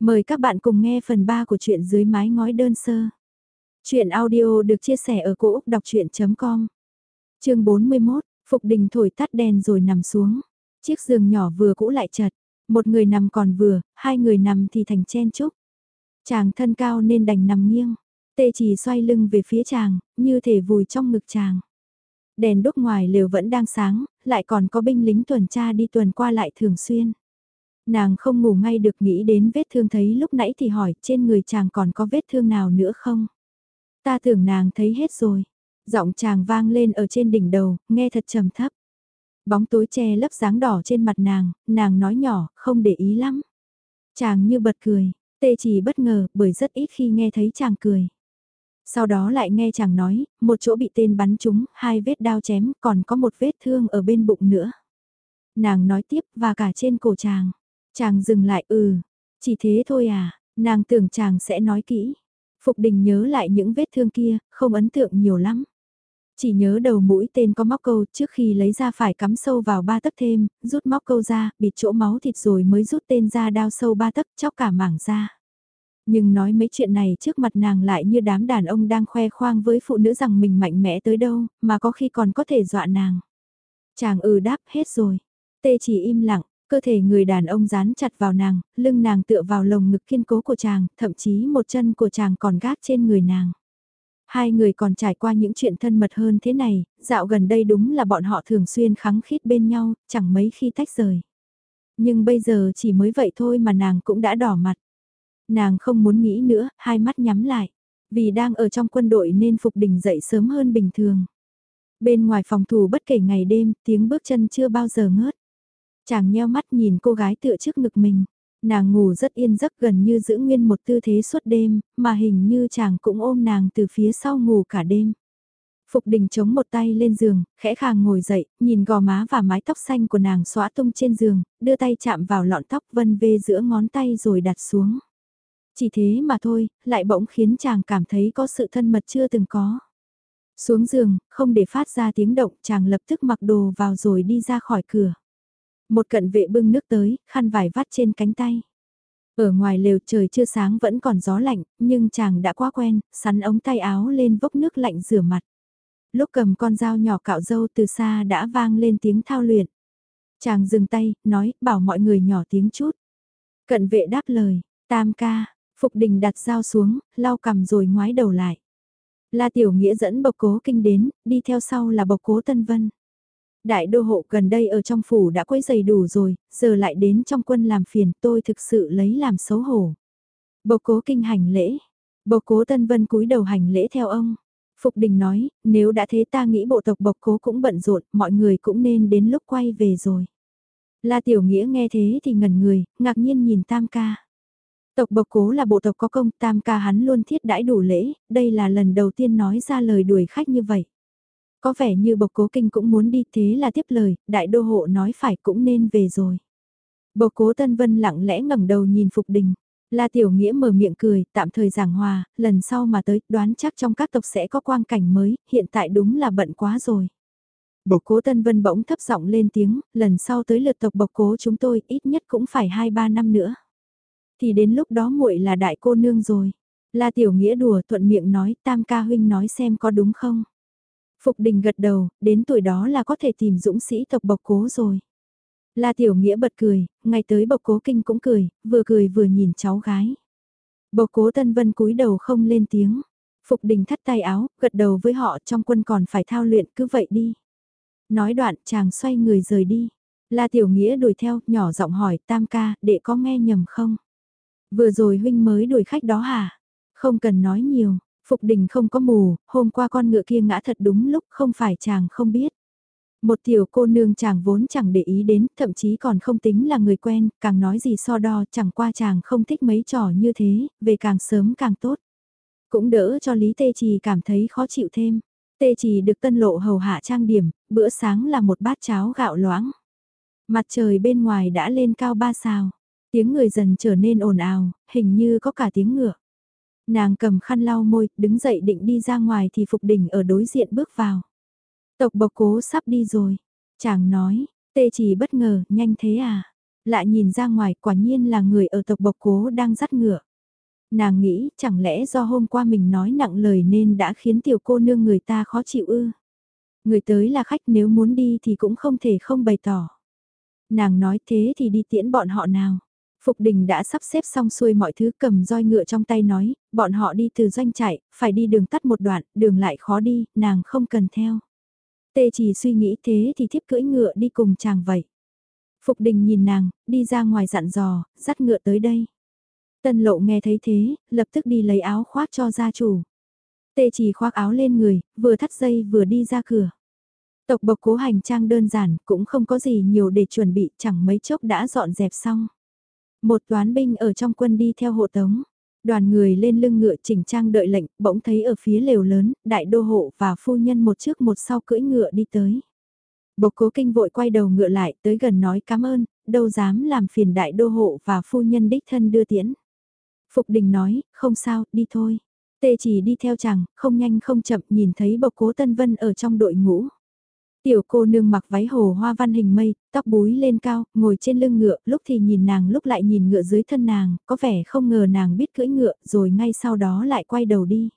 Mời các bạn cùng nghe phần 3 của truyện dưới mái ngói đơn sơ. Chuyện audio được chia sẻ ở cỗ đọc chuyện.com Trường 41, Phục Đình thổi tắt đèn rồi nằm xuống. Chiếc giường nhỏ vừa cũ lại chật, một người nằm còn vừa, hai người nằm thì thành chen chúc. Chàng thân cao nên đành nằm nghiêng, tê chỉ xoay lưng về phía chàng, như thể vùi trong ngực chàng. Đèn đốt ngoài lều vẫn đang sáng, lại còn có binh lính tuần tra đi tuần qua lại thường xuyên. Nàng không ngủ ngay được nghĩ đến vết thương thấy lúc nãy thì hỏi trên người chàng còn có vết thương nào nữa không? Ta tưởng nàng thấy hết rồi. Giọng chàng vang lên ở trên đỉnh đầu, nghe thật trầm thấp. Bóng tối che lấp dáng đỏ trên mặt nàng, nàng nói nhỏ, không để ý lắm. Chàng như bật cười, tê chỉ bất ngờ bởi rất ít khi nghe thấy chàng cười. Sau đó lại nghe chàng nói, một chỗ bị tên bắn trúng, hai vết đao chém, còn có một vết thương ở bên bụng nữa. Nàng nói tiếp và cả trên cổ chàng. Chàng dừng lại ừ, chỉ thế thôi à, nàng tưởng chàng sẽ nói kỹ. Phục đình nhớ lại những vết thương kia, không ấn tượng nhiều lắm. Chỉ nhớ đầu mũi tên có móc câu trước khi lấy ra phải cắm sâu vào ba tấc thêm, rút móc câu ra, bịt chỗ máu thịt rồi mới rút tên ra đao sâu ba tấc chóc cả mảng ra. Nhưng nói mấy chuyện này trước mặt nàng lại như đám đàn ông đang khoe khoang với phụ nữ rằng mình mạnh mẽ tới đâu, mà có khi còn có thể dọa nàng. Chàng ừ đáp hết rồi. Tê chỉ im lặng, Cơ thể người đàn ông dán chặt vào nàng, lưng nàng tựa vào lồng ngực kiên cố của chàng, thậm chí một chân của chàng còn gác trên người nàng. Hai người còn trải qua những chuyện thân mật hơn thế này, dạo gần đây đúng là bọn họ thường xuyên khắng khít bên nhau, chẳng mấy khi tách rời. Nhưng bây giờ chỉ mới vậy thôi mà nàng cũng đã đỏ mặt. Nàng không muốn nghĩ nữa, hai mắt nhắm lại. Vì đang ở trong quân đội nên Phục Đình dậy sớm hơn bình thường. Bên ngoài phòng thủ bất kể ngày đêm, tiếng bước chân chưa bao giờ ngớt. Chàng nheo mắt nhìn cô gái tựa trước ngực mình. Nàng ngủ rất yên giấc gần như giữ nguyên một tư thế suốt đêm, mà hình như chàng cũng ôm nàng từ phía sau ngủ cả đêm. Phục đình chống một tay lên giường, khẽ khàng ngồi dậy, nhìn gò má và mái tóc xanh của nàng xóa tung trên giường, đưa tay chạm vào lọn tóc vân vê giữa ngón tay rồi đặt xuống. Chỉ thế mà thôi, lại bỗng khiến chàng cảm thấy có sự thân mật chưa từng có. Xuống giường, không để phát ra tiếng động, chàng lập tức mặc đồ vào rồi đi ra khỏi cửa. Một cận vệ bưng nước tới, khăn vải vắt trên cánh tay. Ở ngoài lều trời chưa sáng vẫn còn gió lạnh, nhưng chàng đã quá quen, sắn ống tay áo lên vốc nước lạnh rửa mặt. Lúc cầm con dao nhỏ cạo dâu từ xa đã vang lên tiếng thao luyện. Chàng dừng tay, nói, bảo mọi người nhỏ tiếng chút. Cận vệ đáp lời, tam ca, Phục đình đặt dao xuống, lau cầm rồi ngoái đầu lại. La Tiểu Nghĩa dẫn bộc cố kinh đến, đi theo sau là bộc cố Tân Vân. Đại đô hộ gần đây ở trong phủ đã quấy giày đủ rồi, giờ lại đến trong quân làm phiền tôi thực sự lấy làm xấu hổ. Bộc cố kinh hành lễ. Bộc cố Tân Vân cúi đầu hành lễ theo ông. Phục đình nói, nếu đã thế ta nghĩ bộ tộc bộc cố cũng bận rộn, mọi người cũng nên đến lúc quay về rồi. La Tiểu Nghĩa nghe thế thì ngẩn người, ngạc nhiên nhìn Tam Ca. Tộc bộc cố là bộ tộc có công, Tam Ca hắn luôn thiết đãi đủ lễ, đây là lần đầu tiên nói ra lời đuổi khách như vậy. Có vẻ như bộc cố kinh cũng muốn đi thế là tiếp lời, đại đô hộ nói phải cũng nên về rồi. Bộc cố Tân Vân lặng lẽ ngẩng đầu nhìn Phục Đình. La Tiểu Nghĩa mở miệng cười, tạm thời giảng hòa, lần sau mà tới, đoán chắc trong các tộc sẽ có quang cảnh mới, hiện tại đúng là bận quá rồi. Bộc cố Tân Vân bỗng thấp giọng lên tiếng, lần sau tới lượt tộc bộc cố chúng tôi ít nhất cũng phải 2-3 năm nữa. Thì đến lúc đó muội là đại cô nương rồi. La Tiểu Nghĩa đùa thuận miệng nói tam ca huynh nói xem có đúng không. Phục đình gật đầu, đến tuổi đó là có thể tìm dũng sĩ tộc bộc cố rồi. La Tiểu Nghĩa bật cười, ngày tới bộc cố kinh cũng cười, vừa cười vừa nhìn cháu gái. Bộc cố Tân Vân cúi đầu không lên tiếng. Phục đình thắt tay áo, gật đầu với họ trong quân còn phải thao luyện cứ vậy đi. Nói đoạn chàng xoay người rời đi. La Tiểu Nghĩa đuổi theo, nhỏ giọng hỏi tam ca, đệ có nghe nhầm không? Vừa rồi huynh mới đuổi khách đó hả? Không cần nói nhiều, Phục đình không có mù, hôm qua con ngựa kia ngã thật đúng lúc không phải chàng không biết. Một tiểu cô nương chàng vốn chẳng để ý đến, thậm chí còn không tính là người quen, càng nói gì so đo chẳng qua chàng không thích mấy trò như thế, về càng sớm càng tốt. Cũng đỡ cho Lý Tê Trì cảm thấy khó chịu thêm. Tê Trì được tân lộ hầu hạ trang điểm, bữa sáng là một bát cháo gạo loãng. Mặt trời bên ngoài đã lên cao ba sao, tiếng người dần trở nên ồn ào, hình như có cả tiếng ngựa. Nàng cầm khăn lau môi, đứng dậy định đi ra ngoài thì Phục Đình ở đối diện bước vào. Tộc bộc cố sắp đi rồi. Chàng nói, tê chỉ bất ngờ, nhanh thế à? Lại nhìn ra ngoài quả nhiên là người ở tộc bộc cố đang dắt ngựa. Nàng nghĩ chẳng lẽ do hôm qua mình nói nặng lời nên đã khiến tiểu cô nương người ta khó chịu ư. Người tới là khách nếu muốn đi thì cũng không thể không bày tỏ. Nàng nói thế thì đi tiễn bọn họ nào. Phục đình đã sắp xếp xong xuôi mọi thứ cầm roi ngựa trong tay nói, bọn họ đi từ doanh chạy, phải đi đường tắt một đoạn, đường lại khó đi, nàng không cần theo. Tê chỉ suy nghĩ thế thì thiếp cưỡi ngựa đi cùng chàng vậy. Phục đình nhìn nàng, đi ra ngoài dặn dò, dắt ngựa tới đây. Tân lộ nghe thấy thế, lập tức đi lấy áo khoác cho gia chủ. Tê chỉ khoác áo lên người, vừa thắt dây vừa đi ra cửa. Tộc bộc cố hành trang đơn giản, cũng không có gì nhiều để chuẩn bị, chẳng mấy chốc đã dọn dẹp xong. Một toán binh ở trong quân đi theo hộ tống. Đoàn người lên lưng ngựa chỉnh trang đợi lệnh, bỗng thấy ở phía lều lớn, đại đô hộ và phu nhân một trước một sau cưỡi ngựa đi tới. Bộc cố kinh vội quay đầu ngựa lại tới gần nói cảm ơn, đâu dám làm phiền đại đô hộ và phu nhân đích thân đưa tiễn. Phục đình nói, không sao, đi thôi. Tê chỉ đi theo chàng, không nhanh không chậm nhìn thấy bộc cố Tân Vân ở trong đội ngũ. Tiểu cô nương mặc váy hồ hoa văn hình mây, tóc búi lên cao, ngồi trên lưng ngựa, lúc thì nhìn nàng lúc lại nhìn ngựa dưới thân nàng, có vẻ không ngờ nàng biết cưỡi ngựa, rồi ngay sau đó lại quay đầu đi.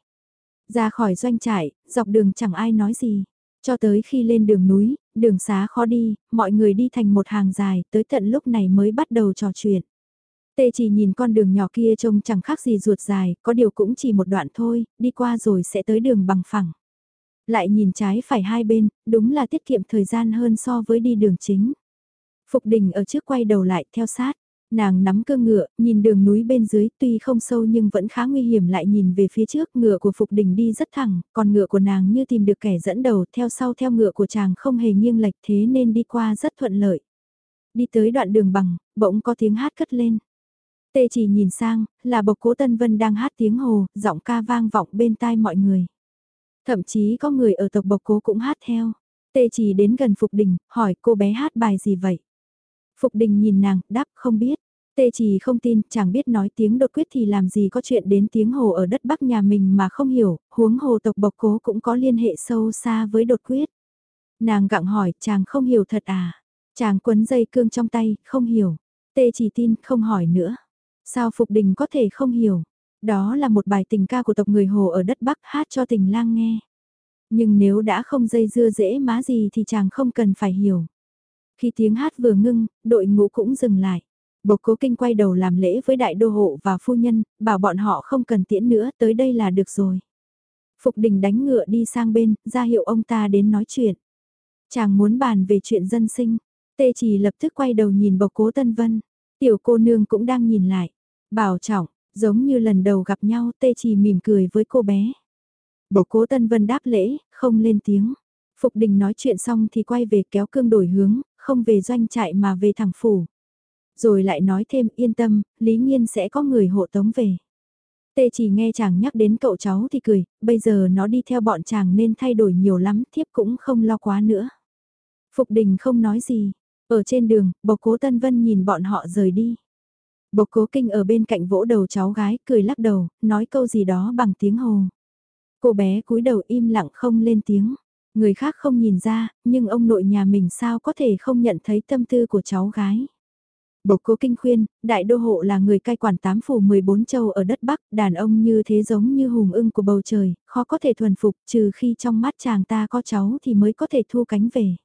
Ra khỏi doanh trại, dọc đường chẳng ai nói gì. Cho tới khi lên đường núi, đường xá khó đi, mọi người đi thành một hàng dài, tới tận lúc này mới bắt đầu trò chuyện. Tê chỉ nhìn con đường nhỏ kia trông chẳng khác gì ruột dài, có điều cũng chỉ một đoạn thôi, đi qua rồi sẽ tới đường bằng phẳng. Lại nhìn trái phải hai bên, đúng là tiết kiệm thời gian hơn so với đi đường chính. Phục đình ở trước quay đầu lại theo sát. Nàng nắm cơ ngựa, nhìn đường núi bên dưới tuy không sâu nhưng vẫn khá nguy hiểm lại nhìn về phía trước ngựa của Phục Đình đi rất thẳng, còn ngựa của nàng như tìm được kẻ dẫn đầu theo sau theo ngựa của chàng không hề nghiêng lệch thế nên đi qua rất thuận lợi. Đi tới đoạn đường bằng, bỗng có tiếng hát cất lên. Tê chỉ nhìn sang, là bộc cố Tân Vân đang hát tiếng hồ, giọng ca vang vọng bên tai mọi người. Thậm chí có người ở tộc bộc cố cũng hát theo. Tê chỉ đến gần Phục Đình, hỏi cô bé hát bài gì vậy? Phục Đình nhìn nàng, đáp không biết. Tê chỉ không tin, chẳng biết nói tiếng đột quyết thì làm gì có chuyện đến tiếng hồ ở đất Bắc nhà mình mà không hiểu, huống hồ tộc bộc cố cũng có liên hệ sâu xa với đột quyết. Nàng gặng hỏi, chàng không hiểu thật à? Chàng quấn dây cương trong tay, không hiểu. Tê chỉ tin, không hỏi nữa. Sao Phục Đình có thể không hiểu? Đó là một bài tình ca của tộc người Hồ ở đất Bắc hát cho tình lang nghe. Nhưng nếu đã không dây dưa dễ má gì thì chàng không cần phải hiểu. Khi tiếng hát vừa ngưng, đội ngũ cũng dừng lại. Bộc cố kinh quay đầu làm lễ với đại đô hộ và phu nhân, bảo bọn họ không cần tiễn nữa, tới đây là được rồi. Phục đình đánh ngựa đi sang bên, ra hiệu ông ta đến nói chuyện. Chàng muốn bàn về chuyện dân sinh. Tê chỉ lập tức quay đầu nhìn bộc cố Tân Vân. Tiểu cô nương cũng đang nhìn lại. Bảo trọng, giống như lần đầu gặp nhau tê chỉ mỉm cười với cô bé. Bộc cố Tân Vân đáp lễ, không lên tiếng. Phục đình nói chuyện xong thì quay về kéo cương đổi hướng, không về doanh trại mà về thẳng phủ. Rồi lại nói thêm yên tâm, Lý Nhiên sẽ có người hộ tống về. Tê chỉ nghe chàng nhắc đến cậu cháu thì cười, bây giờ nó đi theo bọn chàng nên thay đổi nhiều lắm, thiếp cũng không lo quá nữa. Phục đình không nói gì, ở trên đường, bộc cố Tân Vân nhìn bọn họ rời đi. Bộc cố kinh ở bên cạnh vỗ đầu cháu gái, cười lắc đầu, nói câu gì đó bằng tiếng hồ. Cô bé cúi đầu im lặng không lên tiếng. Người khác không nhìn ra, nhưng ông nội nhà mình sao có thể không nhận thấy tâm tư của cháu gái. Bộc cố kinh khuyên, đại đô hộ là người cai quản tám phủ 14 châu ở đất Bắc, đàn ông như thế giống như hùng ưng của bầu trời, khó có thể thuần phục trừ khi trong mắt chàng ta có cháu thì mới có thể thu cánh về.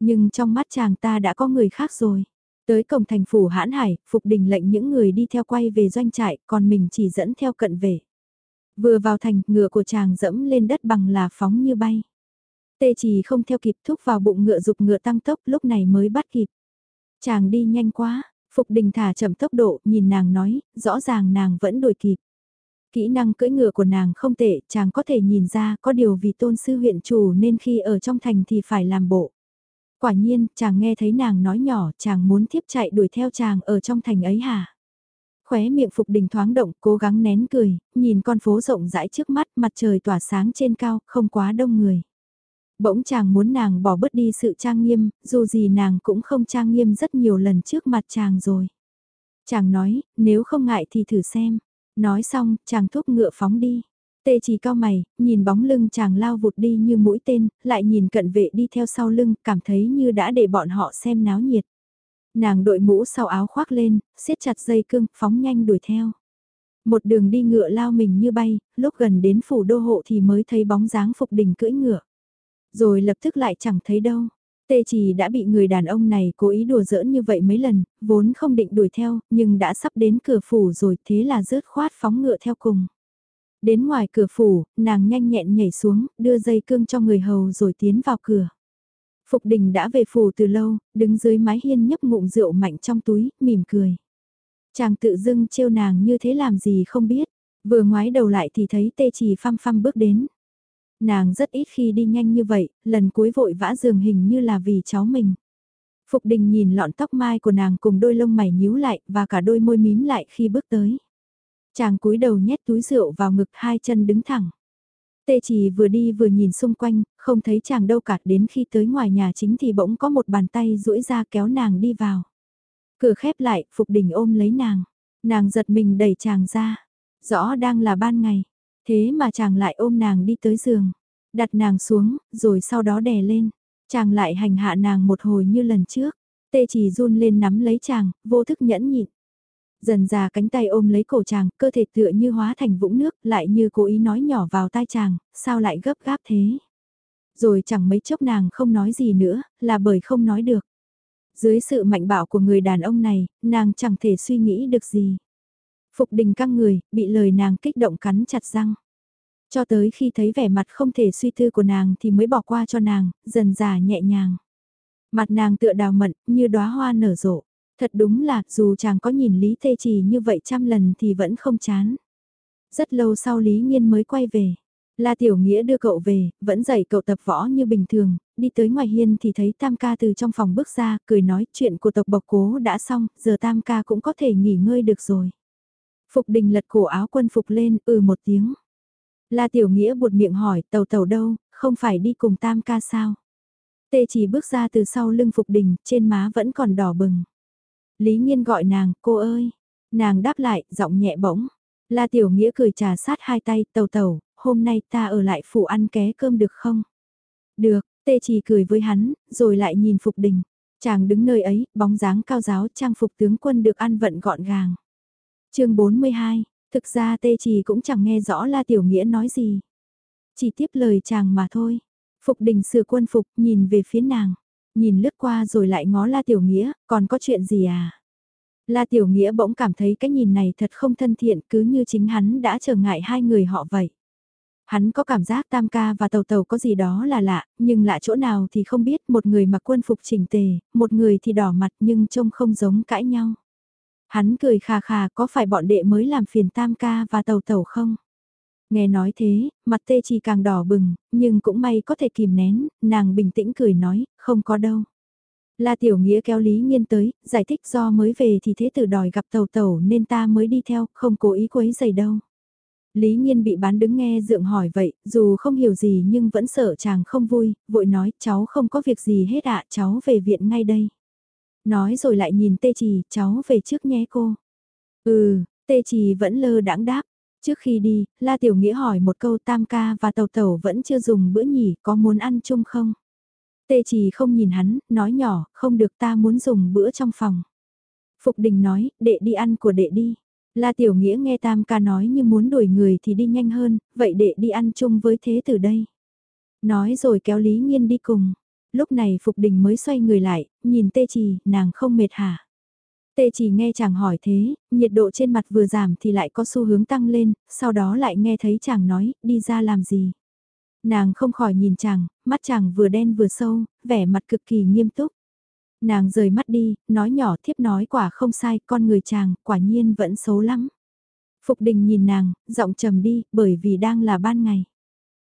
Nhưng trong mắt chàng ta đã có người khác rồi. Tới cổng thành phủ hãn hải, Phục Đình lệnh những người đi theo quay về doanh trại, còn mình chỉ dẫn theo cận về. Vừa vào thành, ngựa của chàng dẫm lên đất bằng là phóng như bay. Tê chỉ không theo kịp thúc vào bụng ngựa dục ngựa tăng tốc lúc này mới bắt kịp. Chàng đi nhanh quá, Phục Đình thả chậm tốc độ, nhìn nàng nói, rõ ràng nàng vẫn đuổi kịp. Kỹ năng cưỡi ngựa của nàng không tệ, chàng có thể nhìn ra có điều vì tôn sư huyện chủ nên khi ở trong thành thì phải làm bộ. Quả nhiên, chàng nghe thấy nàng nói nhỏ, chàng muốn thiếp chạy đuổi theo chàng ở trong thành ấy hả? Khóe miệng Phục Đình thoáng động, cố gắng nén cười, nhìn con phố rộng rãi trước mắt, mặt trời tỏa sáng trên cao, không quá đông người. Bỗng chàng muốn nàng bỏ bớt đi sự trang nghiêm, dù gì nàng cũng không trang nghiêm rất nhiều lần trước mặt chàng rồi. Chàng nói, nếu không ngại thì thử xem. Nói xong, chàng thúc ngựa phóng đi. Tê chỉ cao mày, nhìn bóng lưng chàng lao vụt đi như mũi tên, lại nhìn cận vệ đi theo sau lưng, cảm thấy như đã để bọn họ xem náo nhiệt. Nàng đội mũ sau áo khoác lên, siết chặt dây cương, phóng nhanh đuổi theo. Một đường đi ngựa lao mình như bay, lúc gần đến phủ đô hộ thì mới thấy bóng dáng Phục Đình cưỡi ngựa. Rồi lập tức lại chẳng thấy đâu. Tê chỉ đã bị người đàn ông này cố ý đùa giỡn như vậy mấy lần, vốn không định đuổi theo, nhưng đã sắp đến cửa phủ rồi thế là rớt khoát phóng ngựa theo cùng. Đến ngoài cửa phủ, nàng nhanh nhẹn nhảy xuống, đưa dây cương cho người hầu rồi tiến vào cửa. Phục đình đã về phủ từ lâu, đứng dưới mái hiên nhấp ngụm rượu mạnh trong túi, mỉm cười. Chàng tự dưng trêu nàng như thế làm gì không biết, vừa ngoái đầu lại thì thấy tê chỉ phăm phăm bước đến. Nàng rất ít khi đi nhanh như vậy, lần cuối vội vã dường hình như là vì cháu mình. Phục đình nhìn lọn tóc mai của nàng cùng đôi lông mày nhíu lại và cả đôi môi mím lại khi bước tới. Chàng cúi đầu nhét túi rượu vào ngực hai chân đứng thẳng. Tê chỉ vừa đi vừa nhìn xung quanh, không thấy chàng đâu cả đến khi tới ngoài nhà chính thì bỗng có một bàn tay duỗi ra kéo nàng đi vào. Cửa khép lại, Phục Đình ôm lấy nàng. Nàng giật mình đẩy chàng ra. Rõ đang là ban ngày. Thế mà chàng lại ôm nàng đi tới giường. Đặt nàng xuống, rồi sau đó đè lên. Chàng lại hành hạ nàng một hồi như lần trước. Tê chỉ run lên nắm lấy chàng, vô thức nhẫn nhịn. Dần già cánh tay ôm lấy cổ chàng, cơ thể tựa như hóa thành vũng nước, lại như cố ý nói nhỏ vào tai chàng, sao lại gấp gáp thế. Rồi chẳng mấy chốc nàng không nói gì nữa, là bởi không nói được. Dưới sự mạnh bạo của người đàn ông này, nàng chẳng thể suy nghĩ được gì. Phục đình căng người, bị lời nàng kích động cắn chặt răng. Cho tới khi thấy vẻ mặt không thể suy tư của nàng thì mới bỏ qua cho nàng, dần già nhẹ nhàng. Mặt nàng tựa đào mận, như đóa hoa nở rộ. Thật đúng là, dù chàng có nhìn Lý Tê Trì như vậy trăm lần thì vẫn không chán. Rất lâu sau Lý Nghiên mới quay về. La Tiểu Nghĩa đưa cậu về, vẫn dạy cậu tập võ như bình thường, đi tới ngoài hiên thì thấy Tam ca từ trong phòng bước ra, cười nói chuyện của tộc bộc cố đã xong, giờ Tam ca cũng có thể nghỉ ngơi được rồi. Phục đình lật cổ áo quân phục lên, ừ một tiếng. La Tiểu Nghĩa buột miệng hỏi, tàu tàu đâu, không phải đi cùng Tam ca sao? Tê chỉ bước ra từ sau lưng Phục đình, trên má vẫn còn đỏ bừng. Lý Nhiên gọi nàng, cô ơi. Nàng đáp lại, giọng nhẹ bỗng. La Tiểu Nghĩa cười trà sát hai tay, tàu tàu, hôm nay ta ở lại phủ ăn ké cơm được không? Được, tê chỉ cười với hắn, rồi lại nhìn Phục Đình. Chàng đứng nơi ấy, bóng dáng cao giáo trang phục tướng quân được ăn vận gọn gàng. chương 42, thực ra tê chỉ cũng chẳng nghe rõ La Tiểu Nghĩa nói gì. Chỉ tiếp lời chàng mà thôi. Phục Đình sửa quân phục, nhìn về phía nàng. Nhìn lướt qua rồi lại ngó La Tiểu Nghĩa, còn có chuyện gì à? La Tiểu Nghĩa bỗng cảm thấy cái nhìn này thật không thân thiện cứ như chính hắn đã trở ngại hai người họ vậy. Hắn có cảm giác tam ca và tàu tàu có gì đó là lạ, nhưng lạ chỗ nào thì không biết một người mặc quân phục chỉnh tề, một người thì đỏ mặt nhưng trông không giống cãi nhau. Hắn cười khà khà có phải bọn đệ mới làm phiền tam ca và tàu tàu không? Nghe nói thế, mặt tê chỉ càng đỏ bừng, nhưng cũng may có thể kìm nén, nàng bình tĩnh cười nói, không có đâu. La Tiểu Nghĩa kéo Lý Nhiên tới, giải thích do mới về thì thế tử đòi gặp tàu tàu nên ta mới đi theo, không cố ý quấy giày đâu. Lý Nhiên bị bán đứng nghe dượng hỏi vậy, dù không hiểu gì nhưng vẫn sợ chàng không vui, vội nói cháu không có việc gì hết ạ, cháu về viện ngay đây. Nói rồi lại nhìn tê trì, cháu về trước nhé cô. Ừ, tê trì vẫn lơ đãng đáp. Trước khi đi, La Tiểu Nghĩa hỏi một câu tam ca và tàu tàu vẫn chưa dùng bữa nhỉ, có muốn ăn chung không? Tê Chỉ không nhìn hắn, nói nhỏ, không được ta muốn dùng bữa trong phòng. Phục đình nói, đệ đi ăn của đệ đi. La Tiểu Nghĩa nghe Tam ca nói như muốn đuổi người thì đi nhanh hơn, vậy đệ đi ăn chung với thế từ đây. Nói rồi kéo Lý Nhiên đi cùng. Lúc này Phục Đình mới xoay người lại, nhìn Tê Trì, nàng không mệt hả? Tê chỉ nghe chàng hỏi thế, nhiệt độ trên mặt vừa giảm thì lại có xu hướng tăng lên, sau đó lại nghe thấy chàng nói, đi ra làm gì? Nàng không khỏi nhìn chàng, mắt chàng vừa đen vừa sâu, vẻ mặt cực kỳ nghiêm túc. Nàng rời mắt đi, nói nhỏ thiếp nói quả không sai, con người chàng, quả nhiên vẫn xấu lắm. Phục đình nhìn nàng, giọng trầm đi, bởi vì đang là ban ngày.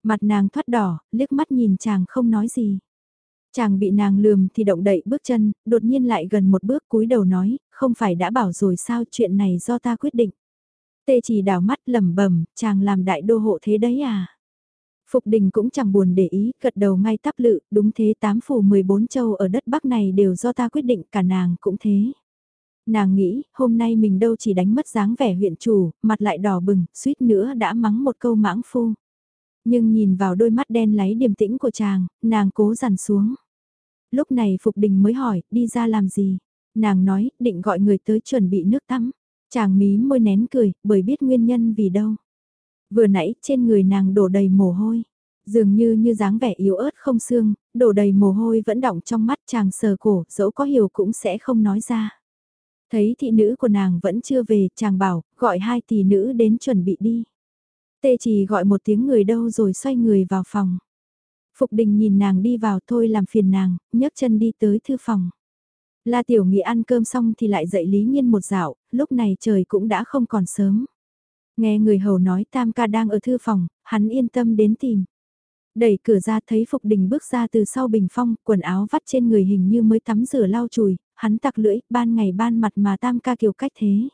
Mặt nàng thoát đỏ, liếc mắt nhìn chàng không nói gì. Chàng bị nàng lườm thì động đậy bước chân, đột nhiên lại gần một bước cúi đầu nói, không phải đã bảo rồi sao chuyện này do ta quyết định. Tê chỉ đảo mắt lẩm bẩm, chàng làm đại đô hộ thế đấy à. Phục đình cũng chẳng buồn để ý, gật đầu ngay tắp lự, đúng thế tám phủ 14 châu ở đất Bắc này đều do ta quyết định, cả nàng cũng thế. Nàng nghĩ, hôm nay mình đâu chỉ đánh mất dáng vẻ huyện chủ, mặt lại đỏ bừng, suýt nữa đã mắng một câu mãng phu. Nhưng nhìn vào đôi mắt đen láy điềm tĩnh của chàng, nàng cố dằn xuống. Lúc này Phục Đình mới hỏi, đi ra làm gì? Nàng nói, định gọi người tới chuẩn bị nước tắm. Chàng mí môi nén cười, bởi biết nguyên nhân vì đâu. Vừa nãy trên người nàng đổ đầy mồ hôi. Dường như như dáng vẻ yếu ớt không xương, đổ đầy mồ hôi vẫn đọng trong mắt chàng sờ cổ, dẫu có hiểu cũng sẽ không nói ra. Thấy thị nữ của nàng vẫn chưa về, chàng bảo, gọi hai tỷ nữ đến chuẩn bị đi. Tê chỉ gọi một tiếng người đâu rồi xoay người vào phòng. Phục đình nhìn nàng đi vào thôi làm phiền nàng, nhấc chân đi tới thư phòng. La Tiểu Nghị ăn cơm xong thì lại dậy Lý Nhiên một dạo, lúc này trời cũng đã không còn sớm. Nghe người hầu nói Tam ca đang ở thư phòng, hắn yên tâm đến tìm. Đẩy cửa ra thấy Phục Đình bước ra từ sau bình phong, quần áo vắt trên người hình như mới tắm rửa lau chùi, hắn tặc lưỡi, ban ngày ban mặt mà Tam ca kiều cách thế.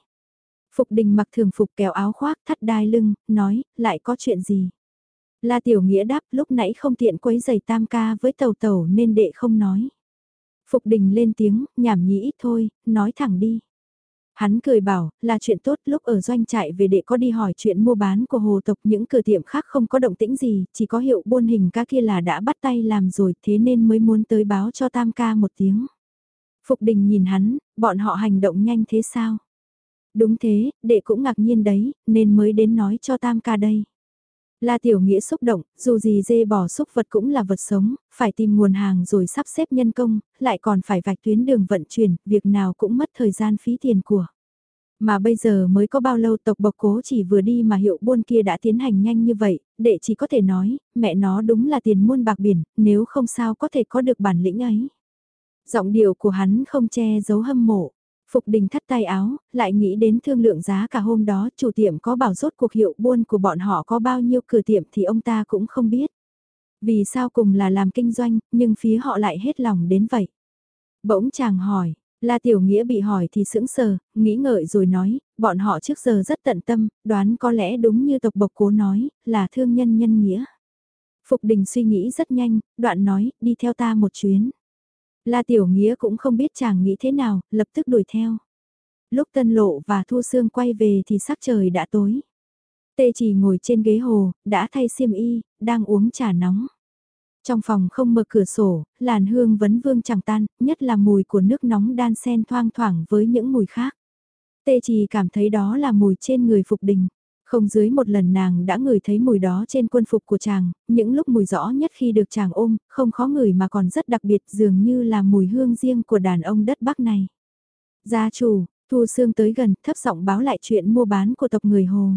Phục Đình mặc thường phục kéo áo khoác thắt đai lưng, nói, lại có chuyện gì? La Tiểu Nghĩa đáp lúc nãy không tiện quấy giày Tam ca với tàu tàu nên đệ không nói. Phục đình lên tiếng, nhảm nhí ít thôi, nói thẳng đi. Hắn cười bảo, là chuyện tốt lúc ở doanh trại về đệ có đi hỏi chuyện mua bán của hồ tộc những cửa tiệm khác không có động tĩnh gì, chỉ có hiệu buôn hình ca kia là đã bắt tay làm rồi thế nên mới muốn tới báo cho tam ca một tiếng. Phục đình nhìn hắn, bọn họ hành động nhanh thế sao? Đúng thế, đệ cũng ngạc nhiên đấy, nên mới đến nói cho tam ca đây. La Tiểu Nghĩa xúc động, dù gì dê bò xúc vật cũng là vật sống, phải tìm nguồn hàng rồi sắp xếp nhân công, lại còn phải vạch tuyến đường vận chuyển, việc nào cũng mất thời gian phí tiền của. Mà bây giờ mới có bao lâu tộc bộc cố chỉ vừa đi mà hiệu buôn kia đã tiến hành nhanh như vậy, đệ chỉ có thể nói, mẹ nó đúng là tiền muôn bạc biển, nếu không sao có thể có được bản lĩnh ấy. Giọng điệu của hắn không che giấu hâm mộ. Phục đình thắt tay áo, lại nghĩ đến thương lượng giá cả hôm đó chủ tiệm có bảo rốt cuộc hiệu buôn của bọn họ có bao nhiêu cửa tiệm thì ông ta cũng không biết. Vì sao cùng là làm kinh doanh, nhưng phía họ lại hết lòng đến vậy. Bỗng chàng hỏi, La Tiểu Nghĩa bị hỏi thì sững sờ, nghĩ ngợi rồi nói, bọn họ trước giờ rất tận tâm, đoán có lẽ đúng như tộc bộc cố nói, là thương nhân nhân nghĩa. Phục đình suy nghĩ rất nhanh, đoạn nói, đi theo ta một chuyến. La Tiểu Nghĩa cũng không biết chàng nghĩ thế nào, lập tức đuổi theo. Lúc Tân Lộ và Thu Sương quay về thì sắc trời đã tối. Tê chỉ ngồi trên ghế hồ, đã thay xiêm y, đang uống trà nóng. Trong phòng không mở cửa sổ, làn hương vấn vương chẳng tan, nhất là mùi của nước nóng đan sen thoang thoảng với những mùi khác. Tê chỉ cảm thấy đó là mùi trên người Phục Đình. Không dưới một lần nàng đã ngửi thấy mùi đó trên quân phục của chàng, những lúc mùi rõ nhất khi được chàng ôm, không khó ngửi mà còn rất đặc biệt dường như là mùi hương riêng của đàn ông đất Bắc này. Gia chủ, Thu Sương tới gần, thấp giọng báo lại chuyện mua bán của tộc người Hồ.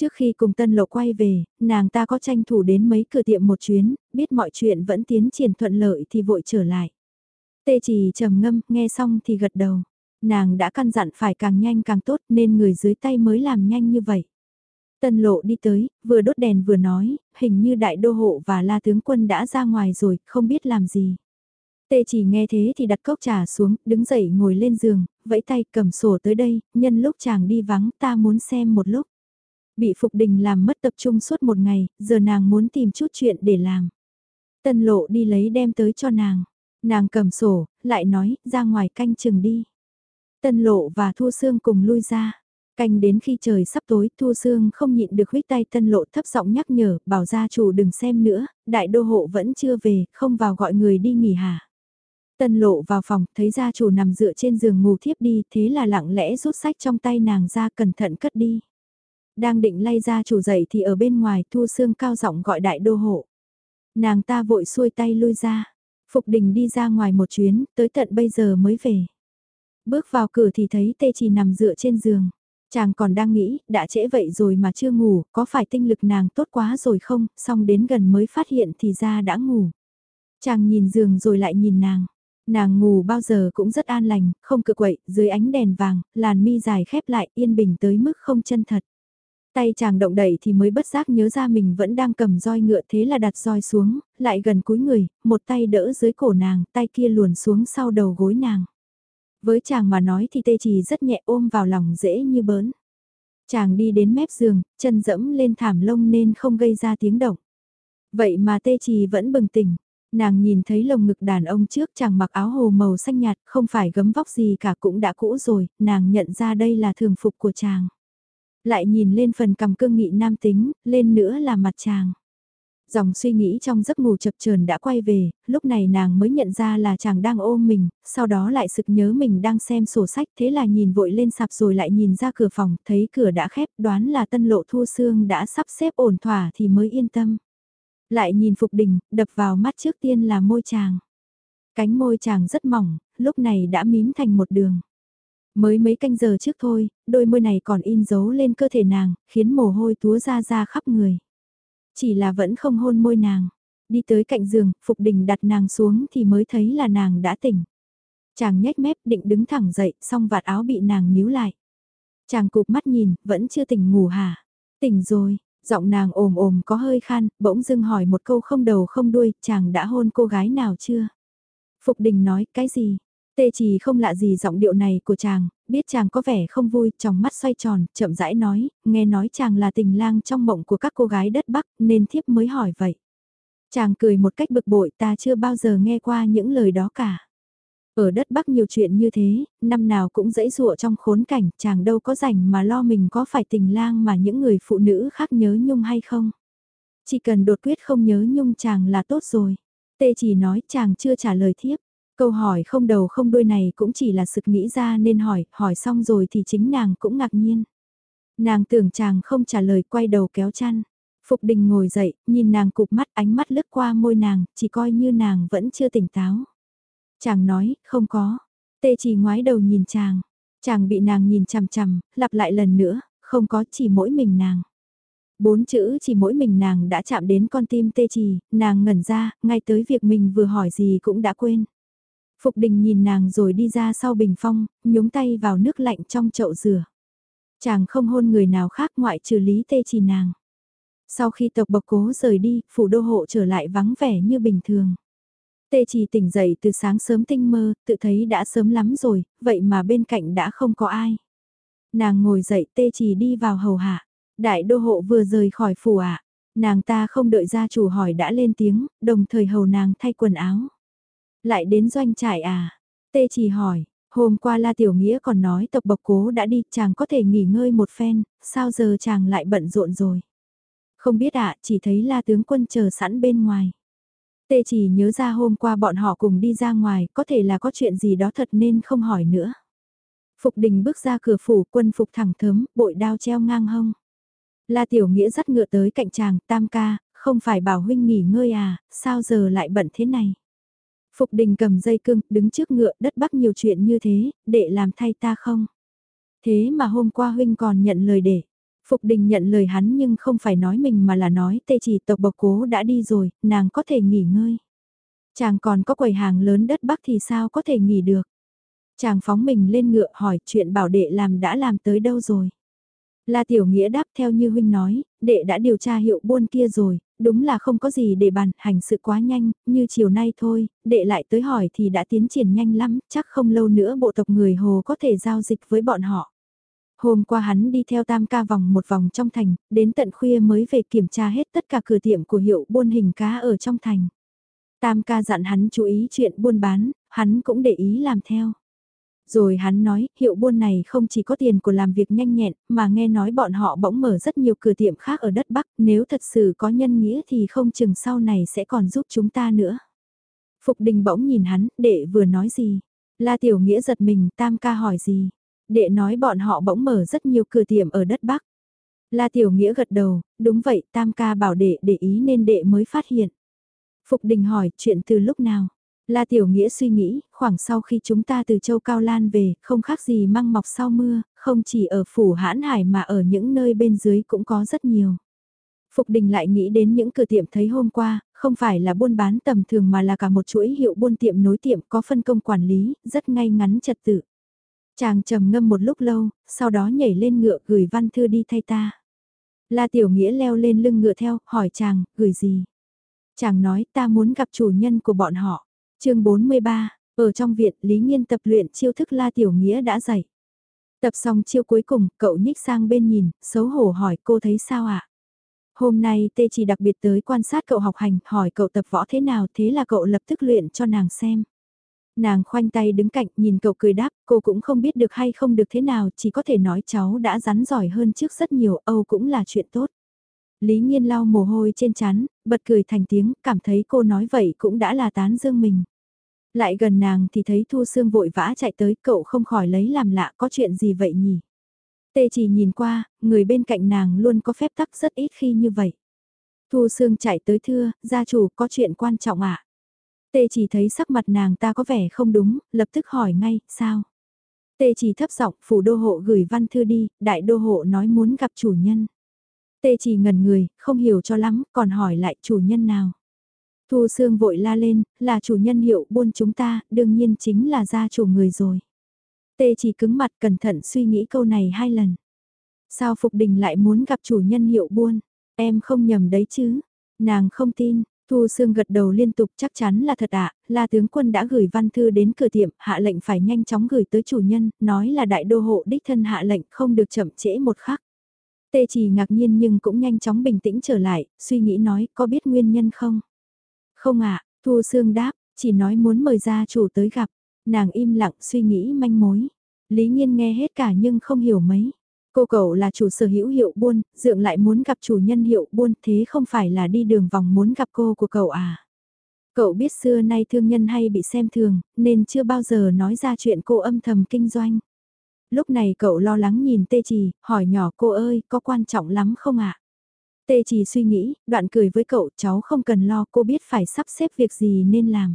Trước khi cùng Tân Lộ quay về, nàng ta có tranh thủ đến mấy cửa tiệm một chuyến, biết mọi chuyện vẫn tiến triển thuận lợi thì vội trở lại. Tê chỉ trầm ngâm, nghe xong thì gật đầu. Nàng đã căn dặn phải càng nhanh càng tốt nên người dưới tay mới làm nhanh như vậy. Tân lộ đi tới, vừa đốt đèn vừa nói, hình như đại đô hộ và la tướng quân đã ra ngoài rồi, không biết làm gì. Tê chỉ nghe thế thì đặt cốc trà xuống, đứng dậy ngồi lên giường, vẫy tay cầm sổ tới đây, nhân lúc chàng đi vắng ta muốn xem một lúc. Bị Phục Đình làm mất tập trung suốt một ngày, giờ nàng muốn tìm chút chuyện để làm. Tân lộ đi lấy đem tới cho nàng. Nàng cầm sổ, lại nói, ra ngoài canh chừng đi. Tân lộ và Thu Sương cùng lui ra. Canh đến khi trời sắp tối, Thu Sương không nhịn được huyết tay tân lộ thấp giọng nhắc nhở, bảo gia chủ đừng xem nữa, đại đô hộ vẫn chưa về, không vào gọi người đi nghỉ hả. Tân lộ vào phòng, thấy gia chủ nằm dựa trên giường ngủ thiếp đi, thế là lặng lẽ rút sách trong tay nàng ra cẩn thận cất đi. Đang định lay gia chủ dậy thì ở bên ngoài Thu Sương cao giọng gọi đại đô hộ. Nàng ta vội xuôi tay lui ra. Phục đình đi ra ngoài một chuyến, tới tận bây giờ mới về. Bước vào cửa thì thấy tê chỉ nằm dựa trên giường. Chàng còn đang nghĩ, đã trễ vậy rồi mà chưa ngủ, có phải tinh lực nàng tốt quá rồi không, xong đến gần mới phát hiện thì ra đã ngủ. Chàng nhìn giường rồi lại nhìn nàng. Nàng ngủ bao giờ cũng rất an lành, không cự quậy, dưới ánh đèn vàng, làn mi dài khép lại, yên bình tới mức không chân thật. Tay chàng động đẩy thì mới bất giác nhớ ra mình vẫn đang cầm roi ngựa thế là đặt roi xuống, lại gần cúi người, một tay đỡ dưới cổ nàng, tay kia luồn xuống sau đầu gối nàng. Với chàng mà nói thì tê trì rất nhẹ ôm vào lòng dễ như bớn. Chàng đi đến mép giường, chân dẫm lên thảm lông nên không gây ra tiếng động. Vậy mà tê trì vẫn bừng tỉnh. Nàng nhìn thấy lồng ngực đàn ông trước chàng mặc áo hồ màu xanh nhạt, không phải gấm vóc gì cả cũng đã cũ rồi, nàng nhận ra đây là thường phục của chàng. Lại nhìn lên phần cầm cương nghị nam tính, lên nữa là mặt chàng. Dòng suy nghĩ trong giấc ngủ chập chờn đã quay về, lúc này nàng mới nhận ra là chàng đang ôm mình, sau đó lại sực nhớ mình đang xem sổ sách thế là nhìn vội lên sạp rồi lại nhìn ra cửa phòng, thấy cửa đã khép đoán là tân lộ thu xương đã sắp xếp ổn thỏa thì mới yên tâm. Lại nhìn Phục Đình, đập vào mắt trước tiên là môi chàng. Cánh môi chàng rất mỏng, lúc này đã mím thành một đường. Mới mấy canh giờ trước thôi, đôi môi này còn in dấu lên cơ thể nàng, khiến mồ hôi túa ra ra khắp người. Chỉ là vẫn không hôn môi nàng. Đi tới cạnh giường, Phục Đình đặt nàng xuống thì mới thấy là nàng đã tỉnh. Chàng nhếch mép định đứng thẳng dậy, xong vạt áo bị nàng níu lại. Chàng cụp mắt nhìn, vẫn chưa tỉnh ngủ hả? Tỉnh rồi, giọng nàng ồm ồm có hơi khan, bỗng dưng hỏi một câu không đầu không đuôi, chàng đã hôn cô gái nào chưa? Phục Đình nói, cái gì? Tê chỉ không lạ gì giọng điệu này của chàng, biết chàng có vẻ không vui, trong mắt xoay tròn, chậm rãi nói, nghe nói chàng là tình lang trong mộng của các cô gái đất Bắc, nên thiếp mới hỏi vậy. Chàng cười một cách bực bội ta chưa bao giờ nghe qua những lời đó cả. Ở đất Bắc nhiều chuyện như thế, năm nào cũng dẫy dụa trong khốn cảnh, chàng đâu có rảnh mà lo mình có phải tình lang mà những người phụ nữ khác nhớ nhung hay không. Chỉ cần đột quyết không nhớ nhung chàng là tốt rồi. Tê chỉ nói chàng chưa trả lời thiếp. Câu hỏi không đầu không đuôi này cũng chỉ là sực nghĩ ra nên hỏi, hỏi xong rồi thì chính nàng cũng ngạc nhiên. Nàng tưởng chàng không trả lời quay đầu kéo chăn. Phục đình ngồi dậy, nhìn nàng cụp mắt ánh mắt lướt qua môi nàng, chỉ coi như nàng vẫn chưa tỉnh táo. Chàng nói, không có. Tê chỉ ngoái đầu nhìn chàng. Chàng bị nàng nhìn chằm chằm, lặp lại lần nữa, không có chỉ mỗi mình nàng. Bốn chữ chỉ mỗi mình nàng đã chạm đến con tim tê trì, nàng ngẩn ra, ngay tới việc mình vừa hỏi gì cũng đã quên. Phục đình nhìn nàng rồi đi ra sau bình phong, nhúng tay vào nước lạnh trong chậu rửa. Chàng không hôn người nào khác ngoại trừ lý tê chỉ nàng. Sau khi tộc bộc cố rời đi, phủ đô hộ trở lại vắng vẻ như bình thường. Tê Chỉ tỉnh dậy từ sáng sớm tinh mơ, tự thấy đã sớm lắm rồi, vậy mà bên cạnh đã không có ai. Nàng ngồi dậy tê Chỉ đi vào hầu hạ. Đại đô hộ vừa rời khỏi phủ ạ. Nàng ta không đợi gia chủ hỏi đã lên tiếng, đồng thời hầu nàng thay quần áo. Lại đến doanh trại à? Tê chỉ hỏi, hôm qua La Tiểu Nghĩa còn nói tộc bộc cố đã đi, chàng có thể nghỉ ngơi một phen, sao giờ chàng lại bận rộn rồi? Không biết ạ, chỉ thấy La tướng quân chờ sẵn bên ngoài. Tê chỉ nhớ ra hôm qua bọn họ cùng đi ra ngoài, có thể là có chuyện gì đó thật nên không hỏi nữa. Phục đình bước ra cửa phủ quân phục thẳng thớm, bội đao treo ngang hông. La Tiểu Nghĩa dắt ngựa tới cạnh chàng, tam ca, không phải bảo huynh nghỉ ngơi à, sao giờ lại bận thế này? Phục đình cầm dây cưng, đứng trước ngựa, đất bắc nhiều chuyện như thế, để làm thay ta không? Thế mà hôm qua huynh còn nhận lời để. Phục đình nhận lời hắn nhưng không phải nói mình mà là nói tê chỉ tộc bộc cố đã đi rồi, nàng có thể nghỉ ngơi. Chàng còn có quầy hàng lớn đất bắc thì sao có thể nghỉ được. Chàng phóng mình lên ngựa hỏi chuyện bảo đệ làm đã làm tới đâu rồi. La Tiểu Nghĩa đáp theo như huynh nói, đệ đã điều tra hiệu buôn kia rồi, đúng là không có gì để bàn, hành sự quá nhanh, như chiều nay thôi, đệ lại tới hỏi thì đã tiến triển nhanh lắm, chắc không lâu nữa bộ tộc người Hồ có thể giao dịch với bọn họ. Hôm qua hắn đi theo tam ca vòng một vòng trong thành, đến tận khuya mới về kiểm tra hết tất cả cửa tiệm của hiệu buôn hình cá ở trong thành. Tam ca dặn hắn chú ý chuyện buôn bán, hắn cũng để ý làm theo. Rồi hắn nói, hiệu buôn này không chỉ có tiền của làm việc nhanh nhẹn, mà nghe nói bọn họ bỗng mở rất nhiều cửa tiệm khác ở đất Bắc, nếu thật sự có nhân nghĩa thì không chừng sau này sẽ còn giúp chúng ta nữa. Phục đình bỗng nhìn hắn, đệ vừa nói gì? La Tiểu Nghĩa giật mình, Tam ca hỏi gì? Đệ nói bọn họ bỗng mở rất nhiều cửa tiệm ở đất Bắc. La Tiểu Nghĩa gật đầu, đúng vậy, Tam ca bảo đệ để ý nên đệ mới phát hiện. Phục đình hỏi, chuyện từ lúc nào? La Tiểu Nghĩa suy nghĩ, khoảng sau khi chúng ta từ châu Cao Lan về, không khác gì măng mọc sau mưa, không chỉ ở phủ hãn hải mà ở những nơi bên dưới cũng có rất nhiều. Phục đình lại nghĩ đến những cửa tiệm thấy hôm qua, không phải là buôn bán tầm thường mà là cả một chuỗi hiệu buôn tiệm nối tiệm có phân công quản lý, rất ngay ngắn trật tự. Chàng trầm ngâm một lúc lâu, sau đó nhảy lên ngựa gửi văn thư đi thay ta. La Tiểu Nghĩa leo lên lưng ngựa theo, hỏi chàng, gửi gì? Chàng nói ta muốn gặp chủ nhân của bọn họ chương 43, ở trong viện Lý Nghiên tập luyện chiêu thức La Tiểu Nghĩa đã dạy. Tập xong chiêu cuối cùng, cậu nhích sang bên nhìn, xấu hổ hỏi cô thấy sao ạ? À? Hôm nay tê chỉ đặc biệt tới quan sát cậu học hành, hỏi cậu tập võ thế nào thế là cậu lập tức luyện cho nàng xem. Nàng khoanh tay đứng cạnh nhìn cậu cười đáp, cô cũng không biết được hay không được thế nào, chỉ có thể nói cháu đã rắn giỏi hơn trước rất nhiều, Âu cũng là chuyện tốt. Lý Nhiên lau mồ hôi trên chán, bật cười thành tiếng, cảm thấy cô nói vậy cũng đã là tán dương mình. Lại gần nàng thì thấy Thu Sương vội vã chạy tới, cậu không khỏi lấy làm lạ có chuyện gì vậy nhỉ? Tê chỉ nhìn qua, người bên cạnh nàng luôn có phép tắc rất ít khi như vậy. Thu Sương chạy tới thưa, gia chủ có chuyện quan trọng ạ. À? Tê chỉ thấy sắc mặt nàng ta có vẻ không đúng, lập tức hỏi ngay, sao? Tê chỉ thấp giọng, phủ đô hộ gửi văn thư đi, đại đô hộ nói muốn gặp chủ nhân. Tê chỉ ngần người, không hiểu cho lắm, còn hỏi lại chủ nhân nào. Thu Sương vội la lên, là chủ nhân hiệu buôn chúng ta, đương nhiên chính là gia chủ người rồi. Tê chỉ cứng mặt cẩn thận suy nghĩ câu này hai lần. Sao Phục Đình lại muốn gặp chủ nhân hiệu buôn? Em không nhầm đấy chứ? Nàng không tin, Thu Sương gật đầu liên tục chắc chắn là thật ạ, là tướng quân đã gửi văn thư đến cửa tiệm, hạ lệnh phải nhanh chóng gửi tới chủ nhân, nói là đại đô hộ đích thân hạ lệnh không được chậm trễ một khắc. Tê chỉ ngạc nhiên nhưng cũng nhanh chóng bình tĩnh trở lại, suy nghĩ nói có biết nguyên nhân không? Không ạ, Thu Sương đáp, chỉ nói muốn mời gia chủ tới gặp, nàng im lặng suy nghĩ manh mối. Lý Nhiên nghe hết cả nhưng không hiểu mấy. Cô cậu là chủ sở hữu hiệu buôn, dượng lại muốn gặp chủ nhân hiệu buôn thế không phải là đi đường vòng muốn gặp cô của cậu à? Cậu biết xưa nay thương nhân hay bị xem thường, nên chưa bao giờ nói ra chuyện cô âm thầm kinh doanh. Lúc này cậu lo lắng nhìn tê trì, hỏi nhỏ cô ơi, có quan trọng lắm không ạ? À? Tê trì suy nghĩ, đoạn cười với cậu, cháu không cần lo, cô biết phải sắp xếp việc gì nên làm.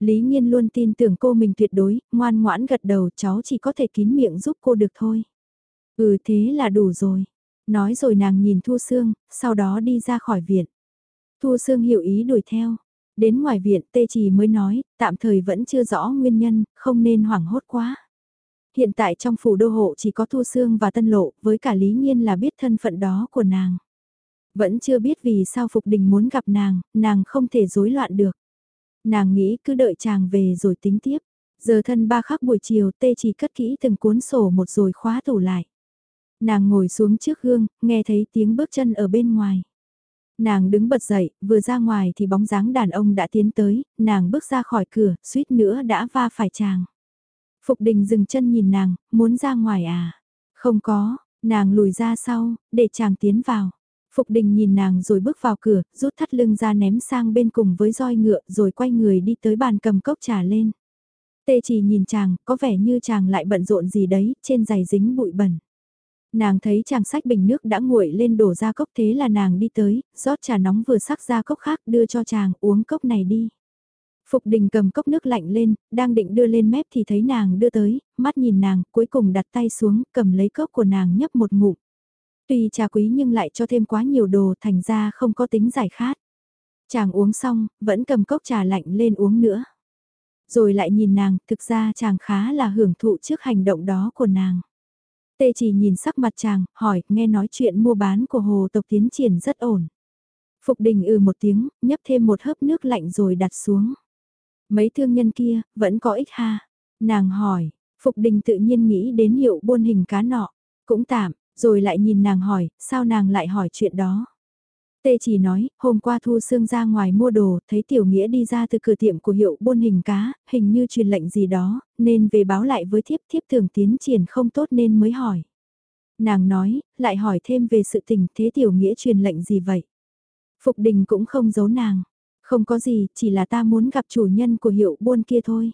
Lý Nhiên luôn tin tưởng cô mình tuyệt đối, ngoan ngoãn gật đầu cháu chỉ có thể kín miệng giúp cô được thôi. Ừ thế là đủ rồi. Nói rồi nàng nhìn Thu Sương, sau đó đi ra khỏi viện. Thu Sương hiểu ý đuổi theo. Đến ngoài viện tê trì mới nói, tạm thời vẫn chưa rõ nguyên nhân, không nên hoảng hốt quá. Hiện tại trong phủ đô hộ chỉ có Thu Sương và Tân Lộ, với cả Lý Nhiên là biết thân phận đó của nàng. Vẫn chưa biết vì sao Phục Đình muốn gặp nàng, nàng không thể rối loạn được. Nàng nghĩ cứ đợi chàng về rồi tính tiếp. Giờ thân ba khắc buổi chiều tê chỉ cất kỹ từng cuốn sổ một rồi khóa tủ lại. Nàng ngồi xuống trước gương, nghe thấy tiếng bước chân ở bên ngoài. Nàng đứng bật dậy, vừa ra ngoài thì bóng dáng đàn ông đã tiến tới, nàng bước ra khỏi cửa, suýt nữa đã va phải chàng. Phục đình dừng chân nhìn nàng, muốn ra ngoài à? Không có, nàng lùi ra sau, để chàng tiến vào. Phục đình nhìn nàng rồi bước vào cửa, rút thắt lưng ra ném sang bên cùng với roi ngựa rồi quay người đi tới bàn cầm cốc trà lên. Tê chỉ nhìn chàng, có vẻ như chàng lại bận rộn gì đấy, trên giày dính bụi bẩn. Nàng thấy chàng sách bình nước đã nguội lên đổ ra cốc thế là nàng đi tới, rót trà nóng vừa sắc ra cốc khác đưa cho chàng uống cốc này đi. Phục đình cầm cốc nước lạnh lên, đang định đưa lên mép thì thấy nàng đưa tới, mắt nhìn nàng, cuối cùng đặt tay xuống, cầm lấy cốc của nàng nhấp một ngụm. Tuy trà quý nhưng lại cho thêm quá nhiều đồ thành ra không có tính giải khát. Chàng uống xong, vẫn cầm cốc trà lạnh lên uống nữa. Rồi lại nhìn nàng, thực ra chàng khá là hưởng thụ trước hành động đó của nàng. Tê chỉ nhìn sắc mặt chàng, hỏi, nghe nói chuyện mua bán của hồ tộc tiến triển rất ổn. Phục đình ừ một tiếng, nhấp thêm một hớp nước lạnh rồi đặt xuống. Mấy thương nhân kia, vẫn có ích ha. Nàng hỏi, Phục đình tự nhiên nghĩ đến hiệu buôn hình cá nọ. Cũng tạm, rồi lại nhìn nàng hỏi, sao nàng lại hỏi chuyện đó. Tê chỉ nói, hôm qua Thu Sương ra ngoài mua đồ, thấy Tiểu Nghĩa đi ra từ cửa tiệm của hiệu buôn hình cá, hình như truyền lệnh gì đó, nên về báo lại với thiếp thiếp thường tiến triển không tốt nên mới hỏi. Nàng nói, lại hỏi thêm về sự tình thế Tiểu Nghĩa truyền lệnh gì vậy? Phục đình cũng không giấu nàng. Không có gì, chỉ là ta muốn gặp chủ nhân của hiệu buôn kia thôi.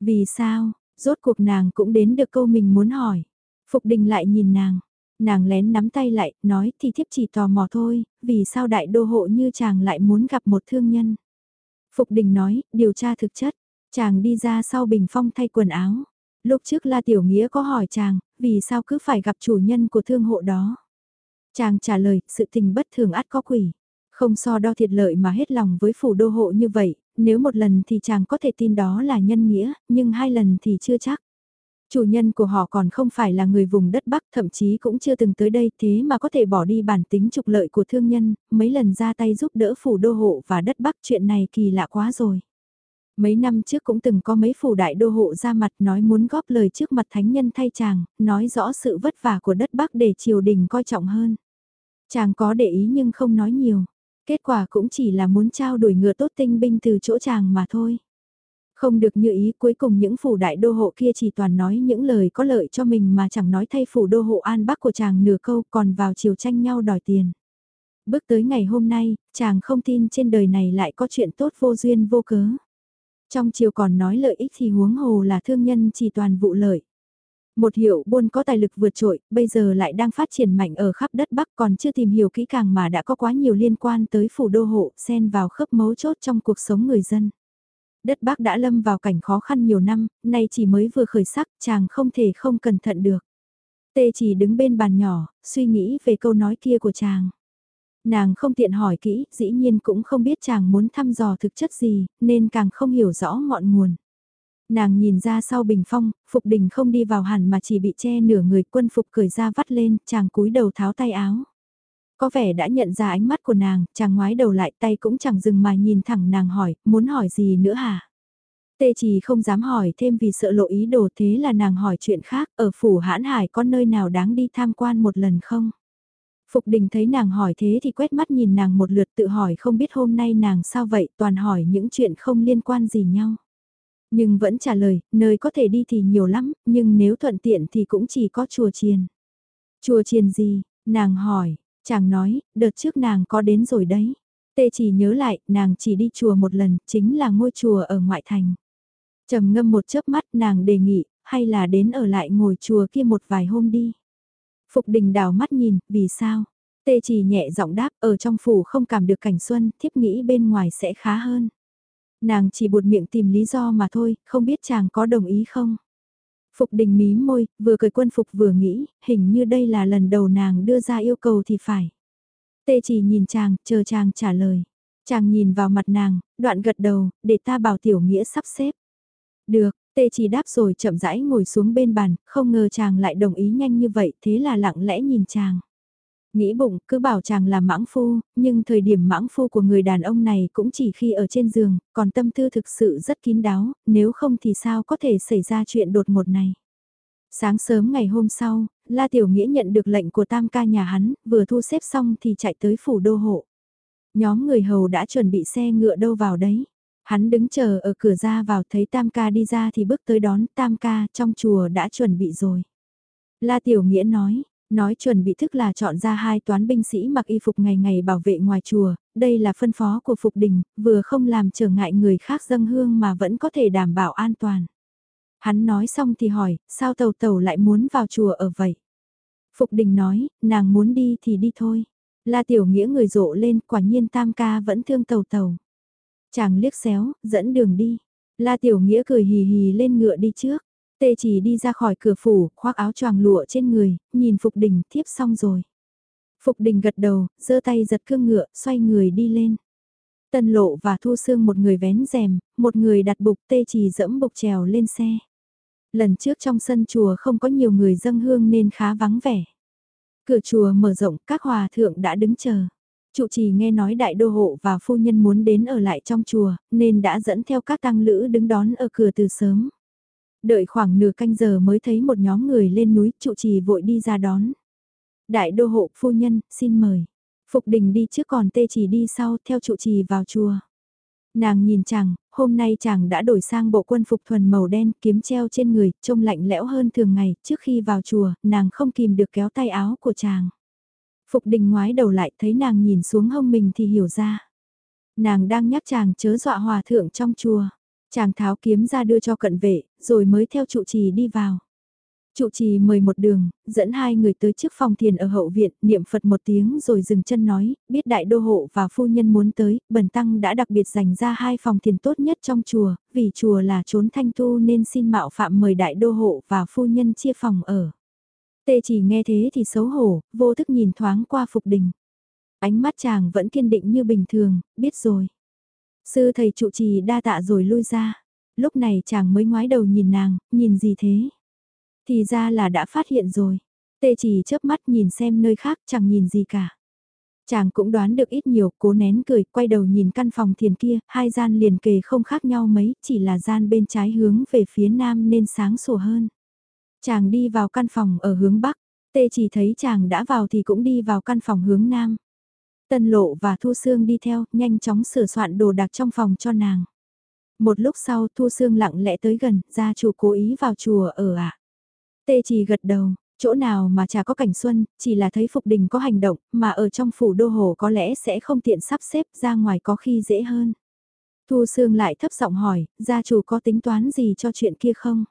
Vì sao, rốt cuộc nàng cũng đến được câu mình muốn hỏi. Phục đình lại nhìn nàng. Nàng lén nắm tay lại, nói thì thiếp chỉ tò mò thôi, vì sao đại đô hộ như chàng lại muốn gặp một thương nhân. Phục đình nói, điều tra thực chất, chàng đi ra sau bình phong thay quần áo. Lúc trước La Tiểu Nghĩa có hỏi chàng, vì sao cứ phải gặp chủ nhân của thương hộ đó. Chàng trả lời, sự tình bất thường ắt có quỷ. Không so đo thiệt lợi mà hết lòng với phủ đô hộ như vậy, nếu một lần thì chàng có thể tin đó là nhân nghĩa, nhưng hai lần thì chưa chắc. Chủ nhân của họ còn không phải là người vùng đất Bắc thậm chí cũng chưa từng tới đây thế mà có thể bỏ đi bản tính trục lợi của thương nhân, mấy lần ra tay giúp đỡ phủ đô hộ và đất Bắc chuyện này kỳ lạ quá rồi. Mấy năm trước cũng từng có mấy phủ đại đô hộ ra mặt nói muốn góp lời trước mặt thánh nhân thay chàng, nói rõ sự vất vả của đất Bắc để triều đình coi trọng hơn. Chàng có để ý nhưng không nói nhiều, kết quả cũng chỉ là muốn trao đổi ngựa tốt tinh binh từ chỗ chàng mà thôi. Không được như ý cuối cùng những phủ đại đô hộ kia chỉ toàn nói những lời có lợi cho mình mà chẳng nói thay phủ đô hộ an bắc của chàng nửa câu còn vào chiều tranh nhau đòi tiền. Bước tới ngày hôm nay, chàng không tin trên đời này lại có chuyện tốt vô duyên vô cớ. Trong chiều còn nói lợi ích thì huống hồ là thương nhân chỉ toàn vụ lợi. Một hiệu buôn có tài lực vượt trội, bây giờ lại đang phát triển mạnh ở khắp đất Bắc còn chưa tìm hiểu kỹ càng mà đã có quá nhiều liên quan tới phủ đô hộ, xen vào khớp mấu chốt trong cuộc sống người dân. Đất Bắc đã lâm vào cảnh khó khăn nhiều năm, nay chỉ mới vừa khởi sắc, chàng không thể không cẩn thận được. Tê chỉ đứng bên bàn nhỏ, suy nghĩ về câu nói kia của chàng. Nàng không tiện hỏi kỹ, dĩ nhiên cũng không biết chàng muốn thăm dò thực chất gì, nên càng không hiểu rõ ngọn nguồn. Nàng nhìn ra sau bình phong, Phục Đình không đi vào hẳn mà chỉ bị che nửa người quân Phục cởi ra vắt lên, chàng cúi đầu tháo tay áo. Có vẻ đã nhận ra ánh mắt của nàng, chàng ngoái đầu lại tay cũng chẳng dừng mà nhìn thẳng nàng hỏi, muốn hỏi gì nữa hả? Tê chỉ không dám hỏi thêm vì sợ lộ ý đồ thế là nàng hỏi chuyện khác, ở phủ hãn hải có nơi nào đáng đi tham quan một lần không? Phục đình thấy nàng hỏi thế thì quét mắt nhìn nàng một lượt tự hỏi không biết hôm nay nàng sao vậy, toàn hỏi những chuyện không liên quan gì nhau. Nhưng vẫn trả lời, nơi có thể đi thì nhiều lắm, nhưng nếu thuận tiện thì cũng chỉ có chùa chiền. Chùa chiền gì? Nàng hỏi, chàng nói, đợt trước nàng có đến rồi đấy. Tê chỉ nhớ lại, nàng chỉ đi chùa một lần, chính là ngôi chùa ở ngoại thành. trầm ngâm một chớp mắt nàng đề nghị, hay là đến ở lại ngồi chùa kia một vài hôm đi. Phục đình đào mắt nhìn, vì sao? Tê chỉ nhẹ giọng đáp, ở trong phủ không cảm được cảnh xuân, thiếp nghĩ bên ngoài sẽ khá hơn. Nàng chỉ buột miệng tìm lý do mà thôi, không biết chàng có đồng ý không? Phục đình mí môi, vừa cười quân phục vừa nghĩ, hình như đây là lần đầu nàng đưa ra yêu cầu thì phải. Tê chỉ nhìn chàng, chờ chàng trả lời. Chàng nhìn vào mặt nàng, đoạn gật đầu, để ta bảo tiểu nghĩa sắp xếp. Được, tê chỉ đáp rồi chậm rãi ngồi xuống bên bàn, không ngờ chàng lại đồng ý nhanh như vậy, thế là lặng lẽ nhìn chàng. Nghĩ bụng, cứ bảo chàng là mãng phu, nhưng thời điểm mãng phu của người đàn ông này cũng chỉ khi ở trên giường, còn tâm tư thực sự rất kín đáo, nếu không thì sao có thể xảy ra chuyện đột ngột này. Sáng sớm ngày hôm sau, La Tiểu Nghĩa nhận được lệnh của tam ca nhà hắn, vừa thu xếp xong thì chạy tới phủ đô hộ. Nhóm người hầu đã chuẩn bị xe ngựa đâu vào đấy. Hắn đứng chờ ở cửa ra vào thấy tam ca đi ra thì bước tới đón tam ca trong chùa đã chuẩn bị rồi. La Tiểu Nghĩa nói, Nói chuẩn bị thức là chọn ra hai toán binh sĩ mặc y phục ngày ngày bảo vệ ngoài chùa, đây là phân phó của Phục Đình, vừa không làm trở ngại người khác dâng hương mà vẫn có thể đảm bảo an toàn. Hắn nói xong thì hỏi, sao tàu tàu lại muốn vào chùa ở vậy? Phục Đình nói, nàng muốn đi thì đi thôi. La Tiểu Nghĩa người rộ lên, quả nhiên tam ca vẫn thương tàu tàu. Chàng liếc xéo, dẫn đường đi. La Tiểu Nghĩa cười hì hì lên ngựa đi trước. Tê chỉ đi ra khỏi cửa phủ, khoác áo choàng lụa trên người, nhìn Phục Đình thiếp xong rồi. Phục Đình gật đầu, giơ tay giật cương ngựa, xoay người đi lên. Tân lộ và thu xương một người vén rèm, một người đặt bục tê chỉ dẫm bục trèo lên xe. Lần trước trong sân chùa không có nhiều người dâng hương nên khá vắng vẻ. Cửa chùa mở rộng, các hòa thượng đã đứng chờ. Trụ trì nghe nói đại đô hộ và phu nhân muốn đến ở lại trong chùa, nên đã dẫn theo các tăng lữ đứng đón ở cửa từ sớm. Đợi khoảng nửa canh giờ mới thấy một nhóm người lên núi, trụ trì vội đi ra đón. Đại đô hộ phu nhân, xin mời. Phục đình đi trước còn tê chỉ đi sau theo trụ trì vào chùa. Nàng nhìn chàng, hôm nay chàng đã đổi sang bộ quân phục thuần màu đen kiếm treo trên người, trông lạnh lẽo hơn thường ngày, trước khi vào chùa, nàng không kìm được kéo tay áo của chàng. Phục đình ngoái đầu lại thấy nàng nhìn xuống hông mình thì hiểu ra. Nàng đang nhắc chàng chớ dọa hòa thượng trong chùa. Chàng tháo kiếm ra đưa cho cận vệ, rồi mới theo trụ trì đi vào. Trụ trì mời một đường, dẫn hai người tới trước phòng thiền ở hậu viện, niệm Phật một tiếng rồi dừng chân nói, biết đại đô hộ và phu nhân muốn tới, bần tăng đã đặc biệt dành ra hai phòng thiền tốt nhất trong chùa, vì chùa là trốn thanh tu nên xin mạo phạm mời đại đô hộ và phu nhân chia phòng ở. Tê chỉ nghe thế thì xấu hổ, vô thức nhìn thoáng qua phục đình. Ánh mắt chàng vẫn kiên định như bình thường, biết rồi. Sư thầy trụ trì đa tạ rồi lui ra. Lúc này chàng mới ngoái đầu nhìn nàng, nhìn gì thế? Thì ra là đã phát hiện rồi. Tê chỉ chớp mắt nhìn xem nơi khác chẳng nhìn gì cả. Chàng cũng đoán được ít nhiều, cố nén cười, quay đầu nhìn căn phòng thiền kia, hai gian liền kề không khác nhau mấy, chỉ là gian bên trái hướng về phía nam nên sáng sủa hơn. Chàng đi vào căn phòng ở hướng bắc, tê chỉ thấy chàng đã vào thì cũng đi vào căn phòng hướng nam. Tân lộ và Thu Sương đi theo, nhanh chóng sửa soạn đồ đạc trong phòng cho nàng. Một lúc sau Thu Sương lặng lẽ tới gần, gia chủ cố ý vào chùa ở ạ. À. Tê chỉ gật đầu, Chỗ nào mà chả có cảnh xuân, chỉ là thấy Phục Đình có hành động, mà ở trong phủ đô hồ có lẽ sẽ không tiện sắp xếp ra ngoài có khi dễ hơn. Thu Sương lại thấp giọng hỏi, gia chủ có tính toán gì cho chuyện kia không?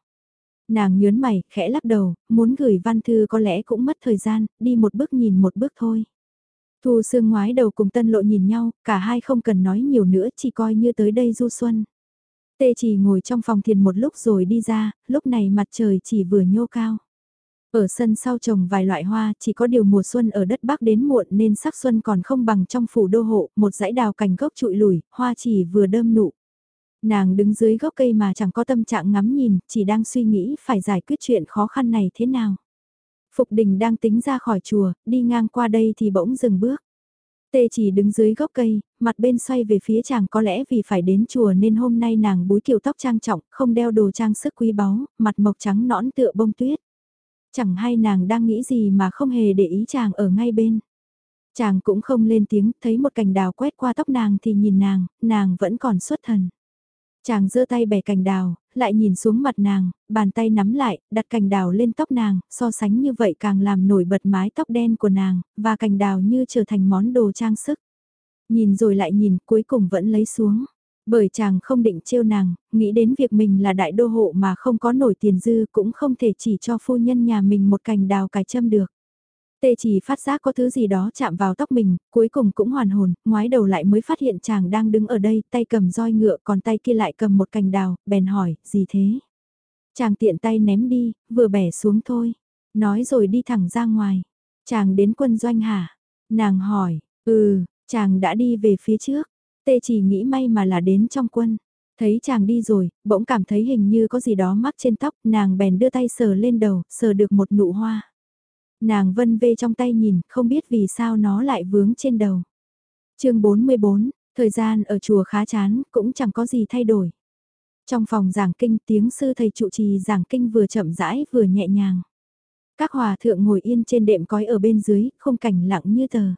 Nàng nhớn mày, khẽ lắc đầu, muốn gửi văn thư có lẽ cũng mất thời gian, đi một bước nhìn một bước thôi. Thu Sương ngoái đầu cùng tân lộ nhìn nhau, cả hai không cần nói nhiều nữa chỉ coi như tới đây du xuân. Tê chỉ ngồi trong phòng thiền một lúc rồi đi ra, lúc này mặt trời chỉ vừa nhô cao. Ở sân sau trồng vài loại hoa, chỉ có điều mùa xuân ở đất Bắc đến muộn nên sắc xuân còn không bằng trong phủ đô hộ, một dãy đào cành gốc trụi lùi, hoa chỉ vừa đơm nụ. Nàng đứng dưới gốc cây mà chẳng có tâm trạng ngắm nhìn, chỉ đang suy nghĩ phải giải quyết chuyện khó khăn này thế nào. Phục đình đang tính ra khỏi chùa, đi ngang qua đây thì bỗng dừng bước. Tê chỉ đứng dưới gốc cây, mặt bên xoay về phía chàng có lẽ vì phải đến chùa nên hôm nay nàng búi kiểu tóc trang trọng, không đeo đồ trang sức quý báu, mặt mộc trắng nõn tựa bông tuyết. Chẳng hay nàng đang nghĩ gì mà không hề để ý chàng ở ngay bên. Chàng cũng không lên tiếng, thấy một cành đào quét qua tóc nàng thì nhìn nàng, nàng vẫn còn xuất thần. Chàng giơ tay bẻ cành đào, lại nhìn xuống mặt nàng, bàn tay nắm lại, đặt cành đào lên tóc nàng, so sánh như vậy càng làm nổi bật mái tóc đen của nàng, và cành đào như trở thành món đồ trang sức. Nhìn rồi lại nhìn, cuối cùng vẫn lấy xuống. Bởi chàng không định trêu nàng, nghĩ đến việc mình là đại đô hộ mà không có nổi tiền dư cũng không thể chỉ cho phu nhân nhà mình một cành đào cài châm được. Tê chỉ phát giác có thứ gì đó chạm vào tóc mình, cuối cùng cũng hoàn hồn, ngoái đầu lại mới phát hiện chàng đang đứng ở đây, tay cầm roi ngựa còn tay kia lại cầm một cành đào, bèn hỏi, gì thế? Chàng tiện tay ném đi, vừa bẻ xuống thôi. Nói rồi đi thẳng ra ngoài. Chàng đến quân doanh hả? Nàng hỏi, ừ, chàng đã đi về phía trước. Tê chỉ nghĩ may mà là đến trong quân. Thấy chàng đi rồi, bỗng cảm thấy hình như có gì đó mắc trên tóc, nàng bèn đưa tay sờ lên đầu, sờ được một nụ hoa. Nàng vân vê trong tay nhìn, không biết vì sao nó lại vướng trên đầu. chương 44, thời gian ở chùa khá chán, cũng chẳng có gì thay đổi. Trong phòng giảng kinh tiếng sư thầy trụ trì giảng kinh vừa chậm rãi vừa nhẹ nhàng. Các hòa thượng ngồi yên trên đệm cói ở bên dưới, không cảnh lặng như tờ.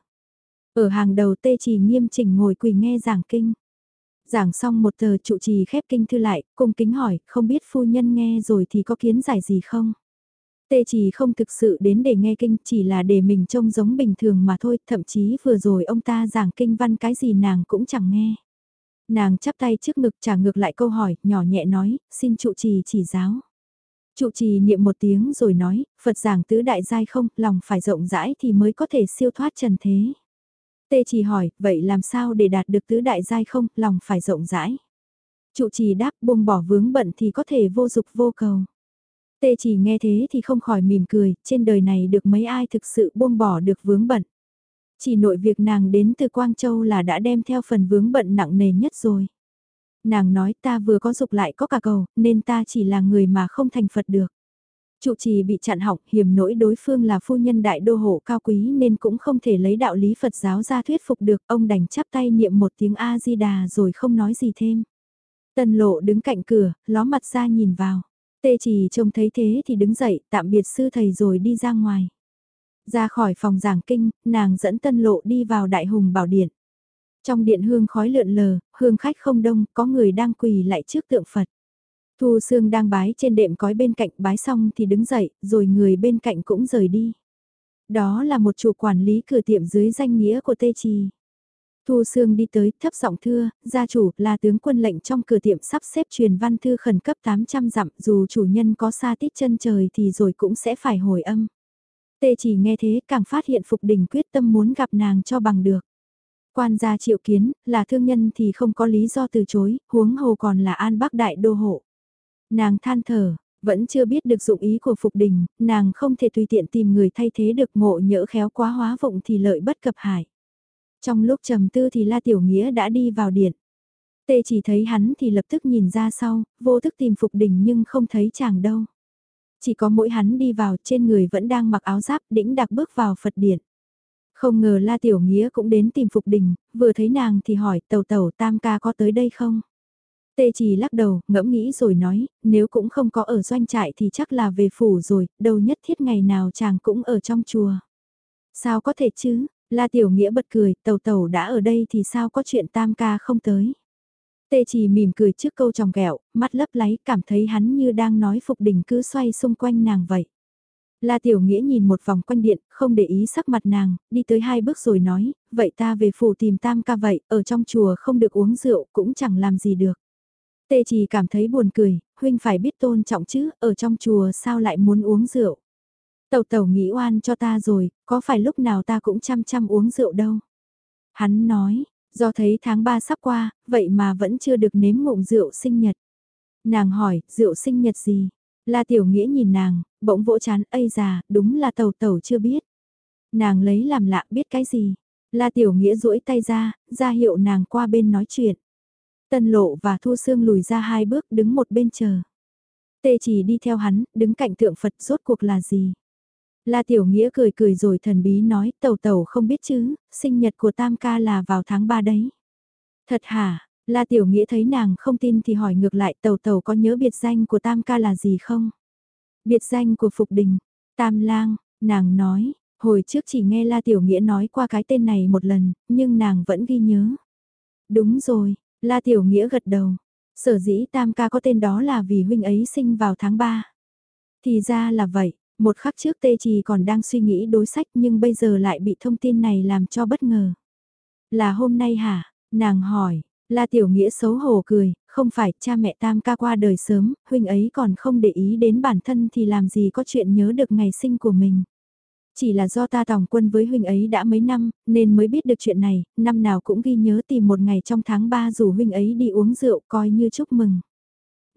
Ở hàng đầu tê trì nghiêm chỉnh ngồi quỳ nghe giảng kinh. Giảng xong một tờ trụ trì khép kinh thư lại, cung kính hỏi, không biết phu nhân nghe rồi thì có kiến giải gì không? Tê chỉ không thực sự đến để nghe kinh, chỉ là để mình trông giống bình thường mà thôi, thậm chí vừa rồi ông ta giảng kinh văn cái gì nàng cũng chẳng nghe. Nàng chắp tay trước ngực trả ngược lại câu hỏi, nhỏ nhẹ nói, xin trụ trì chỉ giáo. Trụ trì niệm một tiếng rồi nói, Phật giảng tứ đại giai không, lòng phải rộng rãi thì mới có thể siêu thoát trần thế. Tê chỉ hỏi, vậy làm sao để đạt được tứ đại giai không, lòng phải rộng rãi. Trụ trì đáp buông bỏ vướng bận thì có thể vô dục vô cầu. Tê chỉ nghe thế thì không khỏi mỉm cười, trên đời này được mấy ai thực sự buông bỏ được vướng bận. Chỉ nội việc nàng đến từ Quang Châu là đã đem theo phần vướng bận nặng nề nhất rồi. Nàng nói ta vừa có dục lại có cả cầu, nên ta chỉ là người mà không thành Phật được. Trụ trì bị chặn hỏng, hiểm nỗi đối phương là phu nhân đại đô hộ cao quý nên cũng không thể lấy đạo lý Phật giáo ra thuyết phục được, ông đành chắp tay niệm một tiếng A-di-đà rồi không nói gì thêm. Tần lộ đứng cạnh cửa, ló mặt ra nhìn vào. Tê chỉ trông thấy thế thì đứng dậy, tạm biệt sư thầy rồi đi ra ngoài. Ra khỏi phòng giảng kinh, nàng dẫn tân lộ đi vào đại hùng bảo điện. Trong điện hương khói lượn lờ, hương khách không đông, có người đang quỳ lại trước tượng Phật. Thu Sương đang bái trên đệm cói bên cạnh bái xong thì đứng dậy, rồi người bên cạnh cũng rời đi. Đó là một chủ quản lý cửa tiệm dưới danh nghĩa của Tê Trì. Thu Sương đi tới, thấp giọng thưa, gia chủ, là tướng quân lệnh trong cửa tiệm sắp xếp truyền văn thư khẩn cấp 800 dặm, dù chủ nhân có xa tít chân trời thì rồi cũng sẽ phải hồi âm. Tê chỉ nghe thế càng phát hiện Phục Đình quyết tâm muốn gặp nàng cho bằng được. Quan gia triệu kiến, là thương nhân thì không có lý do từ chối, huống hồ còn là an bắc đại đô hộ. Nàng than thở, vẫn chưa biết được dụng ý của Phục Đình, nàng không thể tùy tiện tìm người thay thế được ngộ nhỡ khéo quá hóa vụng thì lợi bất cập hại. Trong lúc trầm tư thì La Tiểu Nghĩa đã đi vào điện. Tê chỉ thấy hắn thì lập tức nhìn ra sau, vô thức tìm Phục Đình nhưng không thấy chàng đâu. Chỉ có mỗi hắn đi vào trên người vẫn đang mặc áo giáp đĩnh đặc bước vào Phật điện. Không ngờ La Tiểu Nghĩa cũng đến tìm Phục Đình, vừa thấy nàng thì hỏi tàu tàu tam ca có tới đây không? Tê chỉ lắc đầu, ngẫm nghĩ rồi nói, nếu cũng không có ở doanh trại thì chắc là về phủ rồi, đâu nhất thiết ngày nào chàng cũng ở trong chùa. Sao có thể chứ, La Tiểu Nghĩa bật cười, tàu tàu đã ở đây thì sao có chuyện tam ca không tới. Tê chỉ mỉm cười trước câu tròng kẹo, mắt lấp láy cảm thấy hắn như đang nói Phục Đình cứ xoay xung quanh nàng vậy. La Tiểu Nghĩa nhìn một vòng quanh điện, không để ý sắc mặt nàng, đi tới hai bước rồi nói, vậy ta về phủ tìm tam ca vậy, ở trong chùa không được uống rượu cũng chẳng làm gì được. Tê chỉ cảm thấy buồn cười, huynh phải biết tôn trọng chứ, ở trong chùa sao lại muốn uống rượu. Tẩu tẩu nghĩ oan cho ta rồi, có phải lúc nào ta cũng chăm chăm uống rượu đâu. Hắn nói, do thấy tháng 3 sắp qua, vậy mà vẫn chưa được nếm ngụm rượu sinh nhật. Nàng hỏi, rượu sinh nhật gì? La Tiểu Nghĩa nhìn nàng, bỗng vỗ chán, ây già, đúng là tàu tàu chưa biết. Nàng lấy làm lạ biết cái gì? La Tiểu Nghĩa duỗi tay ra, ra hiệu nàng qua bên nói chuyện. Tân Lộ và Thu Sương lùi ra hai bước đứng một bên chờ. Tê chỉ đi theo hắn, đứng cạnh tượng Phật rốt cuộc là gì? La Tiểu Nghĩa cười cười rồi thần bí nói, tàu tàu không biết chứ, sinh nhật của Tam ca là vào tháng 3 đấy. Thật hả? La Tiểu Nghĩa thấy nàng không tin thì hỏi ngược lại tàu tàu có nhớ biệt danh của Tam ca là gì không? Biệt danh của Phục Đình, Tam Lang, nàng nói, hồi trước chỉ nghe La Tiểu Nghĩa nói qua cái tên này một lần, nhưng nàng vẫn ghi nhớ. Đúng rồi, La Tiểu Nghĩa gật đầu. Sở dĩ Tam ca có tên đó là vì huynh ấy sinh vào tháng 3. Thì ra là vậy, một khắc trước Tê Trì còn đang suy nghĩ đối sách nhưng bây giờ lại bị thông tin này làm cho bất ngờ. Là hôm nay hả? Nàng hỏi, La Tiểu Nghĩa xấu hổ cười, không phải cha mẹ Tam ca qua đời sớm, huynh ấy còn không để ý đến bản thân thì làm gì có chuyện nhớ được ngày sinh của mình. Chỉ là do ta tòng quân với huynh ấy đã mấy năm, nên mới biết được chuyện này, năm nào cũng ghi nhớ tìm một ngày trong tháng 3 dù huynh ấy đi uống rượu coi như chúc mừng.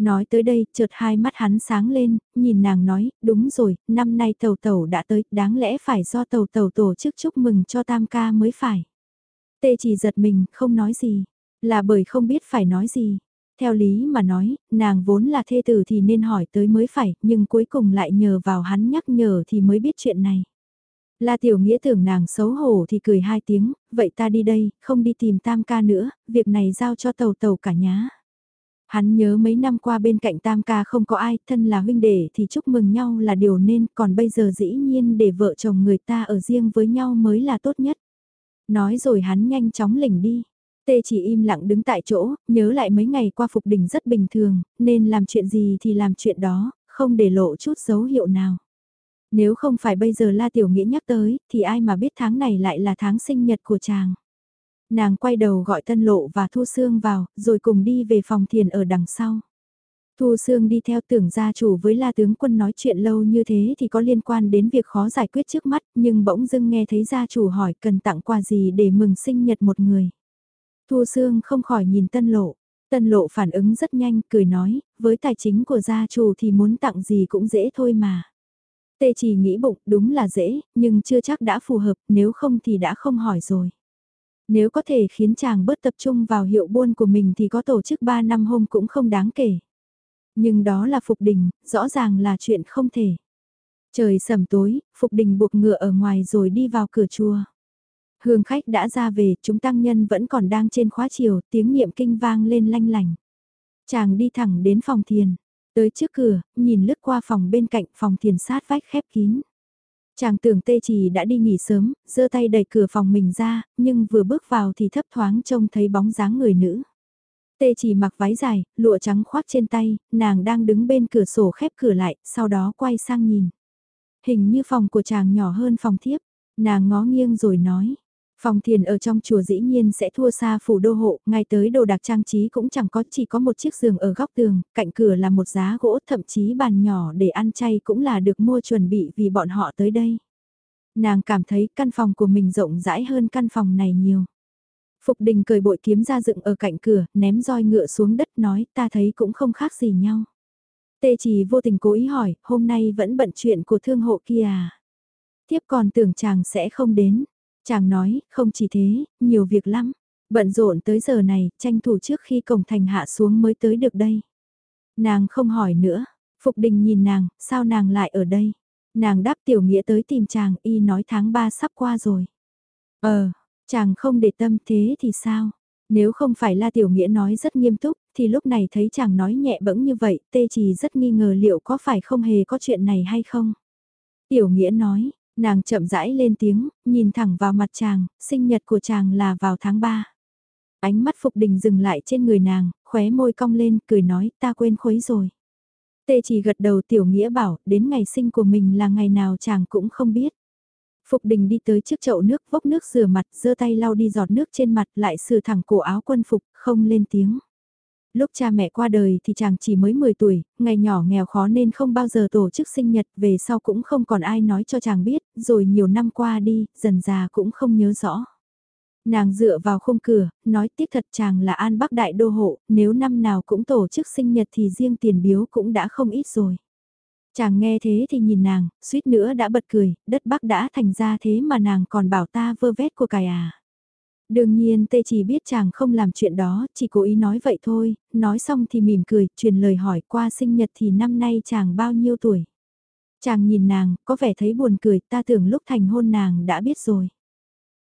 Nói tới đây, chợt hai mắt hắn sáng lên, nhìn nàng nói, đúng rồi, năm nay tàu tàu đã tới, đáng lẽ phải do tàu tàu tổ chức chúc mừng cho tam ca mới phải. Tê chỉ giật mình, không nói gì, là bởi không biết phải nói gì. Theo lý mà nói, nàng vốn là thê tử thì nên hỏi tới mới phải, nhưng cuối cùng lại nhờ vào hắn nhắc nhở thì mới biết chuyện này. La Tiểu Nghĩa tưởng nàng xấu hổ thì cười hai tiếng, vậy ta đi đây, không đi tìm tam ca nữa, việc này giao cho tàu tàu cả nhá. Hắn nhớ mấy năm qua bên cạnh tam ca không có ai, thân là huynh đệ thì chúc mừng nhau là điều nên, còn bây giờ dĩ nhiên để vợ chồng người ta ở riêng với nhau mới là tốt nhất. Nói rồi hắn nhanh chóng lỉnh đi. Tê chỉ im lặng đứng tại chỗ, nhớ lại mấy ngày qua Phục Đình rất bình thường, nên làm chuyện gì thì làm chuyện đó, không để lộ chút dấu hiệu nào. Nếu không phải bây giờ La Tiểu Nghĩa nhắc tới, thì ai mà biết tháng này lại là tháng sinh nhật của chàng. Nàng quay đầu gọi Tân Lộ và Thu Sương vào, rồi cùng đi về phòng thiền ở đằng sau. Thu Sương đi theo tưởng gia chủ với La Tướng Quân nói chuyện lâu như thế thì có liên quan đến việc khó giải quyết trước mắt, nhưng bỗng dưng nghe thấy gia chủ hỏi cần tặng quà gì để mừng sinh nhật một người. Thu Sương không khỏi nhìn Tân Lộ. Tân Lộ phản ứng rất nhanh, cười nói, với tài chính của gia chủ thì muốn tặng gì cũng dễ thôi mà. Tê chỉ nghĩ bụng, đúng là dễ, nhưng chưa chắc đã phù hợp, nếu không thì đã không hỏi rồi. Nếu có thể khiến chàng bớt tập trung vào hiệu buôn của mình thì có tổ chức 3 năm hôm cũng không đáng kể. Nhưng đó là Phục Đình, rõ ràng là chuyện không thể. Trời sầm tối, Phục Đình buộc ngựa ở ngoài rồi đi vào cửa chùa. Hương khách đã ra về, chúng tăng nhân vẫn còn đang trên khóa chiều, tiếng niệm kinh vang lên lanh lành. Chàng đi thẳng đến phòng thiền, tới trước cửa, nhìn lướt qua phòng bên cạnh phòng thiền sát vách khép kín. Chàng tưởng tê trì đã đi nghỉ sớm, giơ tay đẩy cửa phòng mình ra, nhưng vừa bước vào thì thấp thoáng trông thấy bóng dáng người nữ. Tê chỉ mặc váy dài, lụa trắng khoác trên tay, nàng đang đứng bên cửa sổ khép cửa lại, sau đó quay sang nhìn. Hình như phòng của chàng nhỏ hơn phòng thiếp, nàng ngó nghiêng rồi nói. Phòng thiền ở trong chùa dĩ nhiên sẽ thua xa phủ đô hộ, ngay tới đồ đạc trang trí cũng chẳng có chỉ có một chiếc giường ở góc tường, cạnh cửa là một giá gỗ thậm chí bàn nhỏ để ăn chay cũng là được mua chuẩn bị vì bọn họ tới đây. Nàng cảm thấy căn phòng của mình rộng rãi hơn căn phòng này nhiều. Phục đình cười bội kiếm ra dựng ở cạnh cửa, ném roi ngựa xuống đất nói ta thấy cũng không khác gì nhau. Tê chỉ vô tình cố ý hỏi, hôm nay vẫn bận chuyện của thương hộ kia à? Tiếp còn tưởng chàng sẽ không đến. Chàng nói, không chỉ thế, nhiều việc lắm. Bận rộn tới giờ này, tranh thủ trước khi cổng thành hạ xuống mới tới được đây. Nàng không hỏi nữa, Phục Đình nhìn nàng, sao nàng lại ở đây? Nàng đáp tiểu nghĩa tới tìm chàng, y nói tháng 3 sắp qua rồi. Ờ, chàng không để tâm thế thì sao? Nếu không phải là tiểu nghĩa nói rất nghiêm túc, thì lúc này thấy chàng nói nhẹ bẫng như vậy, tê chỉ rất nghi ngờ liệu có phải không hề có chuyện này hay không? Tiểu nghĩa nói, Nàng chậm rãi lên tiếng, nhìn thẳng vào mặt chàng, sinh nhật của chàng là vào tháng 3. Ánh mắt Phục Đình dừng lại trên người nàng, khóe môi cong lên, cười nói ta quên khuấy rồi. Tê chỉ gật đầu tiểu nghĩa bảo, đến ngày sinh của mình là ngày nào chàng cũng không biết. Phục đình đi tới trước chậu nước, vốc nước rửa mặt, giơ tay lau đi giọt nước trên mặt, lại sửa thẳng cổ áo quân phục, không lên tiếng. Lúc cha mẹ qua đời thì chàng chỉ mới 10 tuổi, ngày nhỏ nghèo khó nên không bao giờ tổ chức sinh nhật, về sau cũng không còn ai nói cho chàng biết, rồi nhiều năm qua đi, dần già cũng không nhớ rõ. Nàng dựa vào khung cửa, nói tiếc thật chàng là an bắc đại đô hộ, nếu năm nào cũng tổ chức sinh nhật thì riêng tiền biếu cũng đã không ít rồi. Chàng nghe thế thì nhìn nàng, suýt nữa đã bật cười, đất bắc đã thành ra thế mà nàng còn bảo ta vơ vét của cải à. Đương nhiên tê chỉ biết chàng không làm chuyện đó, chỉ cố ý nói vậy thôi, nói xong thì mỉm cười, truyền lời hỏi qua sinh nhật thì năm nay chàng bao nhiêu tuổi. Chàng nhìn nàng, có vẻ thấy buồn cười, ta tưởng lúc thành hôn nàng đã biết rồi.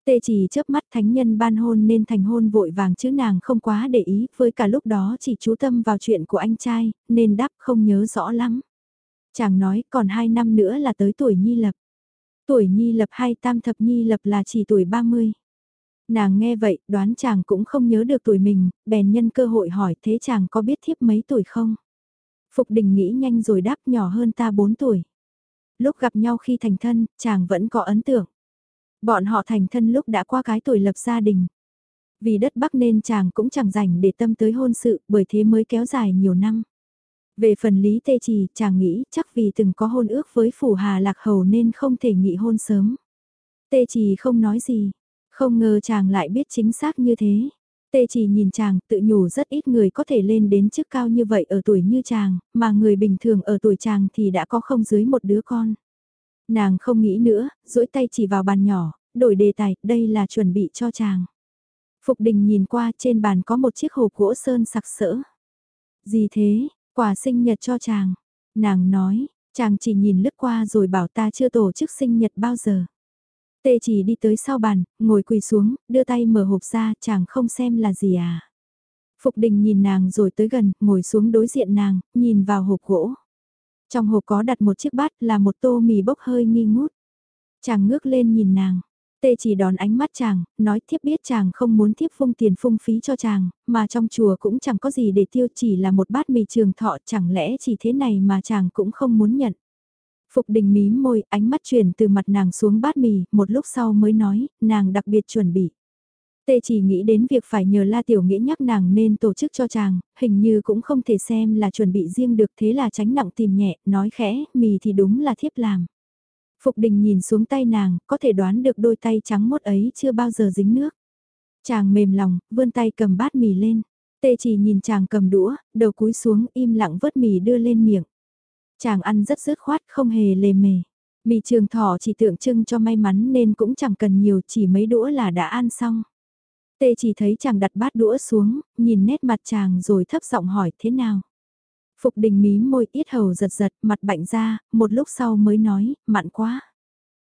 Tê chỉ chớp mắt thánh nhân ban hôn nên thành hôn vội vàng chứ nàng không quá để ý, với cả lúc đó chỉ chú tâm vào chuyện của anh trai, nên đáp không nhớ rõ lắm. Chàng nói còn hai năm nữa là tới tuổi nhi lập. Tuổi nhi lập hay tam thập nhi lập là chỉ tuổi 30. Nàng nghe vậy, đoán chàng cũng không nhớ được tuổi mình, bèn nhân cơ hội hỏi thế chàng có biết thiếp mấy tuổi không? Phục đình nghĩ nhanh rồi đáp nhỏ hơn ta 4 tuổi. Lúc gặp nhau khi thành thân, chàng vẫn có ấn tượng. Bọn họ thành thân lúc đã qua cái tuổi lập gia đình. Vì đất Bắc nên chàng cũng chẳng rảnh để tâm tới hôn sự, bởi thế mới kéo dài nhiều năm. Về phần Lý Tê Trì, chàng nghĩ chắc vì từng có hôn ước với Phủ Hà Lạc Hầu nên không thể nghị hôn sớm. Tê Trì không nói gì, không ngờ chàng lại biết chính xác như thế. Tê chỉ nhìn chàng tự nhủ rất ít người có thể lên đến chức cao như vậy ở tuổi như chàng, mà người bình thường ở tuổi chàng thì đã có không dưới một đứa con. Nàng không nghĩ nữa, duỗi tay chỉ vào bàn nhỏ, đổi đề tài, đây là chuẩn bị cho chàng. Phục đình nhìn qua trên bàn có một chiếc hộp gỗ sơn sặc sỡ. Gì thế, quà sinh nhật cho chàng. Nàng nói, chàng chỉ nhìn lướt qua rồi bảo ta chưa tổ chức sinh nhật bao giờ. Tê chỉ đi tới sau bàn, ngồi quỳ xuống, đưa tay mở hộp ra, chàng không xem là gì à. Phục đình nhìn nàng rồi tới gần, ngồi xuống đối diện nàng, nhìn vào hộp gỗ. Trong hộp có đặt một chiếc bát là một tô mì bốc hơi nghi ngút. Chàng ngước lên nhìn nàng. Tê chỉ đón ánh mắt chàng, nói thiếp biết chàng không muốn thiếp phung tiền phung phí cho chàng, mà trong chùa cũng chẳng có gì để tiêu chỉ là một bát mì trường thọ chẳng lẽ chỉ thế này mà chàng cũng không muốn nhận. Phục đình mím môi, ánh mắt chuyển từ mặt nàng xuống bát mì, một lúc sau mới nói, nàng đặc biệt chuẩn bị. Tê chỉ nghĩ đến việc phải nhờ La Tiểu Nghĩa nhắc nàng nên tổ chức cho chàng, hình như cũng không thể xem là chuẩn bị riêng được thế là tránh nặng tìm nhẹ, nói khẽ, mì thì đúng là thiếp làm. Phục đình nhìn xuống tay nàng, có thể đoán được đôi tay trắng mốt ấy chưa bao giờ dính nước. Chàng mềm lòng, vươn tay cầm bát mì lên. Tê chỉ nhìn chàng cầm đũa, đầu cúi xuống im lặng vớt mì đưa lên miệng. Chàng ăn rất dứt khoát, không hề lề mề. Mì trường thỏ chỉ tượng trưng cho may mắn nên cũng chẳng cần nhiều, chỉ mấy đũa là đã ăn xong. Tê chỉ thấy chàng đặt bát đũa xuống, nhìn nét mặt chàng rồi thấp giọng hỏi thế nào. Phục đình mí môi ít hầu giật giật, mặt bạnh ra, một lúc sau mới nói, mặn quá.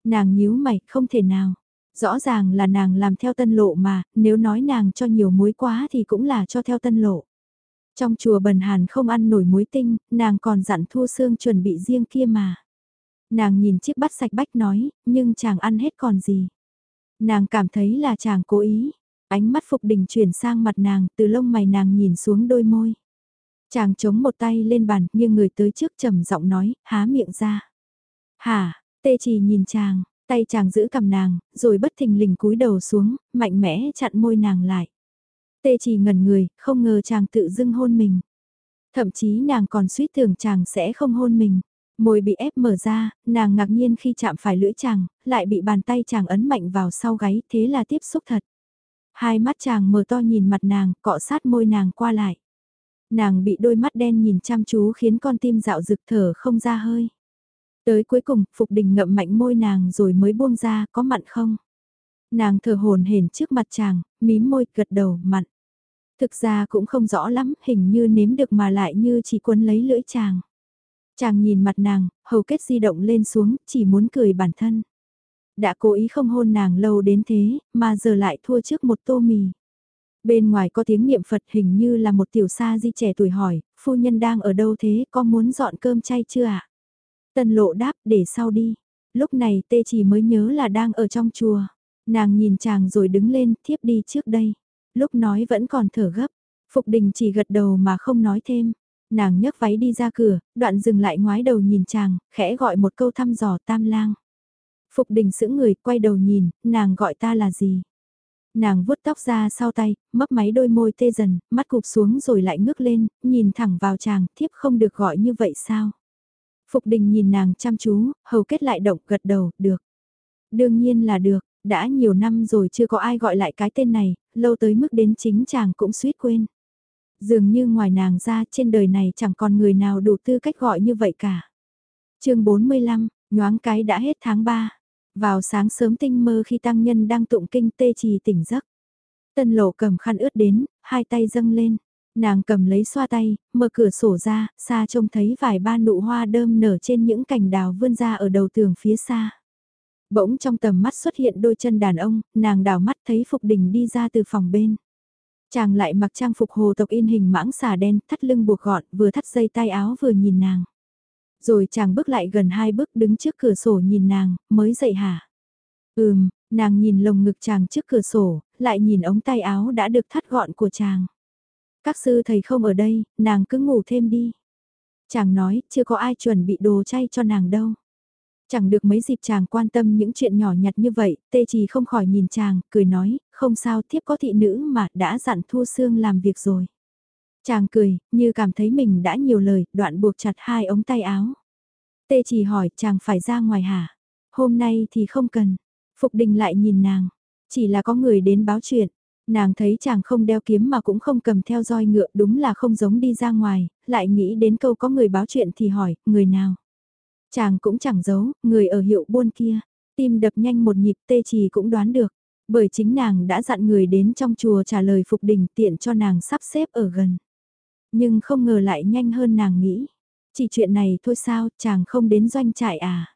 Nàng nhíu mày, không thể nào. Rõ ràng là nàng làm theo tân lộ mà, nếu nói nàng cho nhiều muối quá thì cũng là cho theo tân lộ. Trong chùa Bần Hàn không ăn nổi muối tinh, nàng còn dặn Thu xương chuẩn bị riêng kia mà. Nàng nhìn chiếc bát sạch bách nói, nhưng chàng ăn hết còn gì. Nàng cảm thấy là chàng cố ý. Ánh mắt Phục Đình chuyển sang mặt nàng, từ lông mày nàng nhìn xuống đôi môi. Chàng chống một tay lên bàn, nhưng người tới trước trầm giọng nói, há miệng ra. Hả, tê chỉ nhìn chàng, tay chàng giữ cầm nàng, rồi bất thình lình cúi đầu xuống, mạnh mẽ chặn môi nàng lại. Tê chỉ ngẩn người, không ngờ chàng tự dưng hôn mình. Thậm chí nàng còn suýt tưởng chàng sẽ không hôn mình. Môi bị ép mở ra, nàng ngạc nhiên khi chạm phải lưỡi chàng, lại bị bàn tay chàng ấn mạnh vào sau gáy, thế là tiếp xúc thật. Hai mắt chàng mở to nhìn mặt nàng, cọ sát môi nàng qua lại. Nàng bị đôi mắt đen nhìn chăm chú khiến con tim dạo rực thở không ra hơi. Tới cuối cùng, Phục Đình ngậm mạnh môi nàng rồi mới buông ra, có mặn không? Nàng thở hồn hển trước mặt chàng, mím môi, gật đầu, mặn. Thực ra cũng không rõ lắm, hình như nếm được mà lại như chỉ quấn lấy lưỡi chàng. Chàng nhìn mặt nàng, hầu kết di động lên xuống, chỉ muốn cười bản thân. Đã cố ý không hôn nàng lâu đến thế, mà giờ lại thua trước một tô mì. Bên ngoài có tiếng niệm Phật hình như là một tiểu sa di trẻ tuổi hỏi, phu nhân đang ở đâu thế, có muốn dọn cơm chay chưa ạ? À? Tần lộ đáp, để sau đi. Lúc này tê chỉ mới nhớ là đang ở trong chùa. Nàng nhìn chàng rồi đứng lên, thiếp đi trước đây. Lúc nói vẫn còn thở gấp. Phục đình chỉ gật đầu mà không nói thêm. Nàng nhấc váy đi ra cửa, đoạn dừng lại ngoái đầu nhìn chàng, khẽ gọi một câu thăm dò tam lang. Phục đình sững người, quay đầu nhìn, nàng gọi ta là gì? Nàng vuốt tóc ra sau tay, mấp máy đôi môi tê dần, mắt cụp xuống rồi lại ngước lên, nhìn thẳng vào chàng, thiếp không được gọi như vậy sao? Phục đình nhìn nàng chăm chú, hầu kết lại động gật đầu, được. Đương nhiên là được, đã nhiều năm rồi chưa có ai gọi lại cái tên này, lâu tới mức đến chính chàng cũng suýt quên. Dường như ngoài nàng ra trên đời này chẳng còn người nào đủ tư cách gọi như vậy cả. chương 45, nhoáng cái đã hết tháng 3. Vào sáng sớm tinh mơ khi tăng nhân đang tụng kinh tê trì tỉnh giấc. Tân lộ cầm khăn ướt đến, hai tay dâng lên. Nàng cầm lấy xoa tay, mở cửa sổ ra, xa trông thấy vài ba nụ hoa đơm nở trên những cành đào vươn ra ở đầu tường phía xa. Bỗng trong tầm mắt xuất hiện đôi chân đàn ông, nàng đào mắt thấy Phục Đình đi ra từ phòng bên. Chàng lại mặc trang phục hồ tộc in hình mãng xà đen, thắt lưng buộc gọn, vừa thắt dây tay áo vừa nhìn nàng. Rồi chàng bước lại gần hai bước đứng trước cửa sổ nhìn nàng, mới dậy hả? Ừm, nàng nhìn lồng ngực chàng trước cửa sổ, lại nhìn ống tay áo đã được thắt gọn của chàng. Các sư thầy không ở đây, nàng cứ ngủ thêm đi. Chàng nói, chưa có ai chuẩn bị đồ chay cho nàng đâu. Chẳng được mấy dịp chàng quan tâm những chuyện nhỏ nhặt như vậy, tê chỉ không khỏi nhìn chàng, cười nói, không sao thiếp có thị nữ mà đã dặn Thu Sương làm việc rồi. Chàng cười, như cảm thấy mình đã nhiều lời, đoạn buộc chặt hai ống tay áo. Tê chỉ hỏi chàng phải ra ngoài hả? Hôm nay thì không cần. Phục đình lại nhìn nàng. Chỉ là có người đến báo chuyện. Nàng thấy chàng không đeo kiếm mà cũng không cầm theo roi ngựa đúng là không giống đi ra ngoài, lại nghĩ đến câu có người báo chuyện thì hỏi, người nào? Chàng cũng chẳng giấu, người ở hiệu buôn kia, tim đập nhanh một nhịp tê trì cũng đoán được, bởi chính nàng đã dặn người đến trong chùa trả lời phục đình tiện cho nàng sắp xếp ở gần. Nhưng không ngờ lại nhanh hơn nàng nghĩ. Chỉ chuyện này thôi sao, chàng không đến doanh trại à?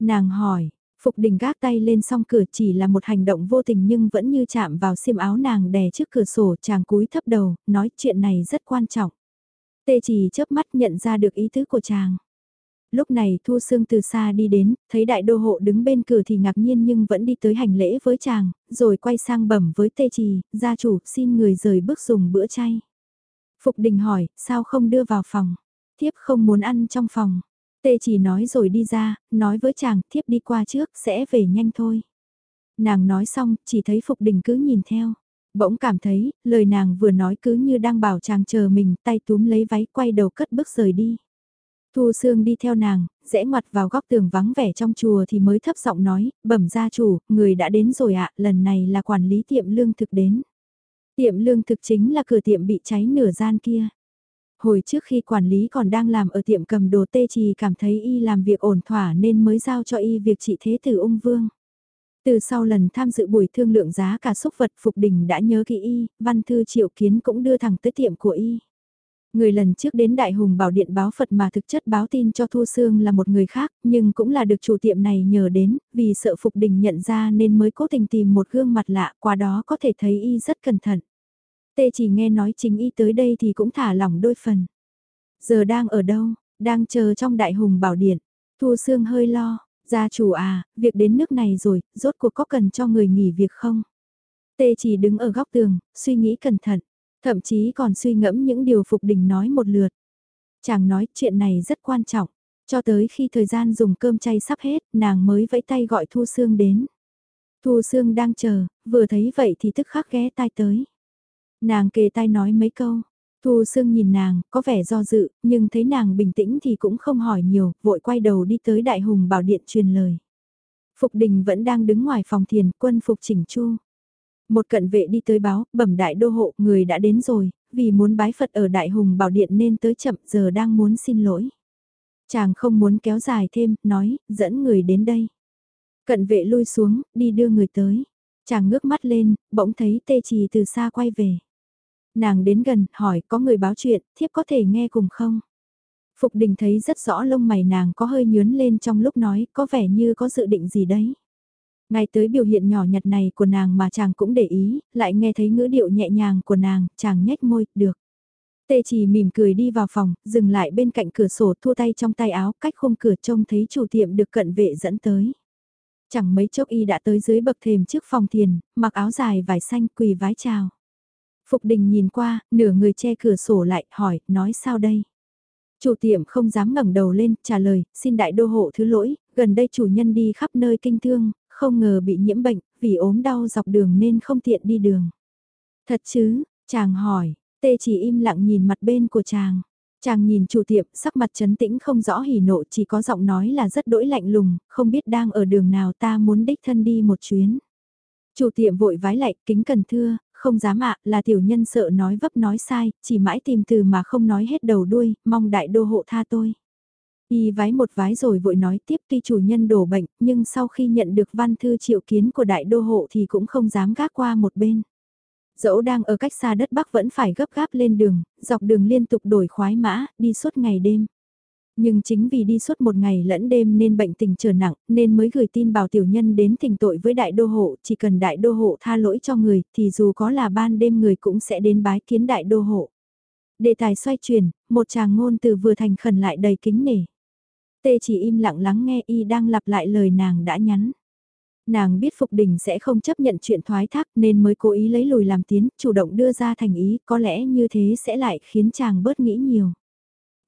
Nàng hỏi, Phục đình gác tay lên song cửa chỉ là một hành động vô tình nhưng vẫn như chạm vào xiêm áo nàng đè trước cửa sổ chàng cúi thấp đầu, nói chuyện này rất quan trọng. Tê chỉ chớp mắt nhận ra được ý tứ của chàng. Lúc này Thu Sương từ xa đi đến, thấy đại đô hộ đứng bên cửa thì ngạc nhiên nhưng vẫn đi tới hành lễ với chàng, rồi quay sang bẩm với Tê Trì, gia chủ xin người rời bước dùng bữa chay. Phục đình hỏi, sao không đưa vào phòng? Thiếp không muốn ăn trong phòng. Tê chỉ nói rồi đi ra, nói với chàng, thiếp đi qua trước, sẽ về nhanh thôi. Nàng nói xong, chỉ thấy Phục đình cứ nhìn theo. Bỗng cảm thấy, lời nàng vừa nói cứ như đang bảo chàng chờ mình, tay túm lấy váy quay đầu cất bước rời đi. Thu Sương đi theo nàng, rẽ ngoặt vào góc tường vắng vẻ trong chùa thì mới thấp giọng nói, bẩm gia chủ, người đã đến rồi ạ, lần này là quản lý tiệm lương thực đến. Tiệm lương thực chính là cửa tiệm bị cháy nửa gian kia. Hồi trước khi quản lý còn đang làm ở tiệm cầm đồ tê trì cảm thấy y làm việc ổn thỏa nên mới giao cho y việc trị thế tử ung vương. Từ sau lần tham dự buổi thương lượng giá cả xúc vật Phục Đình đã nhớ kỹ y, văn thư triệu kiến cũng đưa thẳng tới tiệm của y. Người lần trước đến Đại Hùng Bảo Điện báo Phật mà thực chất báo tin cho Thu Sương là một người khác, nhưng cũng là được chủ tiệm này nhờ đến, vì sợ Phục Đình nhận ra nên mới cố tình tìm một gương mặt lạ, qua đó có thể thấy y rất cẩn thận. Tê chỉ nghe nói chính y tới đây thì cũng thả lỏng đôi phần. Giờ đang ở đâu, đang chờ trong Đại Hùng Bảo Điện. Thu Sương hơi lo, gia chủ à, việc đến nước này rồi, rốt cuộc có cần cho người nghỉ việc không? Tê chỉ đứng ở góc tường, suy nghĩ cẩn thận. Thậm chí còn suy ngẫm những điều Phục Đình nói một lượt. Chàng nói chuyện này rất quan trọng. Cho tới khi thời gian dùng cơm chay sắp hết, nàng mới vẫy tay gọi Thu Sương đến. Thu Sương đang chờ, vừa thấy vậy thì tức khắc ghé tai tới. Nàng kề tai nói mấy câu. Thu Sương nhìn nàng, có vẻ do dự, nhưng thấy nàng bình tĩnh thì cũng không hỏi nhiều, vội quay đầu đi tới Đại Hùng Bảo Điện truyền lời. Phục Đình vẫn đang đứng ngoài phòng thiền, quân phục chỉnh chu. Một cận vệ đi tới báo, bẩm đại đô hộ, người đã đến rồi, vì muốn bái Phật ở Đại Hùng Bảo Điện nên tới chậm giờ đang muốn xin lỗi. Chàng không muốn kéo dài thêm, nói, dẫn người đến đây. Cận vệ lui xuống, đi đưa người tới. Chàng ngước mắt lên, bỗng thấy tê trì từ xa quay về. Nàng đến gần, hỏi có người báo chuyện, thiếp có thể nghe cùng không? Phục đình thấy rất rõ lông mày nàng có hơi nhướn lên trong lúc nói, có vẻ như có dự định gì đấy. Ngay tới biểu hiện nhỏ nhặt này của nàng mà chàng cũng để ý, lại nghe thấy ngữ điệu nhẹ nhàng của nàng, chàng nhếch môi, được. Tê chỉ mỉm cười đi vào phòng, dừng lại bên cạnh cửa sổ thua tay trong tay áo, cách khung cửa trông thấy chủ tiệm được cận vệ dẫn tới. Chẳng mấy chốc y đã tới dưới bậc thềm trước phòng thiền, mặc áo dài vải xanh quỳ vái chào. Phục đình nhìn qua, nửa người che cửa sổ lại, hỏi, nói sao đây? Chủ tiệm không dám ngẩng đầu lên, trả lời, xin đại đô hộ thứ lỗi, gần đây chủ nhân đi khắp nơi kinh thương, không ngờ bị nhiễm bệnh, vì ốm đau dọc đường nên không tiện đi đường. Thật chứ, chàng hỏi, tê chỉ im lặng nhìn mặt bên của chàng. Chàng nhìn chủ tiệm, sắc mặt chấn tĩnh không rõ hỉ nộ chỉ có giọng nói là rất đỗi lạnh lùng, không biết đang ở đường nào ta muốn đích thân đi một chuyến. Chủ tiệm vội vái lại, kính cần thưa, không dám ạ, là tiểu nhân sợ nói vấp nói sai, chỉ mãi tìm từ mà không nói hết đầu đuôi, mong đại đô hộ tha tôi. Y vái một vái rồi vội nói tiếp tuy chủ nhân đổ bệnh, nhưng sau khi nhận được văn thư triệu kiến của đại đô hộ thì cũng không dám gác qua một bên. Dẫu đang ở cách xa đất Bắc vẫn phải gấp gáp lên đường, dọc đường liên tục đổi khoái mã, đi suốt ngày đêm. Nhưng chính vì đi suốt một ngày lẫn đêm nên bệnh tình trở nặng, nên mới gửi tin bảo tiểu nhân đến thỉnh tội với đại đô hộ, chỉ cần đại đô hộ tha lỗi cho người, thì dù có là ban đêm người cũng sẽ đến bái kiến đại đô hộ. Đề tài xoay chuyển, một chàng ngôn từ vừa thành khẩn lại đầy kính nể. Tê chỉ im lặng lắng nghe y đang lặp lại lời nàng đã nhắn. Nàng biết Phục Đình sẽ không chấp nhận chuyện thoái thác nên mới cố ý lấy lùi làm tiến, chủ động đưa ra thành ý, có lẽ như thế sẽ lại khiến chàng bớt nghĩ nhiều.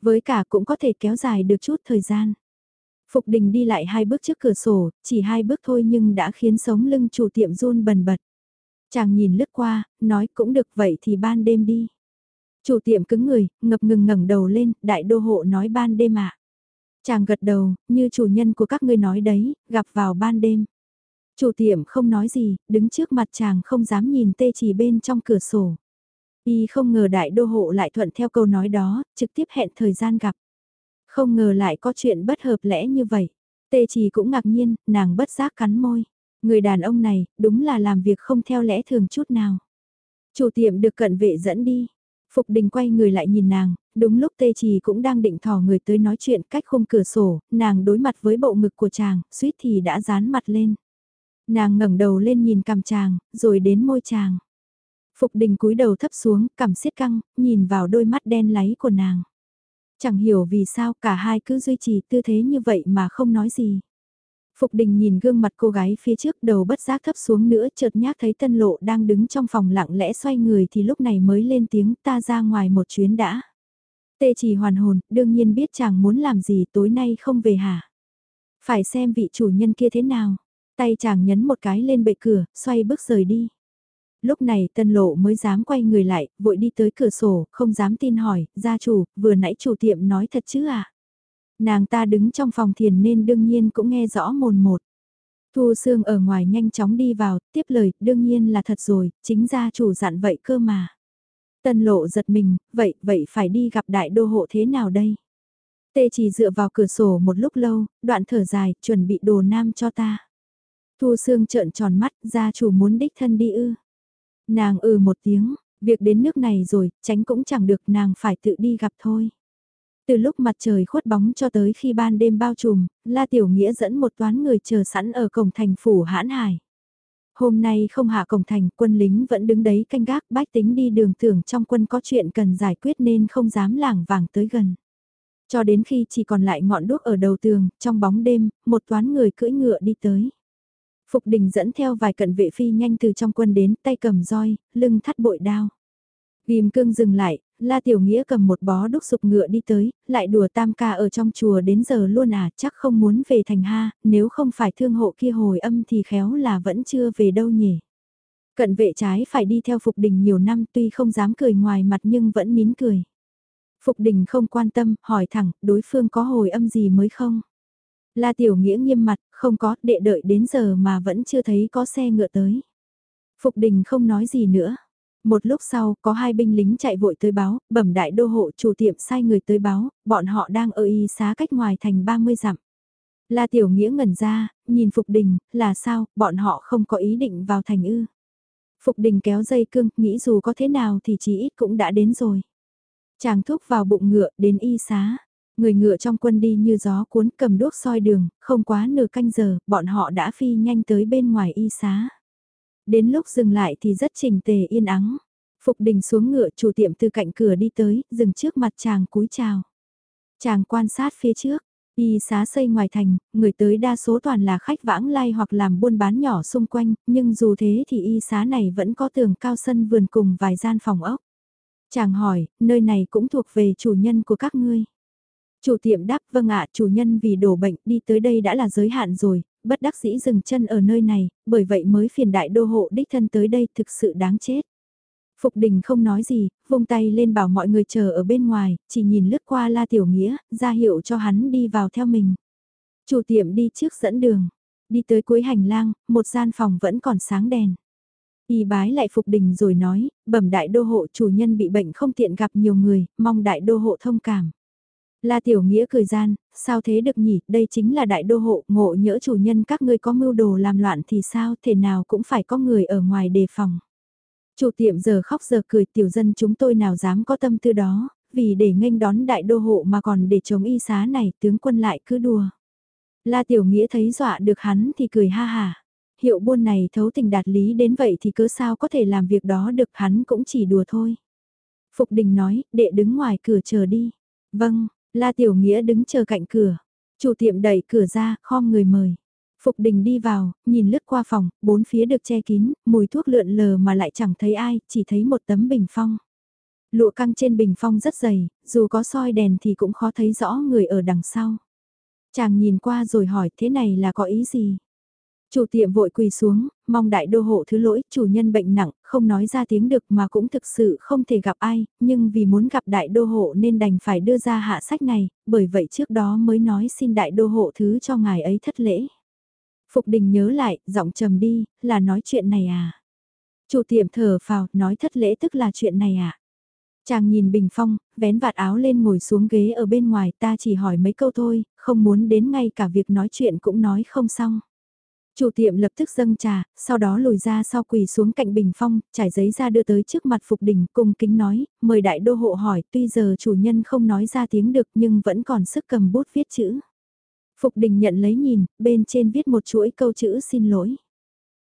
Với cả cũng có thể kéo dài được chút thời gian. Phục Đình đi lại hai bước trước cửa sổ, chỉ hai bước thôi nhưng đã khiến sống lưng chủ tiệm run bần bật. Chàng nhìn lướt qua, nói cũng được vậy thì ban đêm đi. Chủ tiệm cứng người, ngập ngừng ngẩng đầu lên, đại đô hộ nói ban đêm ạ. Chàng gật đầu, như chủ nhân của các ngươi nói đấy, gặp vào ban đêm. Chủ tiệm không nói gì, đứng trước mặt chàng không dám nhìn tê chỉ bên trong cửa sổ. Y không ngờ đại đô hộ lại thuận theo câu nói đó, trực tiếp hẹn thời gian gặp. Không ngờ lại có chuyện bất hợp lẽ như vậy. Tê chỉ cũng ngạc nhiên, nàng bất giác cắn môi. Người đàn ông này, đúng là làm việc không theo lẽ thường chút nào. Chủ tiệm được cận vệ dẫn đi. Phục đình quay người lại nhìn nàng, đúng lúc tê trì cũng đang định thò người tới nói chuyện cách khung cửa sổ, nàng đối mặt với bộ ngực của chàng, suýt thì đã dán mặt lên. Nàng ngẩng đầu lên nhìn cằm chàng, rồi đến môi chàng. Phục đình cúi đầu thấp xuống, cằm siết căng, nhìn vào đôi mắt đen láy của nàng. Chẳng hiểu vì sao cả hai cứ duy trì tư thế như vậy mà không nói gì. Phục đình nhìn gương mặt cô gái phía trước đầu bất giác thấp xuống nữa chợt nhác thấy tân lộ đang đứng trong phòng lặng lẽ xoay người thì lúc này mới lên tiếng ta ra ngoài một chuyến đã. Tê chỉ hoàn hồn, đương nhiên biết chàng muốn làm gì tối nay không về hả. Phải xem vị chủ nhân kia thế nào. Tay chàng nhấn một cái lên bệ cửa, xoay bước rời đi. Lúc này tân lộ mới dám quay người lại, vội đi tới cửa sổ, không dám tin hỏi, gia chủ, vừa nãy chủ tiệm nói thật chứ à? Nàng ta đứng trong phòng thiền nên đương nhiên cũng nghe rõ mồn một. Thu Sương ở ngoài nhanh chóng đi vào, tiếp lời, đương nhiên là thật rồi, chính gia chủ dặn vậy cơ mà. Tân lộ giật mình, vậy, vậy phải đi gặp đại đô hộ thế nào đây? Tê chỉ dựa vào cửa sổ một lúc lâu, đoạn thở dài, chuẩn bị đồ nam cho ta. Thu Sương trợn tròn mắt, gia chủ muốn đích thân đi ư. Nàng ừ một tiếng, việc đến nước này rồi, tránh cũng chẳng được nàng phải tự đi gặp thôi. Từ lúc mặt trời khuất bóng cho tới khi ban đêm bao trùm, La Tiểu Nghĩa dẫn một toán người chờ sẵn ở cổng thành phủ hãn hải. Hôm nay không hạ cổng thành, quân lính vẫn đứng đấy canh gác bách tính đi đường tưởng trong quân có chuyện cần giải quyết nên không dám lảng vàng tới gần. Cho đến khi chỉ còn lại ngọn đuốc ở đầu tường, trong bóng đêm, một toán người cưỡi ngựa đi tới. Phục đình dẫn theo vài cận vệ phi nhanh từ trong quân đến tay cầm roi, lưng thắt bội đao. Ghim cương dừng lại, La Tiểu Nghĩa cầm một bó đúc sụp ngựa đi tới, lại đùa tam ca ở trong chùa đến giờ luôn à, chắc không muốn về thành ha, nếu không phải thương hộ kia hồi âm thì khéo là vẫn chưa về đâu nhỉ. Cận vệ trái phải đi theo Phục Đình nhiều năm tuy không dám cười ngoài mặt nhưng vẫn nín cười. Phục Đình không quan tâm, hỏi thẳng, đối phương có hồi âm gì mới không? La Tiểu Nghĩa nghiêm mặt, không có, đệ đợi đến giờ mà vẫn chưa thấy có xe ngựa tới. Phục Đình không nói gì nữa. Một lúc sau, có hai binh lính chạy vội tới báo, bẩm đại đô hộ chủ tiệm sai người tới báo, bọn họ đang ở y xá cách ngoài thành 30 dặm. La Tiểu Nghĩa ngẩn ra, nhìn Phục Đình, là sao, bọn họ không có ý định vào thành ư. Phục Đình kéo dây cương, nghĩ dù có thế nào thì chỉ ít cũng đã đến rồi. Chàng thúc vào bụng ngựa, đến y xá. Người ngựa trong quân đi như gió cuốn cầm đuốc soi đường, không quá nửa canh giờ, bọn họ đã phi nhanh tới bên ngoài y xá. Đến lúc dừng lại thì rất trình tề yên ắng. Phục đình xuống ngựa chủ tiệm từ cạnh cửa đi tới, dừng trước mặt chàng cúi chào. Chàng quan sát phía trước, y xá xây ngoài thành, người tới đa số toàn là khách vãng lai hoặc làm buôn bán nhỏ xung quanh, nhưng dù thế thì y xá này vẫn có tường cao sân vườn cùng vài gian phòng ốc. Chàng hỏi, nơi này cũng thuộc về chủ nhân của các ngươi. Chủ tiệm đáp vâng ạ chủ nhân vì đổ bệnh đi tới đây đã là giới hạn rồi, bất đắc dĩ dừng chân ở nơi này, bởi vậy mới phiền đại đô hộ đích thân tới đây thực sự đáng chết. Phục đình không nói gì, vung tay lên bảo mọi người chờ ở bên ngoài, chỉ nhìn lướt qua la tiểu nghĩa, ra hiệu cho hắn đi vào theo mình. Chủ tiệm đi trước dẫn đường, đi tới cuối hành lang, một gian phòng vẫn còn sáng đèn. Y bái lại Phục Đình rồi nói, bẩm đại đô hộ chủ nhân bị bệnh không tiện gặp nhiều người, mong đại đô hộ thông cảm. La Tiểu Nghĩa cười gian, sao thế được nhỉ, đây chính là đại đô hộ, ngộ nhỡ chủ nhân các ngươi có mưu đồ làm loạn thì sao, thể nào cũng phải có người ở ngoài đề phòng. Chủ tiệm giờ khóc giờ cười tiểu dân chúng tôi nào dám có tâm tư đó, vì để nghênh đón đại đô hộ mà còn để chống y xá này tướng quân lại cứ đùa. La Tiểu Nghĩa thấy dọa được hắn thì cười ha hà. Hiệu buôn này thấu tình đạt lý đến vậy thì cứ sao có thể làm việc đó được hắn cũng chỉ đùa thôi. Phục đình nói, đệ đứng ngoài cửa chờ đi. Vâng, La Tiểu Nghĩa đứng chờ cạnh cửa. Chủ tiệm đẩy cửa ra, khom người mời. Phục đình đi vào, nhìn lướt qua phòng, bốn phía được che kín, mùi thuốc lượn lờ mà lại chẳng thấy ai, chỉ thấy một tấm bình phong. Lụa căng trên bình phong rất dày, dù có soi đèn thì cũng khó thấy rõ người ở đằng sau. Chàng nhìn qua rồi hỏi thế này là có ý gì? Chủ tiệm vội quỳ xuống, mong đại đô hộ thứ lỗi, chủ nhân bệnh nặng, không nói ra tiếng được mà cũng thực sự không thể gặp ai, nhưng vì muốn gặp đại đô hộ nên đành phải đưa ra hạ sách này, bởi vậy trước đó mới nói xin đại đô hộ thứ cho ngài ấy thất lễ. Phục đình nhớ lại, giọng trầm đi, là nói chuyện này à? Chủ tiệm thở phào, nói thất lễ tức là chuyện này à? Chàng nhìn bình phong, vén vạt áo lên ngồi xuống ghế ở bên ngoài ta chỉ hỏi mấy câu thôi, không muốn đến ngay cả việc nói chuyện cũng nói không xong. Chủ tiệm lập tức dâng trà, sau đó lùi ra sau quỳ xuống cạnh bình phong, trải giấy ra đưa tới trước mặt Phục Đình, cung kính nói, mời đại đô hộ hỏi, tuy giờ chủ nhân không nói ra tiếng được nhưng vẫn còn sức cầm bút viết chữ. Phục Đình nhận lấy nhìn, bên trên viết một chuỗi câu chữ xin lỗi.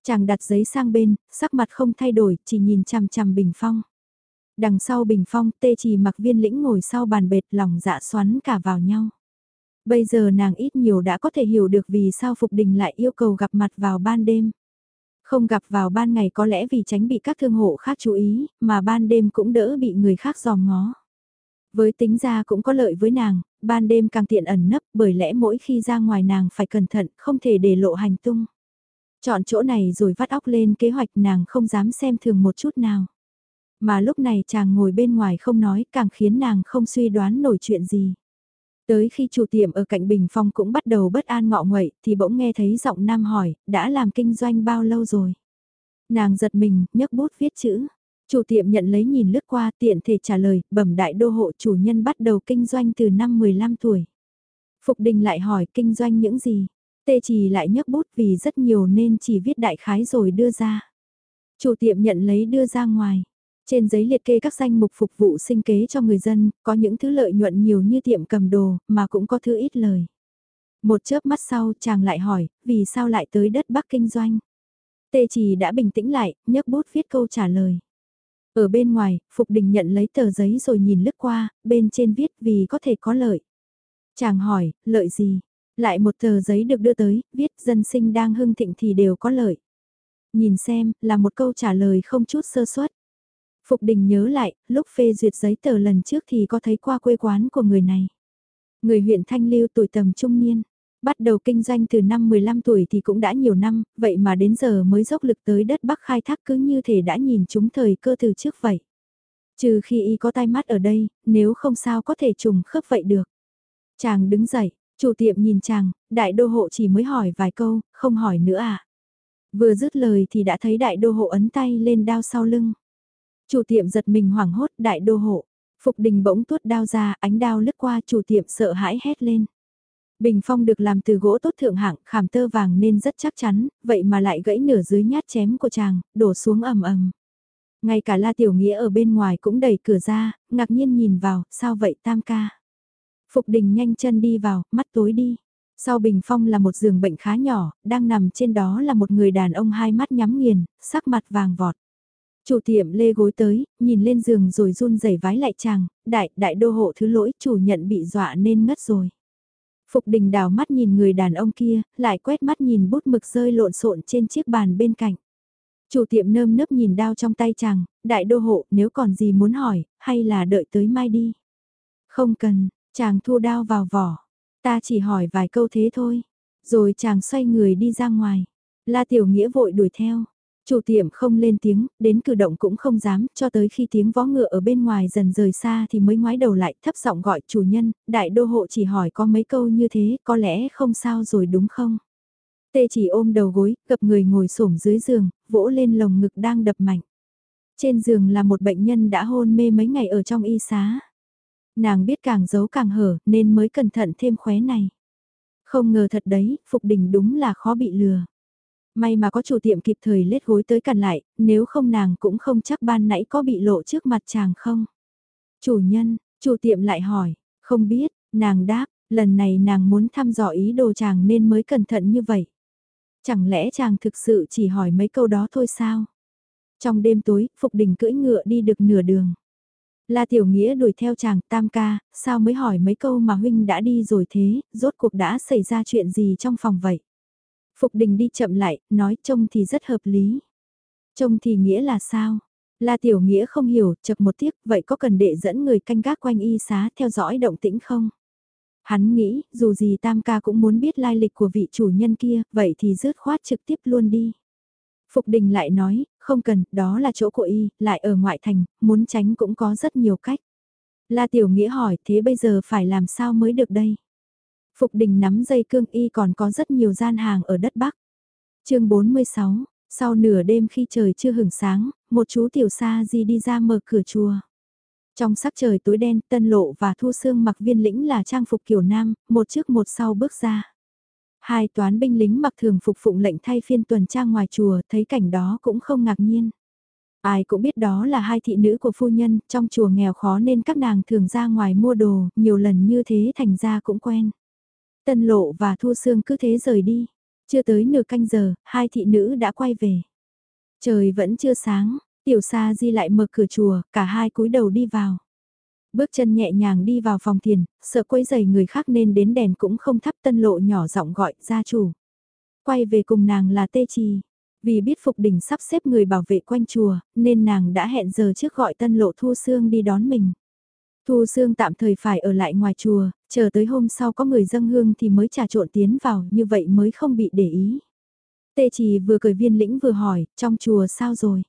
Chàng đặt giấy sang bên, sắc mặt không thay đổi, chỉ nhìn chằm chằm bình phong. Đằng sau bình phong, tê chỉ mặc viên lĩnh ngồi sau bàn bệt lòng dạ xoắn cả vào nhau. Bây giờ nàng ít nhiều đã có thể hiểu được vì sao Phục Đình lại yêu cầu gặp mặt vào ban đêm. Không gặp vào ban ngày có lẽ vì tránh bị các thương hộ khác chú ý, mà ban đêm cũng đỡ bị người khác giòm ngó. Với tính ra cũng có lợi với nàng, ban đêm càng tiện ẩn nấp bởi lẽ mỗi khi ra ngoài nàng phải cẩn thận, không thể để lộ hành tung. Chọn chỗ này rồi vắt óc lên kế hoạch nàng không dám xem thường một chút nào. Mà lúc này chàng ngồi bên ngoài không nói càng khiến nàng không suy đoán nổi chuyện gì. Tới khi chủ tiệm ở cạnh bình phong cũng bắt đầu bất an ngọ nguậy thì bỗng nghe thấy giọng nam hỏi, đã làm kinh doanh bao lâu rồi? Nàng giật mình, nhấc bút viết chữ. Chủ tiệm nhận lấy nhìn lướt qua tiện thể trả lời, bẩm đại đô hộ chủ nhân bắt đầu kinh doanh từ năm 15 tuổi. Phục đình lại hỏi kinh doanh những gì? Tê chỉ lại nhấc bút vì rất nhiều nên chỉ viết đại khái rồi đưa ra. Chủ tiệm nhận lấy đưa ra ngoài. Trên giấy liệt kê các danh mục phục vụ sinh kế cho người dân, có những thứ lợi nhuận nhiều như tiệm cầm đồ, mà cũng có thứ ít lời. Một chớp mắt sau chàng lại hỏi, vì sao lại tới đất Bắc kinh doanh? Tê chỉ đã bình tĩnh lại, nhấc bút viết câu trả lời. Ở bên ngoài, Phục Đình nhận lấy tờ giấy rồi nhìn lướt qua, bên trên viết vì có thể có lợi. Chàng hỏi, lợi gì? Lại một tờ giấy được đưa tới, viết dân sinh đang hưng thịnh thì đều có lợi. Nhìn xem, là một câu trả lời không chút sơ suất. Phục đình nhớ lại, lúc phê duyệt giấy tờ lần trước thì có thấy qua quê quán của người này. Người huyện Thanh Lưu tuổi tầm trung niên, bắt đầu kinh doanh từ năm 15 tuổi thì cũng đã nhiều năm, vậy mà đến giờ mới dốc lực tới đất Bắc khai thác cứ như thể đã nhìn chúng thời cơ từ trước vậy. Trừ khi y có tai mắt ở đây, nếu không sao có thể trùng khớp vậy được. Chàng đứng dậy, chủ tiệm nhìn chàng, đại đô hộ chỉ mới hỏi vài câu, không hỏi nữa à. Vừa dứt lời thì đã thấy đại đô hộ ấn tay lên đao sau lưng. Chủ tiệm giật mình hoảng hốt đại đô hộ. Phục đình bỗng tuốt đao ra, ánh đao lướt qua chủ tiệm sợ hãi hét lên. Bình phong được làm từ gỗ tốt thượng hạng, khảm tơ vàng nên rất chắc chắn, vậy mà lại gãy nửa dưới nhát chém của chàng, đổ xuống ầm ầm. Ngay cả La Tiểu Nghĩa ở bên ngoài cũng đẩy cửa ra, ngạc nhiên nhìn vào, sao vậy tam ca? Phục đình nhanh chân đi vào, mắt tối đi. Sau bình phong là một giường bệnh khá nhỏ, đang nằm trên đó là một người đàn ông hai mắt nhắm nghiền, sắc mặt vàng vọt. Chủ tiệm lê gối tới, nhìn lên giường rồi run rẩy vái lại chàng, đại, đại đô hộ thứ lỗi chủ nhận bị dọa nên ngất rồi. Phục đình đào mắt nhìn người đàn ông kia, lại quét mắt nhìn bút mực rơi lộn xộn trên chiếc bàn bên cạnh. Chủ tiệm nơm nớp nhìn đao trong tay chàng, đại đô hộ nếu còn gì muốn hỏi, hay là đợi tới mai đi. Không cần, Chàng thu đao vào vỏ. Ta chỉ hỏi vài câu thế thôi. Rồi chàng xoay người đi ra ngoài. La Tiểu Nghĩa vội đuổi theo. Chủ tiệm không lên tiếng, đến cử động cũng không dám, cho tới khi tiếng vó ngựa ở bên ngoài dần rời xa thì mới ngoái đầu lại thấp giọng gọi chủ nhân, đại đô hộ chỉ hỏi có mấy câu như thế, có lẽ không sao rồi đúng không? Tê chỉ ôm đầu gối, gặp người ngồi xổm dưới giường, vỗ lên lồng ngực đang đập mạnh. Trên giường là một bệnh nhân đã hôn mê mấy ngày ở trong y xá. Nàng biết càng giấu càng hở nên mới cẩn thận thêm khóe này. Không ngờ thật đấy, Phục Đình đúng là khó bị lừa. May mà có chủ tiệm kịp thời lết gối tới cản lại, nếu không nàng cũng không chắc ban nãy có bị lộ trước mặt chàng không. Chủ nhân, chủ tiệm lại hỏi, không biết, nàng đáp, lần này nàng muốn thăm dò ý đồ chàng nên mới cẩn thận như vậy. Chẳng lẽ chàng thực sự chỉ hỏi mấy câu đó thôi sao? Trong đêm tối, Phục Đình cưỡi ngựa đi được nửa đường. La Tiểu Nghĩa đuổi theo chàng tam ca, sao mới hỏi mấy câu mà huynh đã đi rồi thế, rốt cuộc đã xảy ra chuyện gì trong phòng vậy? Phục Đình đi chậm lại, nói trông thì rất hợp lý. Trông thì nghĩa là sao? La Tiểu Nghĩa không hiểu, chật một tiếc, vậy có cần đệ dẫn người canh gác quanh y xá theo dõi động tĩnh không? Hắn nghĩ, dù gì Tam ca cũng muốn biết lai lịch của vị chủ nhân kia, vậy thì rớt khoát trực tiếp luôn đi. Phục Đình lại nói, không cần, đó là chỗ của y, lại ở ngoại thành, muốn tránh cũng có rất nhiều cách. La Tiểu Nghĩa hỏi, thế bây giờ phải làm sao mới được đây? Phục Đình nắm dây cương y còn có rất nhiều gian hàng ở đất Bắc. chương 46, sau nửa đêm khi trời chưa hưởng sáng, một chú tiểu sa di đi ra mở cửa chùa. Trong sắc trời tối đen, Tân Lộ và Thu Sương mặc viên lĩnh là trang phục kiểu nam, một trước một sau bước ra. Hai toán binh lính mặc thường phục phụng lệnh thay phiên tuần tra ngoài chùa, thấy cảnh đó cũng không ngạc nhiên. Ai cũng biết đó là hai thị nữ của phu nhân, trong chùa nghèo khó nên các nàng thường ra ngoài mua đồ, nhiều lần như thế thành ra cũng quen. Tân lộ và thu sương cứ thế rời đi. Chưa tới nửa canh giờ, hai thị nữ đã quay về. Trời vẫn chưa sáng, tiểu sa di lại mở cửa chùa, cả hai cúi đầu đi vào. Bước chân nhẹ nhàng đi vào phòng thiền, sợ quấy giày người khác nên đến đèn cũng không thắp tân lộ nhỏ giọng gọi gia chủ. Quay về cùng nàng là tê trì. Vì biết Phục Đình sắp xếp người bảo vệ quanh chùa, nên nàng đã hẹn giờ trước gọi tân lộ thu xương đi đón mình. Thu Sương tạm thời phải ở lại ngoài chùa, chờ tới hôm sau có người dâng hương thì mới trà trộn tiến vào, như vậy mới không bị để ý. Tê Trì vừa cười viên lĩnh vừa hỏi, trong chùa sao rồi?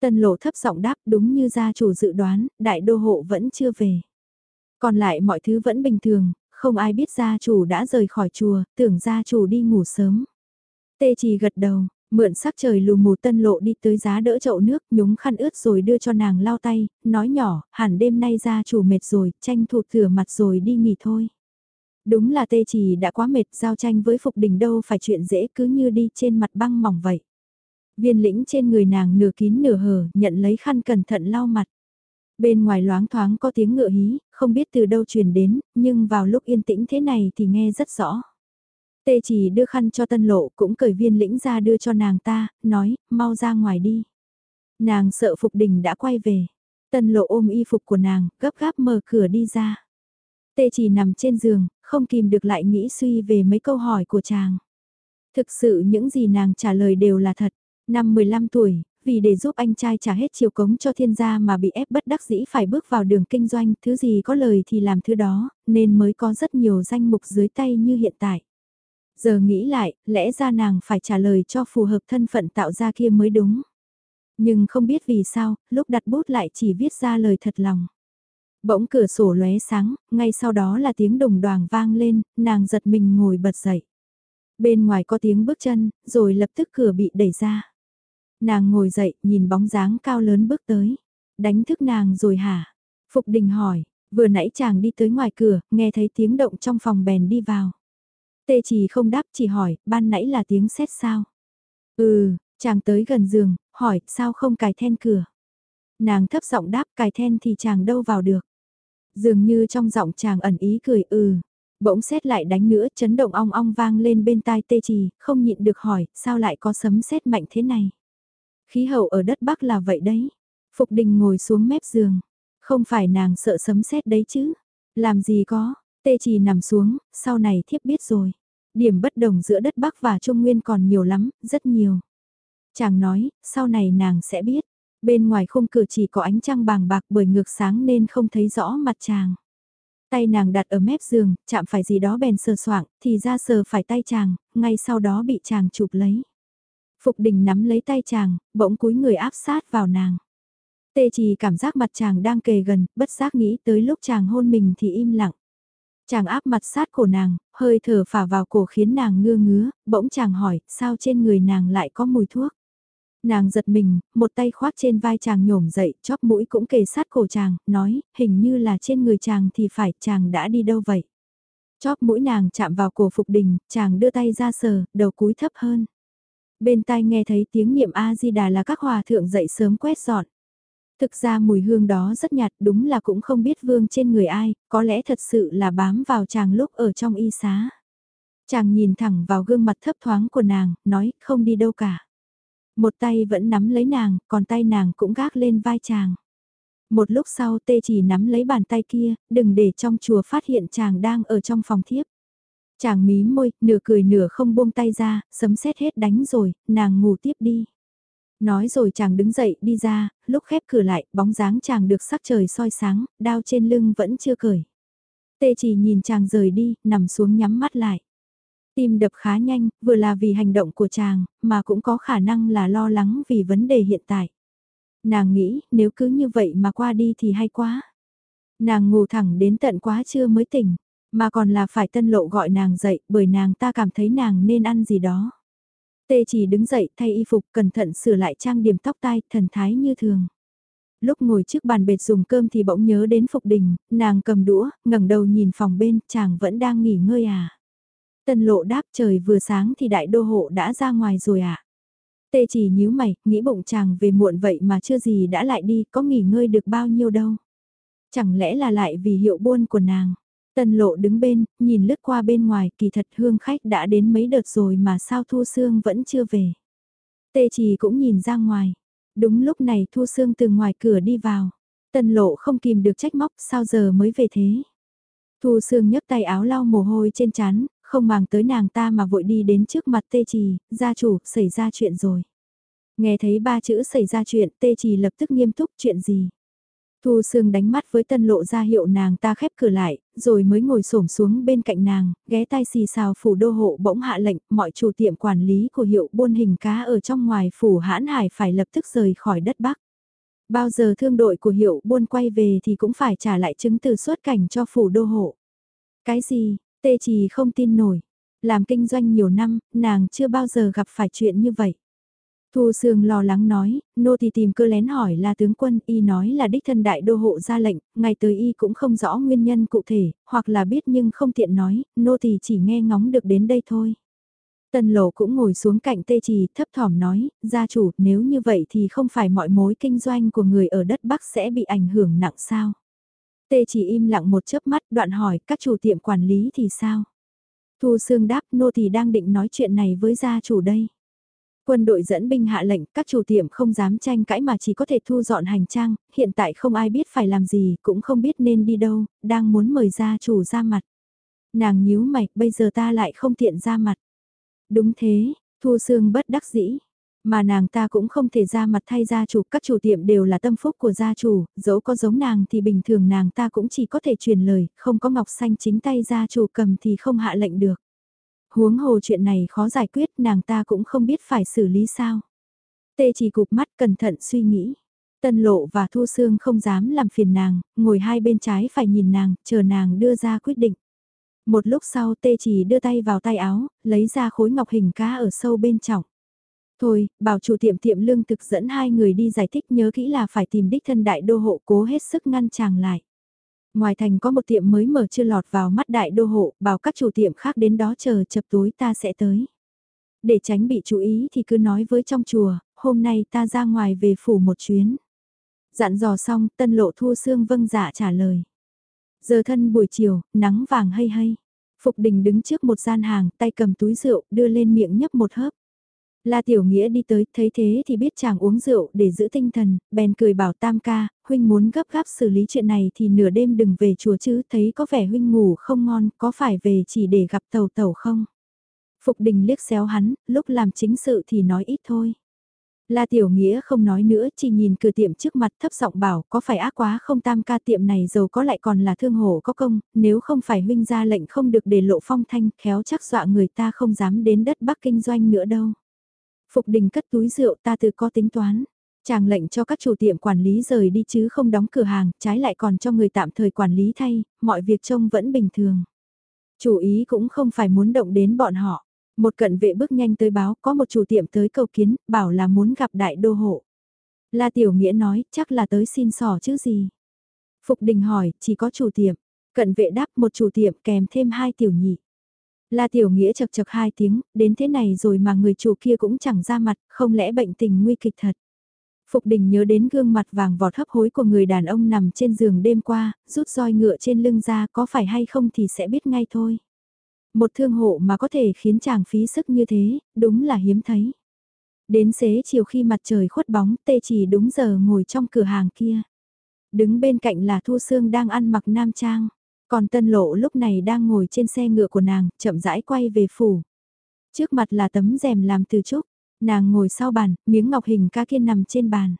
Tân lộ thấp giọng đáp đúng như gia chủ dự đoán, đại đô hộ vẫn chưa về. Còn lại mọi thứ vẫn bình thường, không ai biết gia chủ đã rời khỏi chùa, tưởng gia chủ đi ngủ sớm. Tê Trì gật đầu, Mượn sắc trời lù mù tân lộ đi tới giá đỡ chậu nước, nhúng khăn ướt rồi đưa cho nàng lau tay, nói nhỏ, hẳn đêm nay ra chủ mệt rồi, tranh thủ rửa mặt rồi đi nghỉ thôi. Đúng là tê chỉ đã quá mệt, giao tranh với Phục Đình đâu phải chuyện dễ cứ như đi trên mặt băng mỏng vậy. Viên lĩnh trên người nàng nửa kín nửa hở, nhận lấy khăn cẩn thận lau mặt. Bên ngoài loáng thoáng có tiếng ngựa hí, không biết từ đâu truyền đến, nhưng vào lúc yên tĩnh thế này thì nghe rất rõ. Tê chỉ đưa khăn cho tân lộ cũng cởi viên lĩnh ra đưa cho nàng ta, nói, mau ra ngoài đi. Nàng sợ Phục Đình đã quay về. Tân lộ ôm y phục của nàng, gấp gáp mở cửa đi ra. Tê chỉ nằm trên giường, không kìm được lại nghĩ suy về mấy câu hỏi của chàng. Thực sự những gì nàng trả lời đều là thật. Năm 15 tuổi, vì để giúp anh trai trả hết chiều cống cho thiên gia mà bị ép bất đắc dĩ phải bước vào đường kinh doanh, thứ gì có lời thì làm thứ đó, nên mới có rất nhiều danh mục dưới tay như hiện tại. Giờ nghĩ lại, lẽ ra nàng phải trả lời cho phù hợp thân phận tạo ra kia mới đúng. Nhưng không biết vì sao, lúc đặt bút lại chỉ viết ra lời thật lòng. Bỗng cửa sổ lóe sáng, ngay sau đó là tiếng đồng đoàn vang lên, nàng giật mình ngồi bật dậy. Bên ngoài có tiếng bước chân, rồi lập tức cửa bị đẩy ra. Nàng ngồi dậy, nhìn bóng dáng cao lớn bước tới. Đánh thức nàng rồi hả? Phục đình hỏi, vừa nãy chàng đi tới ngoài cửa, nghe thấy tiếng động trong phòng bèn đi vào. Tê chỉ không đáp chỉ hỏi, ban nãy là tiếng sét sao? Ừ, chàng tới gần giường, hỏi, sao không cài then cửa? Nàng thấp giọng đáp cài then thì chàng đâu vào được. Dường như trong giọng chàng ẩn ý cười ừ. Bỗng sét lại đánh nữa chấn động ong ong vang lên bên tai tê trì, không nhịn được hỏi, sao lại có sấm sét mạnh thế này? Khí hậu ở đất Bắc là vậy đấy. Phục đình ngồi xuống mép giường. Không phải nàng sợ sấm sét đấy chứ. Làm gì có, Tê Trì nằm xuống, sau này thiếp biết rồi. Điểm bất đồng giữa đất Bắc và Trung Nguyên còn nhiều lắm, rất nhiều. Chàng nói, sau này nàng sẽ biết. Bên ngoài khung cửa chỉ có ánh trăng bàng bạc bởi ngược sáng nên không thấy rõ mặt chàng. Tay nàng đặt ở mép giường, chạm phải gì đó bèn sờ soạng, thì ra sờ phải tay chàng, ngay sau đó bị chàng chụp lấy. Phục đình nắm lấy tay chàng, bỗng cúi người áp sát vào nàng. Tê chỉ cảm giác mặt chàng đang kề gần, bất giác nghĩ tới lúc chàng hôn mình thì im lặng. Chàng áp mặt sát cổ nàng, hơi thở phả vào cổ khiến nàng ngưa ngứa, bỗng chàng hỏi, sao trên người nàng lại có mùi thuốc. Nàng giật mình, một tay khoác trên vai chàng nhổm dậy, chóp mũi cũng kề sát cổ chàng, nói, hình như là trên người chàng thì phải, chàng đã đi đâu vậy? Chóp mũi nàng chạm vào cổ Phục Đình, chàng đưa tay ra sờ, đầu cúi thấp hơn. Bên tai nghe thấy tiếng niệm A-di-đà là các hòa thượng dậy sớm quét dọn. Thực ra mùi hương đó rất nhạt, đúng là cũng không biết vương trên người ai, có lẽ thật sự là bám vào chàng lúc ở trong y xá. Chàng nhìn thẳng vào gương mặt thấp thoáng của nàng, nói không đi đâu cả. Một tay vẫn nắm lấy nàng, còn tay nàng cũng gác lên vai chàng. Một lúc sau tê chỉ nắm lấy bàn tay kia, đừng để trong chùa phát hiện chàng đang ở trong phòng thiếp. Chàng mí môi, nửa cười nửa không buông tay ra, sấm sét hết đánh rồi, nàng ngủ tiếp đi. Nói rồi chàng đứng dậy đi ra, lúc khép cửa lại, bóng dáng chàng được sắc trời soi sáng, đao trên lưng vẫn chưa cởi. Tê chỉ nhìn chàng rời đi, nằm xuống nhắm mắt lại. Tim đập khá nhanh, vừa là vì hành động của chàng, mà cũng có khả năng là lo lắng vì vấn đề hiện tại. Nàng nghĩ, nếu cứ như vậy mà qua đi thì hay quá. Nàng ngủ thẳng đến tận quá trưa mới tỉnh, mà còn là phải tân lộ gọi nàng dậy bởi nàng ta cảm thấy nàng nên ăn gì đó. Tê chỉ đứng dậy thay y phục cẩn thận sửa lại trang điểm tóc tai thần thái như thường. Lúc ngồi trước bàn bệt dùng cơm thì bỗng nhớ đến Phục Đình, nàng cầm đũa, ngẩng đầu nhìn phòng bên, chàng vẫn đang nghỉ ngơi à. Tân lộ đáp trời vừa sáng thì đại đô hộ đã ra ngoài rồi à. Tê chỉ nhíu mày, nghĩ bụng chàng về muộn vậy mà chưa gì đã lại đi, có nghỉ ngơi được bao nhiêu đâu. Chẳng lẽ là lại vì hiệu buôn của nàng. Tân lộ đứng bên, nhìn lướt qua bên ngoài, kỳ thật hương khách đã đến mấy đợt rồi mà sao Thu Sương vẫn chưa về. Tê chỉ cũng nhìn ra ngoài. Đúng lúc này Thu Sương từ ngoài cửa đi vào. Tân lộ không kìm được trách móc, sao giờ mới về thế. Thu Sương nhấc tay áo lau mồ hôi trên chán, không màng tới nàng ta mà vội đi đến trước mặt tê trì, gia chủ, xảy ra chuyện rồi. Nghe thấy ba chữ xảy ra chuyện, tê trì lập tức nghiêm túc chuyện gì. Thu Sương đánh mắt với tân lộ ra hiệu nàng ta khép cửa lại, rồi mới ngồi xổm xuống bên cạnh nàng, ghé tay xì xào phủ đô hộ bỗng hạ lệnh, mọi chủ tiệm quản lý của hiệu buôn hình cá ở trong ngoài phủ hãn hải phải lập tức rời khỏi đất Bắc. Bao giờ thương đội của hiệu buôn quay về thì cũng phải trả lại chứng từ xuất cảnh cho phủ đô hộ. Cái gì, tê trì không tin nổi. Làm kinh doanh nhiều năm, nàng chưa bao giờ gặp phải chuyện như vậy. Thu Sương lo lắng nói, nô thì tìm cơ lén hỏi là tướng quân, y nói là đích thân đại đô hộ ra lệnh, ngày tới y cũng không rõ nguyên nhân cụ thể, hoặc là biết nhưng không tiện nói, nô thì chỉ nghe ngóng được đến đây thôi. Tần lộ cũng ngồi xuống cạnh tê trì thấp thỏm nói, gia chủ nếu như vậy thì không phải mọi mối kinh doanh của người ở đất Bắc sẽ bị ảnh hưởng nặng sao. Tê chỉ im lặng một chớp mắt đoạn hỏi các chủ tiệm quản lý thì sao. Thu Sương đáp nô thì đang định nói chuyện này với gia chủ đây. Quân đội dẫn binh hạ lệnh, các chủ tiệm không dám tranh cãi mà chỉ có thể thu dọn hành trang, hiện tại không ai biết phải làm gì, cũng không biết nên đi đâu, đang muốn mời gia chủ ra mặt. Nàng nhíu mày, bây giờ ta lại không tiện ra mặt. Đúng thế, Thu Sương bất đắc dĩ. Mà nàng ta cũng không thể ra mặt thay gia chủ, các chủ tiệm đều là tâm phúc của gia chủ, dẫu có giống nàng thì bình thường nàng ta cũng chỉ có thể truyền lời, không có ngọc xanh chính tay gia chủ cầm thì không hạ lệnh được. Huống hồ chuyện này khó giải quyết nàng ta cũng không biết phải xử lý sao. Tê chỉ cụp mắt cẩn thận suy nghĩ. Tân lộ và thu sương không dám làm phiền nàng, ngồi hai bên trái phải nhìn nàng, chờ nàng đưa ra quyết định. Một lúc sau tê chỉ đưa tay vào tay áo, lấy ra khối ngọc hình cá ở sâu bên trong. Thôi, bảo chủ tiệm tiệm lương thực dẫn hai người đi giải thích nhớ kỹ là phải tìm đích thân đại đô hộ cố hết sức ngăn chàng lại. Ngoài thành có một tiệm mới mở chưa lọt vào mắt đại đô hộ, bảo các chủ tiệm khác đến đó chờ chập tối ta sẽ tới. Để tránh bị chú ý thì cứ nói với trong chùa, hôm nay ta ra ngoài về phủ một chuyến. Dặn dò xong, tân lộ thu xương vâng dạ trả lời. Giờ thân buổi chiều, nắng vàng hay hay. Phục đình đứng trước một gian hàng, tay cầm túi rượu, đưa lên miệng nhấp một hớp. La Tiểu Nghĩa đi tới, thấy thế thì biết chàng uống rượu để giữ tinh thần, bèn cười bảo Tam ca, huynh muốn gấp gáp xử lý chuyện này thì nửa đêm đừng về chùa chứ, thấy có vẻ huynh ngủ không ngon, có phải về chỉ để gặp tàu tàu không? Phục đình liếc xéo hắn, lúc làm chính sự thì nói ít thôi. La Tiểu Nghĩa không nói nữa, chỉ nhìn cửa tiệm trước mặt thấp giọng bảo có phải ác quá không tam ca tiệm này giàu có lại còn là thương hổ có công, nếu không phải huynh ra lệnh không được để lộ phong thanh, khéo chắc dọa người ta không dám đến đất Bắc kinh doanh nữa đâu. Phục đình cất túi rượu ta tự có tính toán. Chàng lệnh cho các chủ tiệm quản lý rời đi chứ không đóng cửa hàng, trái lại còn cho người tạm thời quản lý thay, mọi việc trông vẫn bình thường. Chủ ý cũng không phải muốn động đến bọn họ. Một cận vệ bước nhanh tới báo có một chủ tiệm tới cầu kiến, bảo là muốn gặp đại đô hộ. La Tiểu Nghĩa nói, chắc là tới xin sỏ chứ gì. Phục Đình hỏi, chỉ có chủ tiệm. Cận vệ đáp một chủ tiệm kèm thêm hai tiểu nhị. La Tiểu Nghĩa chật chật hai tiếng, đến thế này rồi mà người chủ kia cũng chẳng ra mặt, không lẽ bệnh tình nguy kịch thật. Phục đình nhớ đến gương mặt vàng vọt hấp hối của người đàn ông nằm trên giường đêm qua, rút roi ngựa trên lưng ra có phải hay không thì sẽ biết ngay thôi. Một thương hộ mà có thể khiến chàng phí sức như thế, đúng là hiếm thấy. Đến xế chiều khi mặt trời khuất bóng tê chỉ đúng giờ ngồi trong cửa hàng kia. Đứng bên cạnh là Thu Sương đang ăn mặc nam trang. Còn tân lộ lúc này đang ngồi trên xe ngựa của nàng, chậm rãi quay về phủ. Trước mặt là tấm rèm làm từ trúc, nàng ngồi sau bàn, miếng ngọc hình ca kia nằm trên bàn.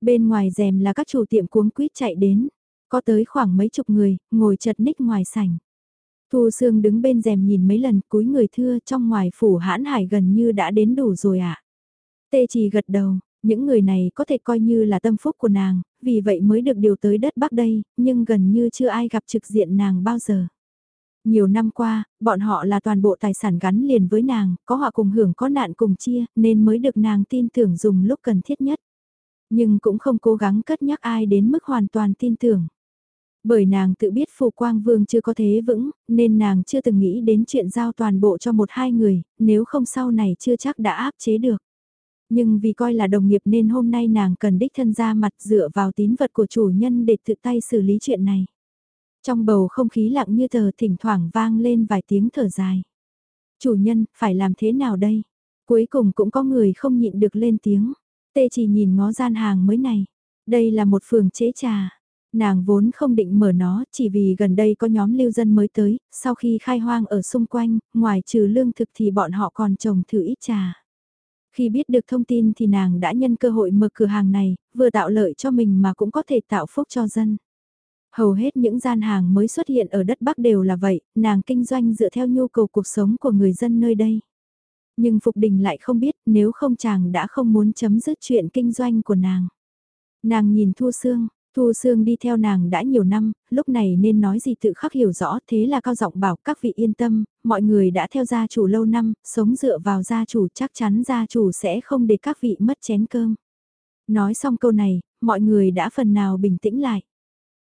Bên ngoài rèm là các chủ tiệm cuống quýt chạy đến, có tới khoảng mấy chục người, ngồi chật ních ngoài sảnh. Thu Sương đứng bên rèm nhìn mấy lần cúi người thưa trong ngoài phủ hãn hải gần như đã đến đủ rồi ạ. À? Tê chỉ gật đầu, những người này có thể coi như là tâm phúc của nàng, vì vậy mới được điều tới đất Bắc đây, nhưng gần như chưa ai gặp trực diện nàng bao giờ. Nhiều năm qua, bọn họ là toàn bộ tài sản gắn liền với nàng, có họ cùng hưởng có nạn cùng chia, nên mới được nàng tin tưởng dùng lúc cần thiết nhất. Nhưng cũng không cố gắng cất nhắc ai đến mức hoàn toàn tin tưởng. Bởi nàng tự biết phù quang vương chưa có thế vững, nên nàng chưa từng nghĩ đến chuyện giao toàn bộ cho một hai người, nếu không sau này chưa chắc đã áp chế được. Nhưng vì coi là đồng nghiệp nên hôm nay nàng cần đích thân ra mặt dựa vào tín vật của chủ nhân để tự tay xử lý chuyện này. Trong bầu không khí lặng như tờ thỉnh thoảng vang lên vài tiếng thở dài. Chủ nhân, phải làm thế nào đây? Cuối cùng cũng có người không nhịn được lên tiếng. Tê chỉ nhìn ngó gian hàng mới này. Đây là một phường chế trà. Nàng vốn không định mở nó, chỉ vì gần đây có nhóm lưu dân mới tới, sau khi khai hoang ở xung quanh, ngoài trừ lương thực thì bọn họ còn trồng thử ít trà. Khi biết được thông tin thì nàng đã nhân cơ hội mở cửa hàng này, vừa tạo lợi cho mình mà cũng có thể tạo phúc cho dân. Hầu hết những gian hàng mới xuất hiện ở đất Bắc đều là vậy, nàng kinh doanh dựa theo nhu cầu cuộc sống của người dân nơi đây. Nhưng Phục Đình lại không biết nếu không chàng đã không muốn chấm dứt chuyện kinh doanh của nàng. Nàng nhìn Thu Sương, Thu Sương đi theo nàng đã nhiều năm, lúc này nên nói gì tự khắc hiểu rõ thế là cao giọng bảo các vị yên tâm, mọi người đã theo gia chủ lâu năm, sống dựa vào gia chủ chắc chắn gia chủ sẽ không để các vị mất chén cơm. Nói xong câu này, mọi người đã phần nào bình tĩnh lại.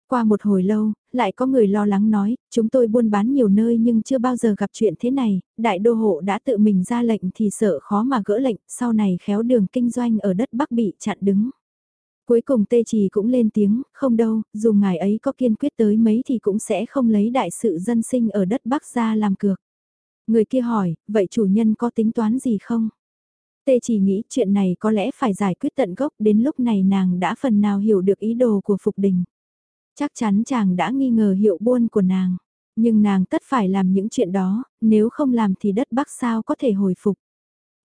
Qua một hồi lâu, lại có người lo lắng nói, chúng tôi buôn bán nhiều nơi nhưng chưa bao giờ gặp chuyện thế này, đại đô hộ đã tự mình ra lệnh thì sợ khó mà gỡ lệnh, sau này khéo đường kinh doanh ở đất Bắc bị chặn đứng. Cuối cùng tê trì cũng lên tiếng, không đâu, dù ngài ấy có kiên quyết tới mấy thì cũng sẽ không lấy đại sự dân sinh ở đất Bắc ra làm cược. Người kia hỏi, vậy chủ nhân có tính toán gì không? Tê chỉ nghĩ chuyện này có lẽ phải giải quyết tận gốc đến lúc này nàng đã phần nào hiểu được ý đồ của Phục Đình. Chắc chắn chàng đã nghi ngờ hiệu buôn của nàng, nhưng nàng tất phải làm những chuyện đó, nếu không làm thì đất Bắc sao có thể hồi phục.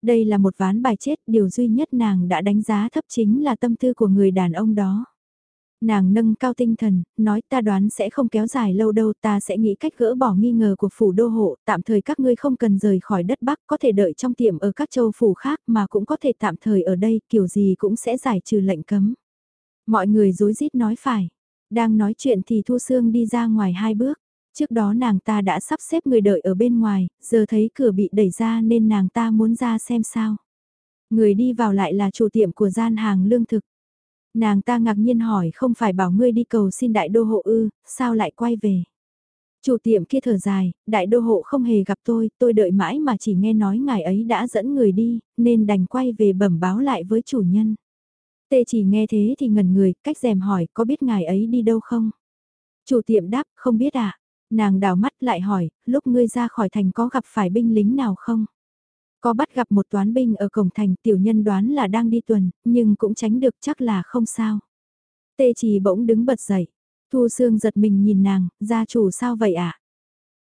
Đây là một ván bài chết, điều duy nhất nàng đã đánh giá thấp chính là tâm tư của người đàn ông đó. Nàng nâng cao tinh thần, nói ta đoán sẽ không kéo dài lâu đâu ta sẽ nghĩ cách gỡ bỏ nghi ngờ của phủ đô hộ, tạm thời các ngươi không cần rời khỏi đất Bắc, có thể đợi trong tiệm ở các châu phủ khác mà cũng có thể tạm thời ở đây, kiểu gì cũng sẽ giải trừ lệnh cấm. Mọi người dối rít nói phải, đang nói chuyện thì Thu Sương đi ra ngoài hai bước. Trước đó nàng ta đã sắp xếp người đợi ở bên ngoài, giờ thấy cửa bị đẩy ra nên nàng ta muốn ra xem sao. Người đi vào lại là chủ tiệm của gian hàng lương thực. Nàng ta ngạc nhiên hỏi không phải bảo ngươi đi cầu xin đại đô hộ ư, sao lại quay về. Chủ tiệm kia thở dài, đại đô hộ không hề gặp tôi, tôi đợi mãi mà chỉ nghe nói ngài ấy đã dẫn người đi, nên đành quay về bẩm báo lại với chủ nhân. Tê chỉ nghe thế thì ngẩn người, cách dèm hỏi có biết ngài ấy đi đâu không? Chủ tiệm đáp, không biết ạ. À? Nàng đào mắt lại hỏi, lúc ngươi ra khỏi thành có gặp phải binh lính nào không? Có bắt gặp một toán binh ở cổng thành tiểu nhân đoán là đang đi tuần, nhưng cũng tránh được chắc là không sao. Tê chỉ bỗng đứng bật dậy. Thu Sương giật mình nhìn nàng, gia chủ sao vậy ạ? À?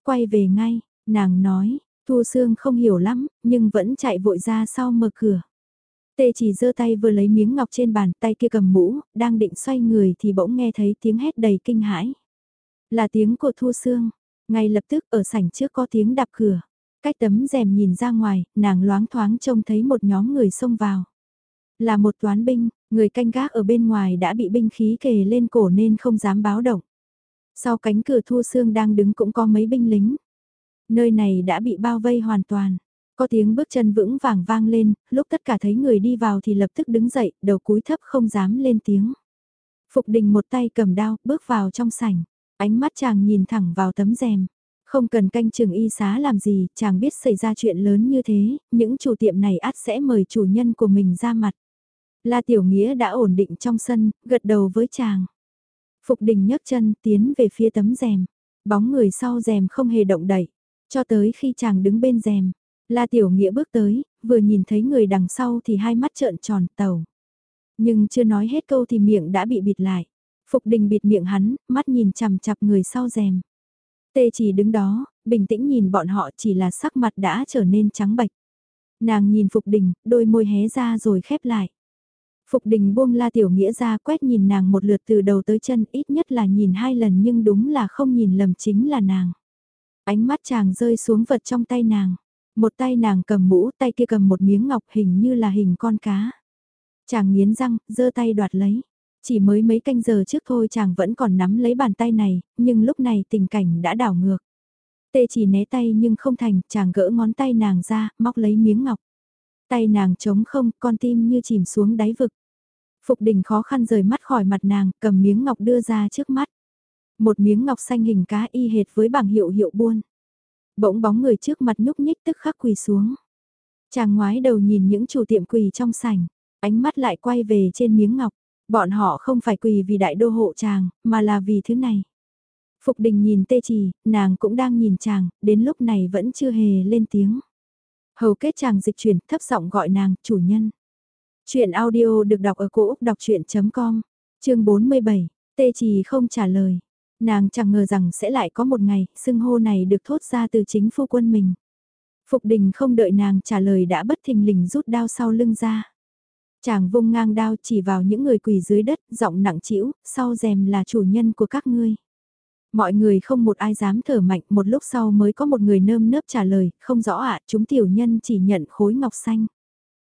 Quay về ngay, nàng nói, Thu Sương không hiểu lắm, nhưng vẫn chạy vội ra sau mở cửa. Tê chỉ giơ tay vừa lấy miếng ngọc trên bàn tay kia cầm mũ, đang định xoay người thì bỗng nghe thấy tiếng hét đầy kinh hãi. Là tiếng của Thu Sương. Ngay lập tức ở sảnh trước có tiếng đạp cửa. Cách tấm rèm nhìn ra ngoài, nàng loáng thoáng trông thấy một nhóm người xông vào. Là một toán binh, người canh gác ở bên ngoài đã bị binh khí kề lên cổ nên không dám báo động. Sau cánh cửa Thu Sương đang đứng cũng có mấy binh lính. Nơi này đã bị bao vây hoàn toàn. Có tiếng bước chân vững vàng vang lên, lúc tất cả thấy người đi vào thì lập tức đứng dậy, đầu cúi thấp không dám lên tiếng. Phục đình một tay cầm đao, bước vào trong sảnh. Ánh mắt chàng nhìn thẳng vào tấm rèm. Không cần canh trường y xá làm gì, chàng biết xảy ra chuyện lớn như thế, những chủ tiệm này át sẽ mời chủ nhân của mình ra mặt. La Tiểu Nghĩa đã ổn định trong sân, gật đầu với chàng. Phục đình nhấc chân tiến về phía tấm rèm. Bóng người sau rèm không hề động đậy cho tới khi chàng đứng bên rèm, La Tiểu Nghĩa bước tới, vừa nhìn thấy người đằng sau thì hai mắt trợn tròn tàu. Nhưng chưa nói hết câu thì miệng đã bị bịt lại. Phục đình bịt miệng hắn, mắt nhìn chằm chặp người sau rèm. Tê chỉ đứng đó, bình tĩnh nhìn bọn họ chỉ là sắc mặt đã trở nên trắng bạch. Nàng nhìn Phục đình, đôi môi hé ra rồi khép lại. Phục đình buông la tiểu nghĩa ra quét nhìn nàng một lượt từ đầu tới chân ít nhất là nhìn hai lần nhưng đúng là không nhìn lầm chính là nàng. Ánh mắt chàng rơi xuống vật trong tay nàng. Một tay nàng cầm mũ, tay kia cầm một miếng ngọc hình như là hình con cá. Chàng nghiến răng, giơ tay đoạt lấy. Chỉ mới mấy canh giờ trước thôi chàng vẫn còn nắm lấy bàn tay này, nhưng lúc này tình cảnh đã đảo ngược. Tê chỉ né tay nhưng không thành, chàng gỡ ngón tay nàng ra, móc lấy miếng ngọc. Tay nàng trống không, con tim như chìm xuống đáy vực. Phục đình khó khăn rời mắt khỏi mặt nàng, cầm miếng ngọc đưa ra trước mắt. Một miếng ngọc xanh hình cá y hệt với bảng hiệu hiệu buôn. Bỗng bóng người trước mặt nhúc nhích tức khắc quỳ xuống. Chàng ngoái đầu nhìn những chủ tiệm quỳ trong sảnh, ánh mắt lại quay về trên miếng ngọc. Bọn họ không phải quỳ vì đại đô hộ chàng, mà là vì thứ này. Phục đình nhìn tê trì, nàng cũng đang nhìn chàng, đến lúc này vẫn chưa hề lên tiếng. Hầu kết chàng dịch chuyển thấp giọng gọi nàng, chủ nhân. Chuyện audio được đọc ở cổ Úc đọc chuyện.com, chương 47, tê trì không trả lời. Nàng chẳng ngờ rằng sẽ lại có một ngày, xưng hô này được thốt ra từ chính phu quân mình. Phục đình không đợi nàng trả lời đã bất thình lình rút đao sau lưng ra. Chàng vung ngang đao chỉ vào những người quỳ dưới đất, giọng nặng trĩu, sau rèm là chủ nhân của các ngươi. Mọi người không một ai dám thở mạnh, một lúc sau mới có một người nơm nớp trả lời, không rõ ạ, chúng tiểu nhân chỉ nhận khối ngọc xanh.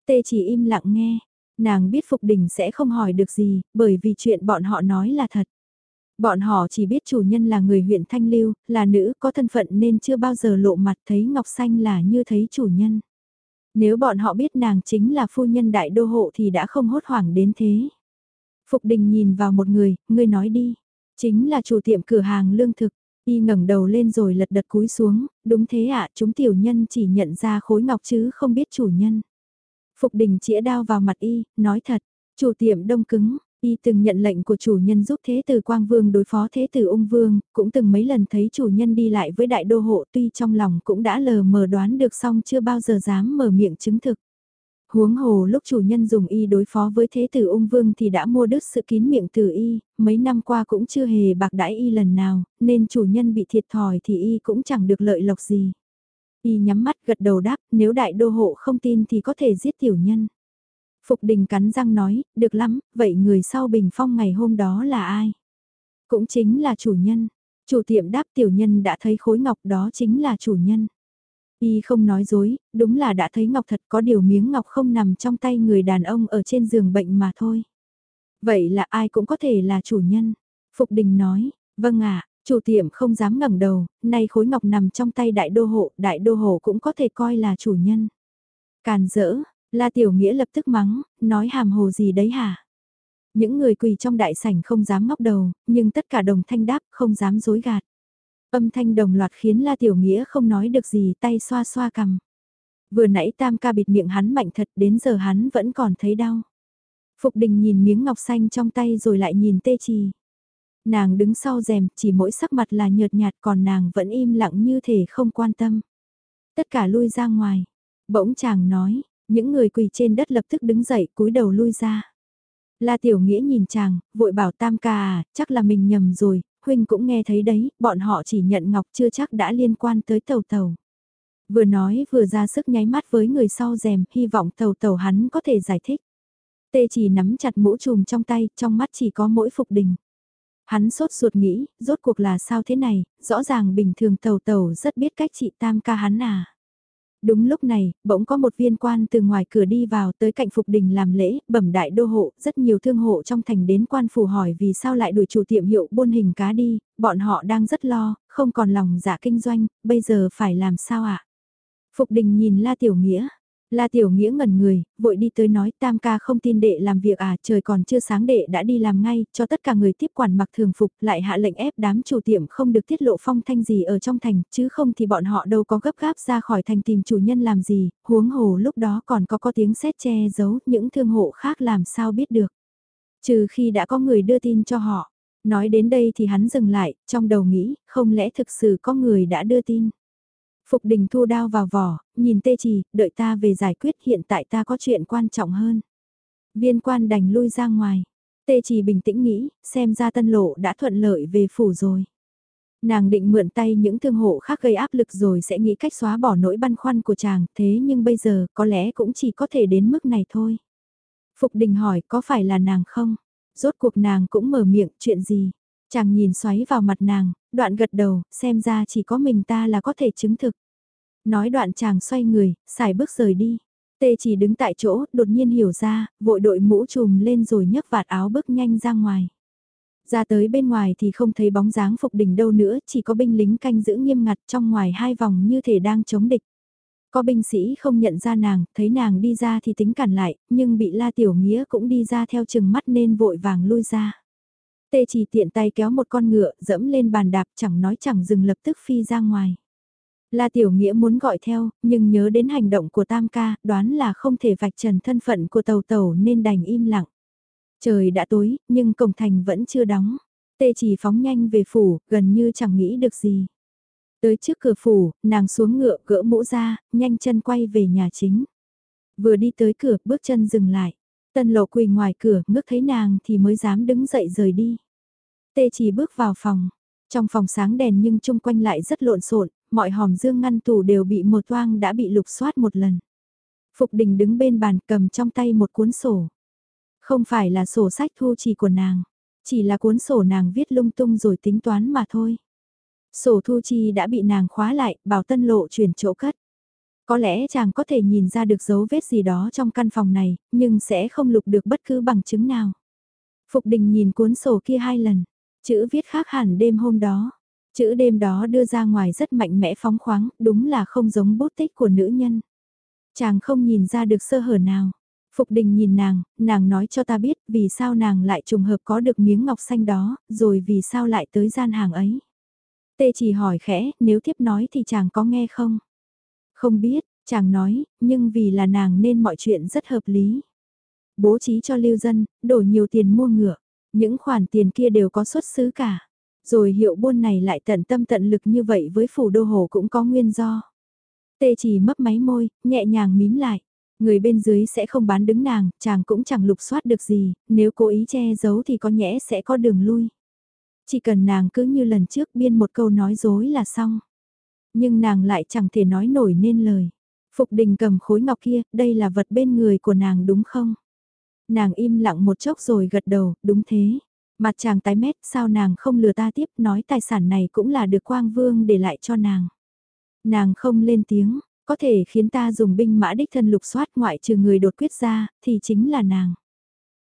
Tê chỉ im lặng nghe, nàng biết Phục Đình sẽ không hỏi được gì, bởi vì chuyện bọn họ nói là thật. Bọn họ chỉ biết chủ nhân là người huyện Thanh Lưu, là nữ có thân phận nên chưa bao giờ lộ mặt thấy Ngọc Xanh là như thấy chủ nhân. Nếu bọn họ biết nàng chính là phu nhân đại đô hộ thì đã không hốt hoảng đến thế. Phục đình nhìn vào một người, ngươi nói đi. Chính là chủ tiệm cửa hàng lương thực. Y ngẩng đầu lên rồi lật đật cúi xuống, đúng thế ạ, chúng tiểu nhân chỉ nhận ra khối ngọc chứ không biết chủ nhân. Phục đình chĩa đao vào mặt y, nói thật, chủ tiệm đông cứng, Y từng nhận lệnh của chủ nhân giúp thế tử Quang Vương đối phó thế tử ung vương, cũng từng mấy lần thấy chủ nhân đi lại với đại đô hộ tuy trong lòng cũng đã lờ mờ đoán được xong chưa bao giờ dám mở miệng chứng thực. Huống hồ lúc chủ nhân dùng y đối phó với thế tử ung vương thì đã mua đứt sự kín miệng từ y, mấy năm qua cũng chưa hề bạc đãi y lần nào, nên chủ nhân bị thiệt thòi thì y cũng chẳng được lợi lộc gì. Y nhắm mắt gật đầu đáp, nếu đại đô hộ không tin thì có thể giết tiểu nhân. Phục đình cắn răng nói, được lắm, vậy người sau bình phong ngày hôm đó là ai? Cũng chính là chủ nhân. Chủ tiệm đáp tiểu nhân đã thấy khối ngọc đó chính là chủ nhân. Y không nói dối, đúng là đã thấy ngọc thật có điều miếng ngọc không nằm trong tay người đàn ông ở trên giường bệnh mà thôi. Vậy là ai cũng có thể là chủ nhân. Phục đình nói, vâng ạ, chủ tiệm không dám ngẩng đầu, nay khối ngọc nằm trong tay đại đô hộ, đại đô hộ cũng có thể coi là chủ nhân. Càn dỡ, La Tiểu Nghĩa lập tức mắng, nói hàm hồ gì đấy hả? Những người quỳ trong đại sảnh không dám ngóc đầu, nhưng tất cả đồng thanh đáp không dám dối gạt. Âm thanh đồng loạt khiến La Tiểu Nghĩa không nói được gì tay xoa xoa cầm. Vừa nãy tam ca bịt miệng hắn mạnh thật đến giờ hắn vẫn còn thấy đau. Phục đình nhìn miếng ngọc xanh trong tay rồi lại nhìn tê trì. Nàng đứng sau rèm chỉ mỗi sắc mặt là nhợt nhạt còn nàng vẫn im lặng như thể không quan tâm. Tất cả lui ra ngoài. Bỗng chàng nói, những người quỳ trên đất lập tức đứng dậy cúi đầu lui ra. La Tiểu Nghĩa nhìn chàng, vội bảo Tam ca à, chắc là mình nhầm rồi, huynh cũng nghe thấy đấy, bọn họ chỉ nhận ngọc chưa chắc đã liên quan tới tàu tàu. Vừa nói vừa ra sức nháy mắt với người sau rèm, hy vọng tàu tàu hắn có thể giải thích. Tê chỉ nắm chặt mũ trùm trong tay, trong mắt chỉ có mỗi phục đình. Hắn sốt ruột nghĩ, rốt cuộc là sao thế này, rõ ràng bình thường tàu tàu rất biết cách chị tam ca hắn à. Đúng lúc này, bỗng có một viên quan từ ngoài cửa đi vào tới cạnh Phục Đình làm lễ, bẩm đại đô hộ, rất nhiều thương hộ trong thành đến quan phủ hỏi vì sao lại đuổi chủ tiệm hiệu buôn hình cá đi, bọn họ đang rất lo, không còn lòng dạ kinh doanh, bây giờ phải làm sao ạ? À? Phục Đình nhìn La Tiểu Nghĩa, La Tiểu Nghĩa ngẩn người, vội đi tới nói tam ca không tin đệ làm việc à trời còn chưa sáng đệ đã đi làm ngay, cho tất cả người tiếp quản mặc thường phục lại hạ lệnh ép đám chủ tiệm không được tiết lộ phong thanh gì ở trong thành, chứ không thì bọn họ đâu có gấp gáp ra khỏi thành tìm chủ nhân làm gì, huống hồ lúc đó còn có có tiếng xét che giấu những thương hộ khác làm sao biết được. Trừ khi đã có người đưa tin cho họ. Nói đến đây thì hắn dừng lại, trong đầu nghĩ, không lẽ thực sự có người đã đưa tin. Phục đình thu đao vào vỏ, nhìn tê trì, đợi ta về giải quyết hiện tại ta có chuyện quan trọng hơn. Viên quan đành lui ra ngoài. Tê trì bình tĩnh nghĩ, xem ra tân lộ đã thuận lợi về phủ rồi. Nàng định mượn tay những thương hộ khác gây áp lực rồi sẽ nghĩ cách xóa bỏ nỗi băn khoăn của chàng, thế nhưng bây giờ có lẽ cũng chỉ có thể đến mức này thôi. Phục đình hỏi có phải là nàng không? Rốt cuộc nàng cũng mở miệng chuyện gì? Chàng nhìn xoáy vào mặt nàng, đoạn gật đầu, xem ra chỉ có mình ta là có thể chứng thực. Nói đoạn chàng xoay người, xài bước rời đi. Tê chỉ đứng tại chỗ, đột nhiên hiểu ra, vội đội mũ trùm lên rồi nhấc vạt áo bước nhanh ra ngoài. Ra tới bên ngoài thì không thấy bóng dáng phục đỉnh đâu nữa, chỉ có binh lính canh giữ nghiêm ngặt trong ngoài hai vòng như thể đang chống địch. Có binh sĩ không nhận ra nàng, thấy nàng đi ra thì tính cản lại, nhưng bị La Tiểu Nghĩa cũng đi ra theo chừng mắt nên vội vàng lui ra. Tê chỉ tiện tay kéo một con ngựa, dẫm lên bàn đạp chẳng nói chẳng dừng lập tức phi ra ngoài. La Tiểu Nghĩa muốn gọi theo, nhưng nhớ đến hành động của Tam Ca, đoán là không thể vạch trần thân phận của tàu tàu nên đành im lặng. Trời đã tối, nhưng cổng thành vẫn chưa đóng. Tê chỉ phóng nhanh về phủ, gần như chẳng nghĩ được gì. Tới trước cửa phủ, nàng xuống ngựa gỡ mũ ra, nhanh chân quay về nhà chính. Vừa đi tới cửa, bước chân dừng lại. Tân lộ quỳ ngoài cửa, ngước thấy nàng thì mới dám đứng dậy rời đi. Tê chỉ bước vào phòng. Trong phòng sáng đèn nhưng chung quanh lại rất lộn xộn, mọi hòm dương ngăn tủ đều bị một toang đã bị lục soát một lần. Phục đình đứng bên bàn cầm trong tay một cuốn sổ. Không phải là sổ sách thu chỉ của nàng, chỉ là cuốn sổ nàng viết lung tung rồi tính toán mà thôi. Sổ thu chi đã bị nàng khóa lại, bảo tân lộ chuyển chỗ cất. Có lẽ chàng có thể nhìn ra được dấu vết gì đó trong căn phòng này, nhưng sẽ không lục được bất cứ bằng chứng nào. Phục đình nhìn cuốn sổ kia hai lần, chữ viết khác hẳn đêm hôm đó. Chữ đêm đó đưa ra ngoài rất mạnh mẽ phóng khoáng, đúng là không giống bút tích của nữ nhân. Chàng không nhìn ra được sơ hở nào. Phục đình nhìn nàng, nàng nói cho ta biết vì sao nàng lại trùng hợp có được miếng ngọc xanh đó, rồi vì sao lại tới gian hàng ấy. Tê chỉ hỏi khẽ, nếu tiếp nói thì chàng có nghe không? Không biết, chàng nói, nhưng vì là nàng nên mọi chuyện rất hợp lý. Bố trí cho lưu dân, đổ nhiều tiền mua ngựa, những khoản tiền kia đều có xuất xứ cả. Rồi hiệu buôn này lại tận tâm tận lực như vậy với phủ đô hồ cũng có nguyên do. Tê chỉ mấp máy môi, nhẹ nhàng mím lại. Người bên dưới sẽ không bán đứng nàng, chàng cũng chẳng lục soát được gì, nếu cố ý che giấu thì có nhẽ sẽ có đường lui. Chỉ cần nàng cứ như lần trước biên một câu nói dối là xong. Nhưng nàng lại chẳng thể nói nổi nên lời. Phục đình cầm khối ngọc kia, đây là vật bên người của nàng đúng không? Nàng im lặng một chốc rồi gật đầu, đúng thế. Mặt chàng tái mét, sao nàng không lừa ta tiếp, nói tài sản này cũng là được quang vương để lại cho nàng. Nàng không lên tiếng, có thể khiến ta dùng binh mã đích thân lục soát ngoại trừ người đột quyết ra, thì chính là nàng.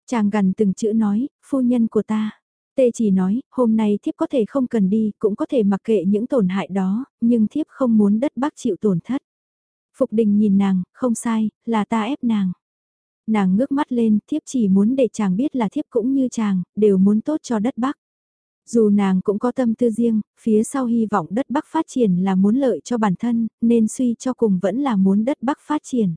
Chàng gần từng chữ nói, phu nhân của ta. Tê chỉ nói, hôm nay thiếp có thể không cần đi, cũng có thể mặc kệ những tổn hại đó, nhưng thiếp không muốn đất bắc chịu tổn thất. Phục đình nhìn nàng, không sai, là ta ép nàng. Nàng ngước mắt lên, thiếp chỉ muốn để chàng biết là thiếp cũng như chàng, đều muốn tốt cho đất bắc. Dù nàng cũng có tâm tư riêng, phía sau hy vọng đất Bắc phát triển là muốn lợi cho bản thân, nên suy cho cùng vẫn là muốn đất Bắc phát triển.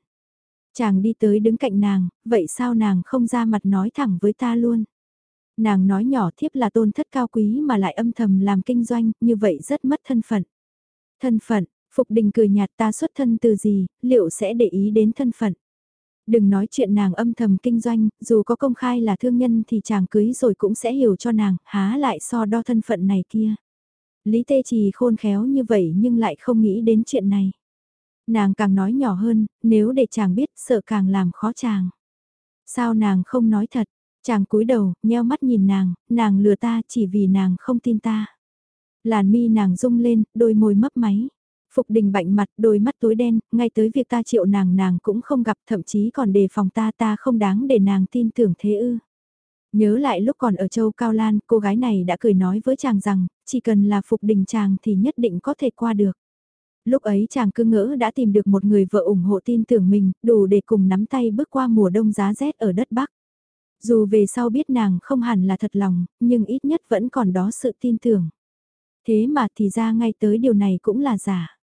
Chàng đi tới đứng cạnh nàng, vậy sao nàng không ra mặt nói thẳng với ta luôn? Nàng nói nhỏ thiếp là tôn thất cao quý mà lại âm thầm làm kinh doanh, như vậy rất mất thân phận. Thân phận, Phục Đình cười nhạt ta xuất thân từ gì, liệu sẽ để ý đến thân phận? Đừng nói chuyện nàng âm thầm kinh doanh, dù có công khai là thương nhân thì chàng cưới rồi cũng sẽ hiểu cho nàng, há lại so đo thân phận này kia. Lý Tê Trì khôn khéo như vậy nhưng lại không nghĩ đến chuyện này. Nàng càng nói nhỏ hơn, nếu để chàng biết sợ càng làm khó chàng. Sao nàng không nói thật, chàng cúi đầu, nheo mắt nhìn nàng, nàng lừa ta chỉ vì nàng không tin ta. Làn mi nàng rung lên, đôi môi mấp máy. Phục đình bạnh mặt, đôi mắt tối đen, ngay tới việc ta chịu nàng nàng cũng không gặp, thậm chí còn đề phòng ta ta không đáng để nàng tin tưởng thế ư. Nhớ lại lúc còn ở châu Cao Lan, cô gái này đã cười nói với chàng rằng, chỉ cần là phục đình chàng thì nhất định có thể qua được. Lúc ấy chàng cứ ngỡ đã tìm được một người vợ ủng hộ tin tưởng mình, đủ để cùng nắm tay bước qua mùa đông giá rét ở đất Bắc. Dù về sau biết nàng không hẳn là thật lòng, nhưng ít nhất vẫn còn đó sự tin tưởng. Thế mà thì ra ngay tới điều này cũng là giả.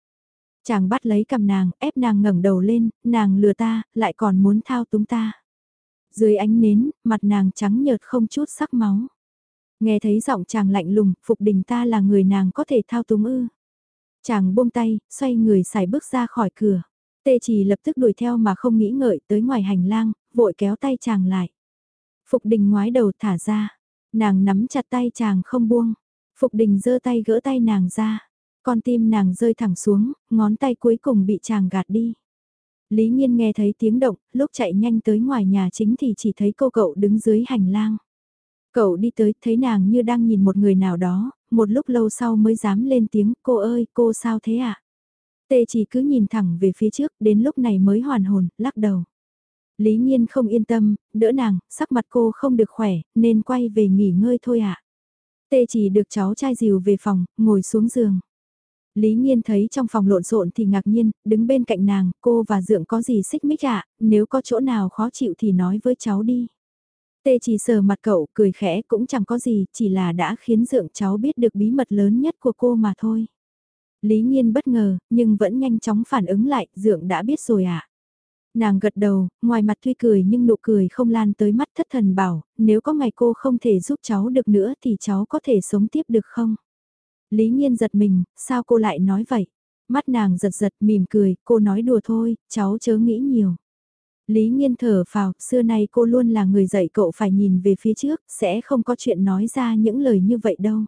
Chàng bắt lấy cầm nàng, ép nàng ngẩng đầu lên, nàng lừa ta, lại còn muốn thao túng ta. Dưới ánh nến, mặt nàng trắng nhợt không chút sắc máu. Nghe thấy giọng chàng lạnh lùng, phục đình ta là người nàng có thể thao túng ư. Chàng buông tay, xoay người xài bước ra khỏi cửa. Tê chỉ lập tức đuổi theo mà không nghĩ ngợi tới ngoài hành lang, vội kéo tay chàng lại. Phục đình ngoái đầu thả ra. Nàng nắm chặt tay chàng không buông. Phục đình giơ tay gỡ tay nàng ra. Con tim nàng rơi thẳng xuống, ngón tay cuối cùng bị chàng gạt đi. Lý Nhiên nghe thấy tiếng động, lúc chạy nhanh tới ngoài nhà chính thì chỉ thấy cô cậu đứng dưới hành lang. Cậu đi tới thấy nàng như đang nhìn một người nào đó, một lúc lâu sau mới dám lên tiếng cô ơi cô sao thế ạ? À? Tê chỉ cứ nhìn thẳng về phía trước đến lúc này mới hoàn hồn, lắc đầu. Lý Nhiên không yên tâm, đỡ nàng, sắc mặt cô không được khỏe, nên quay về nghỉ ngơi thôi ạ. À. Tê chỉ được cháu trai dìu về phòng, ngồi xuống giường. Lý Nhiên thấy trong phòng lộn xộn thì ngạc nhiên, đứng bên cạnh nàng, cô và Dượng có gì xích mích ạ, nếu có chỗ nào khó chịu thì nói với cháu đi. Tê chỉ sờ mặt cậu, cười khẽ cũng chẳng có gì, chỉ là đã khiến Dượng cháu biết được bí mật lớn nhất của cô mà thôi. Lý Nhiên bất ngờ, nhưng vẫn nhanh chóng phản ứng lại, Dượng đã biết rồi ạ. À? Nàng gật đầu, ngoài mặt tuy cười nhưng nụ cười không lan tới mắt thất thần bảo, nếu có ngày cô không thể giúp cháu được nữa thì cháu có thể sống tiếp được không? Lý Nhiên giật mình, sao cô lại nói vậy? Mắt nàng giật giật mỉm cười, cô nói đùa thôi, cháu chớ nghĩ nhiều. Lý Nhiên thở phào, xưa nay cô luôn là người dạy cậu phải nhìn về phía trước, sẽ không có chuyện nói ra những lời như vậy đâu.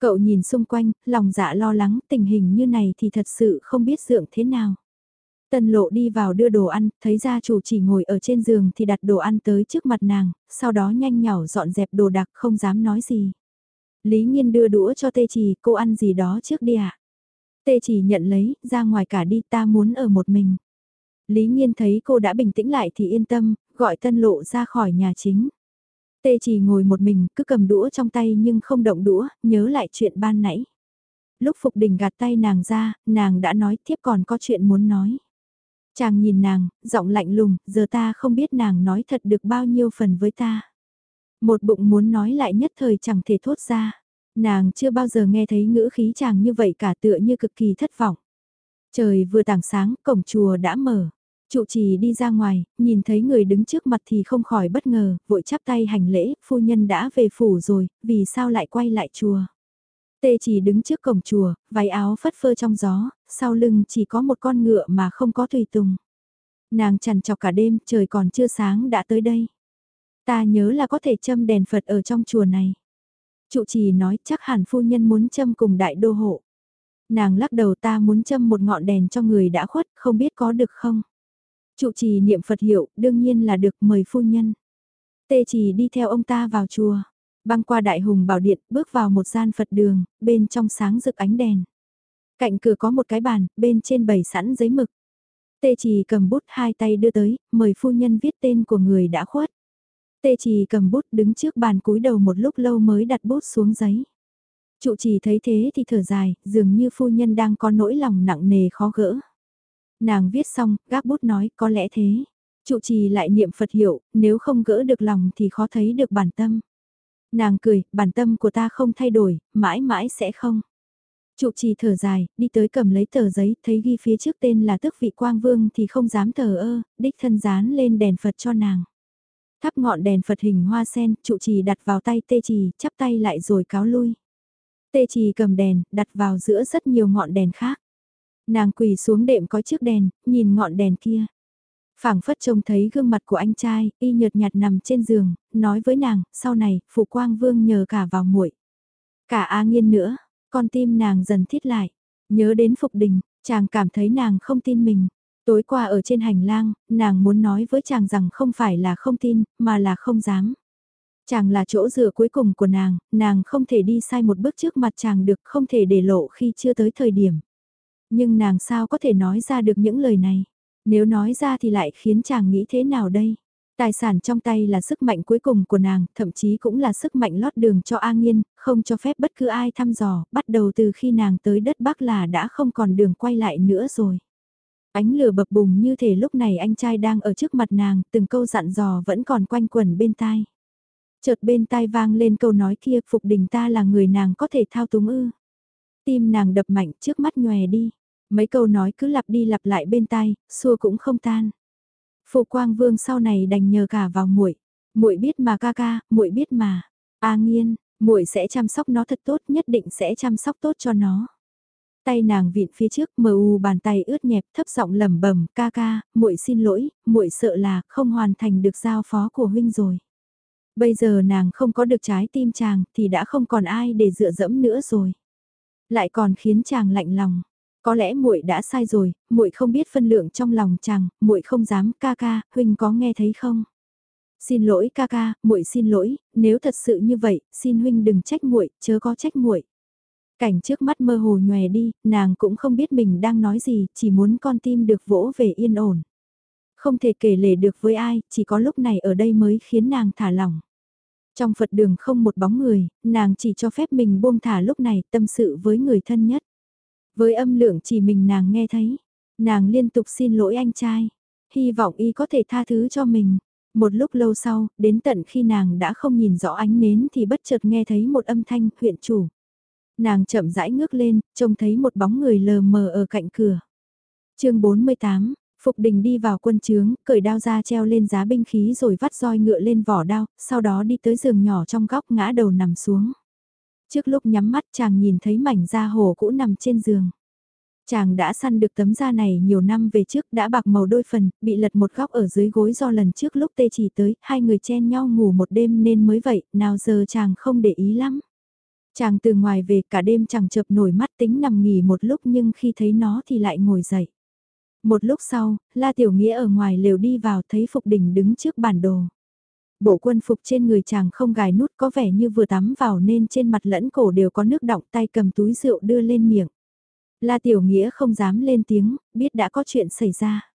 Cậu nhìn xung quanh, lòng dạ lo lắng, tình hình như này thì thật sự không biết dượng thế nào. Tân lộ đi vào đưa đồ ăn, thấy gia chủ chỉ ngồi ở trên giường thì đặt đồ ăn tới trước mặt nàng, sau đó nhanh nhỏ dọn dẹp đồ đặc không dám nói gì. Lý Nhiên đưa đũa cho tê chỉ, cô ăn gì đó trước đi ạ. À? Tê chỉ nhận lấy, ra ngoài cả đi ta muốn ở một mình. Lý Nhiên thấy cô đã bình tĩnh lại thì yên tâm, gọi tân lộ ra khỏi nhà chính. Tê chỉ ngồi một mình, cứ cầm đũa trong tay nhưng không động đũa, nhớ lại chuyện ban nãy. Lúc Phục Đình gạt tay nàng ra, nàng đã nói tiếp còn có chuyện muốn nói. Chàng nhìn nàng, giọng lạnh lùng, giờ ta không biết nàng nói thật được bao nhiêu phần với ta. Một bụng muốn nói lại nhất thời chẳng thể thốt ra. Nàng chưa bao giờ nghe thấy ngữ khí chàng như vậy cả tựa như cực kỳ thất vọng. Trời vừa tảng sáng, cổng chùa đã mở. Trụ trì đi ra ngoài, nhìn thấy người đứng trước mặt thì không khỏi bất ngờ, vội chắp tay hành lễ, phu nhân đã về phủ rồi, vì sao lại quay lại chùa. Tê chỉ đứng trước cổng chùa, váy áo phất phơ trong gió, sau lưng chỉ có một con ngựa mà không có tùy tùng. Nàng chằn chọc cả đêm, trời còn chưa sáng đã tới đây. Ta nhớ là có thể châm đèn Phật ở trong chùa này. Trụ trì nói chắc hẳn phu nhân muốn châm cùng đại đô hộ. Nàng lắc đầu ta muốn châm một ngọn đèn cho người đã khuất, không biết có được không. Trụ trì niệm Phật hiệu, đương nhiên là được mời phu nhân. Tê trì đi theo ông ta vào chùa, băng qua đại hùng bảo điện, bước vào một gian Phật đường, bên trong sáng rực ánh đèn. Cạnh cửa có một cái bàn, bên trên bày sẵn giấy mực. Tê trì cầm bút hai tay đưa tới, mời phu nhân viết tên của người đã khuất. Tê trì cầm bút đứng trước bàn cúi đầu một lúc lâu mới đặt bút xuống giấy. Trụ trì thấy thế thì thở dài, dường như phu nhân đang có nỗi lòng nặng nề khó gỡ. Nàng viết xong, gác bút nói có lẽ thế. Trụ trì lại niệm Phật hiệu, nếu không gỡ được lòng thì khó thấy được bản tâm. Nàng cười, bản tâm của ta không thay đổi, mãi mãi sẽ không. Trụ trì thở dài, đi tới cầm lấy tờ giấy, thấy ghi phía trước tên là tước vị quang vương thì không dám thờ ơ, đích thân dán lên đèn Phật cho nàng. Thắp ngọn đèn Phật hình hoa sen, trụ trì đặt vào tay tê trì, chắp tay lại rồi cáo lui. Tê trì cầm đèn, đặt vào giữa rất nhiều ngọn đèn khác. Nàng quỳ xuống đệm có chiếc đèn, nhìn ngọn đèn kia phảng phất trông thấy gương mặt của anh trai, y nhợt nhạt nằm trên giường, nói với nàng, sau này, phụ quang vương nhờ cả vào muội Cả A nghiên nữa, con tim nàng dần thiết lại, nhớ đến Phục Đình, Chàng cảm thấy nàng không tin mình. Tối qua ở trên hành lang, nàng muốn nói với chàng rằng không phải là không tin, mà là không dám. Chàng là chỗ dựa cuối cùng của nàng, nàng không thể đi sai một bước trước mặt chàng được, không thể để lộ khi chưa tới thời điểm. Nhưng nàng sao có thể nói ra được những lời này? Nếu nói ra thì lại khiến chàng nghĩ thế nào đây? Tài sản trong tay là sức mạnh cuối cùng của nàng, thậm chí cũng là sức mạnh lót đường cho A Nghiên, không cho phép bất cứ ai thăm dò, bắt đầu từ khi nàng tới đất Bắc là đã không còn đường quay lại nữa rồi. Ánh lửa bập bùng như thể lúc này anh trai đang ở trước mặt nàng, từng câu dặn dò vẫn còn quanh quẩn bên tai. Chợt bên tai vang lên câu nói kia, Phục Đình ta là người nàng có thể thao túng ư. Tim nàng đập mạnh trước mắt nhòe đi. Mấy câu nói cứ lặp đi lặp lại bên tai, xua cũng không tan. Phụ Quang Vương sau này đành nhờ cả vào muội. Muội biết mà ca ca, muội biết mà. A Nghiên, muội sẽ chăm sóc nó thật tốt, nhất định sẽ chăm sóc tốt cho nó. Tay nàng vịn phía trước, mờ u bàn tay ướt nhẹp, thấp giọng lẩm bẩm, "Ca ca, muội xin lỗi, muội sợ là không hoàn thành được giao phó của huynh rồi." Bây giờ nàng không có được trái tim chàng thì đã không còn ai để dựa dẫm nữa rồi. Lại còn khiến chàng lạnh lòng. Có lẽ muội đã sai rồi, muội không biết phân lượng trong lòng chàng, muội không dám, ca ca, huynh có nghe thấy không? Xin lỗi ca ca, muội xin lỗi, nếu thật sự như vậy, xin huynh đừng trách muội, chớ có trách muội. Cảnh trước mắt mơ hồ nhòe đi, nàng cũng không biết mình đang nói gì, chỉ muốn con tim được vỗ về yên ổn. Không thể kể lể được với ai, chỉ có lúc này ở đây mới khiến nàng thả lỏng. Trong Phật đường không một bóng người, nàng chỉ cho phép mình buông thả lúc này tâm sự với người thân nhất. Với âm lượng chỉ mình nàng nghe thấy, nàng liên tục xin lỗi anh trai, hy vọng y có thể tha thứ cho mình. Một lúc lâu sau, đến tận khi nàng đã không nhìn rõ ánh nến thì bất chợt nghe thấy một âm thanh huyện chủ. Nàng chậm rãi ngước lên, trông thấy một bóng người lờ mờ ở cạnh cửa. chương 48, Phục đình đi vào quân trướng, cởi đao ra treo lên giá binh khí rồi vắt roi ngựa lên vỏ đao, sau đó đi tới giường nhỏ trong góc ngã đầu nằm xuống. Trước lúc nhắm mắt chàng nhìn thấy mảnh da hồ cũ nằm trên giường. Chàng đã săn được tấm da này nhiều năm về trước đã bạc màu đôi phần, bị lật một góc ở dưới gối do lần trước lúc tê chỉ tới, hai người chen nhau ngủ một đêm nên mới vậy, nào giờ chàng không để ý lắm. Chàng từ ngoài về cả đêm chàng chợp nổi mắt tính nằm nghỉ một lúc nhưng khi thấy nó thì lại ngồi dậy. Một lúc sau, La Tiểu Nghĩa ở ngoài lều đi vào thấy Phục Đình đứng trước bản đồ. Bộ quân phục trên người chàng không gài nút có vẻ như vừa tắm vào nên trên mặt lẫn cổ đều có nước đọng tay cầm túi rượu đưa lên miệng. La Tiểu Nghĩa không dám lên tiếng, biết đã có chuyện xảy ra.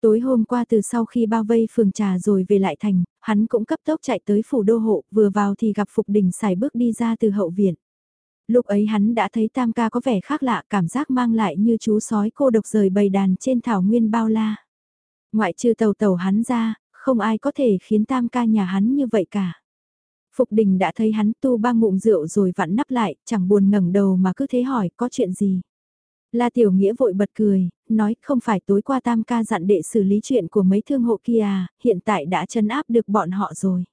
Tối hôm qua từ sau khi bao vây phường trà rồi về lại thành, hắn cũng cấp tốc chạy tới phủ đô hộ, vừa vào thì gặp Phục Đình xài bước đi ra từ hậu viện. Lúc ấy hắn đã thấy tam ca có vẻ khác lạ cảm giác mang lại như chú sói cô độc rời bầy đàn trên thảo nguyên bao la. Ngoại trừ tàu tàu hắn ra, không ai có thể khiến tam ca nhà hắn như vậy cả. Phục đình đã thấy hắn tu ba ngụm rượu rồi vặn nắp lại, chẳng buồn ngẩng đầu mà cứ thế hỏi có chuyện gì. La Tiểu Nghĩa vội bật cười, nói không phải tối qua tam ca dặn đệ xử lý chuyện của mấy thương hộ kia à, hiện tại đã chấn áp được bọn họ rồi.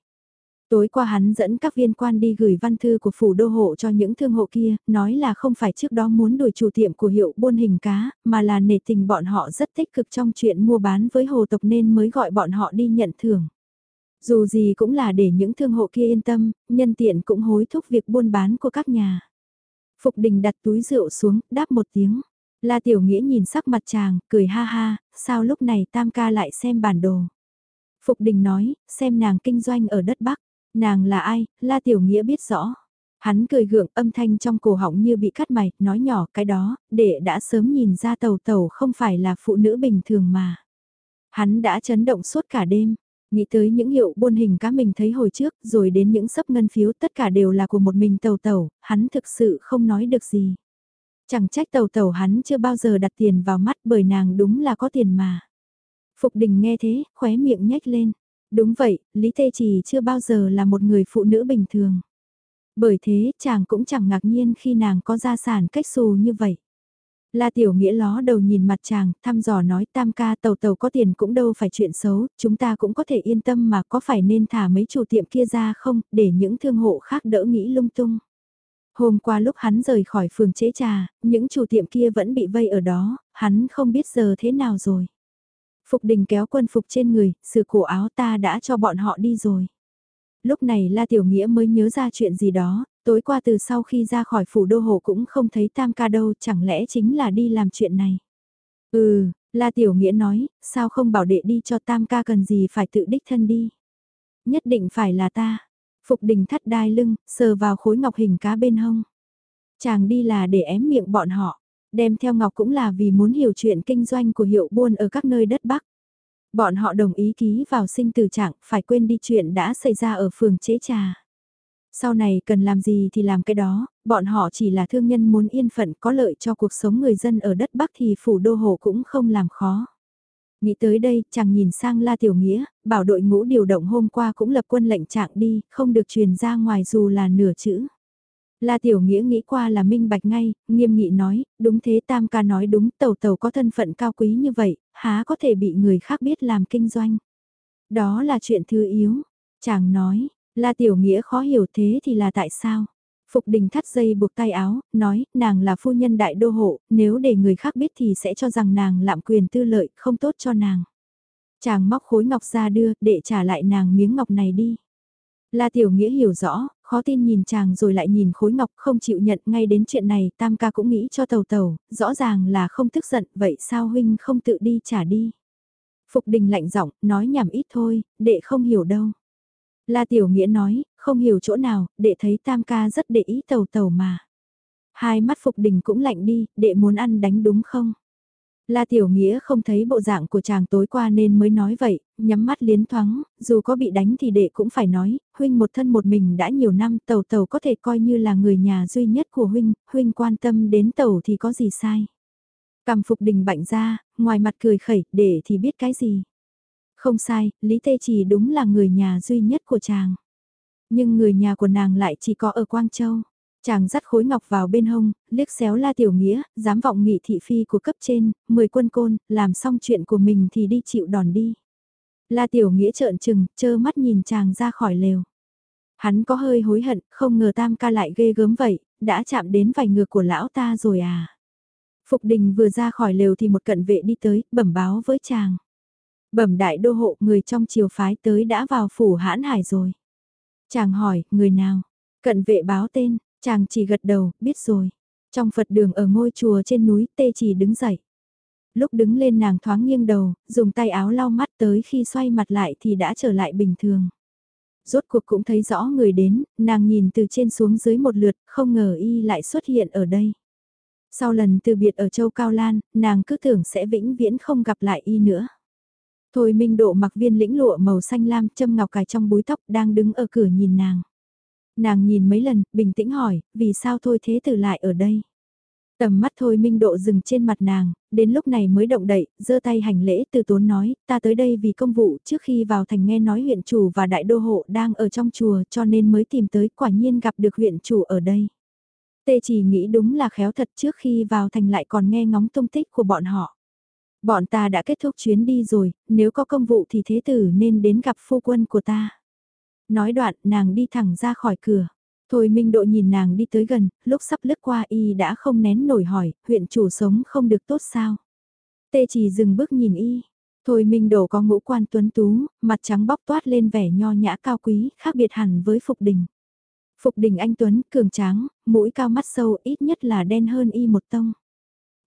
Tối qua hắn dẫn các viên quan đi gửi văn thư của phủ đô hộ cho những thương hộ kia, nói là không phải trước đó muốn đuổi chủ tiệm của hiệu buôn hình cá, mà là nể tình bọn họ rất tích cực trong chuyện mua bán với hồ tộc nên mới gọi bọn họ đi nhận thưởng. Dù gì cũng là để những thương hộ kia yên tâm, nhân tiện cũng hối thúc việc buôn bán của các nhà. Phục đình đặt túi rượu xuống, đáp một tiếng. La Tiểu Nghĩa nhìn sắc mặt chàng, cười ha ha, sao lúc này Tam ca lại xem bản đồ. Phục đình nói, xem nàng kinh doanh ở đất Bắc. Nàng là ai, La Tiểu Nghĩa biết rõ. Hắn cười gượng âm thanh trong cổ họng như bị cắt mày, nói nhỏ cái đó, để đã sớm nhìn ra tàu tàu không phải là phụ nữ bình thường mà. Hắn đã chấn động suốt cả đêm, nghĩ tới những hiệu buôn hình cá mình thấy hồi trước, rồi đến những sấp ngân phiếu tất cả đều là của một mình tàu tàu, hắn thực sự không nói được gì. Chẳng trách tàu tàu hắn chưa bao giờ đặt tiền vào mắt bởi nàng đúng là có tiền mà. Phục đình nghe thế, khóe miệng nhếch lên. Đúng vậy, Lý Tê Trì chưa bao giờ là một người phụ nữ bình thường. Bởi thế, chàng cũng chẳng ngạc nhiên khi nàng có gia sản cách xù như vậy. La Tiểu Nghĩa ló đầu nhìn mặt chàng, thăm dò nói tam ca tàu tàu có tiền cũng đâu phải chuyện xấu, chúng ta cũng có thể yên tâm mà có phải nên thả mấy chủ tiệm kia ra không, để những thương hộ khác đỡ nghĩ lung tung. Hôm qua lúc hắn rời khỏi phường chế trà, những chủ tiệm kia vẫn bị vây ở đó, hắn không biết giờ thế nào rồi. Phục đình kéo quân phục trên người, sự cổ áo ta đã cho bọn họ đi rồi. Lúc này La Tiểu Nghĩa mới nhớ ra chuyện gì đó, Tối qua từ sau khi ra khỏi phủ đô hộ cũng không thấy tam ca đâu, chẳng lẽ chính là đi làm chuyện này. Ừ, La Tiểu Nghĩa nói, sao không bảo đệ đi cho tam ca cần gì phải tự đích thân đi. Nhất định phải là ta. Phục đình thắt đai lưng, sờ vào khối ngọc hình cá bên hông. Chàng đi là để ém miệng bọn họ. Đem theo ngọc cũng là vì muốn hiểu chuyện kinh doanh của hiệu buôn ở các nơi đất Bắc. Bọn họ đồng ý ký vào sinh từ trạng, phải quên đi chuyện đã xảy ra ở phường chế trà. Sau này cần làm gì thì làm cái đó, bọn họ chỉ là thương nhân muốn yên phận có lợi cho cuộc sống người dân ở đất Bắc thì phủ đô hồ cũng không làm khó. Nghĩ tới đây, chàng nhìn sang La Tiểu Nghĩa, bảo đội ngũ điều động hôm qua cũng lập quân lệnh trạng đi, không được truyền ra ngoài dù là nửa chữ. La Tiểu Nghĩa nghĩ qua là minh bạch ngay, nghiêm nghị nói, đúng thế Tam ca nói đúng tàu tàu có thân phận cao quý như vậy, há có thể bị người khác biết làm kinh doanh. Đó là chuyện thứ yếu. Chàng nói, La Tiểu Nghĩa khó hiểu thế thì là tại sao? Phục đình thắt dây buộc tay áo, nói, nàng là phu nhân đại đô hộ, nếu để người khác biết thì sẽ cho rằng nàng lạm quyền tư lợi, không tốt cho nàng. Chàng móc khối ngọc ra đưa, để trả lại nàng miếng ngọc này đi. La Tiểu Nghĩa hiểu rõ, khó tin nhìn chàng rồi lại nhìn khối ngọc không chịu nhận ngay đến chuyện này tam ca cũng nghĩ cho tàu tàu, rõ ràng là không tức giận, vậy sao huynh không tự đi trả đi. Phục đình lạnh giọng nói nhảm ít thôi, đệ không hiểu đâu. La Tiểu Nghĩa nói, không hiểu chỗ nào, đệ thấy tam ca rất để ý tàu tàu mà. Hai mắt Phục Đình cũng lạnh đi, đệ muốn ăn đánh đúng không? La Tiểu Nghĩa không thấy bộ dạng của chàng tối qua nên mới nói vậy, nhắm mắt liến thoáng, dù có bị đánh thì đệ cũng phải nói, huynh một thân một mình đã nhiều năm tàu tàu có thể coi như là người nhà duy nhất của huynh, huynh quan tâm đến tàu thì có gì sai. Cầm Phục Đình bạnh ra, ngoài mặt cười khẩy, để thì biết cái gì. Không sai, Lý Tê Chỉ đúng là người nhà duy nhất của chàng. Nhưng người nhà của nàng lại chỉ có ở Quang Châu. Chàng dắt khối ngọc vào bên hông, liếc xéo la tiểu nghĩa, dám vọng nghị thị phi của cấp trên, mười quân côn, làm xong chuyện của mình thì đi chịu đòn đi. La tiểu nghĩa trợn trừng, chơ mắt nhìn chàng ra khỏi lều. Hắn có hơi hối hận, không ngờ tam ca lại ghê gớm vậy, đã chạm đến vài ngược của lão ta rồi à. Phục đình vừa ra khỏi lều thì một cận vệ đi tới, bẩm báo với chàng. Bẩm đại đô hộ người trong triều phái tới đã vào phủ hãn hải rồi. Chàng hỏi, người nào? Cận vệ báo tên, chàng chỉ gật đầu, biết rồi. Trong Phật đường ở ngôi chùa trên núi tê chỉ đứng dậy. Lúc đứng lên nàng thoáng nghiêng đầu, dùng tay áo lau mắt tới khi xoay mặt lại thì đã trở lại bình thường. Rốt cuộc cũng thấy rõ người đến, nàng nhìn từ trên xuống dưới một lượt, không ngờ y lại xuất hiện ở đây. Sau lần từ biệt ở châu Cao Lan, nàng cứ tưởng sẽ vĩnh viễn không gặp lại y nữa. Thôi Minh Độ mặc viên lĩnh lụa màu xanh lam châm ngọc cài trong búi tóc đang đứng ở cửa nhìn nàng. Nàng nhìn mấy lần, bình tĩnh hỏi, vì sao thôi thế tử lại ở đây? Tầm mắt thôi Minh Độ dừng trên mặt nàng, đến lúc này mới động đậy, giơ tay hành lễ từ tốn nói, ta tới đây vì công vụ trước khi vào thành nghe nói huyện chủ và đại đô hộ đang ở trong chùa cho nên mới tìm tới quả nhiên gặp được huyện chủ ở đây. Tê chỉ nghĩ đúng là khéo thật trước khi vào thành lại còn nghe ngóng tung tích của bọn họ. Bọn ta đã kết thúc chuyến đi rồi, nếu có công vụ thì thế tử nên đến gặp phu quân của ta. Nói đoạn, nàng đi thẳng ra khỏi cửa. Thôi Minh Độ nhìn nàng đi tới gần, lúc sắp lướt qua y đã không nén nổi hỏi, huyện chủ sống không được tốt sao. Tê chỉ dừng bước nhìn y. Thôi Minh Độ có ngũ quan tuấn tú, mặt trắng bóc toát lên vẻ nho nhã cao quý, khác biệt hẳn với Phục Đình. Phục Đình anh Tuấn, cường tráng, mũi cao mắt sâu ít nhất là đen hơn y một tông.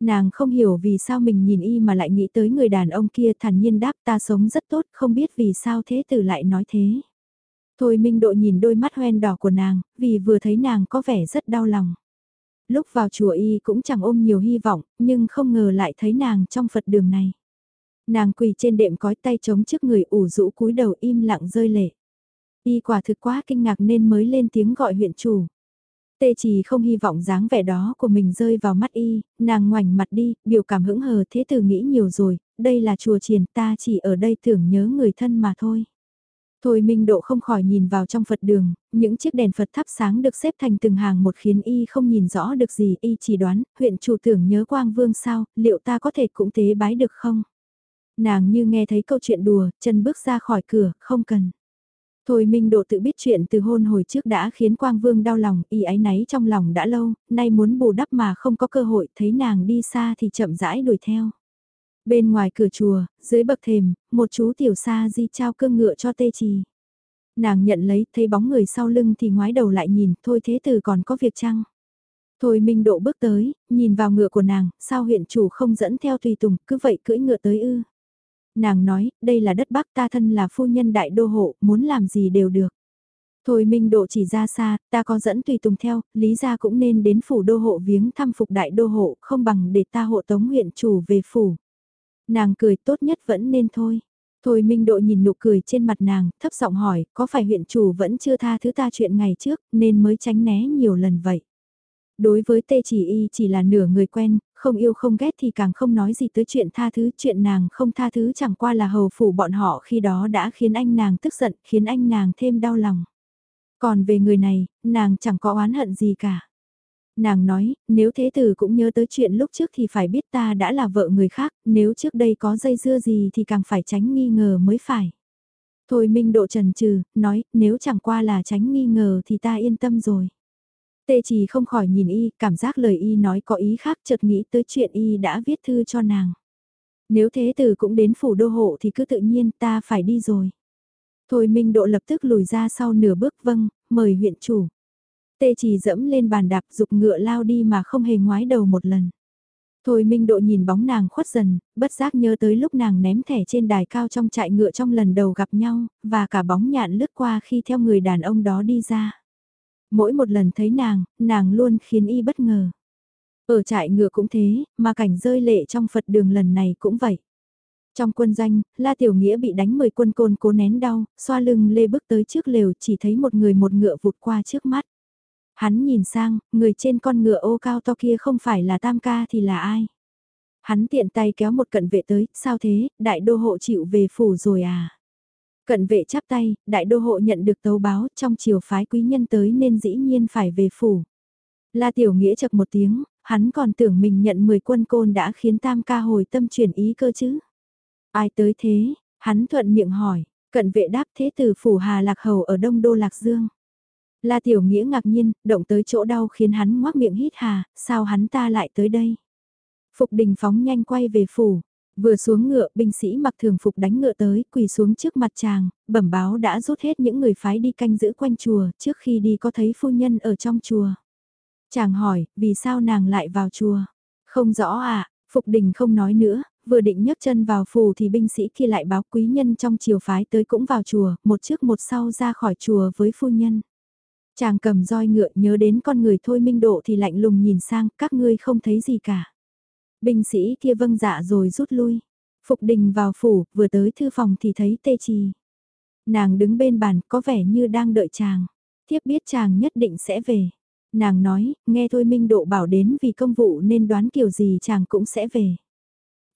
Nàng không hiểu vì sao mình nhìn y mà lại nghĩ tới người đàn ông kia thản nhiên đáp ta sống rất tốt, không biết vì sao thế tử lại nói thế. Thôi Minh Độ nhìn đôi mắt hoen đỏ của nàng, vì vừa thấy nàng có vẻ rất đau lòng. Lúc vào chùa y cũng chẳng ôm nhiều hy vọng, nhưng không ngờ lại thấy nàng trong Phật đường này. Nàng quỳ trên đệm cói tay chống trước người ủ rũ cúi đầu im lặng rơi lệ. Y quả thực quá kinh ngạc nên mới lên tiếng gọi huyện chủ. Tê chỉ không hy vọng dáng vẻ đó của mình rơi vào mắt y, nàng ngoảnh mặt đi, biểu cảm hững hờ thế từ nghĩ nhiều rồi, đây là chùa triền ta chỉ ở đây tưởng nhớ người thân mà thôi. Thôi Minh Độ không khỏi nhìn vào trong Phật đường, những chiếc đèn Phật thắp sáng được xếp thành từng hàng một khiến y không nhìn rõ được gì, y chỉ đoán, huyện chủ tưởng nhớ Quang Vương sao, liệu ta có thể cũng tế bái được không? Nàng như nghe thấy câu chuyện đùa, chân bước ra khỏi cửa, không cần. Thôi Minh Độ tự biết chuyện từ hôn hồi trước đã khiến Quang Vương đau lòng, y ái náy trong lòng đã lâu, nay muốn bù đắp mà không có cơ hội, thấy nàng đi xa thì chậm rãi đuổi theo. Bên ngoài cửa chùa, dưới bậc thềm, một chú tiểu sa di trao cương ngựa cho tê trì. Nàng nhận lấy, thấy bóng người sau lưng thì ngoái đầu lại nhìn, thôi thế từ còn có việc chăng? Thôi Minh Độ bước tới, nhìn vào ngựa của nàng, sao huyện chủ không dẫn theo tùy tùng, cứ vậy cưỡi ngựa tới ư. Nàng nói, đây là đất Bắc ta thân là phu nhân đại đô hộ, muốn làm gì đều được. Thôi Minh Độ chỉ ra xa, ta có dẫn tùy tùng theo, lý ra cũng nên đến phủ đô hộ viếng thăm phục đại đô hộ, không bằng để ta hộ tống huyện chủ về phủ. Nàng cười tốt nhất vẫn nên thôi. Thôi Minh Độ nhìn nụ cười trên mặt nàng, thấp giọng hỏi, có phải huyện chủ vẫn chưa tha thứ ta chuyện ngày trước, nên mới tránh né nhiều lần vậy? Đối với tê chỉ y chỉ là nửa người quen, không yêu không ghét thì càng không nói gì tới chuyện tha thứ, chuyện nàng không tha thứ chẳng qua là hầu phủ bọn họ khi đó đã khiến anh nàng tức giận, khiến anh nàng thêm đau lòng. Còn về người này, nàng chẳng có oán hận gì cả. Nàng nói, nếu thế tử cũng nhớ tới chuyện lúc trước thì phải biết ta đã là vợ người khác, nếu trước đây có dây dưa gì thì càng phải tránh nghi ngờ mới phải. Thôi Minh Độ trần trừ, nói, nếu chẳng qua là tránh nghi ngờ thì ta yên tâm rồi. Tê chỉ không khỏi nhìn y, cảm giác lời y nói có ý khác chợt nghĩ tới chuyện y đã viết thư cho nàng. Nếu thế tử cũng đến phủ đô hộ thì cứ tự nhiên ta phải đi rồi. Thôi Minh Độ lập tức lùi ra sau nửa bước vâng, mời huyện chủ. Tê chỉ dẫm lên bàn đạp dục ngựa lao đi mà không hề ngoái đầu một lần. Thôi Minh Độ nhìn bóng nàng khuất dần, bất giác nhớ tới lúc nàng ném thẻ trên đài cao trong trại ngựa trong lần đầu gặp nhau, và cả bóng nhạn lướt qua khi theo người đàn ông đó đi ra. Mỗi một lần thấy nàng, nàng luôn khiến y bất ngờ. Ở trại ngựa cũng thế, mà cảnh rơi lệ trong Phật đường lần này cũng vậy. Trong quân doanh, La Tiểu Nghĩa bị đánh mười quân côn cố nén đau, xoa lưng lê bước tới trước lều chỉ thấy một người một ngựa vụt qua trước mắt. Hắn nhìn sang, người trên con ngựa ô cao to kia không phải là Tam Ca thì là ai? Hắn tiện tay kéo một cận vệ tới, sao thế, đại đô hộ chịu về phủ rồi à? Cận vệ chắp tay, đại đô hộ nhận được tấu báo trong chiều phái quý nhân tới nên dĩ nhiên phải về phủ. La Tiểu Nghĩa chật một tiếng, hắn còn tưởng mình nhận 10 quân côn đã khiến Tam Ca hồi tâm chuyển ý cơ chứ. Ai tới thế, hắn thuận miệng hỏi, cận vệ đáp thế từ phủ Hà Lạc Hầu ở Đông Đô Lạc Dương. La Tiểu Nghĩa ngạc nhiên, động tới chỗ đau khiến hắn ngoác miệng hít hà, sao hắn ta lại tới đây? Phục đình phóng nhanh quay về phủ, vừa xuống ngựa binh sĩ mặc thường phục đánh ngựa tới, quỳ xuống trước mặt chàng, bẩm báo đã rút hết những người phái đi canh giữ quanh chùa, trước khi đi có thấy phu nhân ở trong chùa. Chàng hỏi, vì sao nàng lại vào chùa? Không rõ à, Phục đình không nói nữa, vừa định nhấc chân vào phủ thì binh sĩ kia lại báo quý nhân trong chiều phái tới cũng vào chùa, một trước một sau ra khỏi chùa với phu nhân. Chàng cầm roi ngựa nhớ đến con người thôi minh độ thì lạnh lùng nhìn sang, các ngươi không thấy gì cả. Binh sĩ kia vâng dạ rồi rút lui. Phục đình vào phủ, vừa tới thư phòng thì thấy tê trì. Nàng đứng bên bàn có vẻ như đang đợi chàng. Tiếp biết chàng nhất định sẽ về. Nàng nói, nghe thôi minh độ bảo đến vì công vụ nên đoán kiểu gì chàng cũng sẽ về.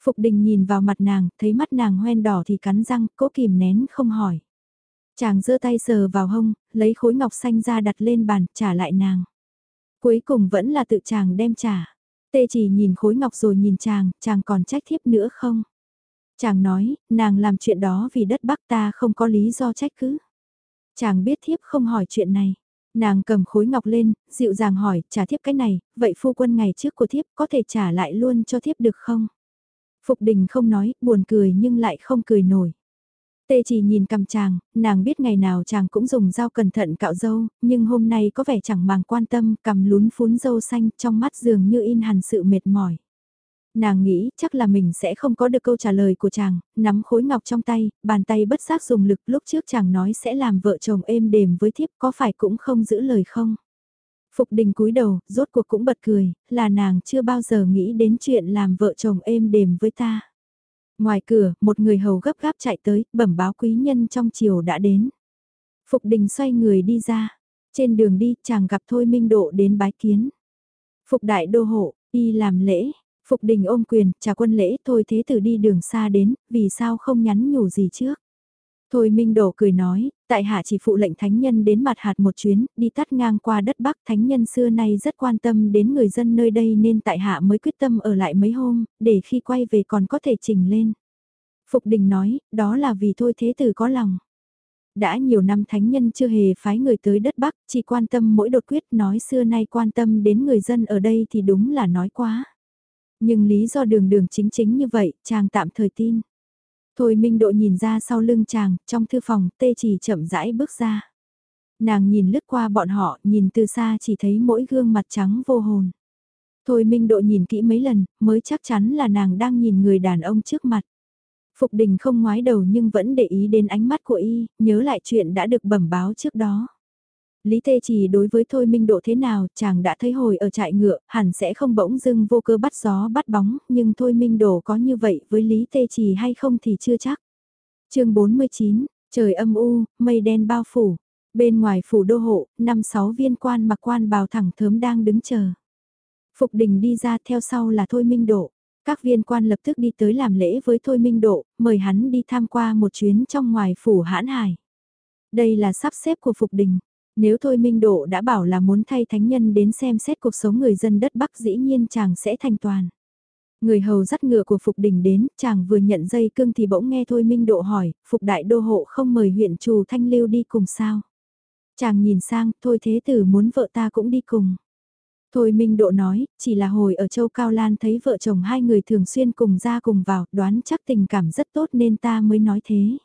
Phục đình nhìn vào mặt nàng, thấy mắt nàng hoen đỏ thì cắn răng, cố kìm nén không hỏi. Chàng giơ tay sờ vào hông, lấy khối ngọc xanh ra đặt lên bàn, trả lại nàng. Cuối cùng vẫn là tự chàng đem trả. Tê chỉ nhìn khối ngọc rồi nhìn chàng, chàng còn trách thiếp nữa không? Chàng nói, nàng làm chuyện đó vì đất Bắc ta không có lý do trách cứ. Chàng biết thiếp không hỏi chuyện này. Nàng cầm khối ngọc lên, dịu dàng hỏi, trả thiếp cái này, vậy phu quân ngày trước của thiếp có thể trả lại luôn cho thiếp được không? Phục đình không nói, buồn cười nhưng lại không cười nổi. Tê chỉ nhìn cầm chàng, nàng biết ngày nào chàng cũng dùng dao cẩn thận cạo dâu, nhưng hôm nay có vẻ chẳng màng quan tâm, cầm lún phún dâu xanh trong mắt dường như in hẳn sự mệt mỏi. Nàng nghĩ chắc là mình sẽ không có được câu trả lời của chàng, nắm khối ngọc trong tay, bàn tay bất giác dùng lực lúc trước chàng nói sẽ làm vợ chồng êm đềm với thiếp có phải cũng không giữ lời không. Phục đình cúi đầu, rốt cuộc cũng bật cười, là nàng chưa bao giờ nghĩ đến chuyện làm vợ chồng êm đềm với ta. Ngoài cửa, một người hầu gấp gáp chạy tới, bẩm báo quý nhân trong chiều đã đến. Phục đình xoay người đi ra. Trên đường đi, chàng gặp Thôi Minh Độ đến bái kiến. Phục đại đô hộ, y làm lễ. Phục đình ôm quyền, trả quân lễ, thôi thế tử đi đường xa đến, vì sao không nhắn nhủ gì trước. Thôi Minh Độ cười nói, tại hạ chỉ phụ lệnh thánh nhân đến mặt hạt một chuyến, đi tắt ngang qua đất Bắc thánh nhân xưa nay rất quan tâm đến người dân nơi đây nên tại hạ mới quyết tâm ở lại mấy hôm, để khi quay về còn có thể trình lên. Phục đình nói, đó là vì thôi thế tử có lòng. Đã nhiều năm thánh nhân chưa hề phái người tới đất Bắc, chỉ quan tâm mỗi đột quyết nói xưa nay quan tâm đến người dân ở đây thì đúng là nói quá. Nhưng lý do đường đường chính chính như vậy, chàng tạm thời tin. Thôi Minh Độ nhìn ra sau lưng chàng, trong thư phòng, tê chỉ chậm rãi bước ra. Nàng nhìn lướt qua bọn họ, nhìn từ xa chỉ thấy mỗi gương mặt trắng vô hồn. Thôi Minh Độ nhìn kỹ mấy lần, mới chắc chắn là nàng đang nhìn người đàn ông trước mặt. Phục đình không ngoái đầu nhưng vẫn để ý đến ánh mắt của y, nhớ lại chuyện đã được bẩm báo trước đó. Lý Tê Chỉ đối với Thôi Minh Độ thế nào, chàng đã thấy hồi ở trại ngựa, hẳn sẽ không bỗng dưng vô cơ bắt gió bắt bóng, nhưng Thôi Minh Độ có như vậy với Lý Tê Chỉ hay không thì chưa chắc. chương 49, trời âm u, mây đen bao phủ. Bên ngoài phủ đô hộ, năm sáu viên quan mặc quan bào thẳng thớm đang đứng chờ. Phục đình đi ra theo sau là Thôi Minh Độ. Các viên quan lập tức đi tới làm lễ với Thôi Minh Độ, mời hắn đi tham qua một chuyến trong ngoài phủ hãn hải. Đây là sắp xếp của Phục đình. Nếu Thôi Minh Độ đã bảo là muốn thay thánh nhân đến xem xét cuộc sống người dân đất Bắc dĩ nhiên chàng sẽ thành toàn. Người hầu dắt ngựa của Phục Đình đến, chàng vừa nhận dây cương thì bỗng nghe Thôi Minh Độ hỏi, Phục Đại Đô Hộ không mời huyện trù Thanh Lưu đi cùng sao? Chàng nhìn sang, Thôi Thế Tử muốn vợ ta cũng đi cùng. Thôi Minh Độ nói, chỉ là hồi ở Châu Cao Lan thấy vợ chồng hai người thường xuyên cùng ra cùng vào, đoán chắc tình cảm rất tốt nên ta mới nói thế.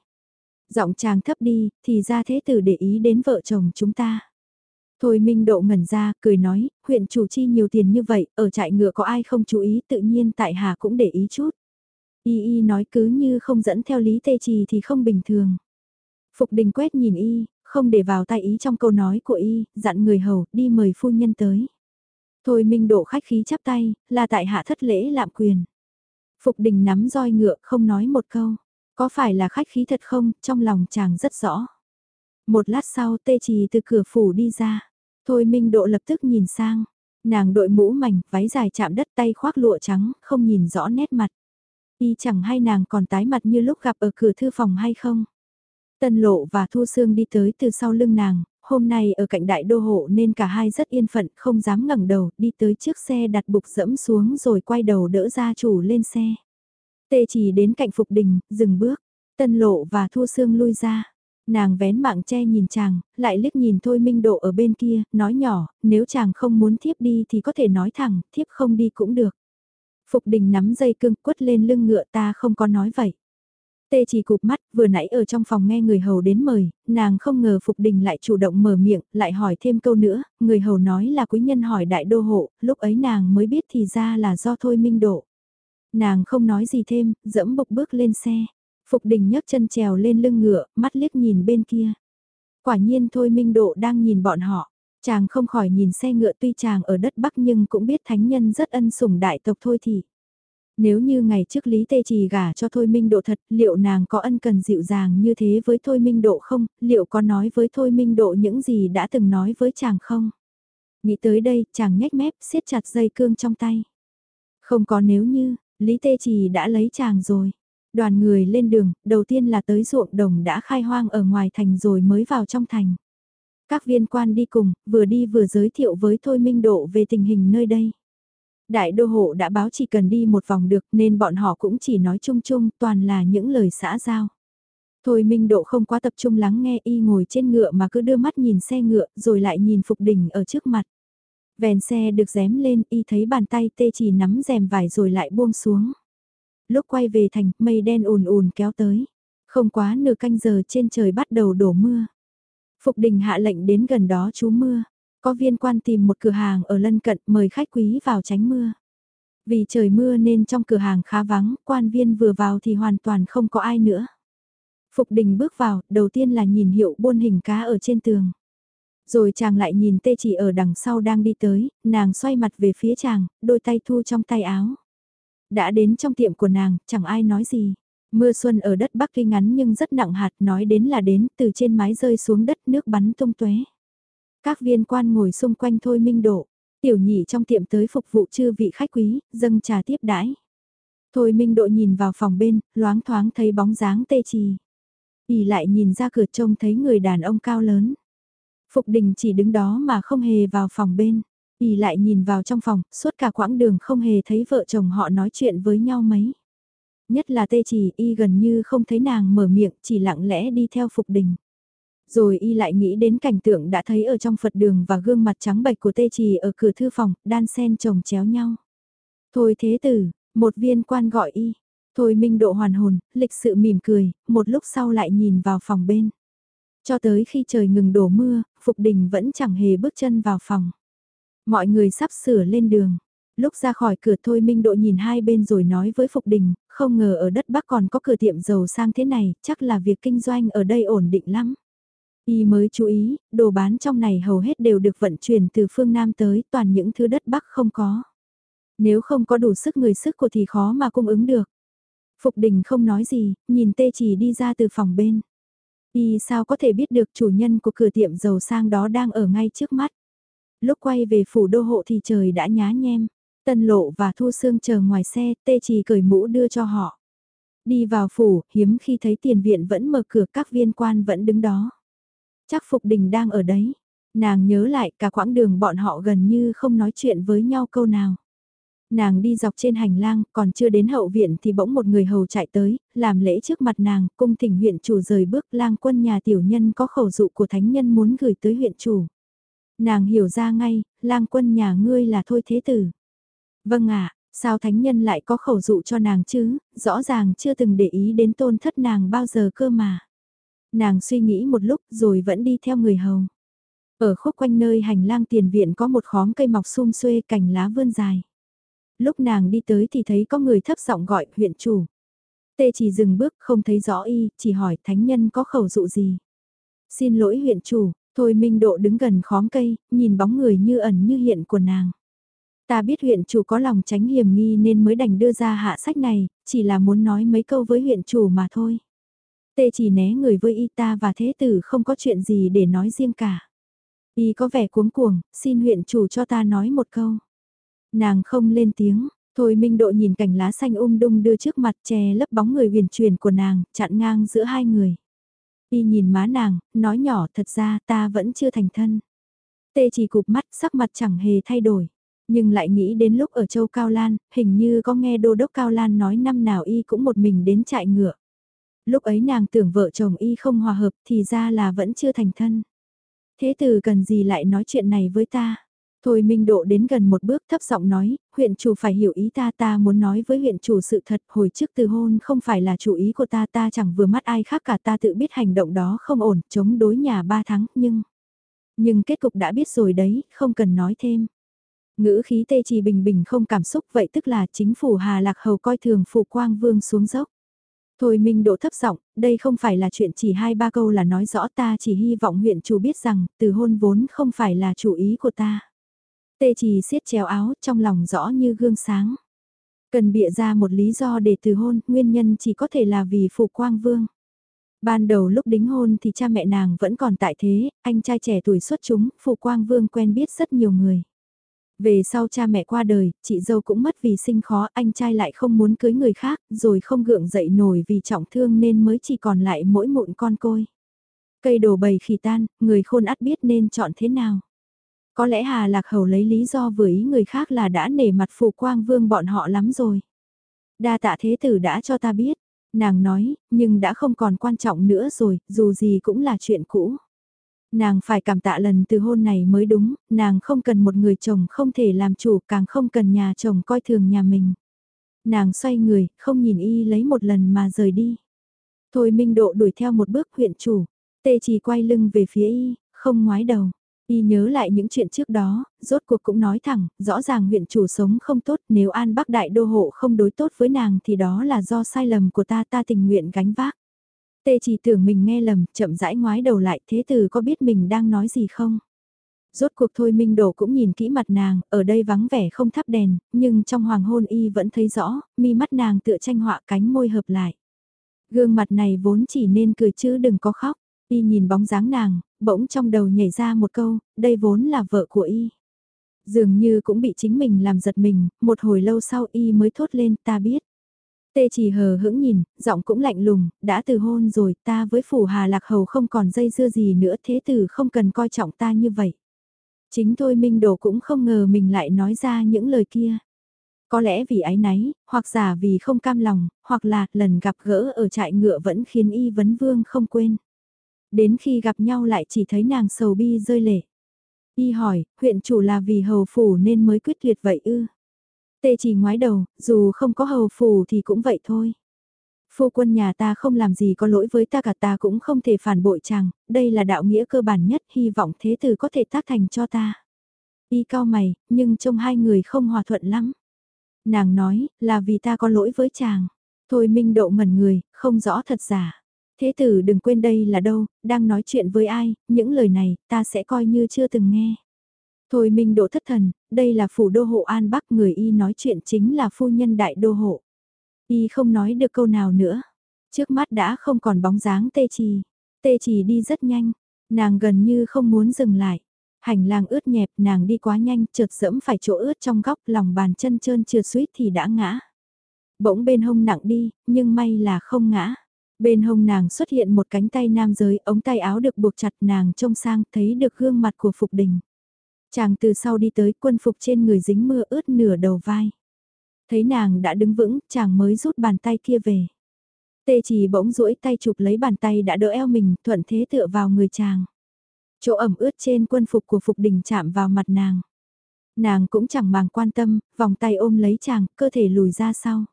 Giọng chàng thấp đi, thì ra thế tử để ý đến vợ chồng chúng ta. Thôi Minh Độ ngẩn ra, cười nói, huyện chủ chi nhiều tiền như vậy, ở trại ngựa có ai không chú ý tự nhiên tại Hà cũng để ý chút. Y Y nói cứ như không dẫn theo lý tê trì thì không bình thường. Phục đình quét nhìn Y, không để vào tay ý trong câu nói của Y, dặn người hầu, đi mời phu nhân tới. Thôi Minh Độ khách khí chắp tay, là tại hạ thất lễ lạm quyền. Phục đình nắm roi ngựa không nói một câu. Có phải là khách khí thật không, trong lòng chàng rất rõ. Một lát sau tê trì từ cửa phủ đi ra. Thôi Minh Độ lập tức nhìn sang. Nàng đội mũ mảnh, váy dài chạm đất tay khoác lụa trắng, không nhìn rõ nét mặt. Y chẳng hay nàng còn tái mặt như lúc gặp ở cửa thư phòng hay không. Tân lộ và Thu Sương đi tới từ sau lưng nàng, hôm nay ở cạnh đại đô hộ nên cả hai rất yên phận không dám ngẩng đầu đi tới trước xe đặt bục dẫm xuống rồi quay đầu đỡ gia chủ lên xe. Tê chỉ đến cạnh Phục Đình, dừng bước, tân lộ và Thu Sương lui ra. Nàng vén mạng che nhìn chàng, lại liếc nhìn Thôi Minh Độ ở bên kia, nói nhỏ, nếu chàng không muốn thiếp đi thì có thể nói thẳng, thiếp không đi cũng được. Phục đình nắm dây cương quất lên lưng ngựa ta không có nói vậy. Tê chỉ cụp mắt, vừa nãy ở trong phòng nghe người hầu đến mời, nàng không ngờ Phục Đình lại chủ động mở miệng, lại hỏi thêm câu nữa, người hầu nói là quý nhân hỏi đại đô hộ, lúc ấy nàng mới biết thì ra là do thôi minh độ. Nàng không nói gì thêm, dẫm bục bước lên xe. Phục Đình nhấc chân trèo lên lưng ngựa, mắt liếc nhìn bên kia. Quả nhiên thôi minh độ đang nhìn bọn họ. Chàng không khỏi nhìn xe ngựa tuy chàng ở đất Bắc nhưng cũng biết thánh nhân rất ân sủng đại tộc thôi thì. Nếu như ngày trước Lý Tê Trì gả cho Thôi Minh Độ thật, liệu nàng có ân cần dịu dàng như thế với Thôi Minh Độ không, liệu có nói với Thôi Minh Độ những gì đã từng nói với chàng không? Nghĩ tới đây, chàng nhếch mép, siết chặt dây cương trong tay. Không có nếu như, Lý Tê Trì đã lấy chàng rồi. Đoàn người lên đường, đầu tiên là tới ruộng đồng đã khai hoang ở ngoài thành rồi mới vào trong thành. Các viên quan đi cùng, vừa đi vừa giới thiệu với Thôi Minh Độ về tình hình nơi đây. Đại đô hộ đã báo chỉ cần đi một vòng được nên bọn họ cũng chỉ nói chung chung toàn là những lời xã giao. Thôi Minh Độ không quá tập trung lắng nghe y ngồi trên ngựa mà cứ đưa mắt nhìn xe ngựa rồi lại nhìn Phục Đình ở trước mặt. Vèn xe được dém lên y thấy bàn tay tê chỉ nắm rèm vải rồi lại buông xuống. Lúc quay về thành mây đen ùn ùn kéo tới. Không quá nửa canh giờ trên trời bắt đầu đổ mưa. Phục Đình hạ lệnh đến gần đó chú mưa. Có viên quan tìm một cửa hàng ở lân cận mời khách quý vào tránh mưa. Vì trời mưa nên trong cửa hàng khá vắng, quan viên vừa vào thì hoàn toàn không có ai nữa. Phục đình bước vào, đầu tiên là nhìn hiệu buôn hình cá ở trên tường. Rồi chàng lại nhìn tê chỉ ở đằng sau đang đi tới, nàng xoay mặt về phía chàng, đôi tay thu trong tay áo. Đã đến trong tiệm của nàng, chẳng ai nói gì. Mưa xuân ở đất Bắc tuy ngắn nhưng rất nặng hạt, nói đến là đến, từ trên mái rơi xuống đất nước bắn tung tuế. Các viên quan ngồi xung quanh thôi minh độ, tiểu nhị trong tiệm tới phục vụ chư vị khách quý, dâng trà tiếp đãi. Thôi minh độ nhìn vào phòng bên, loáng thoáng thấy bóng dáng tê trì. ỉ lại nhìn ra cửa trông thấy người đàn ông cao lớn. Phục đình chỉ đứng đó mà không hề vào phòng bên. y lại nhìn vào trong phòng, suốt cả quãng đường không hề thấy vợ chồng họ nói chuyện với nhau mấy. Nhất là tê Chỉ y gần như không thấy nàng mở miệng, chỉ lặng lẽ đi theo phục đình. Rồi y lại nghĩ đến cảnh tượng đã thấy ở trong Phật đường và gương mặt trắng bệch của tê trì ở cửa thư phòng, đan sen chồng chéo nhau. Thôi thế tử, một viên quan gọi y. Thôi Minh Độ hoàn hồn, lịch sự mỉm cười, một lúc sau lại nhìn vào phòng bên. Cho tới khi trời ngừng đổ mưa, Phục Đình vẫn chẳng hề bước chân vào phòng. Mọi người sắp sửa lên đường. Lúc ra khỏi cửa Thôi Minh Độ nhìn hai bên rồi nói với Phục Đình, không ngờ ở đất Bắc còn có cửa tiệm dầu sang thế này, chắc là việc kinh doanh ở đây ổn định lắm. Y mới chú ý, đồ bán trong này hầu hết đều được vận chuyển từ phương Nam tới, toàn những thứ đất Bắc không có. Nếu không có đủ sức người sức của thì khó mà cung ứng được. Phục đình không nói gì, nhìn tê chỉ đi ra từ phòng bên. Y sao có thể biết được chủ nhân của cửa tiệm dầu sang đó đang ở ngay trước mắt. Lúc quay về phủ đô hộ thì trời đã nhá nhem. Tân lộ và thu sương chờ ngoài xe, tê chỉ cởi mũ đưa cho họ. Đi vào phủ, hiếm khi thấy tiền viện vẫn mở cửa các viên quan vẫn đứng đó. Chắc Phục Đình đang ở đấy. Nàng nhớ lại cả quãng đường bọn họ gần như không nói chuyện với nhau câu nào. Nàng đi dọc trên hành lang, còn chưa đến hậu viện thì bỗng một người hầu chạy tới, làm lễ trước mặt nàng, cung thỉnh huyện chủ rời bước lang quân nhà tiểu nhân có khẩu dụ của thánh nhân muốn gửi tới huyện chủ. Nàng hiểu ra ngay, lang quân nhà ngươi là thôi thế tử. Vâng ạ, sao thánh nhân lại có khẩu dụ cho nàng chứ, rõ ràng chưa từng để ý đến tôn thất nàng bao giờ cơ mà. Nàng suy nghĩ một lúc rồi vẫn đi theo người hầu. Ở khúc quanh nơi hành lang tiền viện có một khóm cây mọc sum xuê cành lá vươn dài. Lúc nàng đi tới thì thấy có người thấp giọng gọi huyện chủ. Tê chỉ dừng bước không thấy rõ y, chỉ hỏi thánh nhân có khẩu dụ gì. Xin lỗi huyện chủ, thôi Minh Độ đứng gần khóm cây, nhìn bóng người như ẩn như hiện của nàng. Ta biết huyện chủ có lòng tránh hiểm nghi nên mới đành đưa ra hạ sách này, chỉ là muốn nói mấy câu với huyện chủ mà thôi. Tê chỉ né người với y ta và thế tử không có chuyện gì để nói riêng cả. Y có vẻ cuống cuồng, xin huyện chủ cho ta nói một câu. Nàng không lên tiếng, thôi Minh Độ nhìn cành lá xanh um đung đưa trước mặt che lấp bóng người huyền truyền của nàng, chặn ngang giữa hai người. Y nhìn má nàng, nói nhỏ thật ra ta vẫn chưa thành thân. Tê chỉ cụp mắt, sắc mặt chẳng hề thay đổi. Nhưng lại nghĩ đến lúc ở châu Cao Lan, hình như có nghe đô đốc Cao Lan nói năm nào y cũng một mình đến trại ngựa. Lúc ấy nàng tưởng vợ chồng y không hòa hợp thì ra là vẫn chưa thành thân. Thế từ cần gì lại nói chuyện này với ta? Thôi Minh Độ đến gần một bước thấp giọng nói, huyện chủ phải hiểu ý ta ta muốn nói với huyện chủ sự thật hồi trước từ hôn không phải là chủ ý của ta ta chẳng vừa mắt ai khác cả ta tự biết hành động đó không ổn chống đối nhà ba tháng nhưng... Nhưng kết cục đã biết rồi đấy, không cần nói thêm. Ngữ khí tê trì bình bình không cảm xúc vậy tức là chính phủ Hà Lạc Hầu coi thường phủ quang vương xuống dốc. Thôi Minh Độ thấp giọng, đây không phải là chuyện chỉ hai ba câu là nói rõ ta chỉ hy vọng huyện chủ biết rằng từ hôn vốn không phải là chủ ý của ta. Tê trì siết chéo áo trong lòng rõ như gương sáng. Cần bịa ra một lý do để từ hôn, nguyên nhân chỉ có thể là vì phụ quang vương. Ban đầu lúc đính hôn thì cha mẹ nàng vẫn còn tại thế, anh trai trẻ tuổi xuất chúng, phụ quang vương quen biết rất nhiều người. Về sau cha mẹ qua đời, chị dâu cũng mất vì sinh khó, anh trai lại không muốn cưới người khác, rồi không gượng dậy nổi vì trọng thương nên mới chỉ còn lại mỗi mụn con côi. Cây đổ bầy khỉ tan, người khôn ắt biết nên chọn thế nào. Có lẽ Hà Lạc Hầu lấy lý do vừa ý người khác là đã nể mặt phù quang vương bọn họ lắm rồi. Đa tạ thế tử đã cho ta biết, nàng nói, nhưng đã không còn quan trọng nữa rồi, dù gì cũng là chuyện cũ. Nàng phải cảm tạ lần từ hôn này mới đúng, nàng không cần một người chồng không thể làm chủ càng không cần nhà chồng coi thường nhà mình. Nàng xoay người, không nhìn y lấy một lần mà rời đi. Thôi Minh Độ đuổi theo một bước huyện chủ, tê chỉ quay lưng về phía y, không ngoái đầu. Y nhớ lại những chuyện trước đó, rốt cuộc cũng nói thẳng, rõ ràng huyện chủ sống không tốt, nếu An Bắc Đại Đô Hộ không đối tốt với nàng thì đó là do sai lầm của ta ta tình nguyện gánh vác. Tê chỉ tưởng mình nghe lầm, chậm rãi ngoái đầu lại, thế từ có biết mình đang nói gì không? Rốt cuộc thôi Minh Đồ cũng nhìn kỹ mặt nàng, ở đây vắng vẻ không thắp đèn, nhưng trong hoàng hôn y vẫn thấy rõ, mi mắt nàng tựa tranh họa cánh môi hợp lại. Gương mặt này vốn chỉ nên cười chứ đừng có khóc, y nhìn bóng dáng nàng, bỗng trong đầu nhảy ra một câu, đây vốn là vợ của y. Dường như cũng bị chính mình làm giật mình, một hồi lâu sau y mới thốt lên ta biết. Tê chỉ hờ hững nhìn, giọng cũng lạnh lùng, đã từ hôn rồi, ta với phủ hà lạc hầu không còn dây dưa gì nữa thế tử không cần coi trọng ta như vậy. Chính thôi Minh Đồ cũng không ngờ mình lại nói ra những lời kia. Có lẽ vì ái náy, hoặc giả vì không cam lòng, hoặc là lần gặp gỡ ở trại ngựa vẫn khiến y vấn vương không quên. Đến khi gặp nhau lại chỉ thấy nàng sầu bi rơi lệ. Y hỏi, huyện chủ là vì hầu phủ nên mới quyết tuyệt vậy ư? Tê chỉ ngoái đầu, dù không có hầu phủ thì cũng vậy thôi. Phu quân nhà ta không làm gì có lỗi với ta cả ta cũng không thể phản bội chàng, đây là đạo nghĩa cơ bản nhất, hy vọng thế tử có thể tác thành cho ta. Y cao mày, nhưng trông hai người không hòa thuận lắm. Nàng nói, là vì ta có lỗi với chàng. Thôi Minh Độ ngẩn người, không rõ thật giả. Thế tử đừng quên đây là đâu, đang nói chuyện với ai, những lời này, ta sẽ coi như chưa từng nghe. Thôi Minh Độ thất thần, đây là phủ đô hộ An Bắc người y nói chuyện chính là phu nhân đại đô hộ. Y không nói được câu nào nữa. Trước mắt đã không còn bóng dáng tê trì. Tê trì đi rất nhanh, nàng gần như không muốn dừng lại. Hành lang ướt nhẹp nàng đi quá nhanh trượt dẫm phải chỗ ướt trong góc lòng bàn chân trơn trượt suýt thì đã ngã. Bỗng bên hông nặng đi, nhưng may là không ngã. Bên hông nàng xuất hiện một cánh tay nam giới, ống tay áo được buộc chặt nàng trông sang thấy được gương mặt của Phục Đình. Chàng từ sau đi tới quân phục trên người dính mưa ướt nửa đầu vai. Thấy nàng đã đứng vững, chàng mới rút bàn tay kia về. Tê chỉ bỗng duỗi tay chụp lấy bàn tay đã đỡ eo mình, thuận thế tựa vào người chàng. Chỗ ẩm ướt trên quân phục của Phục Đình chạm vào mặt nàng. Nàng cũng chẳng màng quan tâm, vòng tay ôm lấy chàng, cơ thể lùi ra sau.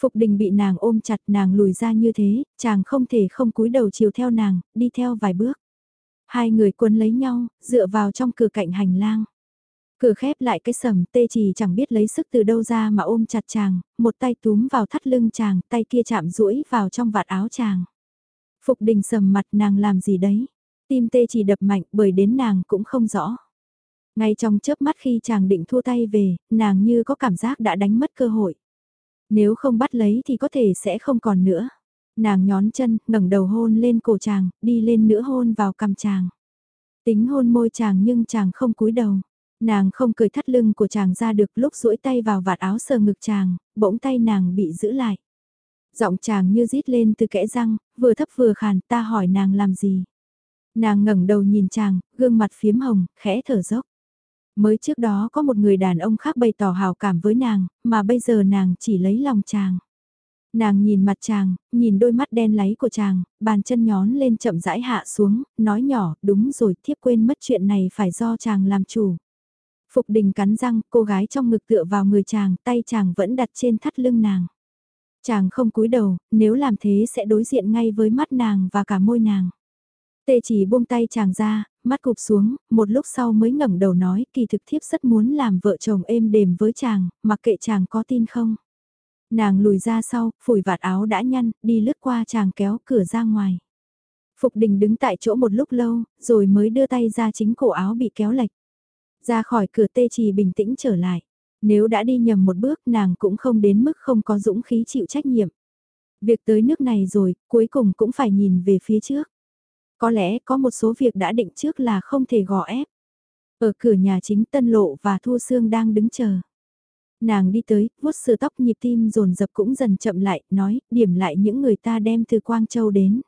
Phục Đình bị nàng ôm chặt nàng lùi ra như thế, chàng không thể không cúi đầu chiều theo nàng, đi theo vài bước. Hai người cuốn lấy nhau, dựa vào trong cửa cạnh hành lang. Cửa khép lại cái sầm tê chỉ chẳng biết lấy sức từ đâu ra mà ôm chặt chàng, một tay túm vào thắt lưng chàng, tay kia chạm duỗi vào trong vạt áo chàng. Phục đình sầm mặt nàng làm gì đấy? Tim tê chỉ đập mạnh bởi đến nàng cũng không rõ. Ngay trong chớp mắt khi chàng định thua tay về, nàng như có cảm giác đã đánh mất cơ hội. Nếu không bắt lấy thì có thể sẽ không còn nữa. Nàng nhón chân, ngẩng đầu hôn lên cổ chàng, đi lên nữa hôn vào cằm chàng. Tính hôn môi chàng nhưng chàng không cúi đầu. Nàng không cười thắt lưng của chàng ra được lúc duỗi tay vào vạt áo sờ ngực chàng, bỗng tay nàng bị giữ lại. Giọng chàng như rít lên từ kẽ răng, vừa thấp vừa khàn, ta hỏi nàng làm gì. Nàng ngẩng đầu nhìn chàng, gương mặt phiếm hồng, khẽ thở dốc. Mới trước đó có một người đàn ông khác bày tỏ hào cảm với nàng, mà bây giờ nàng chỉ lấy lòng chàng. Nàng nhìn mặt chàng, nhìn đôi mắt đen láy của chàng, bàn chân nhón lên chậm rãi hạ xuống, nói nhỏ, đúng rồi, thiếp quên mất chuyện này phải do chàng làm chủ. Phục đình cắn răng, cô gái trong ngực tựa vào người chàng, tay chàng vẫn đặt trên thắt lưng nàng. Chàng không cúi đầu, nếu làm thế sẽ đối diện ngay với mắt nàng và cả môi nàng. Tê chỉ buông tay chàng ra, mắt cụp xuống, một lúc sau mới ngẩng đầu nói kỳ thực thiếp rất muốn làm vợ chồng êm đềm với chàng, mặc kệ chàng có tin không. Nàng lùi ra sau, phủi vạt áo đã nhăn, đi lướt qua chàng kéo cửa ra ngoài. Phục đình đứng tại chỗ một lúc lâu, rồi mới đưa tay ra chính cổ áo bị kéo lệch. Ra khỏi cửa tê trì bình tĩnh trở lại. Nếu đã đi nhầm một bước nàng cũng không đến mức không có dũng khí chịu trách nhiệm. Việc tới nước này rồi, cuối cùng cũng phải nhìn về phía trước. Có lẽ có một số việc đã định trước là không thể gò ép. Ở cửa nhà chính Tân Lộ và Thu Sương đang đứng chờ. Nàng đi tới, vuốt sờ tóc nhịp tim dồn dập cũng dần chậm lại, nói, điểm lại những người ta đem từ Quang Châu đến.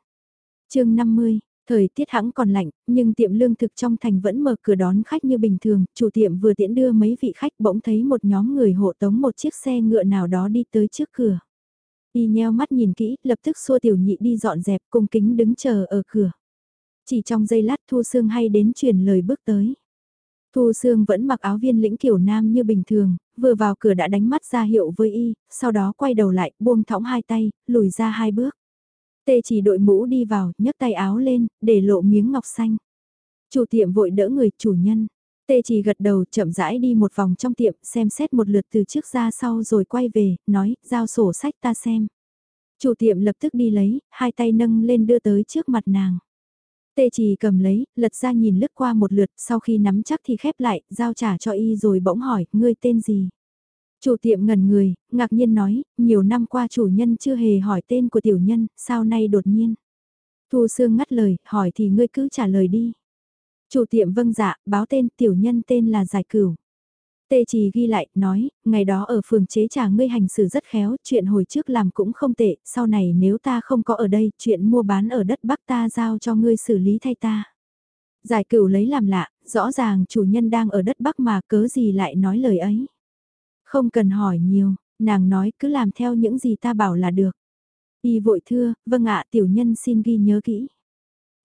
chương 50, thời tiết hãng còn lạnh, nhưng tiệm lương thực trong thành vẫn mở cửa đón khách như bình thường, chủ tiệm vừa tiễn đưa mấy vị khách bỗng thấy một nhóm người hộ tống một chiếc xe ngựa nào đó đi tới trước cửa. Y nheo mắt nhìn kỹ, lập tức xua tiểu nhị đi dọn dẹp, cung kính đứng chờ ở cửa. Chỉ trong giây lát Thu Sương hay đến truyền lời bước tới. Thu Sương vẫn mặc áo viên lĩnh kiểu nam như bình thường, vừa vào cửa đã đánh mắt ra hiệu với y, sau đó quay đầu lại, buông thõng hai tay, lùi ra hai bước. Tê chỉ đội mũ đi vào, nhấc tay áo lên, để lộ miếng ngọc xanh. Chủ tiệm vội đỡ người chủ nhân. Tê chỉ gật đầu chậm rãi đi một vòng trong tiệm, xem xét một lượt từ trước ra sau rồi quay về, nói, giao sổ sách ta xem. Chủ tiệm lập tức đi lấy, hai tay nâng lên đưa tới trước mặt nàng. Tê trì cầm lấy, lật ra nhìn lướt qua một lượt, sau khi nắm chắc thì khép lại, giao trả cho y rồi bỗng hỏi, ngươi tên gì? Chủ tiệm ngần người, ngạc nhiên nói, nhiều năm qua chủ nhân chưa hề hỏi tên của tiểu nhân, sao nay đột nhiên? Thu Sương ngắt lời, hỏi thì ngươi cứ trả lời đi. Chủ tiệm vâng dạ, báo tên tiểu nhân tên là Giải Cửu. Tê chỉ ghi lại, nói, ngày đó ở phường chế trà ngươi hành xử rất khéo, chuyện hồi trước làm cũng không tệ, sau này nếu ta không có ở đây, chuyện mua bán ở đất Bắc ta giao cho ngươi xử lý thay ta. Giải cửu lấy làm lạ, rõ ràng chủ nhân đang ở đất Bắc mà cớ gì lại nói lời ấy. Không cần hỏi nhiều, nàng nói cứ làm theo những gì ta bảo là được. Y vội thưa, vâng ạ tiểu nhân xin ghi nhớ kỹ.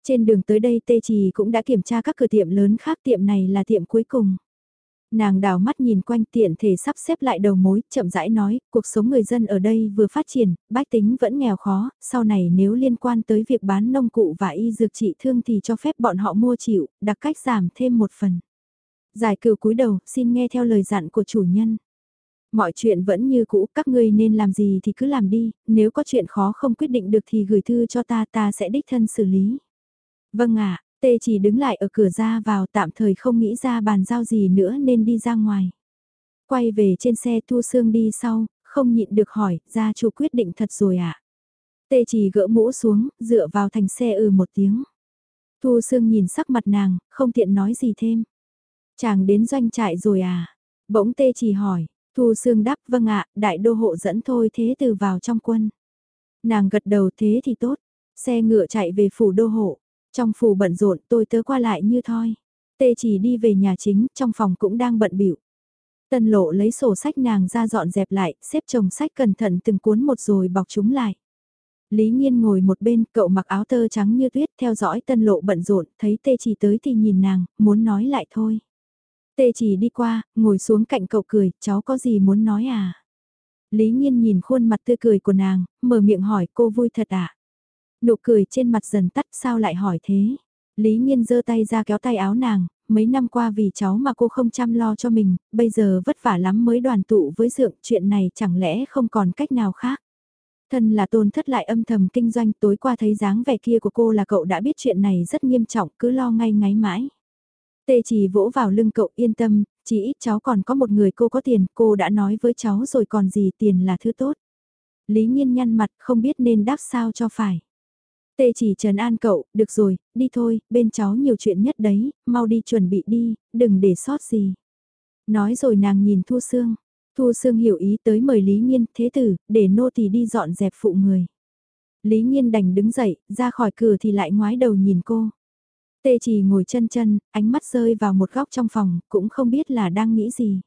Trên đường tới đây Tê Trì cũng đã kiểm tra các cửa tiệm lớn khác tiệm này là tiệm cuối cùng. Nàng đào mắt nhìn quanh tiện thể sắp xếp lại đầu mối, chậm rãi nói, cuộc sống người dân ở đây vừa phát triển, bách tính vẫn nghèo khó, sau này nếu liên quan tới việc bán nông cụ và y dược trị thương thì cho phép bọn họ mua chịu, đặc cách giảm thêm một phần. Giải cửu cúi đầu, xin nghe theo lời dặn của chủ nhân. Mọi chuyện vẫn như cũ, các ngươi nên làm gì thì cứ làm đi, nếu có chuyện khó không quyết định được thì gửi thư cho ta, ta sẽ đích thân xử lý. Vâng ạ, tê chỉ đứng lại ở cửa ra vào tạm thời không nghĩ ra bàn giao gì nữa nên đi ra ngoài. Quay về trên xe Thu Sương đi sau, không nhịn được hỏi, gia chủ quyết định thật rồi ạ. À? Tê chỉ gỡ mũ xuống, dựa vào thành xe ừ một tiếng. Thu Sương nhìn sắc mặt nàng, không tiện nói gì thêm. Chàng đến doanh trại rồi à? Bỗng tê chỉ hỏi, Thu Sương đáp vâng ạ, đại đô hộ dẫn thôi thế từ vào trong quân. Nàng gật đầu thế thì tốt, xe ngựa chạy về phủ đô hộ, trong phủ bận rộn tôi tớ qua lại như thoi. Tê chỉ đi về nhà chính, trong phòng cũng đang bận biểu. Tân lộ lấy sổ sách nàng ra dọn dẹp lại, xếp chồng sách cẩn thận từng cuốn một rồi bọc chúng lại. Lý Nhiên ngồi một bên, cậu mặc áo tơ trắng như tuyết, theo dõi tân lộ bận rộn, thấy tê chỉ tới thì nhìn nàng, muốn nói lại thôi. Tê chỉ đi qua, ngồi xuống cạnh cậu cười, cháu có gì muốn nói à? Lý Nhiên nhìn khuôn mặt tươi cười của nàng, mở miệng hỏi cô vui thật à? Nụ cười trên mặt dần tắt sao lại hỏi thế? Lý Nhiên giơ tay ra kéo tay áo nàng, mấy năm qua vì cháu mà cô không chăm lo cho mình, bây giờ vất vả lắm mới đoàn tụ với dượng, chuyện này chẳng lẽ không còn cách nào khác? Thân là tôn thất lại âm thầm kinh doanh tối qua thấy dáng vẻ kia của cô là cậu đã biết chuyện này rất nghiêm trọng cứ lo ngay ngáy mãi. Tê chỉ vỗ vào lưng cậu yên tâm, chỉ ít cháu còn có một người cô có tiền, cô đã nói với cháu rồi còn gì tiền là thứ tốt. Lý Nhiên nhăn mặt không biết nên đáp sao cho phải. Tê chỉ trần an cậu, được rồi, đi thôi, bên cháu nhiều chuyện nhất đấy, mau đi chuẩn bị đi, đừng để sót gì. Nói rồi nàng nhìn Thu Sương. Thu Sương hiểu ý tới mời Lý Nhiên, thế tử, để nô thì đi dọn dẹp phụ người. Lý Nhiên đành đứng dậy, ra khỏi cửa thì lại ngoái đầu nhìn cô. Tê chỉ ngồi chân chân, ánh mắt rơi vào một góc trong phòng, cũng không biết là đang nghĩ gì.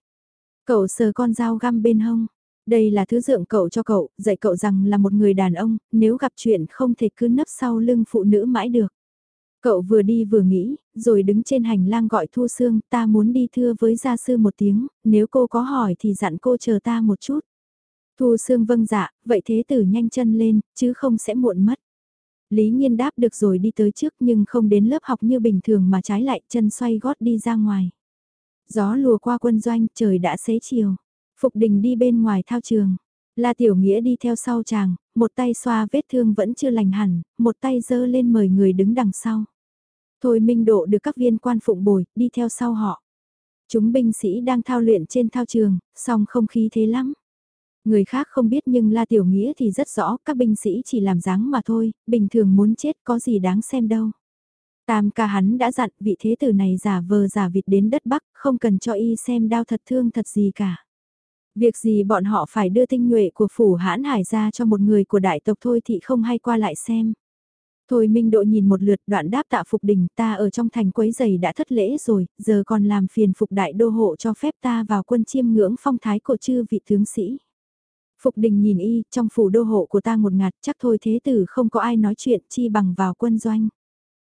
Cậu sờ con dao găm bên hông. Đây là thứ dượng cậu cho cậu, dạy cậu rằng là một người đàn ông, nếu gặp chuyện không thể cứ nấp sau lưng phụ nữ mãi được. Cậu vừa đi vừa nghĩ, rồi đứng trên hành lang gọi Thu Sương, ta muốn đi thưa với gia sư một tiếng, nếu cô có hỏi thì dặn cô chờ ta một chút. Thu Sương vâng dạ, vậy thế tử nhanh chân lên, chứ không sẽ muộn mất. Lý Nhiên đáp được rồi đi tới trước nhưng không đến lớp học như bình thường mà trái lại chân xoay gót đi ra ngoài. Gió lùa qua quân doanh trời đã xế chiều. Phục đình đi bên ngoài thao trường. La Tiểu Nghĩa đi theo sau chàng, một tay xoa vết thương vẫn chưa lành hẳn, một tay giơ lên mời người đứng đằng sau. Thôi Minh Độ được các viên quan phụng bồi, đi theo sau họ. Chúng binh sĩ đang thao luyện trên thao trường, song không khí thế lắm. Người khác không biết nhưng La Tiểu Nghĩa thì rất rõ các binh sĩ chỉ làm dáng mà thôi, bình thường muốn chết có gì đáng xem đâu. Tam ca hắn đã dặn vị thế tử này giả vờ giả vịt đến đất Bắc, không cần cho y xem đau thật thương thật gì cả. Việc gì bọn họ phải đưa tinh nhuệ của phủ hãn hải ra cho một người của đại tộc thôi thì không hay qua lại xem. Thôi Minh Độ nhìn một lượt đoạn đáp tạ phục đình ta ở trong thành quấy giày đã thất lễ rồi, giờ còn làm phiền phục đại đô hộ cho phép ta vào quân chiêm ngưỡng phong thái của chư vị tướng sĩ. Phục đình nhìn y, trong phủ đô hộ của ta một ngạt chắc thôi thế tử không có ai nói chuyện chi bằng vào quân doanh.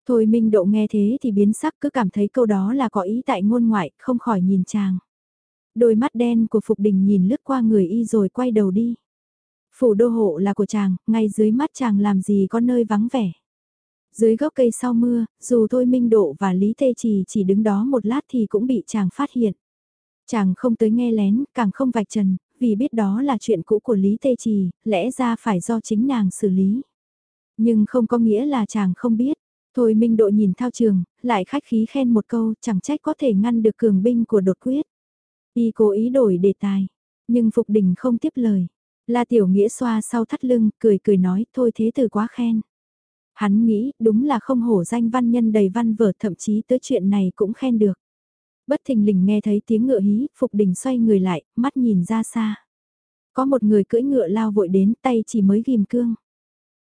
Thôi Minh Độ nghe thế thì biến sắc cứ cảm thấy câu đó là có ý tại ngôn ngoại, không khỏi nhìn chàng. Đôi mắt đen của Phục Đình nhìn lướt qua người y rồi quay đầu đi. Phủ đô hộ là của chàng, ngay dưới mắt chàng làm gì có nơi vắng vẻ. Dưới gốc cây sau mưa, dù Thôi Minh Độ và Lý Tê Trì chỉ đứng đó một lát thì cũng bị chàng phát hiện. Chàng không tới nghe lén, càng không vạch trần, vì biết đó là chuyện cũ của Lý Tê Trì, lẽ ra phải do chính nàng xử lý. Nhưng không có nghĩa là chàng không biết. Thôi Minh Độ nhìn thao trường, lại khách khí khen một câu, chẳng trách có thể ngăn được cường binh của đột quyết. Y cố ý đổi đề tài, nhưng Phục Đình không tiếp lời. La Tiểu Nghĩa xoa sau thắt lưng, cười cười nói, thôi thế từ quá khen. Hắn nghĩ, đúng là không hổ danh văn nhân đầy văn vở thậm chí tới chuyện này cũng khen được. Bất thình lình nghe thấy tiếng ngựa hí, Phục Đình xoay người lại, mắt nhìn ra xa. Có một người cưỡi ngựa lao vội đến, tay chỉ mới ghim cương.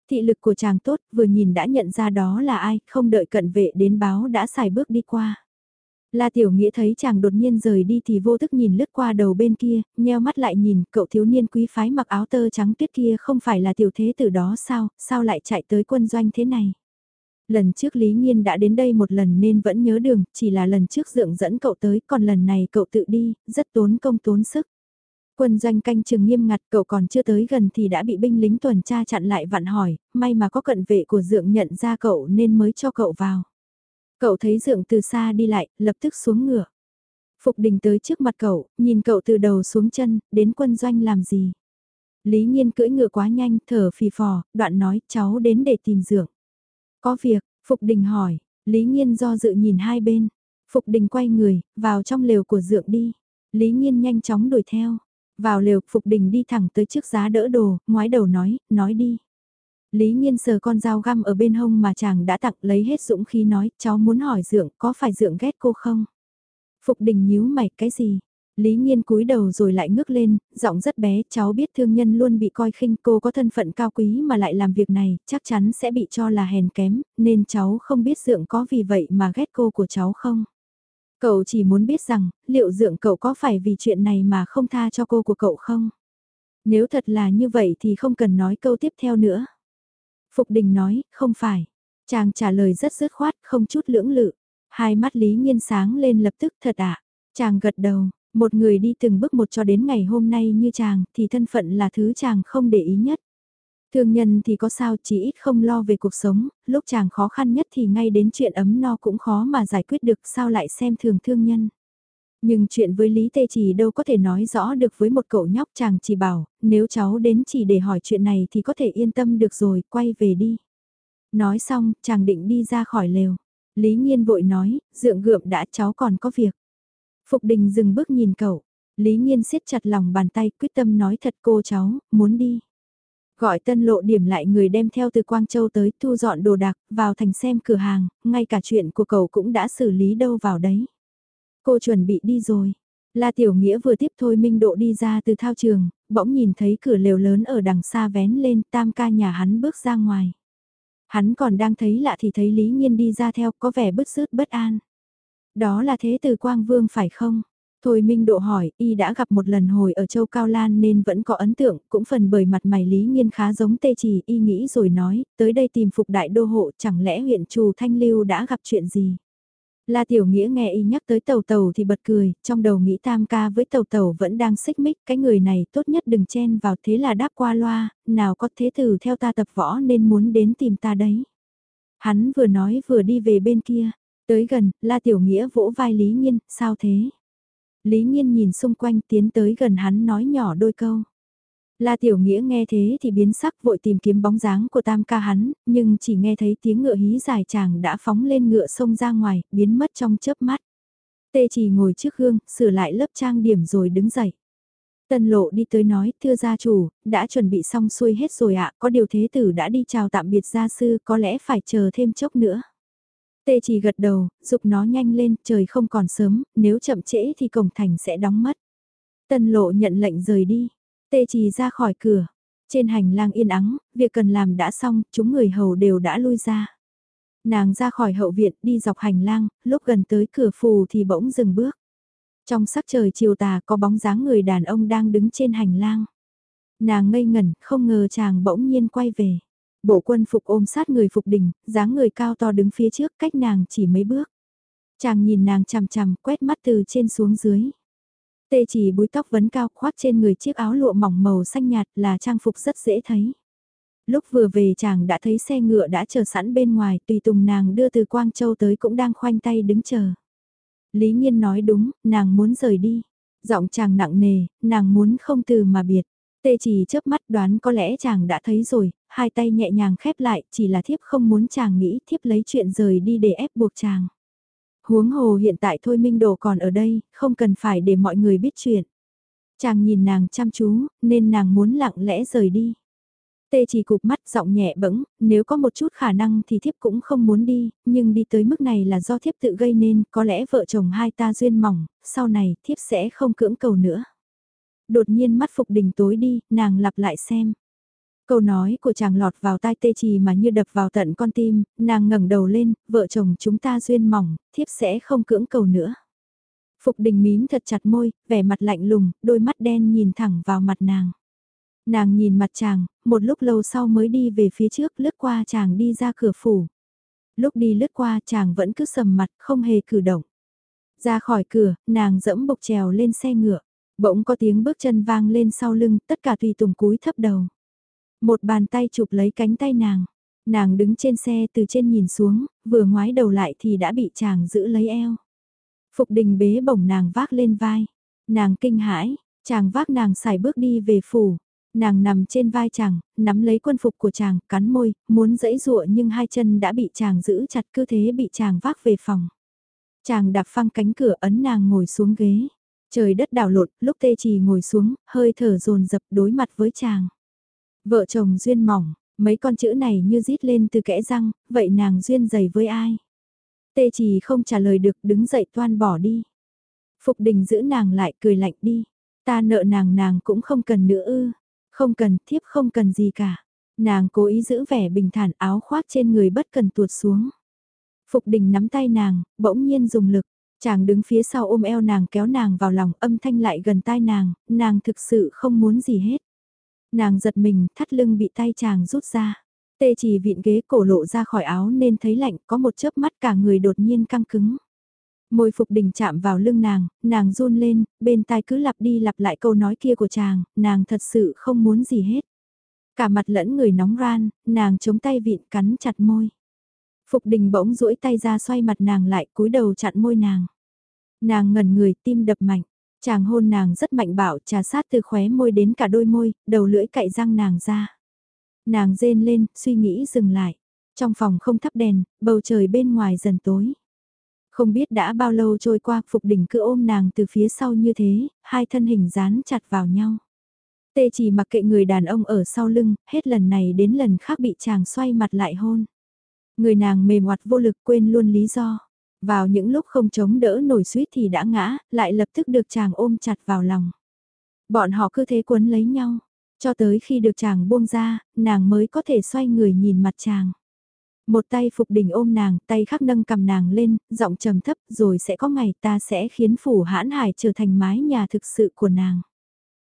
Thị lực của chàng tốt, vừa nhìn đã nhận ra đó là ai, không đợi cận vệ đến báo đã xài bước đi qua. La Tiểu Nghĩa thấy chàng đột nhiên rời đi thì vô thức nhìn lướt qua đầu bên kia, nheo mắt lại nhìn, cậu thiếu niên quý phái mặc áo tơ trắng tuyết kia không phải là tiểu thế tử đó sao, sao lại chạy tới quân doanh thế này. Lần trước Lý Nhiên đã đến đây một lần nên vẫn nhớ đường, chỉ là lần trước dượng dẫn cậu tới, còn lần này cậu tự đi, rất tốn công tốn sức. Quân doanh canh trường nghiêm ngặt cậu còn chưa tới gần thì đã bị binh lính tuần tra chặn lại vặn hỏi, may mà có cận vệ của dượng nhận ra cậu nên mới cho cậu vào. Cậu thấy dượng từ xa đi lại, lập tức xuống ngựa. Phục đình tới trước mặt cậu, nhìn cậu từ đầu xuống chân, đến quân doanh làm gì. Lý Nhiên cưỡi ngựa quá nhanh, thở phì phò, đoạn nói cháu đến để tìm dượng. Có việc, Phục Đình hỏi, Lý Nhiên do dự nhìn hai bên. Phục Đình quay người, vào trong lều của dượng đi. Lý Nhiên nhanh chóng đuổi theo. Vào lều, Phục Đình đi thẳng tới trước giá đỡ đồ, ngoái đầu nói, nói đi. Lý Nhiên sờ con dao găm ở bên hông mà chàng đã tặng lấy hết dũng khí nói, cháu muốn hỏi dượng có phải dượng ghét cô không? Phục Đình nhíu mày, cái gì? Lý Nhiên cúi đầu rồi lại ngước lên, giọng rất bé, cháu biết thương nhân luôn bị coi khinh cô có thân phận cao quý mà lại làm việc này, chắc chắn sẽ bị cho là hèn kém, nên cháu không biết dượng có vì vậy mà ghét cô của cháu không. Cậu chỉ muốn biết rằng, liệu dượng cậu có phải vì chuyện này mà không tha cho cô của cậu không? Nếu thật là như vậy thì không cần nói câu tiếp theo nữa. Phục Đình nói, không phải. Chàng trả lời rất dứt khoát, không chút lưỡng lự. Hai mắt Lý Nhiên sáng lên lập tức thật ạ. À? Chàng gật đầu, một người đi từng bước một cho đến ngày hôm nay như chàng thì thân phận là thứ chàng không để ý nhất. Thương nhân thì có sao chỉ ít không lo về cuộc sống, lúc chàng khó khăn nhất thì ngay đến chuyện ấm no cũng khó mà giải quyết được sao lại xem thường thương nhân. Nhưng chuyện với Lý Tê chỉ đâu có thể nói rõ được với một cậu nhóc chàng chỉ bảo, nếu cháu đến chỉ để hỏi chuyện này thì có thể yên tâm được rồi, quay về đi. Nói xong, chàng định đi ra khỏi lều. Lý Nhiên vội nói, dượng gượm đã cháu còn có việc. Phục đình dừng bước nhìn cậu. Lý Nhiên siết chặt lòng bàn tay quyết tâm nói thật cô cháu, muốn đi. Gọi tân lộ điểm lại người đem theo từ Quang Châu tới thu dọn đồ đạc, vào thành xem cửa hàng, ngay cả chuyện của cậu cũng đã xử lý đâu vào đấy. Cô chuẩn bị đi rồi. La Tiểu Nghĩa vừa tiếp thôi Minh Độ đi ra từ thao trường, bỗng nhìn thấy cửa lều lớn ở đằng xa vén lên tam ca nhà hắn bước ra ngoài. Hắn còn đang thấy lạ thì thấy Lý Nhiên đi ra theo có vẻ bứt rứt bất an. Đó là thế từ Quang Vương phải không? Thôi Minh Độ hỏi, y đã gặp một lần hồi ở Châu Cao Lan nên vẫn có ấn tượng, cũng phần bởi mặt mày Lý Nhiên khá giống tê chỉ, y nghĩ rồi nói, tới đây tìm phục đại đô hộ, chẳng lẽ huyện Trù Thanh Lưu đã gặp chuyện gì? La Tiểu Nghĩa nghe y nhắc tới tàu tàu thì bật cười, trong đầu nghĩ tam ca với tàu tàu vẫn đang xích mích, cái người này tốt nhất đừng chen vào thế là đáp qua loa, nào có thế tử theo ta tập võ nên muốn đến tìm ta đấy. Hắn vừa nói vừa đi về bên kia, tới gần, La Tiểu Nghĩa vỗ vai Lý Nhiên, sao thế? Lý Nhiên nhìn xung quanh tiến tới gần hắn nói nhỏ đôi câu. La Tiểu Nghĩa nghe thế thì biến sắc vội tìm kiếm bóng dáng của tam ca hắn, nhưng chỉ nghe thấy tiếng ngựa hí dài chàng đã phóng lên ngựa sông ra ngoài, biến mất trong chớp mắt. Tê chỉ ngồi trước gương, sửa lại lớp trang điểm rồi đứng dậy. Tân lộ đi tới nói, thưa gia chủ, đã chuẩn bị xong xuôi hết rồi ạ, có điều thế tử đã đi chào tạm biệt gia sư, có lẽ phải chờ thêm chốc nữa. Tê chỉ gật đầu, dục nó nhanh lên, trời không còn sớm, nếu chậm trễ thì cổng thành sẽ đóng mất. Tân lộ nhận lệnh rời đi, Tê Trì ra khỏi cửa. Trên hành lang yên ắng, việc cần làm đã xong, chúng người hầu đều đã lui ra. Nàng ra khỏi hậu viện đi dọc hành lang, lúc gần tới cửa phù thì bỗng dừng bước. Trong sắc trời chiều tà có bóng dáng người đàn ông đang đứng trên hành lang. Nàng ngây ngẩn, không ngờ chàng bỗng nhiên quay về. Bộ quân phục ôm sát người phục đỉnh, dáng người cao to đứng phía trước cách nàng chỉ mấy bước. Chàng nhìn nàng chằm chằm, quét mắt từ trên xuống dưới. Tê chỉ búi tóc vấn cao khoác trên người chiếc áo lụa mỏng màu xanh nhạt là trang phục rất dễ thấy. Lúc vừa về chàng đã thấy xe ngựa đã chờ sẵn bên ngoài tùy tùng nàng đưa từ Quang Châu tới cũng đang khoanh tay đứng chờ. Lý Nhiên nói đúng, nàng muốn rời đi. Giọng chàng nặng nề, nàng muốn không từ mà biệt. Tê chỉ chớp mắt đoán có lẽ chàng đã thấy rồi, hai tay nhẹ nhàng khép lại, chỉ là thiếp không muốn chàng nghĩ thiếp lấy chuyện rời đi để ép buộc chàng. Huống hồ hiện tại thôi Minh Đồ còn ở đây, không cần phải để mọi người biết chuyện. Chàng nhìn nàng chăm chú, nên nàng muốn lặng lẽ rời đi. Tê chỉ cụp mắt giọng nhẹ bẫng, nếu có một chút khả năng thì thiếp cũng không muốn đi, nhưng đi tới mức này là do thiếp tự gây nên, có lẽ vợ chồng hai ta duyên mỏng, sau này thiếp sẽ không cưỡng cầu nữa. Đột nhiên mắt Phục Đình tối đi, nàng lặp lại xem. Câu nói của chàng lọt vào tai tê trì mà như đập vào tận con tim, nàng ngẩng đầu lên, vợ chồng chúng ta duyên mỏng, thiếp sẽ không cưỡng cầu nữa. Phục đình mím thật chặt môi, vẻ mặt lạnh lùng, đôi mắt đen nhìn thẳng vào mặt nàng. Nàng nhìn mặt chàng, một lúc lâu sau mới đi về phía trước lướt qua chàng đi ra cửa phủ. Lúc đi lướt qua chàng vẫn cứ sầm mặt không hề cử động. Ra khỏi cửa, nàng dẫm bục trèo lên xe ngựa. Bỗng có tiếng bước chân vang lên sau lưng, tất cả tùy tùng cúi thấp đầu. Một bàn tay chụp lấy cánh tay nàng. Nàng đứng trên xe từ trên nhìn xuống, vừa ngoái đầu lại thì đã bị chàng giữ lấy eo. Phục đình bế bổng nàng vác lên vai. Nàng kinh hãi, chàng vác nàng xài bước đi về phủ. Nàng nằm trên vai chàng, nắm lấy quân phục của chàng, cắn môi, muốn dẫy dụa nhưng hai chân đã bị chàng giữ chặt cứ thế bị chàng vác về phòng. Chàng đạp phăng cánh cửa ấn nàng ngồi xuống ghế. Trời đất đảo lộn, lúc tê trì ngồi xuống, hơi thở dồn dập đối mặt với chàng. Vợ chồng duyên mỏng, mấy con chữ này như rít lên từ kẽ răng, vậy nàng duyên dày với ai? Tê trì không trả lời được đứng dậy toan bỏ đi. Phục đình giữ nàng lại cười lạnh đi. Ta nợ nàng nàng cũng không cần nữa ư. Không cần, thiếp không cần gì cả. Nàng cố ý giữ vẻ bình thản áo khoác trên người bất cần tuột xuống. Phục đình nắm tay nàng, bỗng nhiên dùng lực. Chàng đứng phía sau ôm eo nàng kéo nàng vào lòng âm thanh lại gần tai nàng, nàng thực sự không muốn gì hết. Nàng giật mình, thắt lưng bị tay chàng rút ra. Tê chỉ vịn ghế cổ lộ ra khỏi áo nên thấy lạnh, có một chớp mắt cả người đột nhiên căng cứng. Môi phục đình chạm vào lưng nàng, nàng run lên, bên tai cứ lặp đi lặp lại câu nói kia của chàng, nàng thật sự không muốn gì hết. Cả mặt lẫn người nóng ran, nàng chống tay vịn cắn chặt môi. Phục đình bỗng duỗi tay ra xoay mặt nàng lại cúi đầu chặn môi nàng. Nàng ngẩn người tim đập mạnh, chàng hôn nàng rất mạnh bạo trà sát từ khóe môi đến cả đôi môi, đầu lưỡi cậy răng nàng ra. Nàng rên lên, suy nghĩ dừng lại. Trong phòng không thắp đèn, bầu trời bên ngoài dần tối. Không biết đã bao lâu trôi qua, Phục Đình cứ ôm nàng từ phía sau như thế, hai thân hình dán chặt vào nhau. Tê chỉ mặc kệ người đàn ông ở sau lưng, hết lần này đến lần khác bị chàng xoay mặt lại hôn. Người nàng mềm hoạt vô lực quên luôn lý do. Vào những lúc không chống đỡ nổi suýt thì đã ngã, lại lập tức được chàng ôm chặt vào lòng. Bọn họ cứ thế quấn lấy nhau, cho tới khi được chàng buông ra, nàng mới có thể xoay người nhìn mặt chàng. Một tay Phục đỉnh ôm nàng, tay khác nâng cầm nàng lên, giọng trầm thấp rồi sẽ có ngày ta sẽ khiến phủ hãn hải trở thành mái nhà thực sự của nàng.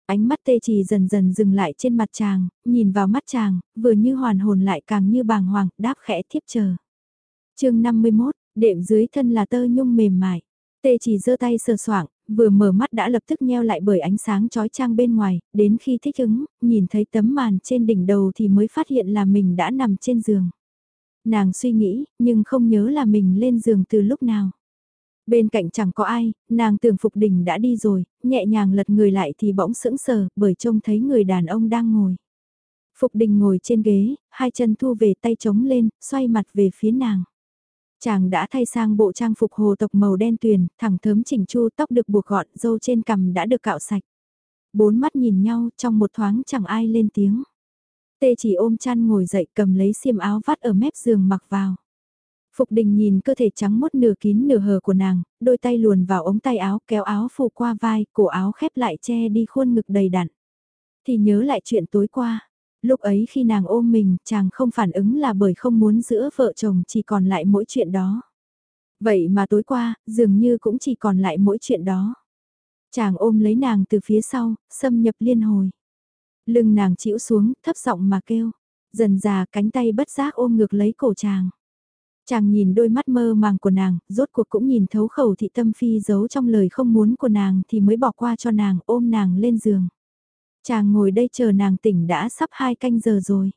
Ánh mắt tê trì dần dần dừng lại trên mặt chàng, nhìn vào mắt chàng, vừa như hoàn hồn lại càng như bàng hoàng, đáp khẽ thiếp chờ. chương 51, đệm dưới thân là tơ nhung mềm mại. Tê chỉ giơ tay sờ soạng, vừa mở mắt đã lập tức nheo lại bởi ánh sáng chói chang bên ngoài, đến khi thích ứng, nhìn thấy tấm màn trên đỉnh đầu thì mới phát hiện là mình đã nằm trên giường. Nàng suy nghĩ, nhưng không nhớ là mình lên giường từ lúc nào. Bên cạnh chẳng có ai, nàng tưởng Phục Đình đã đi rồi, nhẹ nhàng lật người lại thì bỗng sững sờ, bởi trông thấy người đàn ông đang ngồi. Phục Đình ngồi trên ghế, hai chân thu về tay trống lên, xoay mặt về phía nàng. Chàng đã thay sang bộ trang phục hồ tộc màu đen tuyền, thẳng thớm chỉnh chu tóc được buộc gọn, dâu trên cằm đã được cạo sạch. Bốn mắt nhìn nhau, trong một thoáng chẳng ai lên tiếng. Tê chỉ ôm chăn ngồi dậy cầm lấy xiêm áo vắt ở mép giường mặc vào. Phục đình nhìn cơ thể trắng mốt nửa kín nửa hờ của nàng, đôi tay luồn vào ống tay áo kéo áo phủ qua vai, cổ áo khép lại che đi khuôn ngực đầy đặn. Thì nhớ lại chuyện tối qua. Lúc ấy khi nàng ôm mình, chàng không phản ứng là bởi không muốn giữa vợ chồng chỉ còn lại mỗi chuyện đó. Vậy mà tối qua, dường như cũng chỉ còn lại mỗi chuyện đó. Chàng ôm lấy nàng từ phía sau, xâm nhập liên hồi. Lưng nàng chịu xuống, thấp giọng mà kêu. Dần già cánh tay bất giác ôm ngược lấy cổ chàng. Chàng nhìn đôi mắt mơ màng của nàng, rốt cuộc cũng nhìn thấu khẩu thị tâm phi giấu trong lời không muốn của nàng thì mới bỏ qua cho nàng ôm nàng lên giường. Chàng ngồi đây chờ nàng tỉnh đã sắp hai canh giờ rồi.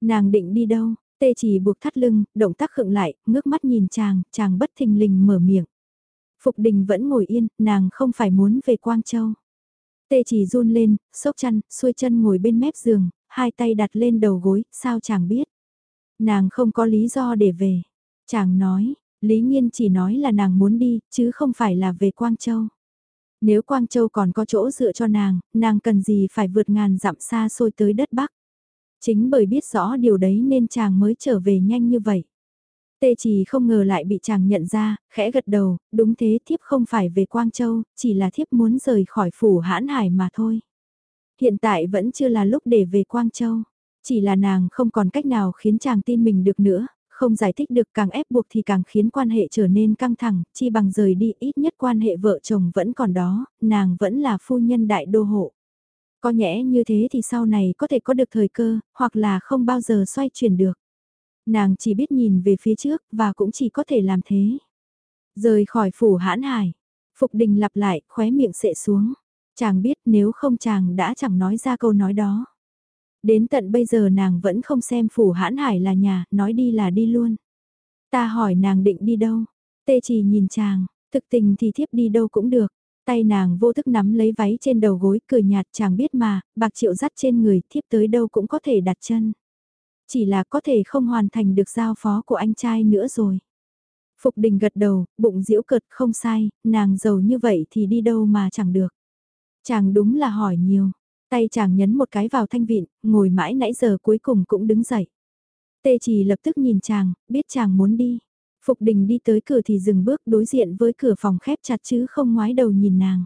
Nàng định đi đâu, tê chỉ buộc thắt lưng, động tác khựng lại, ngước mắt nhìn chàng, chàng bất thình lình mở miệng. Phục đình vẫn ngồi yên, nàng không phải muốn về Quang Châu. Tê chỉ run lên, sốc chăn, xuôi chân ngồi bên mép giường, hai tay đặt lên đầu gối, sao chàng biết. Nàng không có lý do để về. Chàng nói, Lý Nhiên chỉ nói là nàng muốn đi, chứ không phải là về Quang Châu. Nếu Quang Châu còn có chỗ dựa cho nàng, nàng cần gì phải vượt ngàn dặm xa xôi tới đất Bắc. Chính bởi biết rõ điều đấy nên chàng mới trở về nhanh như vậy. Tê chỉ không ngờ lại bị chàng nhận ra, khẽ gật đầu, đúng thế thiếp không phải về Quang Châu, chỉ là thiếp muốn rời khỏi phủ hãn hải mà thôi. Hiện tại vẫn chưa là lúc để về Quang Châu, chỉ là nàng không còn cách nào khiến chàng tin mình được nữa, không giải thích được càng ép buộc thì càng khiến quan hệ trở nên căng thẳng, chi bằng rời đi ít nhất quan hệ vợ chồng vẫn còn đó, nàng vẫn là phu nhân đại đô hộ. Có nhẽ như thế thì sau này có thể có được thời cơ, hoặc là không bao giờ xoay chuyển được. Nàng chỉ biết nhìn về phía trước và cũng chỉ có thể làm thế. Rời khỏi phủ hãn hải. Phục đình lặp lại, khóe miệng sệ xuống. Chàng biết nếu không chàng đã chẳng nói ra câu nói đó. Đến tận bây giờ nàng vẫn không xem phủ hãn hải là nhà, nói đi là đi luôn. Ta hỏi nàng định đi đâu? Tê chỉ nhìn chàng, thực tình thì thiếp đi đâu cũng được. Tay nàng vô thức nắm lấy váy trên đầu gối cười nhạt chàng biết mà, bạc triệu dắt trên người thiếp tới đâu cũng có thể đặt chân. Chỉ là có thể không hoàn thành được giao phó của anh trai nữa rồi. Phục đình gật đầu, bụng diễu cợt không sai, nàng giàu như vậy thì đi đâu mà chẳng được. Chàng đúng là hỏi nhiều, tay chàng nhấn một cái vào thanh vịn, ngồi mãi nãy giờ cuối cùng cũng đứng dậy. Tê chỉ lập tức nhìn chàng, biết chàng muốn đi. Phục đình đi tới cửa thì dừng bước đối diện với cửa phòng khép chặt chứ không ngoái đầu nhìn nàng.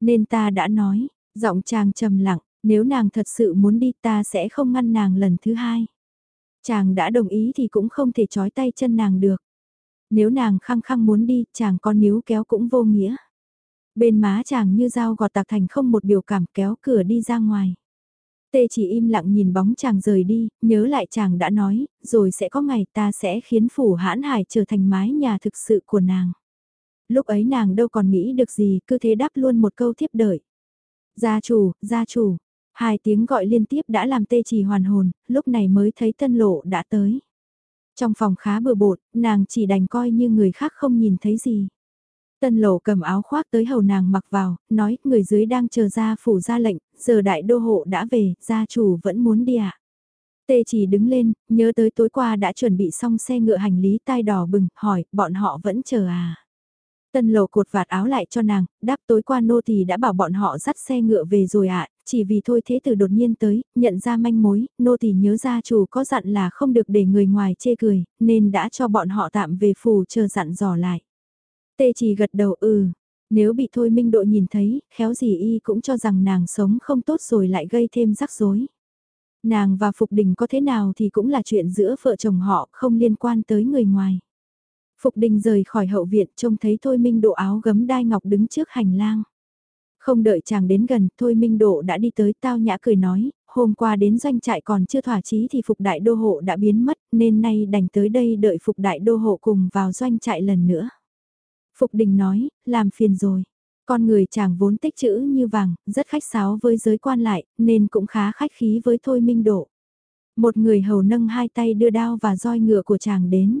Nên ta đã nói, giọng chàng trầm lặng, nếu nàng thật sự muốn đi ta sẽ không ngăn nàng lần thứ hai. Chàng đã đồng ý thì cũng không thể trói tay chân nàng được. Nếu nàng khăng khăng muốn đi, chàng con níu kéo cũng vô nghĩa. Bên má chàng như dao gọt tạc thành không một biểu cảm kéo cửa đi ra ngoài. Tê chỉ im lặng nhìn bóng chàng rời đi, nhớ lại chàng đã nói, rồi sẽ có ngày ta sẽ khiến phủ hãn hải trở thành mái nhà thực sự của nàng. Lúc ấy nàng đâu còn nghĩ được gì, cứ thế đáp luôn một câu thiếp đợi. Gia chủ, gia chủ, hai tiếng gọi liên tiếp đã làm tê chỉ hoàn hồn, lúc này mới thấy tân lộ đã tới. Trong phòng khá bừa bộn, nàng chỉ đành coi như người khác không nhìn thấy gì. Tân lộ cầm áo khoác tới hầu nàng mặc vào, nói người dưới đang chờ ra phủ ra lệnh, giờ đại đô hộ đã về, gia chủ vẫn muốn đi ạ. À? Tê chỉ đứng lên, nhớ tới tối qua đã chuẩn bị xong xe ngựa hành lý tai đỏ bừng, hỏi, bọn họ vẫn chờ à? Tân lộ cột vạt áo lại cho nàng, đáp tối qua nô thì đã bảo bọn họ dắt xe ngựa về rồi ạ, chỉ vì thôi thế tử đột nhiên tới, nhận ra manh mối, nô thì nhớ ra chủ có dặn là không được để người ngoài chê cười, nên đã cho bọn họ tạm về phủ chờ dặn dò lại. Tê chỉ gật đầu ừ, nếu bị thôi minh độ nhìn thấy, khéo gì y cũng cho rằng nàng sống không tốt rồi lại gây thêm rắc rối. Nàng và Phục Đình có thế nào thì cũng là chuyện giữa vợ chồng họ không liên quan tới người ngoài. Phục Đình rời khỏi hậu viện trông thấy Thôi Minh Độ áo gấm đai ngọc đứng trước hành lang. Không đợi chàng đến gần, Thôi Minh Độ đã đi tới tao nhã cười nói, hôm qua đến doanh trại còn chưa thỏa chí thì Phục Đại Đô Hộ đã biến mất, nên nay đành tới đây đợi Phục Đại Đô Hộ cùng vào doanh trại lần nữa. Phục Đình nói, làm phiền rồi. Con người chàng vốn tích chữ như vàng, rất khách sáo với giới quan lại, nên cũng khá khách khí với Thôi Minh Độ. Một người hầu nâng hai tay đưa đao và roi ngựa của chàng đến.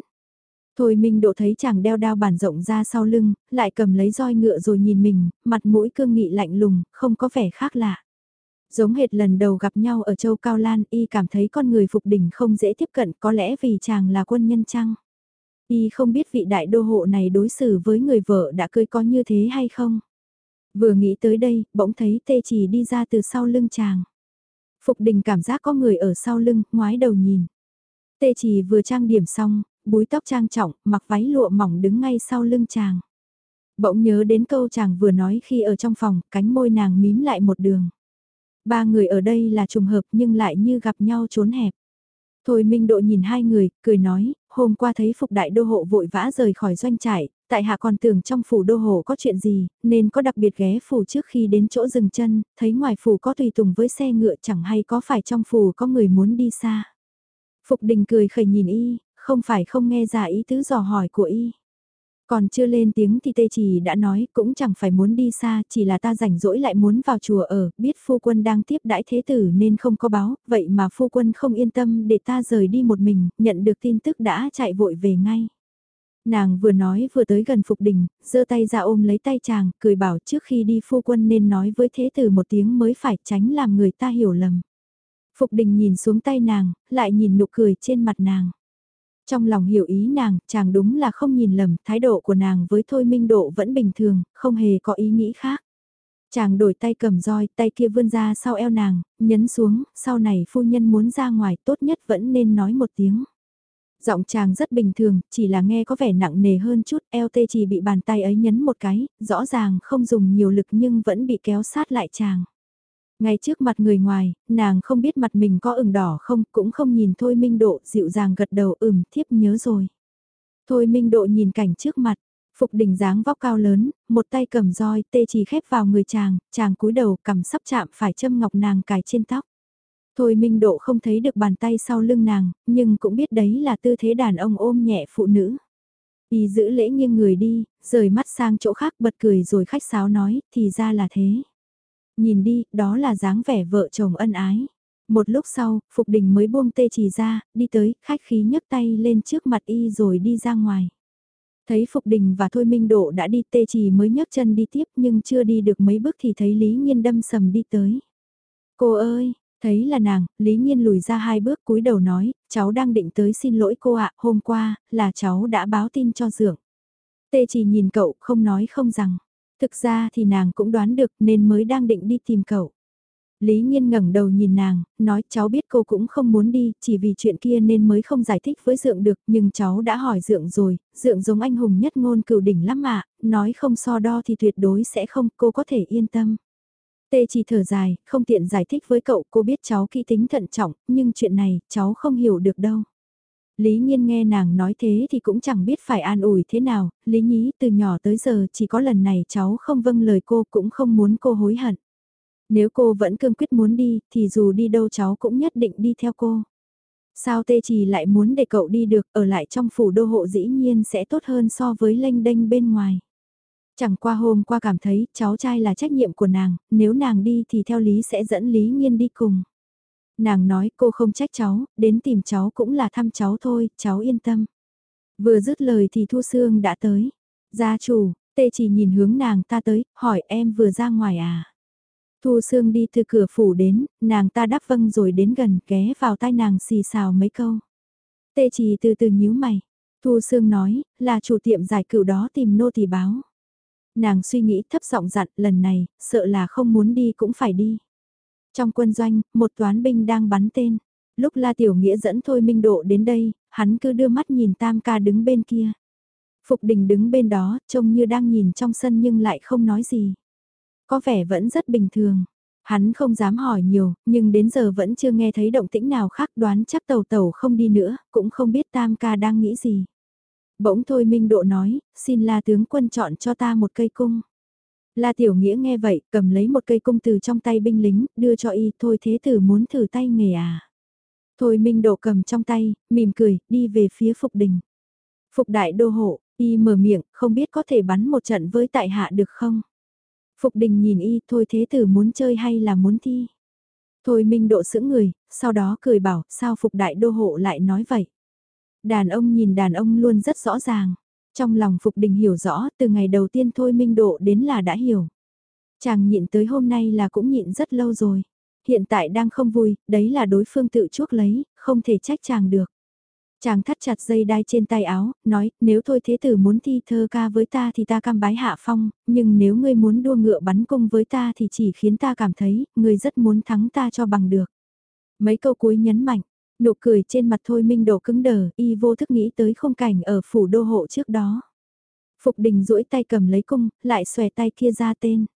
Thôi Minh Độ thấy chàng đeo đao bản rộng ra sau lưng, lại cầm lấy roi ngựa rồi nhìn mình, mặt mũi cương nghị lạnh lùng, không có vẻ khác lạ. Giống hệt lần đầu gặp nhau ở châu Cao Lan, y cảm thấy con người Phục Đình không dễ tiếp cận có lẽ vì chàng là quân nhân chăng? Y không biết vị đại đô hộ này đối xử với người vợ đã cưới có như thế hay không? Vừa nghĩ tới đây, bỗng thấy tê chỉ đi ra từ sau lưng chàng. Phục đình cảm giác có người ở sau lưng, ngoái đầu nhìn. Tê chỉ vừa trang điểm xong, búi tóc trang trọng, mặc váy lụa mỏng đứng ngay sau lưng chàng. Bỗng nhớ đến câu chàng vừa nói khi ở trong phòng, cánh môi nàng mím lại một đường. Ba người ở đây là trùng hợp nhưng lại như gặp nhau trốn hẹp. Thôi Minh Độ nhìn hai người, cười nói, hôm qua thấy Phục Đại Đô Hộ vội vã rời khỏi doanh trại, tại hạ còn tưởng trong phủ Đô Hộ có chuyện gì, nên có đặc biệt ghé phủ trước khi đến chỗ dừng chân, thấy ngoài phủ có tùy tùng với xe ngựa chẳng hay có phải trong phủ có người muốn đi xa. Phục Đình cười khẩy nhìn y, không phải không nghe ra ý tứ dò hỏi của y. Còn chưa lên tiếng thì tê chỉ đã nói cũng chẳng phải muốn đi xa, chỉ là ta rảnh rỗi lại muốn vào chùa ở, biết phu quân đang tiếp đãi thế tử nên không có báo, vậy mà phu quân không yên tâm để ta rời đi một mình, nhận được tin tức đã chạy vội về ngay. Nàng vừa nói vừa tới gần Phục Đình, giơ tay ra ôm lấy tay chàng, cười bảo trước khi đi phu quân nên nói với thế tử một tiếng mới phải tránh làm người ta hiểu lầm. Phục Đình nhìn xuống tay nàng, lại nhìn nụ cười trên mặt nàng. Trong lòng hiểu ý nàng, chàng đúng là không nhìn lầm, thái độ của nàng với Thôi Minh Độ vẫn bình thường, không hề có ý nghĩ khác. Chàng đổi tay cầm roi, tay kia vươn ra sau eo nàng, nhấn xuống, sau này phu nhân muốn ra ngoài tốt nhất vẫn nên nói một tiếng. Giọng chàng rất bình thường, chỉ là nghe có vẻ nặng nề hơn chút, eo tê chỉ bị bàn tay ấy nhấn một cái, rõ ràng không dùng nhiều lực nhưng vẫn bị kéo sát lại chàng. Ngay trước mặt người ngoài, nàng không biết mặt mình có ửng đỏ không, cũng không nhìn Thôi Minh Độ dịu dàng gật đầu ừm thiếp nhớ rồi. Thôi Minh Độ nhìn cảnh trước mặt, phục đỉnh dáng vóc cao lớn, một tay cầm roi tê chỉ khép vào người chàng, chàng cúi đầu cầm sắp chạm phải châm ngọc nàng cài trên tóc. Thôi Minh Độ không thấy được bàn tay sau lưng nàng, nhưng cũng biết đấy là tư thế đàn ông ôm nhẹ phụ nữ. Y giữ lễ nghiêng người đi, rời mắt sang chỗ khác bật cười rồi khách sáo nói, thì ra là thế. Nhìn đi, đó là dáng vẻ vợ chồng ân ái. Một lúc sau, Phục Đình mới buông tê chỉ ra, đi tới, khách khí nhấc tay lên trước mặt y rồi đi ra ngoài. Thấy Phục Đình và Thôi Minh Độ đã đi tê chỉ mới nhấc chân đi tiếp nhưng chưa đi được mấy bước thì thấy Lý Nhiên đâm sầm đi tới. Cô ơi, thấy là nàng, Lý Nhiên lùi ra hai bước cúi đầu nói, cháu đang định tới xin lỗi cô ạ, hôm qua, là cháu đã báo tin cho Dượng. Tê chỉ nhìn cậu, không nói không rằng. Thực ra thì nàng cũng đoán được nên mới đang định đi tìm cậu. Lý Nhiên ngẩng đầu nhìn nàng, nói cháu biết cô cũng không muốn đi, chỉ vì chuyện kia nên mới không giải thích với Dượng được, nhưng cháu đã hỏi Dượng rồi, Dượng giống anh hùng nhất ngôn cửu đỉnh lắm ạ, nói không so đo thì tuyệt đối sẽ không, cô có thể yên tâm. Tê chỉ thở dài, không tiện giải thích với cậu, cô biết cháu kỹ tính thận trọng, nhưng chuyện này, cháu không hiểu được đâu. Lý Nhiên nghe nàng nói thế thì cũng chẳng biết phải an ủi thế nào, Lý Nhí từ nhỏ tới giờ chỉ có lần này cháu không vâng lời cô cũng không muốn cô hối hận. Nếu cô vẫn cương quyết muốn đi, thì dù đi đâu cháu cũng nhất định đi theo cô. Sao tê chỉ lại muốn để cậu đi được, ở lại trong phủ đô hộ dĩ nhiên sẽ tốt hơn so với lênh đênh bên ngoài. Chẳng qua hôm qua cảm thấy cháu trai là trách nhiệm của nàng, nếu nàng đi thì theo lý sẽ dẫn Lý Nhiên đi cùng. Nàng nói cô không trách cháu, đến tìm cháu cũng là thăm cháu thôi, cháu yên tâm. Vừa dứt lời thì Thu Sương đã tới. Gia chủ, tê chỉ nhìn hướng nàng ta tới, hỏi em vừa ra ngoài à? Thu Sương đi từ cửa phủ đến, nàng ta đáp vâng rồi đến gần ghé vào tai nàng xì xào mấy câu. Tê chỉ từ từ nhíu mày. Thu Sương nói, là chủ tiệm giải cửu đó tìm nô tỳ báo. Nàng suy nghĩ thấp giọng dặn lần này, sợ là không muốn đi cũng phải đi. Trong quân doanh, một toán binh đang bắn tên. Lúc La Tiểu Nghĩa dẫn Thôi Minh Độ đến đây, hắn cứ đưa mắt nhìn Tam ca đứng bên kia. Phục đình đứng bên đó, trông như đang nhìn trong sân nhưng lại không nói gì. Có vẻ vẫn rất bình thường. Hắn không dám hỏi nhiều, nhưng đến giờ vẫn chưa nghe thấy động tĩnh nào khác đoán chắc tàu tàu không đi nữa, cũng không biết Tam ca đang nghĩ gì. Bỗng thôi Minh Độ nói, xin La tướng quân chọn cho ta một cây cung. La Tiểu Nghĩa nghe vậy, cầm lấy một cây cung từ trong tay binh lính, đưa cho y, thôi thế tử muốn thử tay nghề à. Thôi Minh Độ cầm trong tay, mỉm cười, đi về phía Phục Đình. Phục Đại Đô Hộ, y mở miệng, không biết có thể bắn một trận với tại hạ được không? Phục Đình nhìn y, thôi thế tử muốn chơi hay là muốn thi? Thôi Minh Độ sững người, sau đó cười bảo, sao Phục Đại Đô Hộ lại nói vậy? Đàn ông nhìn đàn ông luôn rất rõ ràng. Trong lòng Phục Đình hiểu rõ, từ ngày đầu tiên thôi Minh Độ đến là đã hiểu. Chàng nhịn tới hôm nay là cũng nhịn rất lâu rồi. Hiện tại đang không vui, đấy là đối phương tự chuốc lấy, không thể trách chàng được. Chàng thắt chặt dây đai trên tay áo, nói, nếu thôi thế tử muốn thi thơ ca với ta thì ta cam bái hạ phong, nhưng nếu ngươi muốn đua ngựa bắn cung với ta thì chỉ khiến ta cảm thấy, ngươi rất muốn thắng ta cho bằng được. Mấy câu cuối nhấn mạnh, Nụ cười trên mặt Thôi Minh đổ cứng đờ, y vô thức nghĩ tới khung cảnh ở phủ đô hộ trước đó. Phục đình duỗi tay cầm lấy cung, lại xòe tay kia ra tên.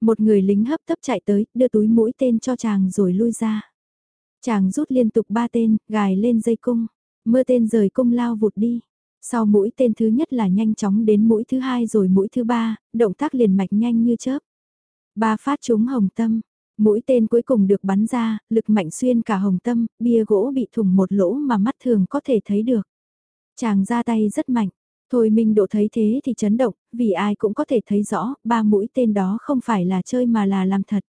Một người lính hấp tấp chạy tới, đưa túi mũi tên cho chàng rồi lui ra. Chàng rút liên tục ba tên, gài lên dây cung. Mưa tên rời cung lao vụt đi. Sau mũi tên thứ nhất là nhanh chóng đến mũi thứ hai rồi mũi thứ ba, động tác liền mạch nhanh như chớp. Ba phát trúng hồng tâm, Mũi tên cuối cùng được bắn ra, lực mạnh xuyên cả hồng tâm, bia gỗ bị thủng một lỗ mà mắt thường có thể thấy được. Chàng ra tay rất mạnh. Thôi Minh Độ thấy thế thì chấn động, vì ai cũng có thể thấy rõ, ba mũi tên đó không phải là chơi mà là làm thật.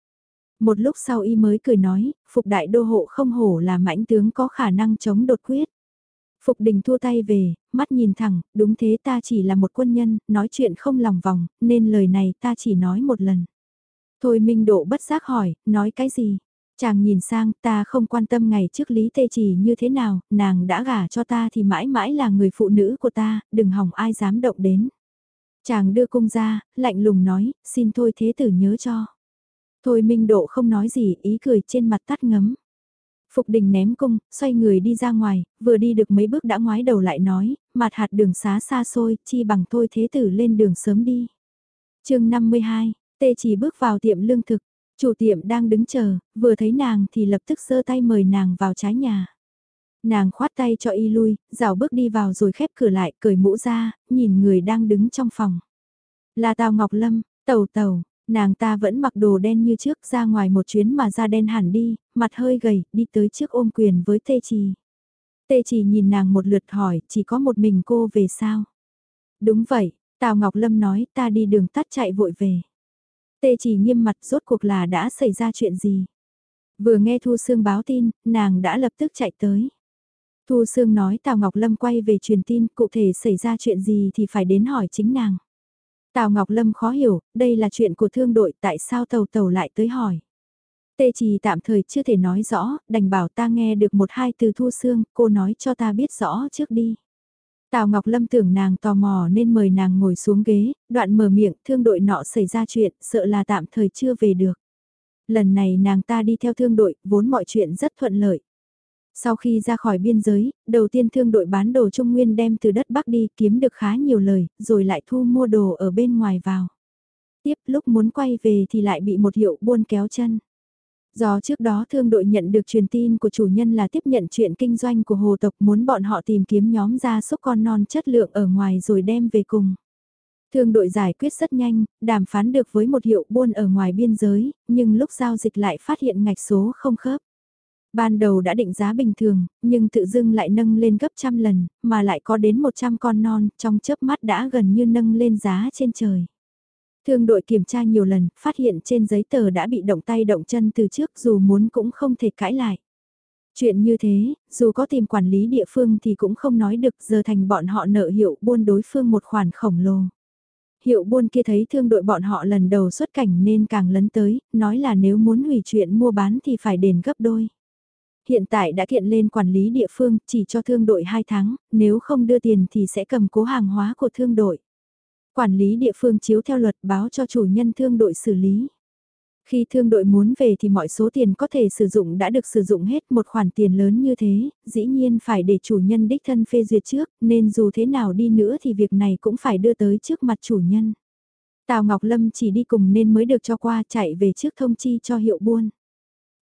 Một lúc sau y mới cười nói, Phục Đại Đô Hộ không hổ là mãnh tướng có khả năng chống đột quyết. Phục Đình thua tay về, mắt nhìn thẳng, đúng thế ta chỉ là một quân nhân, nói chuyện không lòng vòng, nên lời này ta chỉ nói một lần. Thôi Minh Độ bất giác hỏi, nói cái gì? Chàng nhìn sang, ta không quan tâm ngày trước Lý Tê Chỉ như thế nào, nàng đã gả cho ta thì mãi mãi là người phụ nữ của ta, đừng hỏng ai dám động đến. Chàng đưa cung ra, lạnh lùng nói, xin thôi thế tử nhớ cho. Thôi Minh Độ không nói gì, ý cười trên mặt tắt ngấm. Phục đình ném cung, xoay người đi ra ngoài, vừa đi được mấy bước đã ngoái đầu lại nói, mặt hạt đường xá xa xôi, chi bằng thôi thế tử lên đường sớm đi. chương 52, Tê chỉ bước vào tiệm lương thực, chủ tiệm đang đứng chờ, vừa thấy nàng thì lập tức giơ tay mời nàng vào trái nhà. Nàng khoát tay cho y lui, rào bước đi vào rồi khép cửa lại, cởi mũ ra, nhìn người đang đứng trong phòng. Là Tào Ngọc Lâm, tàu tàu, Nàng ta vẫn mặc đồ đen như trước ra ngoài một chuyến mà da đen hẳn đi, mặt hơi gầy, đi tới trước ôm quyền với tê trì. Tê trì nhìn nàng một lượt hỏi, chỉ có một mình cô về sao? Đúng vậy, Tào Ngọc Lâm nói ta đi đường tắt chạy vội về. Tê Chỉ nghiêm mặt rốt cuộc là đã xảy ra chuyện gì? Vừa nghe Thu Sương báo tin, nàng đã lập tức chạy tới. Thu Sương nói Tào Ngọc Lâm quay về truyền tin, cụ thể xảy ra chuyện gì thì phải đến hỏi chính nàng. Tào Ngọc Lâm khó hiểu, đây là chuyện của thương đội tại sao tàu tàu lại tới hỏi. Tê Trì tạm thời chưa thể nói rõ, đành bảo ta nghe được một hai từ Thu Sương, cô nói cho ta biết rõ trước đi. Tào Ngọc Lâm tưởng nàng tò mò nên mời nàng ngồi xuống ghế, đoạn mở miệng thương đội nọ xảy ra chuyện, sợ là tạm thời chưa về được. Lần này nàng ta đi theo thương đội, vốn mọi chuyện rất thuận lợi. Sau khi ra khỏi biên giới, đầu tiên thương đội bán đồ Trung Nguyên đem từ đất Bắc đi kiếm được khá nhiều lời, rồi lại thu mua đồ ở bên ngoài vào. Tiếp lúc muốn quay về thì lại bị một hiệu buôn kéo chân. Do trước đó thương đội nhận được truyền tin của chủ nhân là tiếp nhận chuyện kinh doanh của hồ tộc muốn bọn họ tìm kiếm nhóm gia súc con non chất lượng ở ngoài rồi đem về cùng. Thương đội giải quyết rất nhanh, đàm phán được với một hiệu buôn ở ngoài biên giới, nhưng lúc giao dịch lại phát hiện ngạch số không khớp. Ban đầu đã định giá bình thường, nhưng tự dưng lại nâng lên gấp trăm lần, mà lại có đến 100 con non, trong chớp mắt đã gần như nâng lên giá trên trời. Thương đội kiểm tra nhiều lần, phát hiện trên giấy tờ đã bị động tay động chân từ trước dù muốn cũng không thể cãi lại. Chuyện như thế, dù có tìm quản lý địa phương thì cũng không nói được giờ thành bọn họ nợ hiệu buôn đối phương một khoản khổng lồ. Hiệu buôn kia thấy thương đội bọn họ lần đầu xuất cảnh nên càng lấn tới, nói là nếu muốn hủy chuyện mua bán thì phải đền gấp đôi. Hiện tại đã kiện lên quản lý địa phương chỉ cho thương đội 2 tháng, nếu không đưa tiền thì sẽ cầm cố hàng hóa của thương đội. Quản lý địa phương chiếu theo luật báo cho chủ nhân thương đội xử lý. Khi thương đội muốn về thì mọi số tiền có thể sử dụng đã được sử dụng hết một khoản tiền lớn như thế, dĩ nhiên phải để chủ nhân đích thân phê duyệt trước, nên dù thế nào đi nữa thì việc này cũng phải đưa tới trước mặt chủ nhân. Tào Ngọc Lâm chỉ đi cùng nên mới được cho qua chạy về trước thông chi cho hiệu buôn.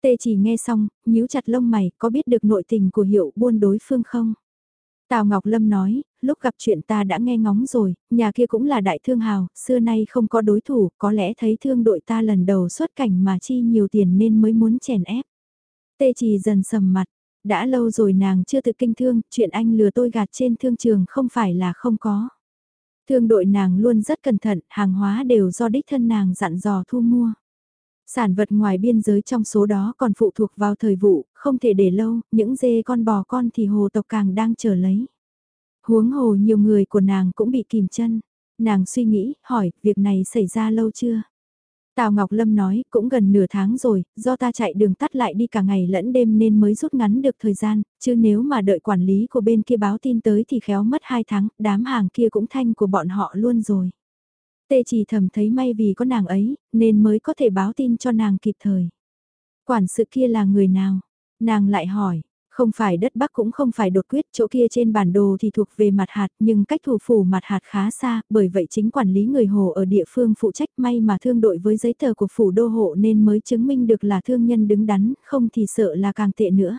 Tê chỉ nghe xong, nhíu chặt lông mày, có biết được nội tình của hiệu buôn đối phương không? Tào Ngọc Lâm nói, lúc gặp chuyện ta đã nghe ngóng rồi, nhà kia cũng là đại thương hào, xưa nay không có đối thủ, có lẽ thấy thương đội ta lần đầu xuất cảnh mà chi nhiều tiền nên mới muốn chèn ép. Tê trì dần sầm mặt, đã lâu rồi nàng chưa thực kinh thương, chuyện anh lừa tôi gạt trên thương trường không phải là không có. Thương đội nàng luôn rất cẩn thận, hàng hóa đều do đích thân nàng dặn dò thu mua. Sản vật ngoài biên giới trong số đó còn phụ thuộc vào thời vụ, không thể để lâu, những dê con bò con thì hồ tộc càng đang chờ lấy. Huống hồ nhiều người của nàng cũng bị kìm chân. Nàng suy nghĩ, hỏi, việc này xảy ra lâu chưa? Tào Ngọc Lâm nói, cũng gần nửa tháng rồi, do ta chạy đường tắt lại đi cả ngày lẫn đêm nên mới rút ngắn được thời gian, chứ nếu mà đợi quản lý của bên kia báo tin tới thì khéo mất hai tháng, đám hàng kia cũng thanh của bọn họ luôn rồi. Tê chỉ thầm thấy may vì có nàng ấy, nên mới có thể báo tin cho nàng kịp thời. Quản sự kia là người nào? Nàng lại hỏi, không phải đất Bắc cũng không phải đột quyết, chỗ kia trên bản đồ thì thuộc về mặt hạt, nhưng cách thủ phủ mặt hạt khá xa, bởi vậy chính quản lý người hồ ở địa phương phụ trách may mà thương đội với giấy tờ của phủ đô hộ nên mới chứng minh được là thương nhân đứng đắn, không thì sợ là càng tệ nữa.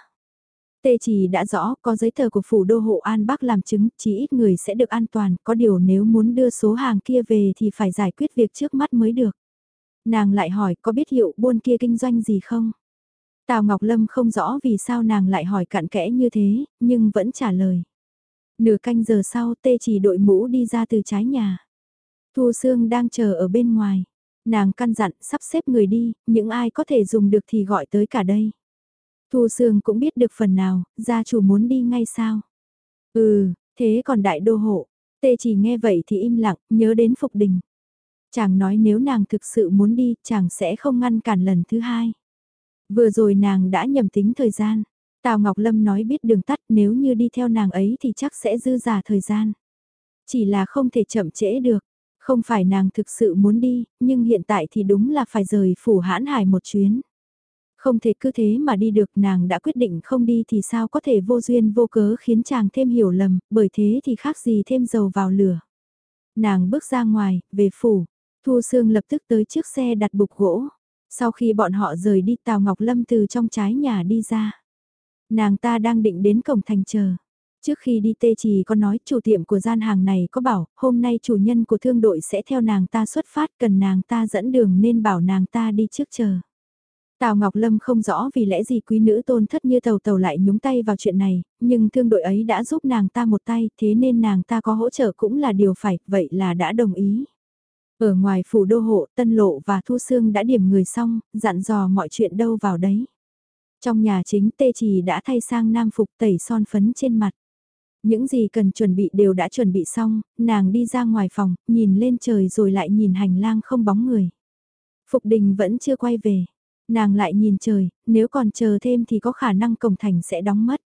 Tê chỉ đã rõ có giấy tờ của phủ đô hộ An Bắc làm chứng, chỉ ít người sẽ được an toàn, có điều nếu muốn đưa số hàng kia về thì phải giải quyết việc trước mắt mới được. Nàng lại hỏi có biết hiệu buôn kia kinh doanh gì không? Tào Ngọc Lâm không rõ vì sao nàng lại hỏi cặn kẽ như thế, nhưng vẫn trả lời. Nửa canh giờ sau tê chỉ đội mũ đi ra từ trái nhà. Thu Sương đang chờ ở bên ngoài. Nàng căn dặn sắp xếp người đi, những ai có thể dùng được thì gọi tới cả đây. Thu Sương cũng biết được phần nào, gia chủ muốn đi ngay sao? Ừ, thế còn đại đô hộ, tê chỉ nghe vậy thì im lặng, nhớ đến Phục Đình. Chàng nói nếu nàng thực sự muốn đi, chàng sẽ không ngăn cản lần thứ hai. Vừa rồi nàng đã nhầm tính thời gian. Tào Ngọc Lâm nói biết đường tắt nếu như đi theo nàng ấy thì chắc sẽ dư giả thời gian. Chỉ là không thể chậm trễ được. Không phải nàng thực sự muốn đi, nhưng hiện tại thì đúng là phải rời phủ hãn hải một chuyến. Không thể cứ thế mà đi được nàng đã quyết định không đi thì sao có thể vô duyên vô cớ khiến chàng thêm hiểu lầm, bởi thế thì khác gì thêm dầu vào lửa. Nàng bước ra ngoài, về phủ, Thu Sương lập tức tới chiếc xe đặt bục gỗ. Sau khi bọn họ rời đi Tào Ngọc Lâm từ trong trái nhà đi ra. Nàng ta đang định đến cổng thành chờ. Trước khi đi tê trì có nói chủ tiệm của gian hàng này có bảo, hôm nay chủ nhân của thương đội sẽ theo nàng ta xuất phát cần nàng ta dẫn đường nên bảo nàng ta đi trước chờ. Tào Ngọc Lâm không rõ vì lẽ gì quý nữ tôn thất như tàu tàu lại nhúng tay vào chuyện này, nhưng thương đội ấy đã giúp nàng ta một tay, thế nên nàng ta có hỗ trợ cũng là điều phải, vậy là đã đồng ý. Ở ngoài phủ đô hộ, Tân Lộ và Thu Sương đã điểm người xong, dặn dò mọi chuyện đâu vào đấy. Trong nhà chính tê trì đã thay sang nam phục tẩy son phấn trên mặt. Những gì cần chuẩn bị đều đã chuẩn bị xong, nàng đi ra ngoài phòng, nhìn lên trời rồi lại nhìn hành lang không bóng người. Phục đình vẫn chưa quay về. Nàng lại nhìn trời, nếu còn chờ thêm thì có khả năng cổng thành sẽ đóng mất.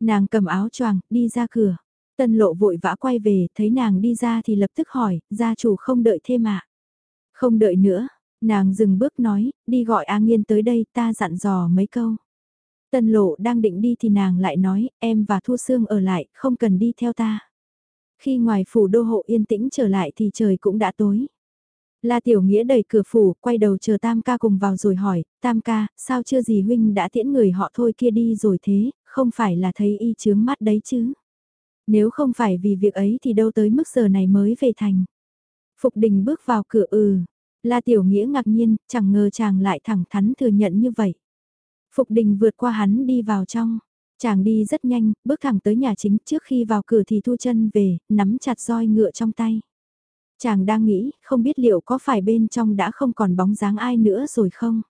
Nàng cầm áo choàng, đi ra cửa. Tân lộ vội vã quay về, thấy nàng đi ra thì lập tức hỏi, gia chủ không đợi thêm ạ. À? Không đợi nữa, nàng dừng bước nói, đi gọi A Nghiên tới đây ta dặn dò mấy câu. Tân lộ đang định đi thì nàng lại nói, em và Thu Sương ở lại, không cần đi theo ta. Khi ngoài phủ đô hộ yên tĩnh trở lại thì trời cũng đã tối. La Tiểu Nghĩa đẩy cửa phủ, quay đầu chờ Tam ca cùng vào rồi hỏi, Tam ca, sao chưa gì huynh đã tiễn người họ thôi kia đi rồi thế, không phải là thấy y chướng mắt đấy chứ. Nếu không phải vì việc ấy thì đâu tới mức giờ này mới về thành. Phục đình bước vào cửa ừ, La Tiểu Nghĩa ngạc nhiên, chẳng ngờ chàng lại thẳng thắn thừa nhận như vậy. Phục đình vượt qua hắn đi vào trong. Chàng đi rất nhanh, bước thẳng tới nhà chính trước khi vào cửa thì thu chân về, nắm chặt roi ngựa trong tay. Chàng đang nghĩ, không biết liệu có phải bên trong đã không còn bóng dáng ai nữa rồi không?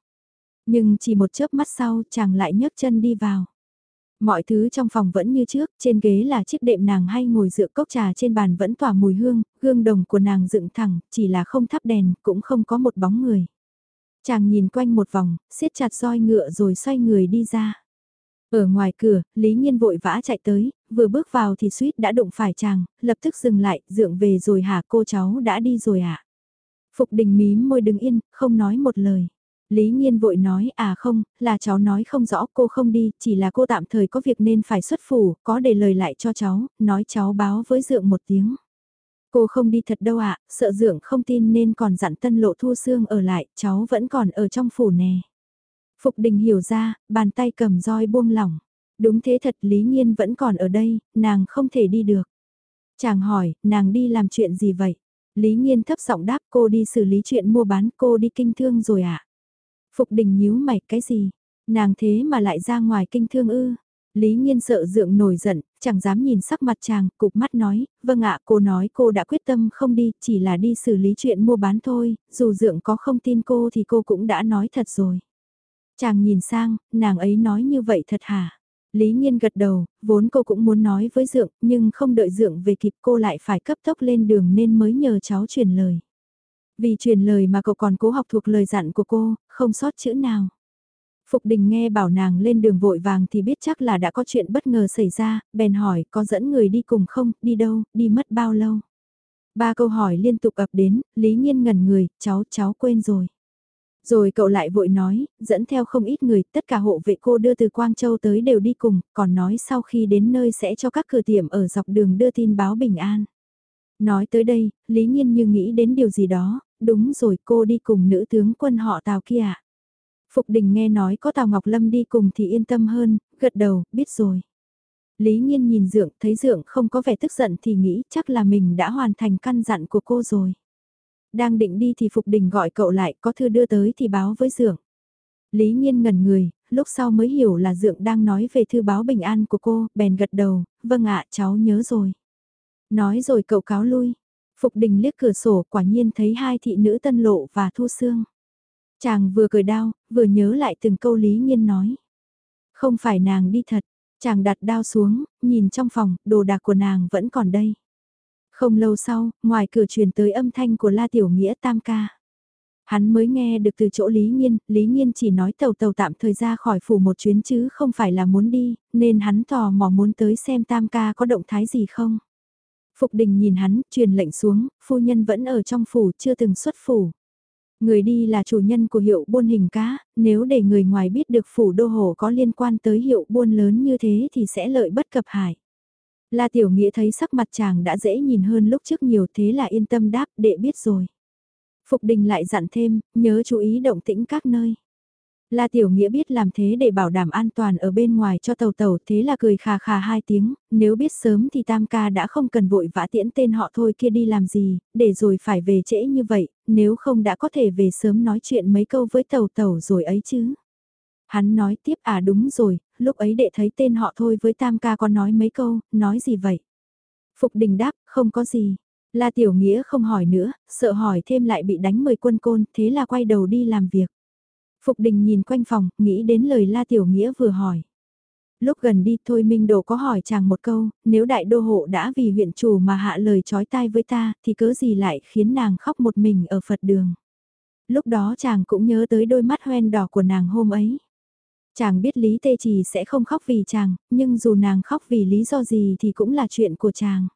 Nhưng chỉ một chớp mắt sau chàng lại nhấc chân đi vào. Mọi thứ trong phòng vẫn như trước, trên ghế là chiếc đệm nàng hay ngồi dựa cốc trà trên bàn vẫn tỏa mùi hương, gương đồng của nàng dựng thẳng, chỉ là không thắp đèn, cũng không có một bóng người. Chàng nhìn quanh một vòng, siết chặt roi ngựa rồi xoay người đi ra. Ở ngoài cửa, Lý Nhiên vội vã chạy tới, vừa bước vào thì suýt đã đụng phải chàng, lập tức dừng lại, dượng về rồi hả cô cháu đã đi rồi ạ. À? Phục đình mím môi đứng yên, không nói một lời. Lý Nhiên vội nói à không, là cháu nói không rõ cô không đi, chỉ là cô tạm thời có việc nên phải xuất phủ, có để lời lại cho cháu, nói cháu báo với dượng một tiếng. Cô không đi thật đâu ạ, sợ dượng không tin nên còn dặn tân lộ thu xương ở lại, cháu vẫn còn ở trong phủ nè. Phục đình hiểu ra, bàn tay cầm roi buông lỏng. Đúng thế thật Lý Nhiên vẫn còn ở đây, nàng không thể đi được. Chàng hỏi, nàng đi làm chuyện gì vậy? Lý Nhiên thấp giọng đáp cô đi xử lý chuyện mua bán cô đi kinh thương rồi ạ. À? Phục đình nhíu mày cái gì? Nàng thế mà lại ra ngoài kinh thương ư? Lý Nhiên sợ dượng nổi giận, chẳng dám nhìn sắc mặt chàng, cục mắt nói, vâng ạ cô nói cô đã quyết tâm không đi, chỉ là đi xử lý chuyện mua bán thôi, dù dượng có không tin cô thì cô cũng đã nói thật rồi. Chàng nhìn sang, nàng ấy nói như vậy thật hả? Lý Nhiên gật đầu, vốn cô cũng muốn nói với Dượng, nhưng không đợi Dượng về kịp cô lại phải cấp tốc lên đường nên mới nhờ cháu truyền lời. Vì truyền lời mà cậu còn cố học thuộc lời dặn của cô, không sót chữ nào. Phục đình nghe bảo nàng lên đường vội vàng thì biết chắc là đã có chuyện bất ngờ xảy ra, bèn hỏi có dẫn người đi cùng không, đi đâu, đi mất bao lâu. Ba câu hỏi liên tục ập đến, Lý Nhiên ngẩn người, cháu, cháu quên rồi. Rồi cậu lại vội nói, dẫn theo không ít người, tất cả hộ vệ cô đưa từ Quang Châu tới đều đi cùng, còn nói sau khi đến nơi sẽ cho các cửa tiệm ở dọc đường đưa tin báo bình an. Nói tới đây, Lý Nhiên như nghĩ đến điều gì đó, đúng rồi cô đi cùng nữ tướng quân họ Tào kia ạ. Phục đình nghe nói có Tào Ngọc Lâm đi cùng thì yên tâm hơn, gật đầu, biết rồi. Lý Nhiên nhìn Dượng, thấy Dượng không có vẻ tức giận thì nghĩ chắc là mình đã hoàn thành căn dặn của cô rồi. Đang định đi thì Phục Đình gọi cậu lại, có thư đưa tới thì báo với Dượng. Lý Nhiên ngẩn người, lúc sau mới hiểu là Dượng đang nói về thư báo bình an của cô, bèn gật đầu, vâng ạ cháu nhớ rồi. Nói rồi cậu cáo lui. Phục Đình liếc cửa sổ quả nhiên thấy hai thị nữ tân lộ và thu xương. Chàng vừa cười đao, vừa nhớ lại từng câu Lý Nhiên nói. Không phải nàng đi thật, chàng đặt đao xuống, nhìn trong phòng, đồ đạc của nàng vẫn còn đây. Không lâu sau, ngoài cửa truyền tới âm thanh của La Tiểu Nghĩa tam ca. Hắn mới nghe được từ chỗ Lý Nhiên, Lý Nhiên chỉ nói tàu tàu tạm thời ra khỏi phủ một chuyến chứ không phải là muốn đi, nên hắn tò mò muốn tới xem tam ca có động thái gì không. Phục đình nhìn hắn, truyền lệnh xuống, phu nhân vẫn ở trong phủ, chưa từng xuất phủ. Người đi là chủ nhân của hiệu buôn hình cá, nếu để người ngoài biết được phủ đô hồ có liên quan tới hiệu buôn lớn như thế thì sẽ lợi bất cập hại. La Tiểu Nghĩa thấy sắc mặt chàng đã dễ nhìn hơn lúc trước nhiều thế là yên tâm đáp đệ biết rồi. Phục đình lại dặn thêm, nhớ chú ý động tĩnh các nơi. La Tiểu Nghĩa biết làm thế để bảo đảm an toàn ở bên ngoài cho tàu tàu thế là cười khà khà hai tiếng, nếu biết sớm thì Tam ca đã không cần vội vã tiễn tên họ thôi kia đi làm gì, để rồi phải về trễ như vậy, nếu không đã có thể về sớm nói chuyện mấy câu với tàu tàu rồi ấy chứ. Hắn nói tiếp à đúng rồi, lúc ấy đệ thấy tên họ thôi với Tam ca có nói mấy câu, nói gì vậy? Phục đình đáp, không có gì. La Tiểu Nghĩa không hỏi nữa, sợ hỏi thêm lại bị đánh mười quân côn, thế là quay đầu đi làm việc. Phục đình nhìn quanh phòng, nghĩ đến lời La Tiểu Nghĩa vừa hỏi. Lúc gần đi thôi Minh Đồ có hỏi chàng một câu, nếu đại đô hộ đã vì huyện chủ mà hạ lời chói tai với ta, thì cớ gì lại khiến nàng khóc một mình ở Phật đường. Lúc đó chàng cũng nhớ tới đôi mắt hoen đỏ của nàng hôm ấy. Chàng biết Lý Tê Trì sẽ không khóc vì chàng, nhưng dù nàng khóc vì lý do gì thì cũng là chuyện của chàng.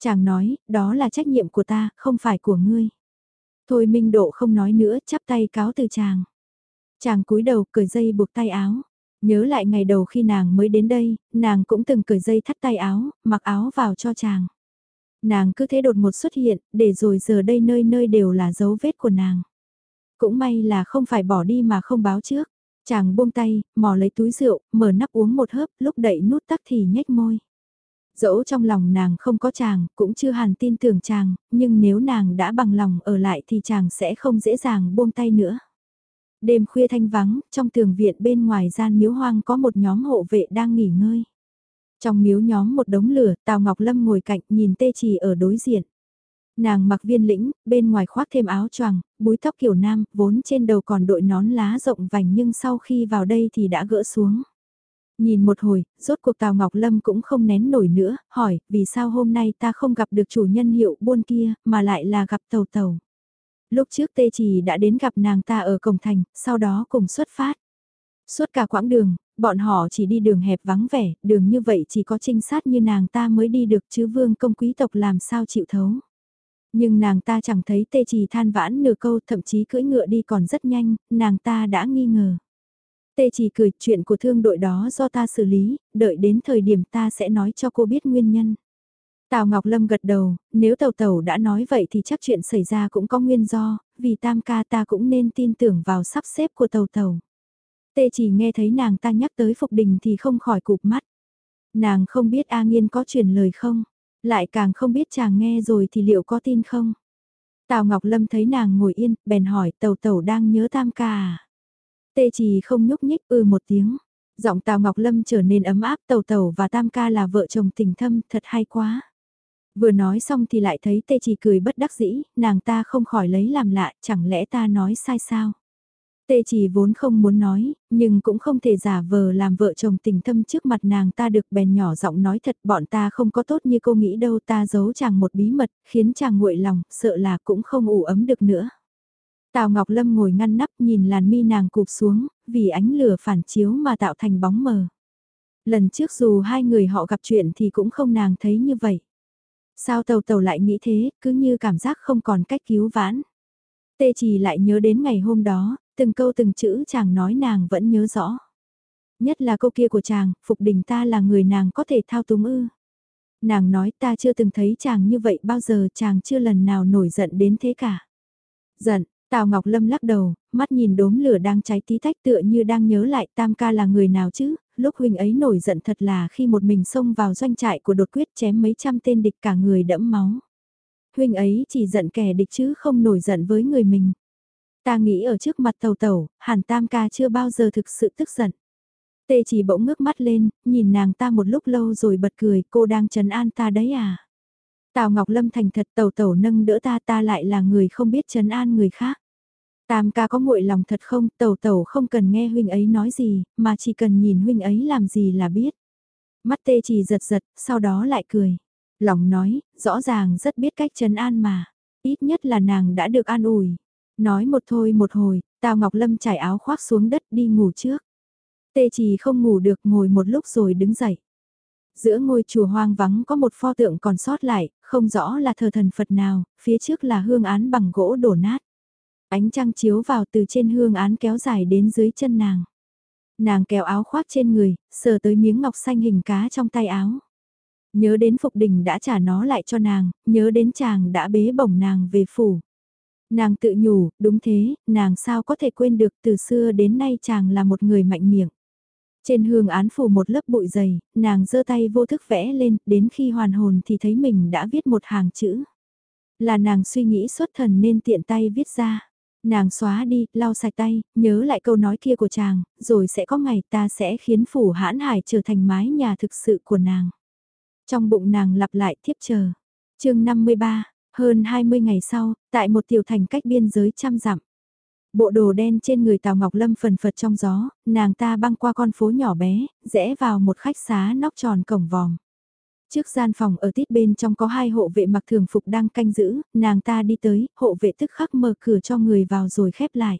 Chàng nói, đó là trách nhiệm của ta, không phải của ngươi. Thôi Minh Độ không nói nữa, chắp tay cáo từ chàng. Chàng cúi đầu cởi dây buộc tay áo. Nhớ lại ngày đầu khi nàng mới đến đây, nàng cũng từng cởi dây thắt tay áo, mặc áo vào cho chàng. Nàng cứ thế đột một xuất hiện, để rồi giờ đây nơi nơi đều là dấu vết của nàng. Cũng may là không phải bỏ đi mà không báo trước. Chàng buông tay, mò lấy túi rượu, mở nắp uống một hớp, lúc đậy nút tắc thì nhếch môi. Dẫu trong lòng nàng không có chàng, cũng chưa hẳn tin tưởng chàng, nhưng nếu nàng đã bằng lòng ở lại thì chàng sẽ không dễ dàng buông tay nữa. Đêm khuya thanh vắng, trong tường viện bên ngoài gian miếu hoang có một nhóm hộ vệ đang nghỉ ngơi. Trong miếu nhóm một đống lửa, Tào Ngọc Lâm ngồi cạnh nhìn tê trì ở đối diện. Nàng mặc viên lĩnh, bên ngoài khoác thêm áo choàng, búi tóc kiểu nam, vốn trên đầu còn đội nón lá rộng vành nhưng sau khi vào đây thì đã gỡ xuống. Nhìn một hồi, rốt cuộc Tào Ngọc Lâm cũng không nén nổi nữa, hỏi, vì sao hôm nay ta không gặp được chủ nhân hiệu buôn kia, mà lại là gặp tàu tàu. Lúc trước Tê Trì đã đến gặp nàng ta ở cổng thành, sau đó cùng xuất phát. Suốt cả quãng đường, bọn họ chỉ đi đường hẹp vắng vẻ, đường như vậy chỉ có trinh sát như nàng ta mới đi được chứ vương công quý tộc làm sao chịu thấu. Nhưng nàng ta chẳng thấy tê trì than vãn nửa câu thậm chí cưỡi ngựa đi còn rất nhanh, nàng ta đã nghi ngờ. Tê trì cười chuyện của thương đội đó do ta xử lý, đợi đến thời điểm ta sẽ nói cho cô biết nguyên nhân. Tào Ngọc Lâm gật đầu, nếu tàu tàu đã nói vậy thì chắc chuyện xảy ra cũng có nguyên do, vì tam ca ta cũng nên tin tưởng vào sắp xếp của tàu tàu. Tê chỉ nghe thấy nàng ta nhắc tới Phục Đình thì không khỏi cụp mắt. Nàng không biết A Nghiên có truyền lời không, lại càng không biết chàng nghe rồi thì liệu có tin không. Tào Ngọc Lâm thấy nàng ngồi yên, bèn hỏi tàu tàu đang nhớ tam ca à. Tê chỉ không nhúc nhích ư ừ một tiếng. Giọng Tào Ngọc Lâm trở nên ấm áp tàu tàu và tam ca là vợ chồng tình thâm, thật hay quá. Vừa nói xong thì lại thấy tê chỉ cười bất đắc dĩ, nàng ta không khỏi lấy làm lạ, chẳng lẽ ta nói sai sao? Tê chỉ vốn không muốn nói, nhưng cũng không thể giả vờ làm vợ chồng tình thâm trước mặt nàng ta được bèn nhỏ giọng nói thật bọn ta không có tốt như cô nghĩ đâu ta giấu chàng một bí mật, khiến chàng nguội lòng, sợ là cũng không ủ ấm được nữa. Tào Ngọc Lâm ngồi ngăn nắp nhìn làn mi nàng cụp xuống, vì ánh lửa phản chiếu mà tạo thành bóng mờ. Lần trước dù hai người họ gặp chuyện thì cũng không nàng thấy như vậy. Sao tàu tàu lại nghĩ thế, cứ như cảm giác không còn cách cứu vãn. Tê chỉ lại nhớ đến ngày hôm đó, từng câu từng chữ chàng nói nàng vẫn nhớ rõ. Nhất là câu kia của chàng, Phục Đình ta là người nàng có thể thao túng ư. Nàng nói ta chưa từng thấy chàng như vậy bao giờ chàng chưa lần nào nổi giận đến thế cả. Giận, Tào Ngọc Lâm lắc đầu, mắt nhìn đốm lửa đang cháy tí tách tựa như đang nhớ lại Tam ca là người nào chứ, lúc huynh ấy nổi giận thật là khi một mình xông vào doanh trại của đột quyết chém mấy trăm tên địch cả người đẫm máu. Huynh ấy chỉ giận kẻ địch chứ không nổi giận với người mình. Ta nghĩ ở trước mặt tàu tàu, hàn tam ca chưa bao giờ thực sự tức giận. Tê chỉ bỗng ngước mắt lên, nhìn nàng ta một lúc lâu rồi bật cười, cô đang trấn an ta đấy à. Tào Ngọc Lâm thành thật tàu tàu nâng đỡ ta ta lại là người không biết trấn an người khác. Tam ca có nguội lòng thật không, tàu tàu không cần nghe huynh ấy nói gì, mà chỉ cần nhìn huynh ấy làm gì là biết. Mắt tê chỉ giật giật, sau đó lại cười. Lòng nói, rõ ràng rất biết cách trấn an mà. Ít nhất là nàng đã được an ủi. Nói một thôi một hồi, Tào Ngọc Lâm trải áo khoác xuống đất đi ngủ trước. Tê chỉ không ngủ được ngồi một lúc rồi đứng dậy. Giữa ngôi chùa hoang vắng có một pho tượng còn sót lại, không rõ là thờ thần Phật nào, phía trước là hương án bằng gỗ đổ nát. Ánh trăng chiếu vào từ trên hương án kéo dài đến dưới chân nàng. Nàng kéo áo khoác trên người, sờ tới miếng ngọc xanh hình cá trong tay áo. Nhớ đến Phục Đình đã trả nó lại cho nàng, nhớ đến chàng đã bế bổng nàng về phủ. Nàng tự nhủ, đúng thế, nàng sao có thể quên được từ xưa đến nay chàng là một người mạnh miệng. Trên hương án phủ một lớp bụi dày, nàng giơ tay vô thức vẽ lên, đến khi hoàn hồn thì thấy mình đã viết một hàng chữ. Là nàng suy nghĩ xuất thần nên tiện tay viết ra. Nàng xóa đi, lau sạch tay, nhớ lại câu nói kia của chàng, rồi sẽ có ngày ta sẽ khiến phủ hãn hải trở thành mái nhà thực sự của nàng. Trong bụng nàng lặp lại tiếp chờ. chương 53, hơn 20 ngày sau, tại một tiểu thành cách biên giới trăm dặm. Bộ đồ đen trên người Tào Ngọc Lâm phần phật trong gió, nàng ta băng qua con phố nhỏ bé, rẽ vào một khách xá nóc tròn cổng vòm. Trước gian phòng ở tít bên trong có hai hộ vệ mặc thường phục đang canh giữ, nàng ta đi tới, hộ vệ tức khắc mở cửa cho người vào rồi khép lại.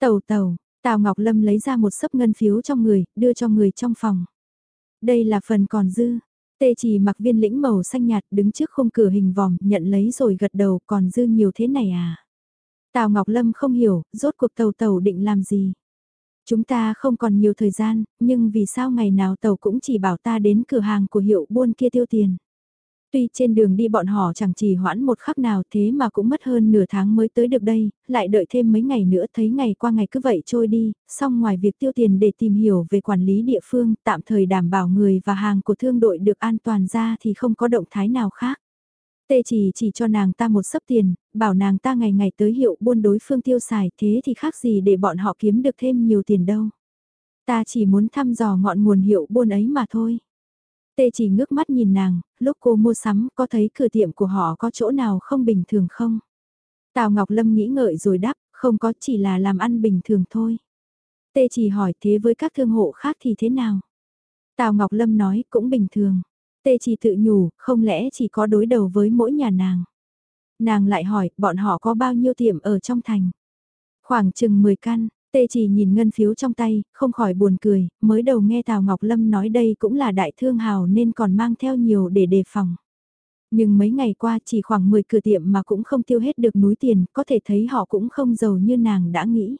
Tàu tàu, Tào Ngọc Lâm lấy ra một sấp ngân phiếu trong người, đưa cho người trong phòng. Đây là phần còn dư. Tê chỉ mặc viên lĩnh màu xanh nhạt đứng trước khung cửa hình vòm, nhận lấy rồi gật đầu, còn dư nhiều thế này à? Tào Ngọc Lâm không hiểu, rốt cuộc tàu tàu định làm gì? Chúng ta không còn nhiều thời gian, nhưng vì sao ngày nào tàu cũng chỉ bảo ta đến cửa hàng của hiệu buôn kia tiêu tiền. Tuy trên đường đi bọn họ chẳng chỉ hoãn một khắc nào thế mà cũng mất hơn nửa tháng mới tới được đây, lại đợi thêm mấy ngày nữa thấy ngày qua ngày cứ vậy trôi đi, xong ngoài việc tiêu tiền để tìm hiểu về quản lý địa phương, tạm thời đảm bảo người và hàng của thương đội được an toàn ra thì không có động thái nào khác. Tê chỉ chỉ cho nàng ta một sấp tiền, bảo nàng ta ngày ngày tới hiệu buôn đối phương tiêu xài thế thì khác gì để bọn họ kiếm được thêm nhiều tiền đâu. Ta chỉ muốn thăm dò ngọn nguồn hiệu buôn ấy mà thôi. Tê chỉ ngước mắt nhìn nàng, lúc cô mua sắm có thấy cửa tiệm của họ có chỗ nào không bình thường không? Tào Ngọc Lâm nghĩ ngợi rồi đáp, không có chỉ là làm ăn bình thường thôi. Tê chỉ hỏi thế với các thương hộ khác thì thế nào? Tào Ngọc Lâm nói cũng bình thường. Tê chỉ tự nhủ, không lẽ chỉ có đối đầu với mỗi nhà nàng. Nàng lại hỏi, bọn họ có bao nhiêu tiệm ở trong thành? Khoảng chừng 10 căn, Tê chỉ nhìn ngân phiếu trong tay, không khỏi buồn cười, mới đầu nghe Tào Ngọc Lâm nói đây cũng là đại thương hào nên còn mang theo nhiều để đề phòng. Nhưng mấy ngày qua chỉ khoảng 10 cửa tiệm mà cũng không tiêu hết được núi tiền, có thể thấy họ cũng không giàu như nàng đã nghĩ.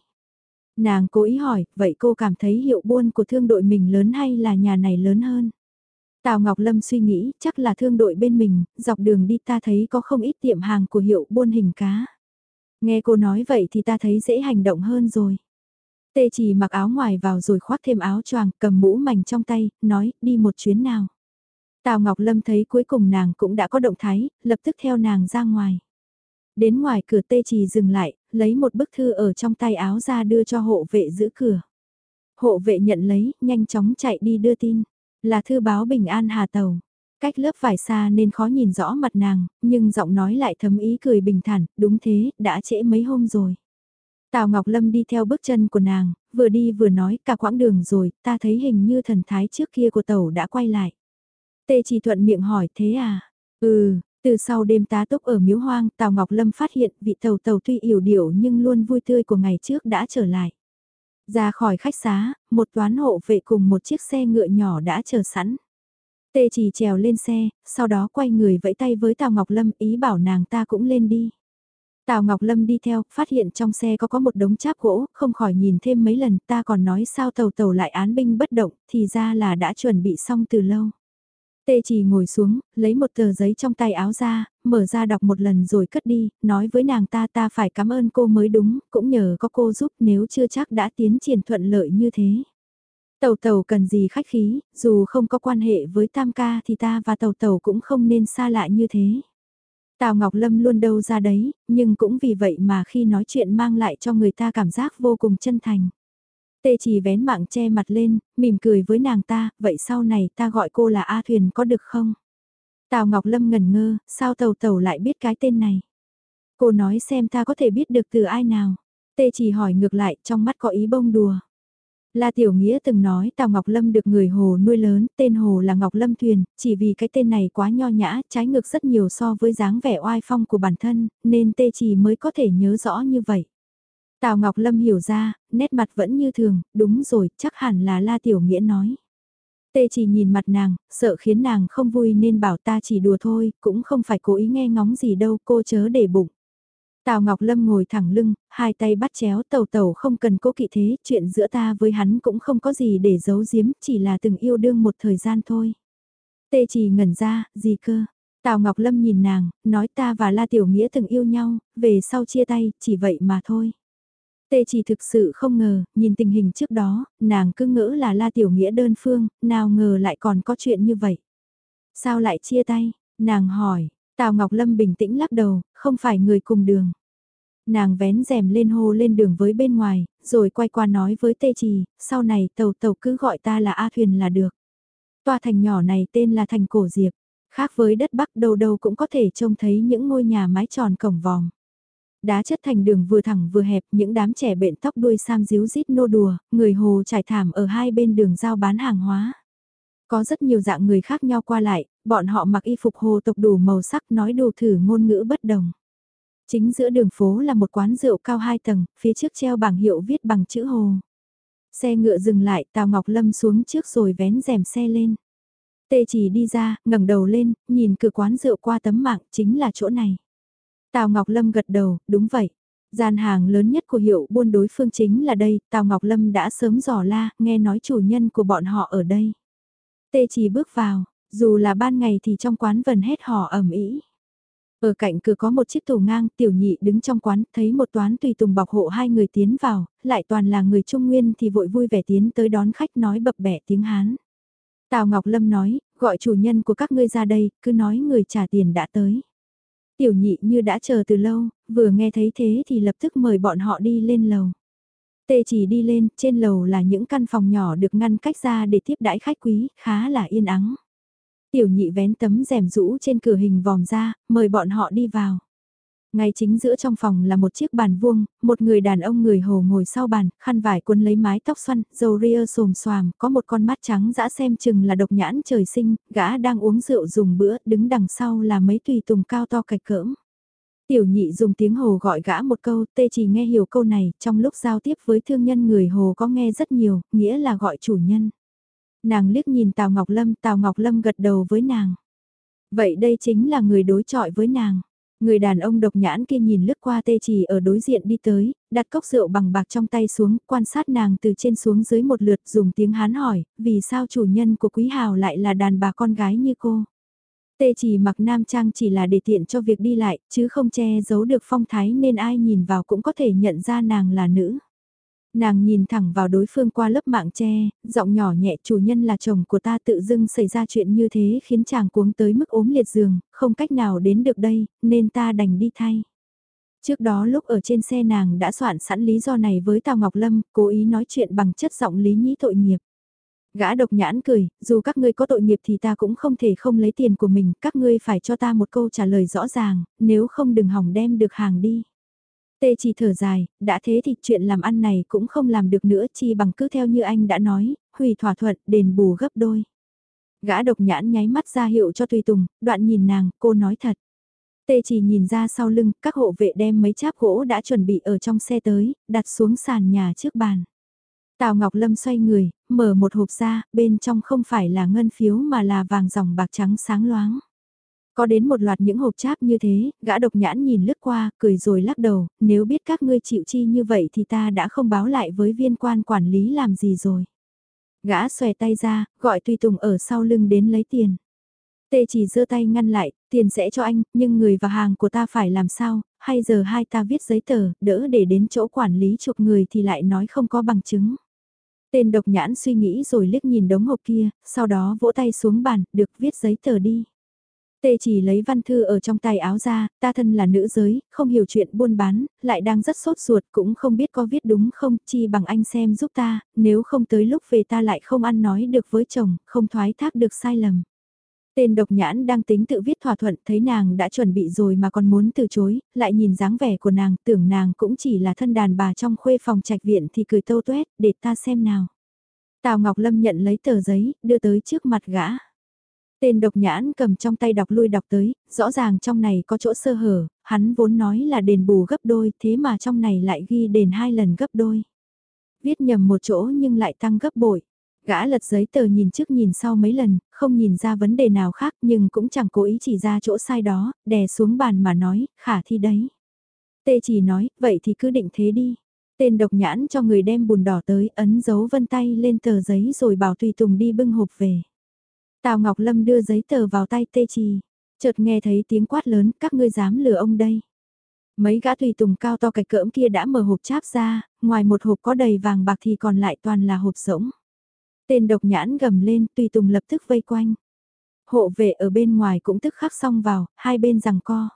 Nàng cố ý hỏi, vậy cô cảm thấy hiệu buôn của thương đội mình lớn hay là nhà này lớn hơn? Tào Ngọc Lâm suy nghĩ, chắc là thương đội bên mình, dọc đường đi ta thấy có không ít tiệm hàng của hiệu buôn hình cá. Nghe cô nói vậy thì ta thấy dễ hành động hơn rồi. Tê chỉ mặc áo ngoài vào rồi khoác thêm áo choàng, cầm mũ mảnh trong tay, nói, đi một chuyến nào. Tào Ngọc Lâm thấy cuối cùng nàng cũng đã có động thái, lập tức theo nàng ra ngoài. Đến ngoài cửa tê trì dừng lại, lấy một bức thư ở trong tay áo ra đưa cho hộ vệ giữ cửa. Hộ vệ nhận lấy, nhanh chóng chạy đi đưa tin. Là thư báo bình an hà tàu. Cách lớp vải xa nên khó nhìn rõ mặt nàng, nhưng giọng nói lại thấm ý cười bình thản, đúng thế, đã trễ mấy hôm rồi. Tào Ngọc Lâm đi theo bước chân của nàng, vừa đi vừa nói cả quãng đường rồi, ta thấy hình như thần thái trước kia của tàu đã quay lại. Tê chỉ thuận miệng hỏi thế à? Ừ, từ sau đêm tá túc ở miếu hoang, Tào Ngọc Lâm phát hiện vị tàu tàu tuy yểu điệu nhưng luôn vui tươi của ngày trước đã trở lại. Ra khỏi khách xá, một toán hộ vệ cùng một chiếc xe ngựa nhỏ đã chờ sẵn. Tê chỉ trèo lên xe, sau đó quay người vẫy tay với Tào Ngọc Lâm ý bảo nàng ta cũng lên đi. Tào Ngọc Lâm đi theo, phát hiện trong xe có có một đống cháp gỗ, không khỏi nhìn thêm mấy lần ta còn nói sao tàu tàu lại án binh bất động, thì ra là đã chuẩn bị xong từ lâu. Tê chỉ ngồi xuống, lấy một tờ giấy trong tay áo ra, mở ra đọc một lần rồi cất đi, nói với nàng ta ta phải cảm ơn cô mới đúng, cũng nhờ có cô giúp nếu chưa chắc đã tiến triển thuận lợi như thế. Tàu tàu cần gì khách khí, dù không có quan hệ với tam ca thì ta và tàu tàu cũng không nên xa lạ như thế. Tào Ngọc Lâm luôn đâu ra đấy, nhưng cũng vì vậy mà khi nói chuyện mang lại cho người ta cảm giác vô cùng chân thành. Tê chỉ vén mạng che mặt lên, mỉm cười với nàng ta, vậy sau này ta gọi cô là A Thuyền có được không? Tào Ngọc Lâm ngẩn ngơ, sao tàu tàu lại biết cái tên này? Cô nói xem ta có thể biết được từ ai nào? Tê chỉ hỏi ngược lại, trong mắt có ý bông đùa. La Tiểu Nghĩa từng nói Tào Ngọc Lâm được người Hồ nuôi lớn, tên Hồ là Ngọc Lâm Thuyền, chỉ vì cái tên này quá nho nhã, trái ngược rất nhiều so với dáng vẻ oai phong của bản thân, nên Tê Chỉ mới có thể nhớ rõ như vậy. Tào Ngọc Lâm hiểu ra, nét mặt vẫn như thường, đúng rồi, chắc hẳn là La Tiểu Nghĩa nói. Tê chỉ nhìn mặt nàng, sợ khiến nàng không vui nên bảo ta chỉ đùa thôi, cũng không phải cố ý nghe ngóng gì đâu, cô chớ để bụng. Tào Ngọc Lâm ngồi thẳng lưng, hai tay bắt chéo tàu tàu không cần cố kỵ thế, chuyện giữa ta với hắn cũng không có gì để giấu giếm, chỉ là từng yêu đương một thời gian thôi. Tê chỉ ngẩn ra, gì cơ? Tào Ngọc Lâm nhìn nàng, nói ta và La Tiểu Nghĩa từng yêu nhau, về sau chia tay, chỉ vậy mà thôi. Tê chỉ thực sự không ngờ, nhìn tình hình trước đó, nàng cứ ngỡ là La Tiểu Nghĩa đơn phương, nào ngờ lại còn có chuyện như vậy. Sao lại chia tay? Nàng hỏi, Tào Ngọc Lâm bình tĩnh lắc đầu, không phải người cùng đường. Nàng vén rèm lên hô lên đường với bên ngoài, rồi quay qua nói với Tê Trì, sau này tàu tàu cứ gọi ta là A Thuyền là được. Tòa thành nhỏ này tên là thành Cổ Diệp, khác với đất Bắc đâu đâu cũng có thể trông thấy những ngôi nhà mái tròn cổng vòng, Đá chất thành đường vừa thẳng vừa hẹp, những đám trẻ bện tóc đuôi sam díu rít nô đùa, người hồ trải thảm ở hai bên đường giao bán hàng hóa. Có rất nhiều dạng người khác nhau qua lại, bọn họ mặc y phục hồ tộc đủ màu sắc nói đồ thử ngôn ngữ bất đồng. Chính giữa đường phố là một quán rượu cao hai tầng, phía trước treo bảng hiệu viết bằng chữ hồ. Xe ngựa dừng lại, Tào Ngọc Lâm xuống trước rồi vén rèm xe lên. Tê chỉ đi ra, ngẩng đầu lên, nhìn cửa quán rượu qua tấm mạng, chính là chỗ này. Tào Ngọc Lâm gật đầu, đúng vậy. Gian hàng lớn nhất của hiệu buôn đối phương chính là đây, Tào Ngọc Lâm đã sớm dò la, nghe nói chủ nhân của bọn họ ở đây. Tê chỉ bước vào, dù là ban ngày thì trong quán vần hết hò ẩm ý. Ở cạnh cửa có một chiếc tủ ngang, tiểu nhị đứng trong quán, thấy một toán tùy tùng bọc hộ hai người tiến vào, lại toàn là người Trung Nguyên thì vội vui vẻ tiến tới đón khách nói bập bẹ tiếng Hán. Tào Ngọc Lâm nói, gọi chủ nhân của các ngươi ra đây, cứ nói người trả tiền đã tới. Tiểu nhị như đã chờ từ lâu, vừa nghe thấy thế thì lập tức mời bọn họ đi lên lầu. Tê chỉ đi lên, trên lầu là những căn phòng nhỏ được ngăn cách ra để tiếp đãi khách quý, khá là yên ắng. Tiểu nhị vén tấm rèm rũ trên cửa hình vòm ra, mời bọn họ đi vào. Ngay chính giữa trong phòng là một chiếc bàn vuông, một người đàn ông người hồ ngồi sau bàn, khăn vải cuốn lấy mái tóc xoăn, dầu ria xồm xoàm, có một con mắt trắng dã xem chừng là độc nhãn trời sinh, gã đang uống rượu dùng bữa, đứng đằng sau là mấy tùy tùng cao to cạch cỡm. Tiểu nhị dùng tiếng hồ gọi gã một câu, tê chỉ nghe hiểu câu này, trong lúc giao tiếp với thương nhân người hồ có nghe rất nhiều, nghĩa là gọi chủ nhân. Nàng liếc nhìn Tào Ngọc Lâm, Tào Ngọc Lâm gật đầu với nàng. Vậy đây chính là người đối chọi với nàng. Người đàn ông độc nhãn kia nhìn lướt qua tê chỉ ở đối diện đi tới, đặt cốc rượu bằng bạc trong tay xuống, quan sát nàng từ trên xuống dưới một lượt dùng tiếng hán hỏi, vì sao chủ nhân của quý hào lại là đàn bà con gái như cô. Tê chỉ mặc nam trang chỉ là để tiện cho việc đi lại, chứ không che giấu được phong thái nên ai nhìn vào cũng có thể nhận ra nàng là nữ. Nàng nhìn thẳng vào đối phương qua lớp mạng che, giọng nhỏ nhẹ chủ nhân là chồng của ta tự dưng xảy ra chuyện như thế khiến chàng cuống tới mức ốm liệt giường, không cách nào đến được đây, nên ta đành đi thay. Trước đó lúc ở trên xe nàng đã soạn sẵn lý do này với Tào Ngọc Lâm, cố ý nói chuyện bằng chất giọng lý nhĩ tội nghiệp. Gã độc nhãn cười, dù các ngươi có tội nghiệp thì ta cũng không thể không lấy tiền của mình, các ngươi phải cho ta một câu trả lời rõ ràng, nếu không đừng hỏng đem được hàng đi. Tê chỉ thở dài, đã thế thì chuyện làm ăn này cũng không làm được nữa chi bằng cứ theo như anh đã nói, hủy thỏa thuận, đền bù gấp đôi. Gã độc nhãn nháy mắt ra hiệu cho Tùy Tùng, đoạn nhìn nàng, cô nói thật. Tê chỉ nhìn ra sau lưng, các hộ vệ đem mấy cháp gỗ đã chuẩn bị ở trong xe tới, đặt xuống sàn nhà trước bàn. Tào Ngọc Lâm xoay người, mở một hộp ra, bên trong không phải là ngân phiếu mà là vàng dòng bạc trắng sáng loáng. Có đến một loạt những hộp cháp như thế, gã độc nhãn nhìn lướt qua, cười rồi lắc đầu, nếu biết các ngươi chịu chi như vậy thì ta đã không báo lại với viên quan quản lý làm gì rồi. Gã xòe tay ra, gọi tùy tùng ở sau lưng đến lấy tiền. Tê chỉ giơ tay ngăn lại, tiền sẽ cho anh, nhưng người và hàng của ta phải làm sao, hay giờ hai ta viết giấy tờ, đỡ để đến chỗ quản lý chụp người thì lại nói không có bằng chứng. Tên độc nhãn suy nghĩ rồi liếc nhìn đống hộp kia, sau đó vỗ tay xuống bàn, được viết giấy tờ đi. Tê chỉ lấy văn thư ở trong tay áo ra, ta thân là nữ giới, không hiểu chuyện buôn bán, lại đang rất sốt ruột cũng không biết có viết đúng không, chi bằng anh xem giúp ta, nếu không tới lúc về ta lại không ăn nói được với chồng, không thoái thác được sai lầm. Tên độc nhãn đang tính tự viết thỏa thuận, thấy nàng đã chuẩn bị rồi mà còn muốn từ chối, lại nhìn dáng vẻ của nàng, tưởng nàng cũng chỉ là thân đàn bà trong khuê phòng trạch viện thì cười tâu tuét, để ta xem nào. Tào Ngọc Lâm nhận lấy tờ giấy, đưa tới trước mặt gã. Tên độc nhãn cầm trong tay đọc lui đọc tới, rõ ràng trong này có chỗ sơ hở, hắn vốn nói là đền bù gấp đôi, thế mà trong này lại ghi đền hai lần gấp đôi. Viết nhầm một chỗ nhưng lại tăng gấp bội. Gã lật giấy tờ nhìn trước nhìn sau mấy lần, không nhìn ra vấn đề nào khác nhưng cũng chẳng cố ý chỉ ra chỗ sai đó, đè xuống bàn mà nói, khả thi đấy. Tê chỉ nói, vậy thì cứ định thế đi. Tên độc nhãn cho người đem bùn đỏ tới, ấn dấu vân tay lên tờ giấy rồi bảo Tùy Tùng đi bưng hộp về. Tào Ngọc Lâm đưa giấy tờ vào tay Tê Trì. Chợt nghe thấy tiếng quát lớn, các ngươi dám lừa ông đây. Mấy gã tùy tùng cao to cạch cỡm kia đã mở hộp cháp ra, ngoài một hộp có đầy vàng bạc thì còn lại toàn là hộp rỗng. Tên độc nhãn gầm lên tùy tùng lập tức vây quanh. Hộ vệ ở bên ngoài cũng tức khắc xong vào, hai bên rằng co.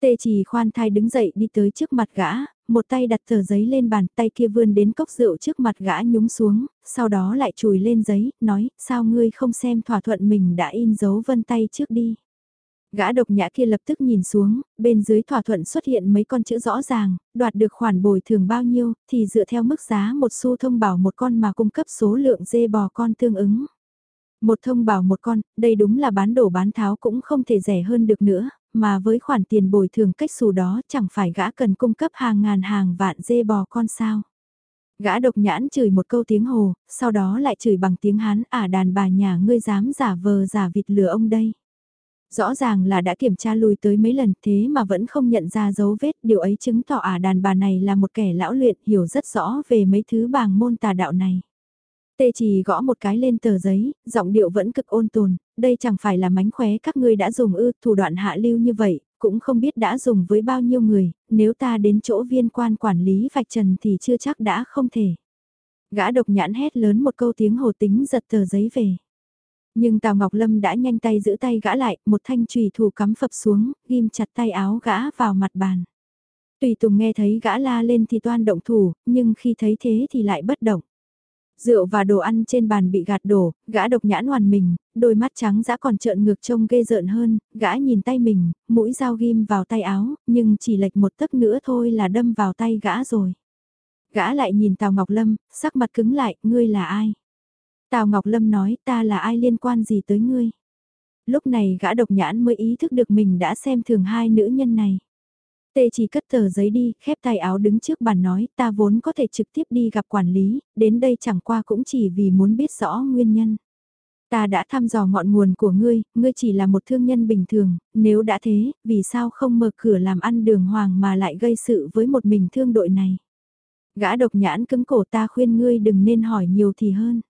Tê chỉ khoan thai đứng dậy đi tới trước mặt gã, một tay đặt tờ giấy lên bàn tay kia vươn đến cốc rượu trước mặt gã nhúng xuống, sau đó lại chùi lên giấy, nói, sao ngươi không xem thỏa thuận mình đã in dấu vân tay trước đi. Gã độc nhã kia lập tức nhìn xuống, bên dưới thỏa thuận xuất hiện mấy con chữ rõ ràng, đoạt được khoản bồi thường bao nhiêu, thì dựa theo mức giá một xu thông bảo một con mà cung cấp số lượng dê bò con tương ứng. Một thông bảo một con, đây đúng là bán đổ bán tháo cũng không thể rẻ hơn được nữa, mà với khoản tiền bồi thường cách xù đó chẳng phải gã cần cung cấp hàng ngàn hàng vạn dê bò con sao. Gã độc nhãn chửi một câu tiếng hồ, sau đó lại chửi bằng tiếng hán ả đàn bà nhà ngươi dám giả vờ giả vịt lừa ông đây. Rõ ràng là đã kiểm tra lùi tới mấy lần thế mà vẫn không nhận ra dấu vết, điều ấy chứng tỏ ả đàn bà này là một kẻ lão luyện hiểu rất rõ về mấy thứ bàng môn tà đạo này. Tê chỉ gõ một cái lên tờ giấy, giọng điệu vẫn cực ôn tồn, đây chẳng phải là mánh khóe các ngươi đã dùng ư, thủ đoạn hạ lưu như vậy, cũng không biết đã dùng với bao nhiêu người, nếu ta đến chỗ viên quan quản lý vạch trần thì chưa chắc đã không thể. Gã độc nhãn hét lớn một câu tiếng hồ tính giật tờ giấy về. Nhưng Tào Ngọc Lâm đã nhanh tay giữ tay gã lại, một thanh trùy thủ cắm phập xuống, ghim chặt tay áo gã vào mặt bàn. Tùy Tùng nghe thấy gã la lên thì toan động thủ, nhưng khi thấy thế thì lại bất động. Rượu và đồ ăn trên bàn bị gạt đổ, gã độc nhãn hoàn mình, đôi mắt trắng dã còn trợn ngược trông ghê rợn hơn, gã nhìn tay mình, mũi dao ghim vào tay áo, nhưng chỉ lệch một tấc nữa thôi là đâm vào tay gã rồi. Gã lại nhìn Tào Ngọc Lâm, sắc mặt cứng lại, ngươi là ai? Tào Ngọc Lâm nói ta là ai liên quan gì tới ngươi? Lúc này gã độc nhãn mới ý thức được mình đã xem thường hai nữ nhân này. Tê chỉ cất tờ giấy đi, khép tay áo đứng trước bàn nói ta vốn có thể trực tiếp đi gặp quản lý, đến đây chẳng qua cũng chỉ vì muốn biết rõ nguyên nhân. Ta đã thăm dò ngọn nguồn của ngươi, ngươi chỉ là một thương nhân bình thường, nếu đã thế, vì sao không mở cửa làm ăn đường hoàng mà lại gây sự với một mình thương đội này. Gã độc nhãn cứng cổ ta khuyên ngươi đừng nên hỏi nhiều thì hơn.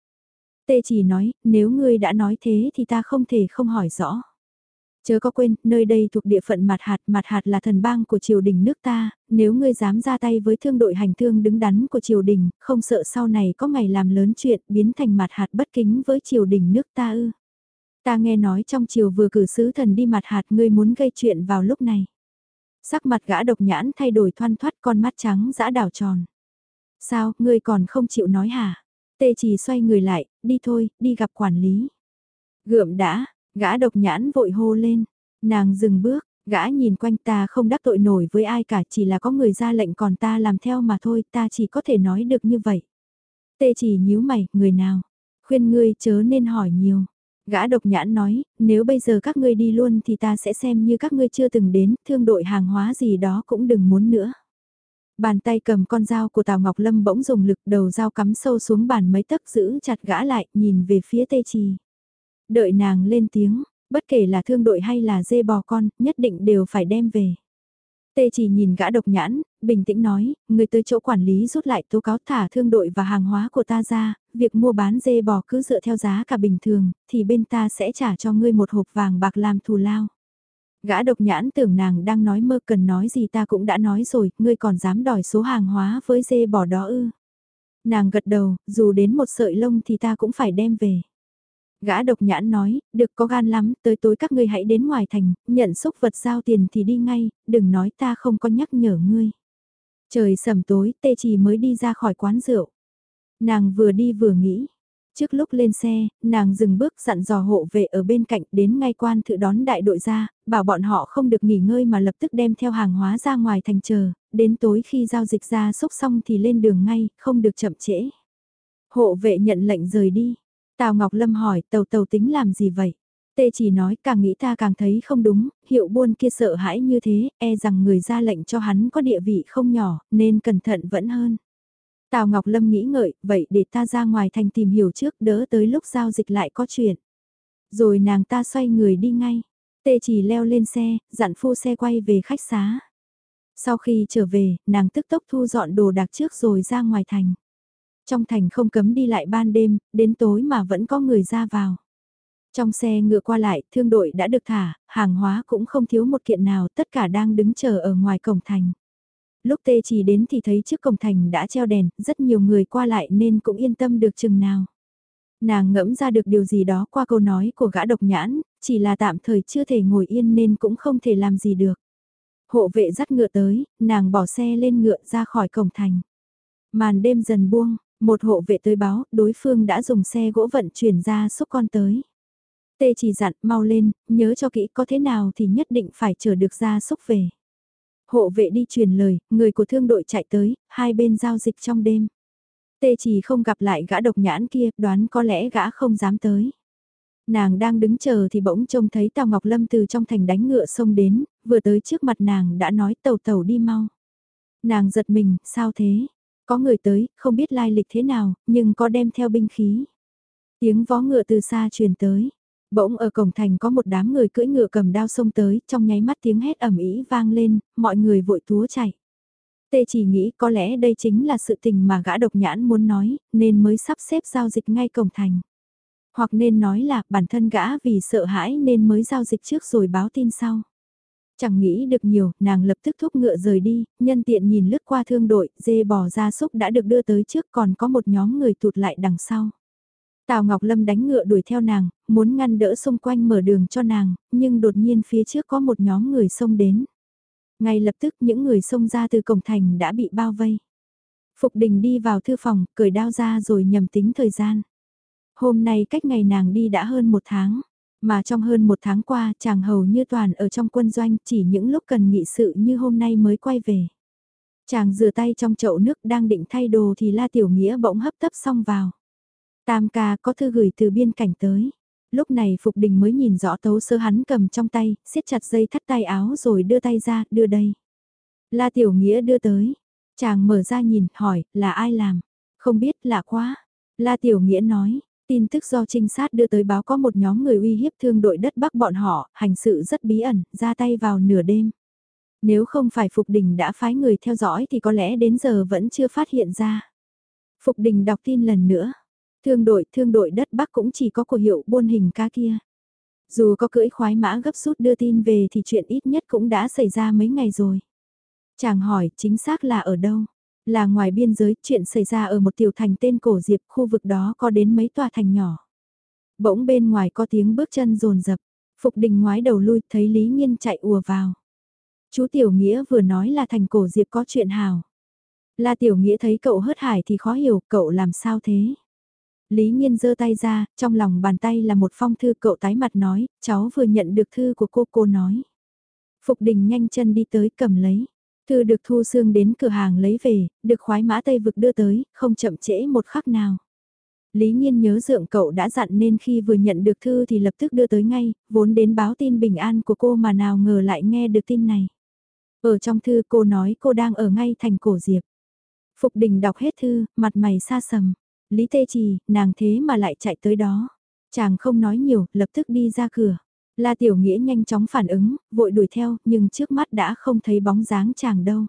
Tê chỉ nói, nếu ngươi đã nói thế thì ta không thể không hỏi rõ. Chớ có quên, nơi đây thuộc địa phận mặt hạt, mặt hạt là thần bang của triều đình nước ta, nếu ngươi dám ra tay với thương đội hành thương đứng đắn của triều đình, không sợ sau này có ngày làm lớn chuyện biến thành mặt hạt bất kính với triều đình nước ta ư. Ta nghe nói trong triều vừa cử sứ thần đi mặt hạt ngươi muốn gây chuyện vào lúc này. Sắc mặt gã độc nhãn thay đổi thoăn thoát con mắt trắng dã đảo tròn. Sao, ngươi còn không chịu nói hả? Tê chỉ xoay người lại, đi thôi, đi gặp quản lý. Gượm đã, Gã độc nhãn vội hô lên, nàng dừng bước, gã nhìn quanh ta không đắc tội nổi với ai cả chỉ là có người ra lệnh còn ta làm theo mà thôi ta chỉ có thể nói được như vậy. Tê chỉ nhíu mày, người nào? Khuyên ngươi chớ nên hỏi nhiều. Gã độc nhãn nói, nếu bây giờ các ngươi đi luôn thì ta sẽ xem như các ngươi chưa từng đến, thương đội hàng hóa gì đó cũng đừng muốn nữa. Bàn tay cầm con dao của Tào Ngọc Lâm bỗng dùng lực đầu dao cắm sâu xuống bàn mấy tấc giữ chặt gã lại, nhìn về phía tê trì. Đợi nàng lên tiếng, bất kể là thương đội hay là dê bò con, nhất định đều phải đem về. Tê chỉ nhìn gã độc nhãn, bình tĩnh nói, người tới chỗ quản lý rút lại tố cáo thả thương đội và hàng hóa của ta ra, việc mua bán dê bò cứ dựa theo giá cả bình thường, thì bên ta sẽ trả cho ngươi một hộp vàng bạc làm thù lao. Gã độc nhãn tưởng nàng đang nói mơ cần nói gì ta cũng đã nói rồi, ngươi còn dám đòi số hàng hóa với dê bò đó ư. Nàng gật đầu, dù đến một sợi lông thì ta cũng phải đem về. Gã độc nhãn nói, được có gan lắm, tới tối các ngươi hãy đến ngoài thành, nhận xúc vật giao tiền thì đi ngay, đừng nói ta không có nhắc nhở ngươi. Trời sầm tối, tê chỉ mới đi ra khỏi quán rượu. Nàng vừa đi vừa nghĩ. Trước lúc lên xe, nàng dừng bước dặn dò hộ vệ ở bên cạnh đến ngay quan thự đón đại đội ra, bảo bọn họ không được nghỉ ngơi mà lập tức đem theo hàng hóa ra ngoài thành chờ, đến tối khi giao dịch ra xúc xong thì lên đường ngay, không được chậm trễ. Hộ vệ nhận lệnh rời đi, Tào Ngọc Lâm hỏi tàu tàu tính làm gì vậy? Tê chỉ nói càng nghĩ ta càng thấy không đúng, hiệu buôn kia sợ hãi như thế, e rằng người ra lệnh cho hắn có địa vị không nhỏ, nên cẩn thận vẫn hơn. Tào Ngọc Lâm nghĩ ngợi, vậy để ta ra ngoài thành tìm hiểu trước đỡ tới lúc giao dịch lại có chuyện. Rồi nàng ta xoay người đi ngay. Tê chỉ leo lên xe, dặn phu xe quay về khách xá. Sau khi trở về, nàng tức tốc thu dọn đồ đạc trước rồi ra ngoài thành. Trong thành không cấm đi lại ban đêm, đến tối mà vẫn có người ra vào. Trong xe ngựa qua lại, thương đội đã được thả, hàng hóa cũng không thiếu một kiện nào, tất cả đang đứng chờ ở ngoài cổng thành. Lúc tê chỉ đến thì thấy trước cổng thành đã treo đèn, rất nhiều người qua lại nên cũng yên tâm được chừng nào. Nàng ngẫm ra được điều gì đó qua câu nói của gã độc nhãn, chỉ là tạm thời chưa thể ngồi yên nên cũng không thể làm gì được. Hộ vệ dắt ngựa tới, nàng bỏ xe lên ngựa ra khỏi cổng thành. Màn đêm dần buông, một hộ vệ tới báo, đối phương đã dùng xe gỗ vận chuyển ra xúc con tới. Tê chỉ dặn mau lên, nhớ cho kỹ có thế nào thì nhất định phải chờ được ra xúc về. Hộ vệ đi truyền lời, người của thương đội chạy tới, hai bên giao dịch trong đêm. Tê chỉ không gặp lại gã độc nhãn kia, đoán có lẽ gã không dám tới. Nàng đang đứng chờ thì bỗng trông thấy Tào Ngọc Lâm từ trong thành đánh ngựa xông đến, vừa tới trước mặt nàng đã nói tàu tàu đi mau. Nàng giật mình, sao thế? Có người tới, không biết lai lịch thế nào, nhưng có đem theo binh khí. Tiếng vó ngựa từ xa truyền tới. Bỗng ở cổng thành có một đám người cưỡi ngựa cầm đao xông tới, trong nháy mắt tiếng hét ầm ĩ vang lên, mọi người vội túa chạy. Tê chỉ nghĩ có lẽ đây chính là sự tình mà gã độc nhãn muốn nói, nên mới sắp xếp giao dịch ngay cổng thành. Hoặc nên nói là bản thân gã vì sợ hãi nên mới giao dịch trước rồi báo tin sau. Chẳng nghĩ được nhiều, nàng lập tức thúc ngựa rời đi, nhân tiện nhìn lướt qua thương đội, dê bò ra súc đã được đưa tới trước còn có một nhóm người tụt lại đằng sau. Tào Ngọc Lâm đánh ngựa đuổi theo nàng, muốn ngăn đỡ xung quanh mở đường cho nàng, nhưng đột nhiên phía trước có một nhóm người xông đến. Ngay lập tức những người xông ra từ cổng thành đã bị bao vây. Phục đình đi vào thư phòng, cởi đao ra rồi nhầm tính thời gian. Hôm nay cách ngày nàng đi đã hơn một tháng, mà trong hơn một tháng qua chàng hầu như toàn ở trong quân doanh chỉ những lúc cần nghị sự như hôm nay mới quay về. Chàng rửa tay trong chậu nước đang định thay đồ thì La Tiểu Nghĩa bỗng hấp tấp xong vào. Tam ca có thư gửi từ biên cảnh tới. Lúc này Phục Đình mới nhìn rõ tấu sơ hắn cầm trong tay, siết chặt dây thắt tay áo rồi đưa tay ra, đưa đây. La Tiểu Nghĩa đưa tới. Chàng mở ra nhìn, hỏi, là ai làm? Không biết, lạ quá. La Tiểu Nghĩa nói, tin tức do trinh sát đưa tới báo có một nhóm người uy hiếp thương đội đất Bắc bọn họ, hành sự rất bí ẩn, ra tay vào nửa đêm. Nếu không phải Phục Đình đã phái người theo dõi thì có lẽ đến giờ vẫn chưa phát hiện ra. Phục Đình đọc tin lần nữa. Thương đội, thương đội đất Bắc cũng chỉ có của hiệu buôn hình ca kia. Dù có cưỡi khoái mã gấp rút đưa tin về thì chuyện ít nhất cũng đã xảy ra mấy ngày rồi. Chàng hỏi chính xác là ở đâu? Là ngoài biên giới, chuyện xảy ra ở một tiểu thành tên Cổ Diệp, khu vực đó có đến mấy tòa thành nhỏ. Bỗng bên ngoài có tiếng bước chân rồn rập, Phục Đình ngoái đầu lui, thấy Lý Nhiên chạy ùa vào. Chú Tiểu Nghĩa vừa nói là thành Cổ Diệp có chuyện hào. La Tiểu Nghĩa thấy cậu hớt hải thì khó hiểu, cậu làm sao thế? Lý Nhiên giơ tay ra, trong lòng bàn tay là một phong thư cậu tái mặt nói, cháu vừa nhận được thư của cô cô nói. Phục đình nhanh chân đi tới cầm lấy. Thư được thu xương đến cửa hàng lấy về, được khoái mã Tây vực đưa tới, không chậm trễ một khắc nào. Lý Nhiên nhớ dượng cậu đã dặn nên khi vừa nhận được thư thì lập tức đưa tới ngay, vốn đến báo tin bình an của cô mà nào ngờ lại nghe được tin này. Ở trong thư cô nói cô đang ở ngay thành cổ diệp. Phục đình đọc hết thư, mặt mày xa sầm. Lý Tê Trì, nàng thế mà lại chạy tới đó. Chàng không nói nhiều, lập tức đi ra cửa. La Tiểu Nghĩa nhanh chóng phản ứng, vội đuổi theo, nhưng trước mắt đã không thấy bóng dáng chàng đâu.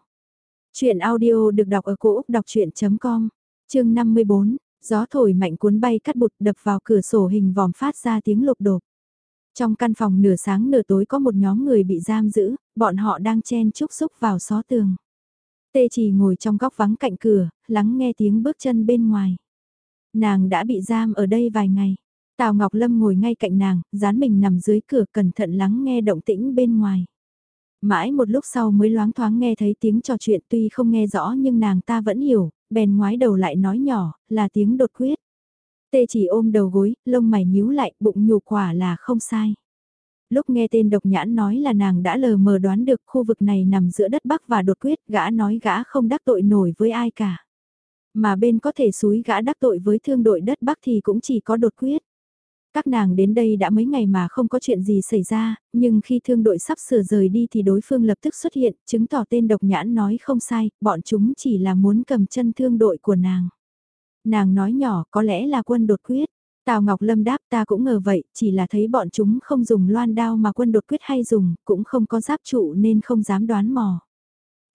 Chuyện audio được đọc ở cổ Úc đọc chuyện.com, chương 54, gió thổi mạnh cuốn bay cắt bụt đập vào cửa sổ hình vòm phát ra tiếng lục đột. Trong căn phòng nửa sáng nửa tối có một nhóm người bị giam giữ, bọn họ đang chen chúc xúc vào xó tường. Tê chỉ ngồi trong góc vắng cạnh cửa, lắng nghe tiếng bước chân bên ngoài. Nàng đã bị giam ở đây vài ngày. Tào Ngọc Lâm ngồi ngay cạnh nàng, dán mình nằm dưới cửa cẩn thận lắng nghe động tĩnh bên ngoài. Mãi một lúc sau mới loáng thoáng nghe thấy tiếng trò chuyện tuy không nghe rõ nhưng nàng ta vẫn hiểu, bèn ngoái đầu lại nói nhỏ, là tiếng đột quyết. Tê chỉ ôm đầu gối, lông mày nhíu lại, bụng nhù quả là không sai. Lúc nghe tên độc nhãn nói là nàng đã lờ mờ đoán được khu vực này nằm giữa đất Bắc và đột quyết, gã nói gã không đắc tội nổi với ai cả. Mà bên có thể suối gã đắc tội với thương đội đất Bắc thì cũng chỉ có đột quyết. Các nàng đến đây đã mấy ngày mà không có chuyện gì xảy ra, nhưng khi thương đội sắp sửa rời đi thì đối phương lập tức xuất hiện, chứng tỏ tên độc nhãn nói không sai, bọn chúng chỉ là muốn cầm chân thương đội của nàng. Nàng nói nhỏ có lẽ là quân đột quyết. Tào Ngọc Lâm đáp ta cũng ngờ vậy, chỉ là thấy bọn chúng không dùng loan đao mà quân đột quyết hay dùng, cũng không có giáp trụ nên không dám đoán mò.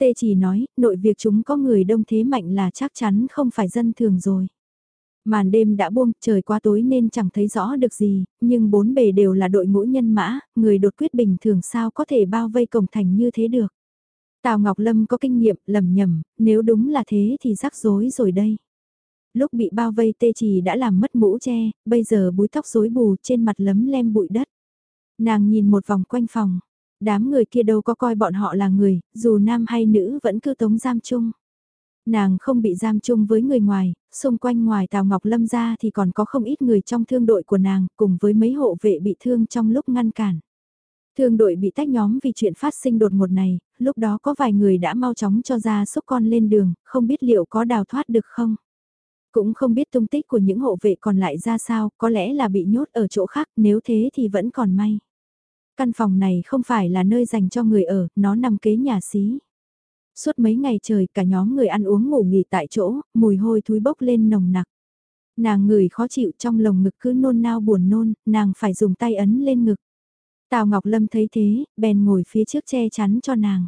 Tê chỉ nói, nội việc chúng có người đông thế mạnh là chắc chắn không phải dân thường rồi. Màn đêm đã buông, trời qua tối nên chẳng thấy rõ được gì, nhưng bốn bề đều là đội ngũ nhân mã, người đột quyết bình thường sao có thể bao vây cổng thành như thế được. Tào Ngọc Lâm có kinh nghiệm, lầm nhầm, nếu đúng là thế thì rắc rối rồi đây. Lúc bị bao vây tê trì đã làm mất mũ che, bây giờ búi tóc rối bù trên mặt lấm lem bụi đất. Nàng nhìn một vòng quanh phòng, đám người kia đâu có coi bọn họ là người, dù nam hay nữ vẫn cứ tống giam chung. Nàng không bị giam chung với người ngoài, xung quanh ngoài Tào Ngọc Lâm ra thì còn có không ít người trong thương đội của nàng, cùng với mấy hộ vệ bị thương trong lúc ngăn cản. Thương đội bị tách nhóm vì chuyện phát sinh đột ngột này, lúc đó có vài người đã mau chóng cho ra xúc con lên đường, không biết liệu có đào thoát được không. Cũng không biết tung tích của những hộ vệ còn lại ra sao, có lẽ là bị nhốt ở chỗ khác, nếu thế thì vẫn còn may. Căn phòng này không phải là nơi dành cho người ở, nó nằm kế nhà xí. Suốt mấy ngày trời cả nhóm người ăn uống ngủ nghỉ tại chỗ, mùi hôi thúi bốc lên nồng nặc. Nàng người khó chịu trong lồng ngực cứ nôn nao buồn nôn, nàng phải dùng tay ấn lên ngực. Tào Ngọc Lâm thấy thế, bèn ngồi phía trước che chắn cho nàng.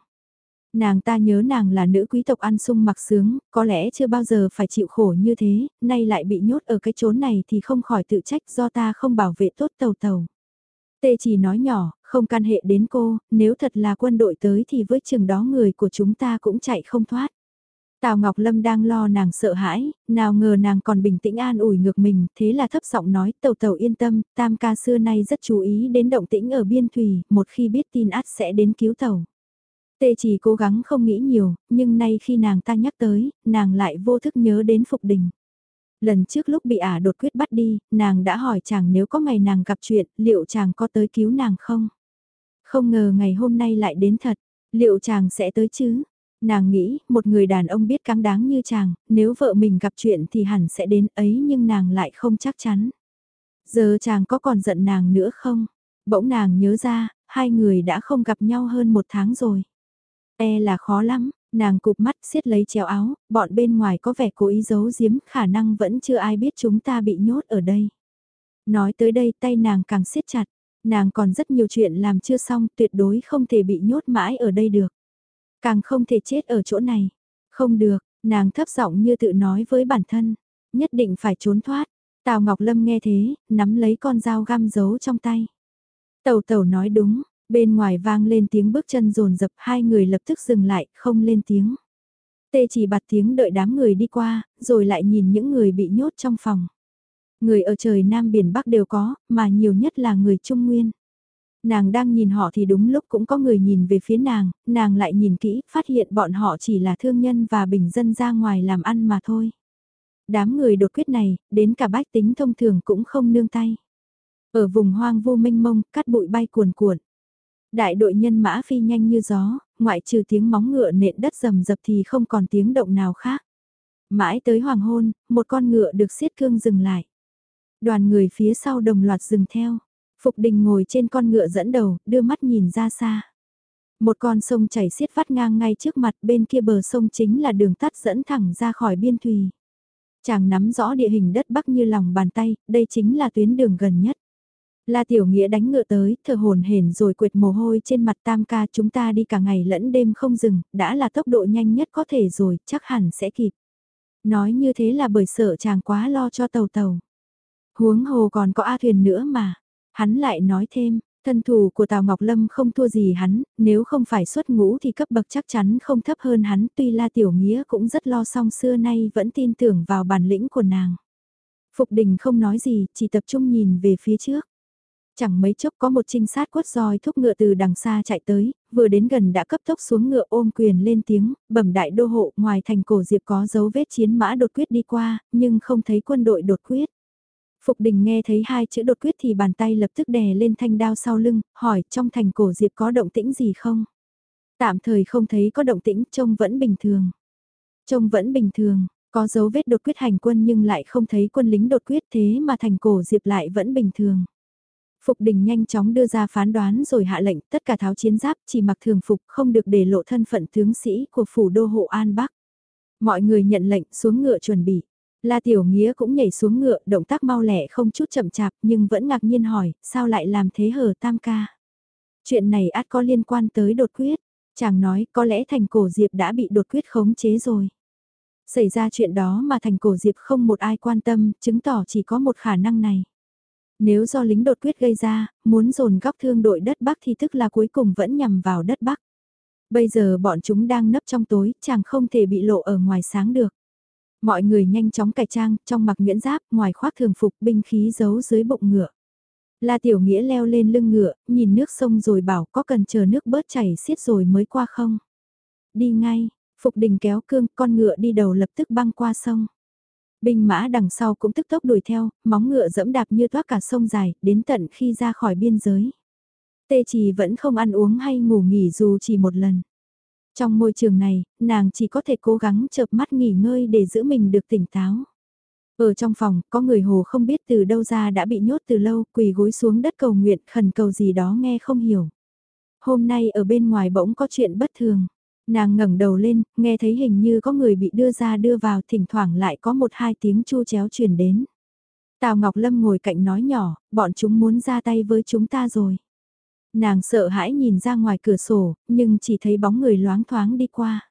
Nàng ta nhớ nàng là nữ quý tộc ăn sung mặc sướng, có lẽ chưa bao giờ phải chịu khổ như thế, nay lại bị nhốt ở cái chốn này thì không khỏi tự trách do ta không bảo vệ tốt tàu tàu. Tê chỉ nói nhỏ, không can hệ đến cô, nếu thật là quân đội tới thì với chừng đó người của chúng ta cũng chạy không thoát. Tào Ngọc Lâm đang lo nàng sợ hãi, nào ngờ nàng còn bình tĩnh an ủi ngược mình, thế là thấp giọng nói tàu tàu yên tâm, tam ca xưa nay rất chú ý đến động tĩnh ở biên thủy, một khi biết tin át sẽ đến cứu tàu. Tê chỉ cố gắng không nghĩ nhiều, nhưng nay khi nàng ta nhắc tới, nàng lại vô thức nhớ đến Phục Đình. Lần trước lúc bị ả đột quyết bắt đi, nàng đã hỏi chàng nếu có ngày nàng gặp chuyện, liệu chàng có tới cứu nàng không? Không ngờ ngày hôm nay lại đến thật, liệu chàng sẽ tới chứ? Nàng nghĩ, một người đàn ông biết căng đáng như chàng, nếu vợ mình gặp chuyện thì hẳn sẽ đến ấy nhưng nàng lại không chắc chắn. Giờ chàng có còn giận nàng nữa không? Bỗng nàng nhớ ra, hai người đã không gặp nhau hơn một tháng rồi. E là khó lắm, nàng cụp mắt siết lấy chéo áo, bọn bên ngoài có vẻ cố ý giấu giếm, khả năng vẫn chưa ai biết chúng ta bị nhốt ở đây. Nói tới đây tay nàng càng siết chặt, nàng còn rất nhiều chuyện làm chưa xong, tuyệt đối không thể bị nhốt mãi ở đây được. Càng không thể chết ở chỗ này. Không được, nàng thấp giọng như tự nói với bản thân, nhất định phải trốn thoát. Tào Ngọc Lâm nghe thế, nắm lấy con dao găm giấu trong tay. Tẩu tẩu nói đúng, Bên ngoài vang lên tiếng bước chân rồn rập hai người lập tức dừng lại, không lên tiếng. Tê chỉ bật tiếng đợi đám người đi qua, rồi lại nhìn những người bị nhốt trong phòng. Người ở trời Nam Biển Bắc đều có, mà nhiều nhất là người Trung Nguyên. Nàng đang nhìn họ thì đúng lúc cũng có người nhìn về phía nàng, nàng lại nhìn kỹ, phát hiện bọn họ chỉ là thương nhân và bình dân ra ngoài làm ăn mà thôi. Đám người đột quyết này, đến cả bách tính thông thường cũng không nương tay. Ở vùng hoang vô mênh mông, cắt bụi bay cuồn cuộn. Đại đội nhân mã phi nhanh như gió, ngoại trừ tiếng móng ngựa nện đất rầm rập thì không còn tiếng động nào khác. Mãi tới hoàng hôn, một con ngựa được xiết cương dừng lại. Đoàn người phía sau đồng loạt dừng theo. Phục đình ngồi trên con ngựa dẫn đầu, đưa mắt nhìn ra xa. Một con sông chảy xiết vắt ngang ngay trước mặt bên kia bờ sông chính là đường tắt dẫn thẳng ra khỏi biên thùy. Chàng nắm rõ địa hình đất bắc như lòng bàn tay, đây chính là tuyến đường gần nhất. La Tiểu Nghĩa đánh ngựa tới, thở hồn hển rồi quệt mồ hôi trên mặt tam ca chúng ta đi cả ngày lẫn đêm không dừng, đã là tốc độ nhanh nhất có thể rồi, chắc hẳn sẽ kịp. Nói như thế là bởi sợ chàng quá lo cho tàu tàu. Huống hồ còn có A thuyền nữa mà. Hắn lại nói thêm, thân thủ của Tào Ngọc Lâm không thua gì hắn, nếu không phải xuất ngũ thì cấp bậc chắc chắn không thấp hơn hắn, tuy La Tiểu Nghĩa cũng rất lo song xưa nay vẫn tin tưởng vào bản lĩnh của nàng. Phục đình không nói gì, chỉ tập trung nhìn về phía trước. Chẳng mấy chốc có một trinh sát quất roi thúc ngựa từ đằng xa chạy tới, vừa đến gần đã cấp tốc xuống ngựa ôm quyền lên tiếng, bẩm đại đô hộ ngoài thành cổ diệp có dấu vết chiến mã đột quyết đi qua, nhưng không thấy quân đội đột quyết. Phục đình nghe thấy hai chữ đột quyết thì bàn tay lập tức đè lên thanh đao sau lưng, hỏi trong thành cổ diệp có động tĩnh gì không? Tạm thời không thấy có động tĩnh, trông vẫn bình thường. Trông vẫn bình thường, có dấu vết đột quyết hành quân nhưng lại không thấy quân lính đột quyết thế mà thành cổ diệp lại vẫn bình thường. Phục đình nhanh chóng đưa ra phán đoán rồi hạ lệnh tất cả tháo chiến giáp chỉ mặc thường phục không được để lộ thân phận tướng sĩ của phủ đô hộ An Bắc. Mọi người nhận lệnh xuống ngựa chuẩn bị. La Tiểu Nghĩa cũng nhảy xuống ngựa, động tác mau lẹ không chút chậm chạp nhưng vẫn ngạc nhiên hỏi, sao lại làm thế hờ tam ca? Chuyện này át có liên quan tới đột quyết. Chàng nói có lẽ thành cổ diệp đã bị đột quyết khống chế rồi. Xảy ra chuyện đó mà thành cổ diệp không một ai quan tâm, chứng tỏ chỉ có một khả năng này. Nếu do lính đột quyết gây ra, muốn dồn góc thương đội đất Bắc thì tức là cuối cùng vẫn nhằm vào đất Bắc. Bây giờ bọn chúng đang nấp trong tối, chàng không thể bị lộ ở ngoài sáng được. Mọi người nhanh chóng cải trang, trong mặc nguyễn giáp, ngoài khoác thường phục binh khí giấu dưới bụng ngựa. La Tiểu Nghĩa leo lên lưng ngựa, nhìn nước sông rồi bảo có cần chờ nước bớt chảy xiết rồi mới qua không. Đi ngay, Phục Đình kéo cương, con ngựa đi đầu lập tức băng qua sông. Binh mã đằng sau cũng tức tốc đuổi theo, móng ngựa dẫm đạp như thoát cả sông dài, đến tận khi ra khỏi biên giới. Tê Trì vẫn không ăn uống hay ngủ nghỉ dù chỉ một lần. Trong môi trường này, nàng chỉ có thể cố gắng chợp mắt nghỉ ngơi để giữ mình được tỉnh táo. Ở trong phòng, có người hồ không biết từ đâu ra đã bị nhốt từ lâu, quỳ gối xuống đất cầu nguyện, khẩn cầu gì đó nghe không hiểu. Hôm nay ở bên ngoài bỗng có chuyện bất thường. Nàng ngẩng đầu lên, nghe thấy hình như có người bị đưa ra đưa vào, thỉnh thoảng lại có một hai tiếng chu chéo truyền đến. Tào Ngọc Lâm ngồi cạnh nói nhỏ, bọn chúng muốn ra tay với chúng ta rồi. Nàng sợ hãi nhìn ra ngoài cửa sổ, nhưng chỉ thấy bóng người loáng thoáng đi qua.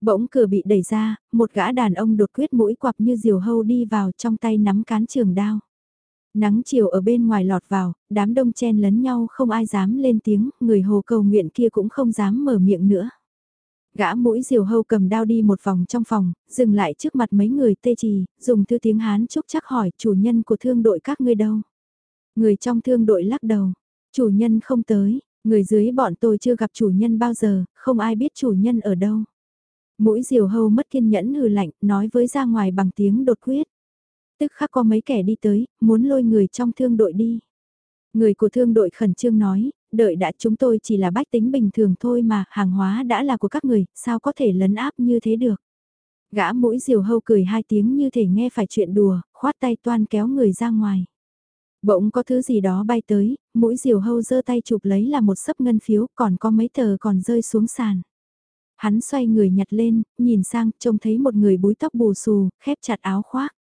Bỗng cửa bị đẩy ra, một gã đàn ông đột quyết mũi quặp như diều hâu đi vào trong tay nắm cán trường đao. Nắng chiều ở bên ngoài lọt vào, đám đông chen lấn nhau không ai dám lên tiếng, người hồ cầu nguyện kia cũng không dám mở miệng nữa. Gã mũi diều hâu cầm đao đi một vòng trong phòng, dừng lại trước mặt mấy người tê trì, dùng thư tiếng Hán chúc chắc hỏi chủ nhân của thương đội các ngươi đâu. Người trong thương đội lắc đầu, chủ nhân không tới, người dưới bọn tôi chưa gặp chủ nhân bao giờ, không ai biết chủ nhân ở đâu. Mũi diều hâu mất kiên nhẫn hừ lạnh, nói với ra ngoài bằng tiếng đột quyết. Tức khắc có mấy kẻ đi tới, muốn lôi người trong thương đội đi. Người của thương đội khẩn trương nói, đợi đã chúng tôi chỉ là bách tính bình thường thôi mà, hàng hóa đã là của các người, sao có thể lấn áp như thế được. Gã mũi diều hâu cười hai tiếng như thể nghe phải chuyện đùa, khoát tay toan kéo người ra ngoài. Bỗng có thứ gì đó bay tới, mũi diều hâu giơ tay chụp lấy là một sấp ngân phiếu, còn có mấy tờ còn rơi xuống sàn. Hắn xoay người nhặt lên, nhìn sang, trông thấy một người búi tóc bù xù, khép chặt áo khoác.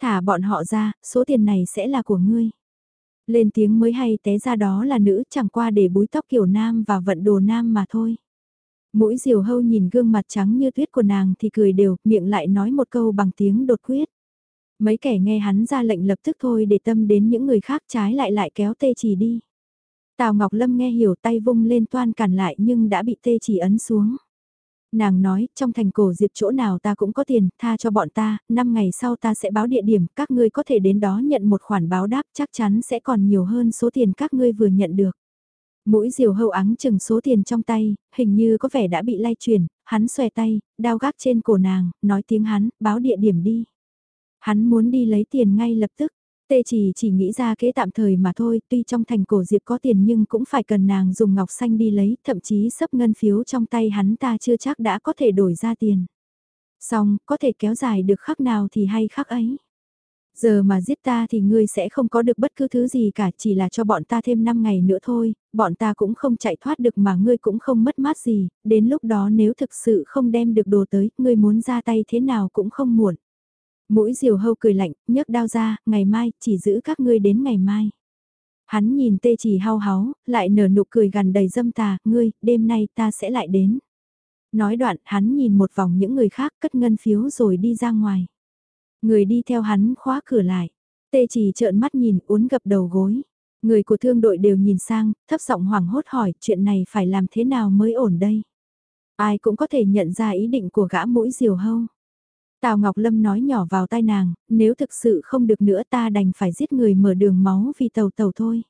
Thả bọn họ ra, số tiền này sẽ là của ngươi. Lên tiếng mới hay té ra đó là nữ chẳng qua để búi tóc kiểu nam và vận đồ nam mà thôi. Mũi diều hâu nhìn gương mặt trắng như tuyết của nàng thì cười đều, miệng lại nói một câu bằng tiếng đột quyết. Mấy kẻ nghe hắn ra lệnh lập tức thôi để tâm đến những người khác trái lại lại kéo tê chỉ đi. Tào Ngọc Lâm nghe hiểu tay vung lên toan cản lại nhưng đã bị tê chỉ ấn xuống nàng nói, trong thành cổ diệp chỗ nào ta cũng có tiền, tha cho bọn ta, 5 ngày sau ta sẽ báo địa điểm, các ngươi có thể đến đó nhận một khoản báo đáp chắc chắn sẽ còn nhiều hơn số tiền các ngươi vừa nhận được. Mũi diều hâu áng chừng số tiền trong tay, hình như có vẻ đã bị lay chuyển, hắn xòe tay, đao gác trên cổ nàng, nói tiếng hắn, báo địa điểm đi. Hắn muốn đi lấy tiền ngay lập tức, Tê chỉ chỉ nghĩ ra kế tạm thời mà thôi, tuy trong thành cổ diệp có tiền nhưng cũng phải cần nàng dùng ngọc xanh đi lấy, thậm chí sấp ngân phiếu trong tay hắn ta chưa chắc đã có thể đổi ra tiền. Xong, có thể kéo dài được khắc nào thì hay khắc ấy. Giờ mà giết ta thì ngươi sẽ không có được bất cứ thứ gì cả, chỉ là cho bọn ta thêm 5 ngày nữa thôi, bọn ta cũng không chạy thoát được mà ngươi cũng không mất mát gì, đến lúc đó nếu thực sự không đem được đồ tới, ngươi muốn ra tay thế nào cũng không muộn. Mũi diều hâu cười lạnh, nhấc đao ra, ngày mai, chỉ giữ các ngươi đến ngày mai. Hắn nhìn tê chỉ hao háo lại nở nụ cười gần đầy dâm tà, ngươi, đêm nay ta sẽ lại đến. Nói đoạn, hắn nhìn một vòng những người khác cất ngân phiếu rồi đi ra ngoài. Người đi theo hắn khóa cửa lại. Tê chỉ trợn mắt nhìn uốn gập đầu gối. Người của thương đội đều nhìn sang, thấp giọng hoảng hốt hỏi chuyện này phải làm thế nào mới ổn đây. Ai cũng có thể nhận ra ý định của gã mũi diều hâu. Tào Ngọc Lâm nói nhỏ vào tai nàng, nếu thực sự không được nữa ta đành phải giết người mở đường máu vì tàu tàu thôi.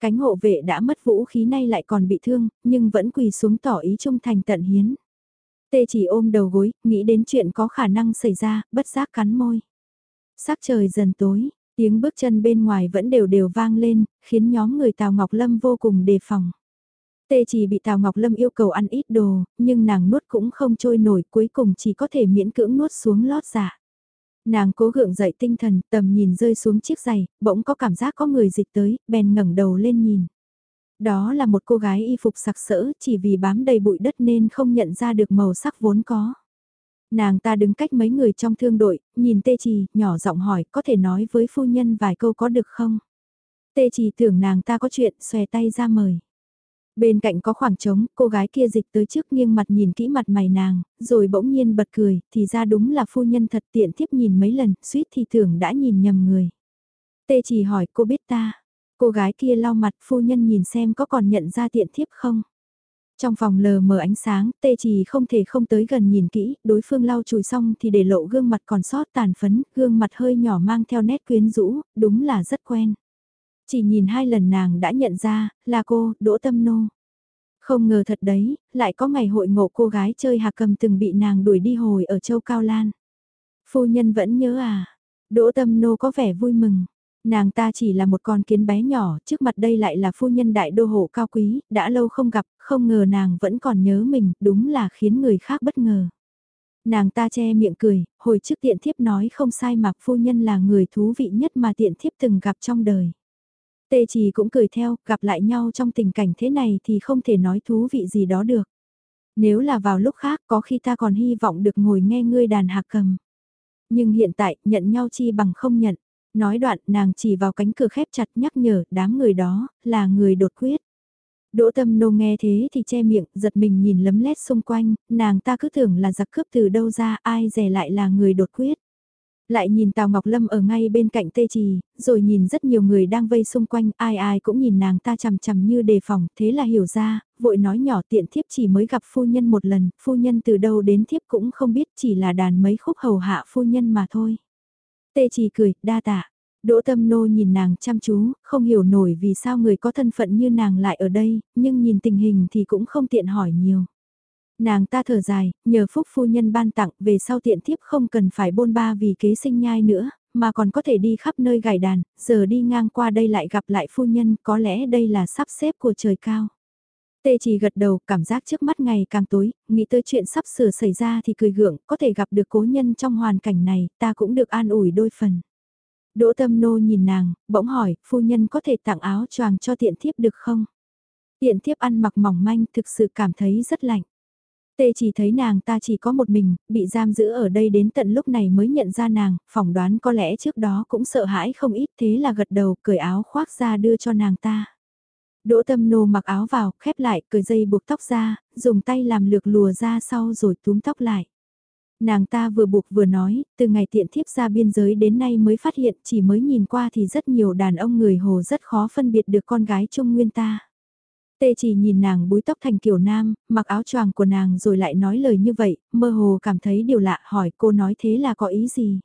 Cánh hộ vệ đã mất vũ khí nay lại còn bị thương, nhưng vẫn quỳ xuống tỏ ý trung thành tận hiến. Tê chỉ ôm đầu gối, nghĩ đến chuyện có khả năng xảy ra, bất giác cắn môi. Sắc trời dần tối, tiếng bước chân bên ngoài vẫn đều đều vang lên, khiến nhóm người Tào Ngọc Lâm vô cùng đề phòng. Tê chỉ bị Tào Ngọc Lâm yêu cầu ăn ít đồ, nhưng nàng nuốt cũng không trôi nổi cuối cùng chỉ có thể miễn cưỡng nuốt xuống lót dạ. Nàng cố gượng dậy tinh thần, tầm nhìn rơi xuống chiếc giày, bỗng có cảm giác có người dịch tới, bèn ngẩng đầu lên nhìn. Đó là một cô gái y phục sặc sỡ, chỉ vì bám đầy bụi đất nên không nhận ra được màu sắc vốn có. Nàng ta đứng cách mấy người trong thương đội, nhìn tê trì, nhỏ giọng hỏi, có thể nói với phu nhân vài câu có được không? Tê trì tưởng nàng ta có chuyện, xòe tay ra mời. Bên cạnh có khoảng trống, cô gái kia dịch tới trước nghiêng mặt nhìn kỹ mặt mày nàng, rồi bỗng nhiên bật cười, thì ra đúng là phu nhân thật tiện thiếp nhìn mấy lần, suýt thì tưởng đã nhìn nhầm người. Tê chỉ hỏi cô biết ta, cô gái kia lau mặt phu nhân nhìn xem có còn nhận ra tiện thiếp không. Trong phòng lờ mờ ánh sáng, tê chỉ không thể không tới gần nhìn kỹ, đối phương lau chùi xong thì để lộ gương mặt còn sót tàn phấn, gương mặt hơi nhỏ mang theo nét quyến rũ, đúng là rất quen. Chỉ nhìn hai lần nàng đã nhận ra, là cô, Đỗ Tâm Nô. Không ngờ thật đấy, lại có ngày hội ngộ cô gái chơi hạc cầm từng bị nàng đuổi đi hồi ở châu Cao Lan. Phu nhân vẫn nhớ à, Đỗ Tâm Nô có vẻ vui mừng. Nàng ta chỉ là một con kiến bé nhỏ, trước mặt đây lại là phu nhân đại đô hộ cao quý, đã lâu không gặp, không ngờ nàng vẫn còn nhớ mình, đúng là khiến người khác bất ngờ. Nàng ta che miệng cười, hồi trước tiện thiếp nói không sai mà phu nhân là người thú vị nhất mà tiện thiếp từng gặp trong đời. Tê Trì cũng cười theo, gặp lại nhau trong tình cảnh thế này thì không thể nói thú vị gì đó được. Nếu là vào lúc khác có khi ta còn hy vọng được ngồi nghe ngươi đàn hạc cầm. Nhưng hiện tại, nhận nhau chi bằng không nhận. Nói đoạn, nàng chỉ vào cánh cửa khép chặt nhắc nhở đám người đó, là người đột quyết. Đỗ tâm nô nghe thế thì che miệng, giật mình nhìn lấm lét xung quanh, nàng ta cứ tưởng là giặc cướp từ đâu ra, ai rẻ lại là người đột quyết. Lại nhìn Tào Ngọc Lâm ở ngay bên cạnh tê trì, rồi nhìn rất nhiều người đang vây xung quanh, ai ai cũng nhìn nàng ta chằm chằm như đề phòng, thế là hiểu ra, vội nói nhỏ tiện thiếp chỉ mới gặp phu nhân một lần, phu nhân từ đâu đến thiếp cũng không biết chỉ là đàn mấy khúc hầu hạ phu nhân mà thôi. Tê trì cười, đa tạ. Đỗ tâm nô nhìn nàng chăm chú, không hiểu nổi vì sao người có thân phận như nàng lại ở đây, nhưng nhìn tình hình thì cũng không tiện hỏi nhiều. Nàng ta thở dài, nhờ phúc phu nhân ban tặng về sau tiện thiếp không cần phải bôn ba vì kế sinh nhai nữa, mà còn có thể đi khắp nơi gảy đàn, giờ đi ngang qua đây lại gặp lại phu nhân, có lẽ đây là sắp xếp của trời cao. Tê chỉ gật đầu, cảm giác trước mắt ngày càng tối, nghĩ tới chuyện sắp sửa xảy ra thì cười gượng, có thể gặp được cố nhân trong hoàn cảnh này, ta cũng được an ủi đôi phần. Đỗ tâm nô nhìn nàng, bỗng hỏi, phu nhân có thể tặng áo choàng cho tiện thiếp được không? Tiện thiếp ăn mặc mỏng manh thực sự cảm thấy rất lạnh. Tê chỉ thấy nàng ta chỉ có một mình, bị giam giữ ở đây đến tận lúc này mới nhận ra nàng, phỏng đoán có lẽ trước đó cũng sợ hãi không ít thế là gật đầu cởi áo khoác ra đưa cho nàng ta. Đỗ tâm nô mặc áo vào, khép lại, cởi dây buộc tóc ra, dùng tay làm lược lùa ra sau rồi túm tóc lại. Nàng ta vừa buộc vừa nói, từ ngày tiện thiếp ra biên giới đến nay mới phát hiện chỉ mới nhìn qua thì rất nhiều đàn ông người hồ rất khó phân biệt được con gái Trung Nguyên ta. Tê chỉ nhìn nàng búi tóc thành kiểu nam, mặc áo choàng của nàng rồi lại nói lời như vậy, mơ hồ cảm thấy điều lạ hỏi cô nói thế là có ý gì.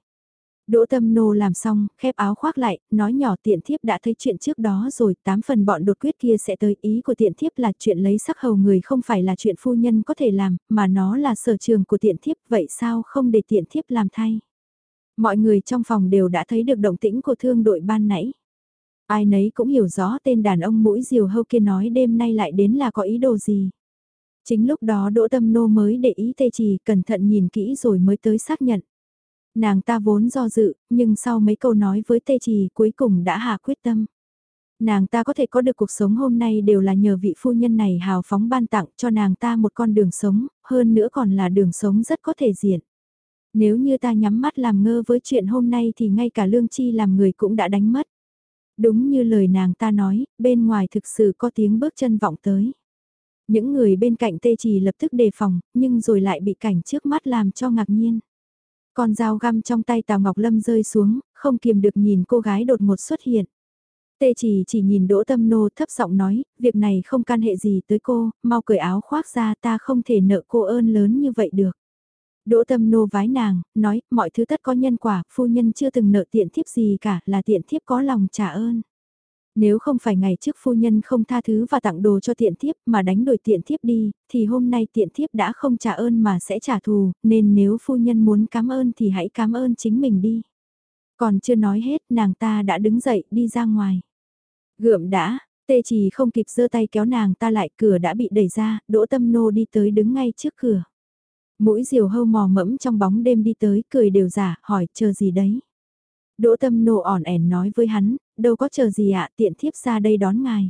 Đỗ tâm nô làm xong, khép áo khoác lại, nói nhỏ tiện thiếp đã thấy chuyện trước đó rồi, tám phần bọn đột quyết kia sẽ tới ý của tiện thiếp là chuyện lấy sắc hầu người không phải là chuyện phu nhân có thể làm, mà nó là sở trường của tiện thiếp, vậy sao không để tiện thiếp làm thay. Mọi người trong phòng đều đã thấy được động tĩnh của thương đội ban nãy. Ai nấy cũng hiểu rõ tên đàn ông mũi diều hâu kia nói đêm nay lại đến là có ý đồ gì. Chính lúc đó Đỗ Tâm Nô mới để ý tê trì cẩn thận nhìn kỹ rồi mới tới xác nhận. Nàng ta vốn do dự, nhưng sau mấy câu nói với tê trì cuối cùng đã hạ quyết tâm. Nàng ta có thể có được cuộc sống hôm nay đều là nhờ vị phu nhân này hào phóng ban tặng cho nàng ta một con đường sống, hơn nữa còn là đường sống rất có thể diện. Nếu như ta nhắm mắt làm ngơ với chuyện hôm nay thì ngay cả lương chi làm người cũng đã đánh mất. Đúng như lời nàng ta nói, bên ngoài thực sự có tiếng bước chân vọng tới. Những người bên cạnh tê trì lập tức đề phòng, nhưng rồi lại bị cảnh trước mắt làm cho ngạc nhiên. Con dao găm trong tay Tào Ngọc Lâm rơi xuống, không kiềm được nhìn cô gái đột ngột xuất hiện. Tê chỉ chỉ nhìn Đỗ Tâm Nô thấp giọng nói, việc này không can hệ gì tới cô, mau cởi áo khoác ra ta không thể nợ cô ơn lớn như vậy được. Đỗ tâm nô vái nàng, nói, mọi thứ tất có nhân quả, phu nhân chưa từng nợ tiện thiếp gì cả, là tiện thiếp có lòng trả ơn. Nếu không phải ngày trước phu nhân không tha thứ và tặng đồ cho tiện thiếp mà đánh đổi tiện thiếp đi, thì hôm nay tiện thiếp đã không trả ơn mà sẽ trả thù, nên nếu phu nhân muốn cảm ơn thì hãy cảm ơn chính mình đi. Còn chưa nói hết, nàng ta đã đứng dậy đi ra ngoài. Gượm đã, tê chỉ không kịp giơ tay kéo nàng ta lại cửa đã bị đẩy ra, đỗ tâm nô đi tới đứng ngay trước cửa. Mũi diều hâu mò mẫm trong bóng đêm đi tới, cười đều giả, hỏi chờ gì đấy. Đỗ tâm nộ ỏn ẻn nói với hắn, đâu có chờ gì ạ, tiện thiếp ra đây đón ngài.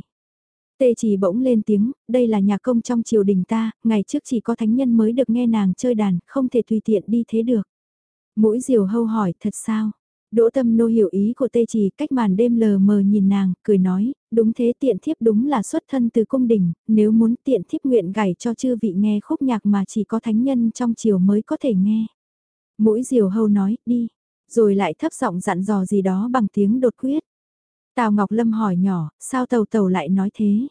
Tê chỉ bỗng lên tiếng, đây là nhà công trong triều đình ta, ngày trước chỉ có thánh nhân mới được nghe nàng chơi đàn, không thể tùy tiện đi thế được. Mũi diều hâu hỏi, thật sao? Đỗ tâm nô hiểu ý của tê trì cách màn đêm lờ mờ nhìn nàng, cười nói, đúng thế tiện thiếp đúng là xuất thân từ cung đình, nếu muốn tiện thiếp nguyện gảy cho chư vị nghe khúc nhạc mà chỉ có thánh nhân trong chiều mới có thể nghe. Mũi diều hâu nói, đi, rồi lại thấp giọng dặn dò gì đó bằng tiếng đột quyết. Tào Ngọc Lâm hỏi nhỏ, sao tàu tàu lại nói thế?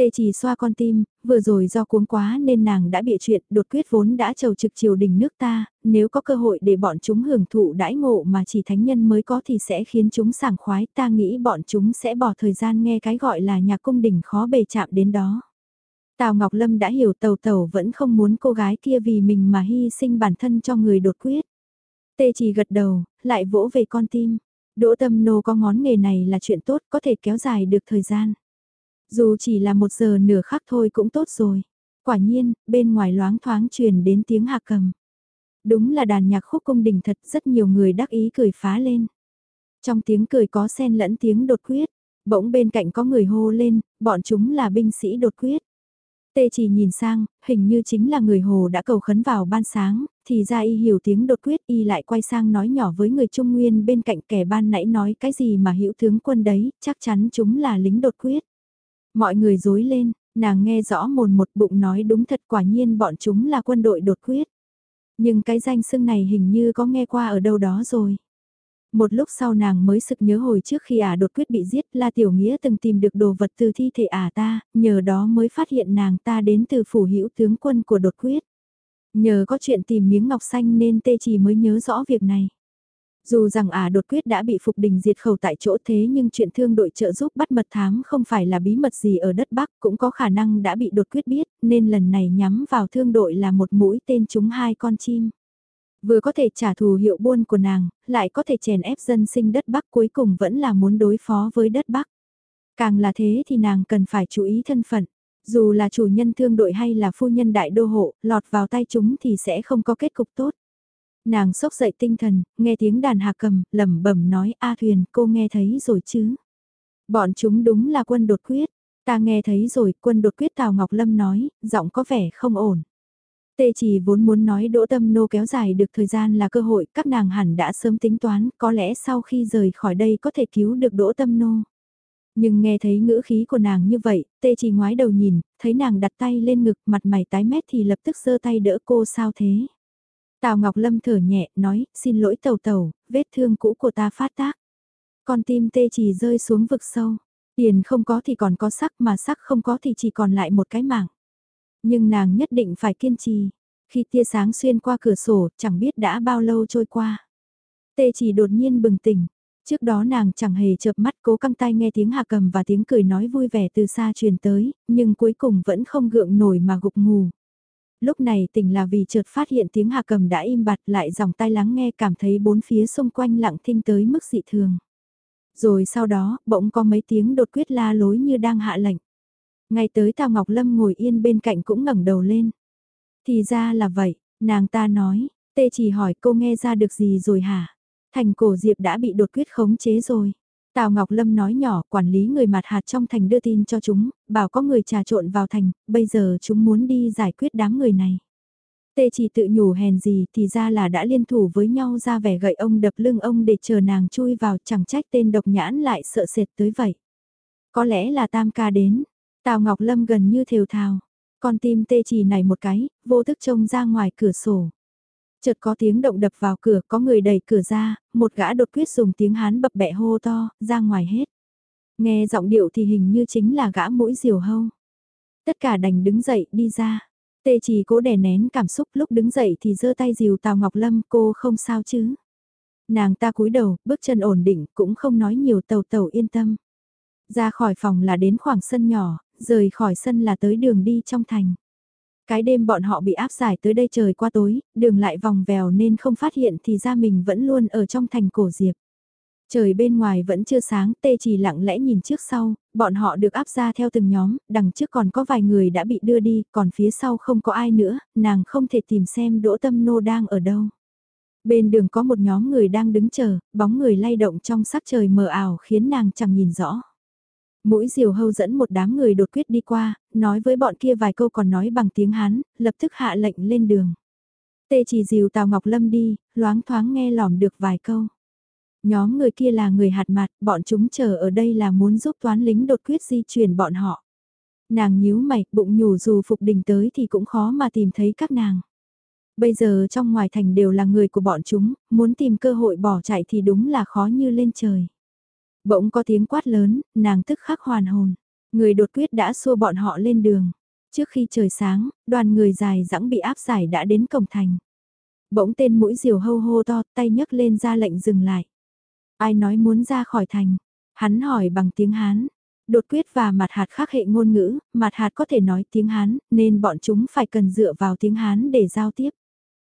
Tê chỉ xoa con tim, vừa rồi do cuống quá nên nàng đã bị chuyện đột quyết vốn đã trầu trực triều đình nước ta, nếu có cơ hội để bọn chúng hưởng thụ đãi ngộ mà chỉ thánh nhân mới có thì sẽ khiến chúng sảng khoái ta nghĩ bọn chúng sẽ bỏ thời gian nghe cái gọi là nhạc cung đình khó bề chạm đến đó. Tào Ngọc Lâm đã hiểu tàu tàu vẫn không muốn cô gái kia vì mình mà hy sinh bản thân cho người đột quyết. Tê chỉ gật đầu, lại vỗ về con tim. Đỗ tâm nô có ngón nghề này là chuyện tốt có thể kéo dài được thời gian. Dù chỉ là một giờ nửa khắc thôi cũng tốt rồi. Quả nhiên, bên ngoài loáng thoáng truyền đến tiếng hạ cầm. Đúng là đàn nhạc khúc cung đình thật rất nhiều người đắc ý cười phá lên. Trong tiếng cười có xen lẫn tiếng đột quyết, bỗng bên cạnh có người hô lên, bọn chúng là binh sĩ đột quyết. Tê chỉ nhìn sang, hình như chính là người hồ đã cầu khấn vào ban sáng, thì ra y hiểu tiếng đột quyết y lại quay sang nói nhỏ với người Trung Nguyên bên cạnh kẻ ban nãy nói cái gì mà hữu tướng quân đấy, chắc chắn chúng là lính đột quyết. Mọi người dối lên, nàng nghe rõ mồn một bụng nói đúng thật quả nhiên bọn chúng là quân đội đột quyết. Nhưng cái danh xưng này hình như có nghe qua ở đâu đó rồi. Một lúc sau nàng mới sực nhớ hồi trước khi ả đột quyết bị giết La Tiểu Nghĩa từng tìm được đồ vật từ thi thể ả ta, nhờ đó mới phát hiện nàng ta đến từ phủ hữu tướng quân của đột quyết. Nhờ có chuyện tìm miếng ngọc xanh nên tê chỉ mới nhớ rõ việc này. Dù rằng ả đột quyết đã bị Phục Đình diệt khẩu tại chỗ thế nhưng chuyện thương đội trợ giúp bắt mật thám không phải là bí mật gì ở đất Bắc cũng có khả năng đã bị đột quyết biết nên lần này nhắm vào thương đội là một mũi tên trúng hai con chim. Vừa có thể trả thù hiệu buôn của nàng, lại có thể chèn ép dân sinh đất Bắc cuối cùng vẫn là muốn đối phó với đất Bắc. Càng là thế thì nàng cần phải chú ý thân phận. Dù là chủ nhân thương đội hay là phu nhân đại đô hộ, lọt vào tay chúng thì sẽ không có kết cục tốt. Nàng sốc dậy tinh thần, nghe tiếng đàn hạ cầm, lẩm bẩm nói A Thuyền, cô nghe thấy rồi chứ? Bọn chúng đúng là quân đột quyết. Ta nghe thấy rồi, quân đột quyết Tào Ngọc Lâm nói, giọng có vẻ không ổn. Tê chỉ vốn muốn nói đỗ tâm nô kéo dài được thời gian là cơ hội, các nàng hẳn đã sớm tính toán, có lẽ sau khi rời khỏi đây có thể cứu được đỗ tâm nô. Nhưng nghe thấy ngữ khí của nàng như vậy, tê chỉ ngoái đầu nhìn, thấy nàng đặt tay lên ngực mặt mày tái mét thì lập tức giơ tay đỡ cô sao thế. Tào Ngọc Lâm thở nhẹ, nói, xin lỗi tàu tàu, vết thương cũ của ta phát tác. Con tim tê chỉ rơi xuống vực sâu. Tiền không có thì còn có sắc mà sắc không có thì chỉ còn lại một cái mạng. Nhưng nàng nhất định phải kiên trì. Khi tia sáng xuyên qua cửa sổ, chẳng biết đã bao lâu trôi qua. Tê chỉ đột nhiên bừng tỉnh. Trước đó nàng chẳng hề chợp mắt cố căng tay nghe tiếng hạ cầm và tiếng cười nói vui vẻ từ xa truyền tới, nhưng cuối cùng vẫn không gượng nổi mà gục ngủ lúc này tỉnh là vì chợt phát hiện tiếng hạ cầm đã im bặt lại dòng tai lắng nghe cảm thấy bốn phía xung quanh lặng thinh tới mức dị thường. Rồi sau đó, bỗng có mấy tiếng đột quyết la lối như đang hạ lệnh. Ngay tới Tào Ngọc Lâm ngồi yên bên cạnh cũng ngẩng đầu lên. Thì ra là vậy, nàng ta nói, tê chỉ hỏi cô nghe ra được gì rồi hả? Thành cổ diệp đã bị đột quyết khống chế rồi. Tào Ngọc Lâm nói nhỏ, quản lý người mặt hạt trong thành đưa tin cho chúng, bảo có người trà trộn vào thành, bây giờ chúng muốn đi giải quyết đám người này. Tê chỉ tự nhủ hèn gì thì ra là đã liên thủ với nhau ra vẻ gậy ông đập lưng ông để chờ nàng chui vào chẳng trách tên độc nhãn lại sợ sệt tới vậy. Có lẽ là tam ca đến, Tào Ngọc Lâm gần như thều thào, con tim tê chỉ này một cái, vô thức trông ra ngoài cửa sổ. Chợt có tiếng động đập vào cửa, có người đẩy cửa ra, một gã đột quyết dùng tiếng Hán bập bẹ hô to, ra ngoài hết. Nghe giọng điệu thì hình như chính là gã mũi diều hâu. Tất cả đành đứng dậy đi ra. Tê chỉ cố đè nén cảm xúc lúc đứng dậy thì giơ tay dìu Tào Ngọc Lâm cô không sao chứ. Nàng ta cúi đầu, bước chân ổn định, cũng không nói nhiều tàu tàu yên tâm. Ra khỏi phòng là đến khoảng sân nhỏ, rời khỏi sân là tới đường đi trong thành. Cái đêm bọn họ bị áp giải tới đây trời qua tối, đường lại vòng vèo nên không phát hiện thì ra mình vẫn luôn ở trong thành cổ diệp. Trời bên ngoài vẫn chưa sáng, tê chỉ lặng lẽ nhìn trước sau, bọn họ được áp ra theo từng nhóm, đằng trước còn có vài người đã bị đưa đi, còn phía sau không có ai nữa, nàng không thể tìm xem đỗ tâm nô đang ở đâu. Bên đường có một nhóm người đang đứng chờ, bóng người lay động trong sắc trời mờ ảo khiến nàng chẳng nhìn rõ. Mũi diều hâu dẫn một đám người đột quyết đi qua, nói với bọn kia vài câu còn nói bằng tiếng Hán, lập tức hạ lệnh lên đường. Tê chỉ diều Tào Ngọc Lâm đi, loáng thoáng nghe lỏm được vài câu. Nhóm người kia là người hạt mặt, bọn chúng chờ ở đây là muốn giúp toán lính đột quyết di chuyển bọn họ. Nàng nhíu mày, bụng nhủ dù Phục Đình tới thì cũng khó mà tìm thấy các nàng. Bây giờ trong ngoài thành đều là người của bọn chúng, muốn tìm cơ hội bỏ chạy thì đúng là khó như lên trời. Bỗng có tiếng quát lớn, nàng tức khắc hoàn hồn. Người đột quyết đã xua bọn họ lên đường. Trước khi trời sáng, đoàn người dài dãng bị áp giải đã đến cổng thành. Bỗng tên mũi diều hâu hô to, tay nhấc lên ra lệnh dừng lại. Ai nói muốn ra khỏi thành? Hắn hỏi bằng tiếng Hán. Đột quyết và mặt hạt khác hệ ngôn ngữ, mặt hạt có thể nói tiếng Hán, nên bọn chúng phải cần dựa vào tiếng Hán để giao tiếp.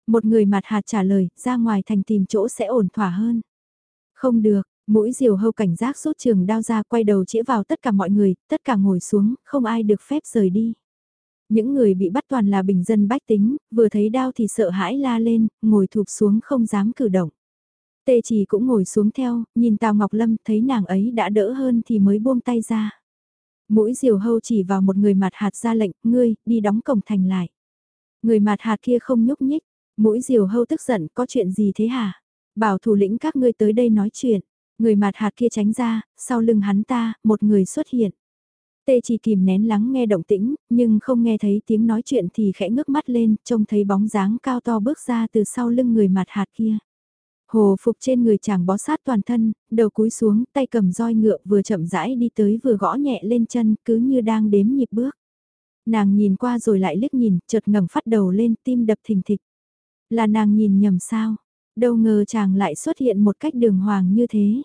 Một người mặt hạt trả lời, ra ngoài thành tìm chỗ sẽ ổn thỏa hơn. Không được, mũi diều hâu cảnh giác rút trường đao ra quay đầu chĩa vào tất cả mọi người, tất cả ngồi xuống, không ai được phép rời đi. Những người bị bắt toàn là bình dân bách tính, vừa thấy đao thì sợ hãi la lên, ngồi thụp xuống không dám cử động. Tê chỉ cũng ngồi xuống theo, nhìn Tào Ngọc Lâm thấy nàng ấy đã đỡ hơn thì mới buông tay ra. Mũi diều hâu chỉ vào một người mặt hạt ra lệnh, ngươi, đi đóng cổng thành lại. Người mặt hạt kia không nhúc nhích, mũi diều hâu tức giận, có chuyện gì thế hả? Bảo thủ lĩnh các ngươi tới đây nói chuyện. Người mặt hạt kia tránh ra, sau lưng hắn ta, một người xuất hiện. Tê chỉ kìm nén lắng nghe động tĩnh, nhưng không nghe thấy tiếng nói chuyện thì khẽ ngước mắt lên, trông thấy bóng dáng cao to bước ra từ sau lưng người mặt hạt kia. Hồ phục trên người chàng bó sát toàn thân, đầu cúi xuống, tay cầm roi ngựa vừa chậm rãi đi tới vừa gõ nhẹ lên chân, cứ như đang đếm nhịp bước. Nàng nhìn qua rồi lại liếc nhìn, chợt ngẩng phát đầu lên, tim đập thình thịch. Là nàng nhìn nhầm sao? Đâu ngờ chàng lại xuất hiện một cách đường hoàng như thế.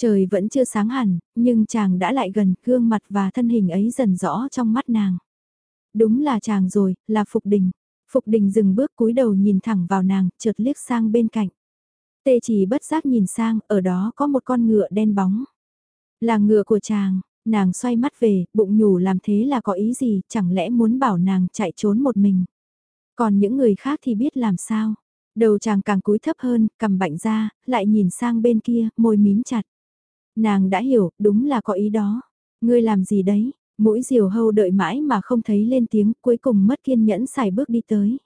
Trời vẫn chưa sáng hẳn, nhưng chàng đã lại gần, gương mặt và thân hình ấy dần rõ trong mắt nàng. Đúng là chàng rồi, là Phục Đình. Phục Đình dừng bước cúi đầu nhìn thẳng vào nàng, chợt liếc sang bên cạnh. Tê chỉ bất giác nhìn sang, ở đó có một con ngựa đen bóng. Là ngựa của chàng, nàng xoay mắt về, bụng nhủ làm thế là có ý gì, chẳng lẽ muốn bảo nàng chạy trốn một mình. Còn những người khác thì biết làm sao. Đầu chàng càng cúi thấp hơn, cầm bạnh ra, lại nhìn sang bên kia, môi mím chặt. Nàng đã hiểu, đúng là có ý đó. Ngươi làm gì đấy? Mũi diều hâu đợi mãi mà không thấy lên tiếng, cuối cùng mất kiên nhẫn xài bước đi tới.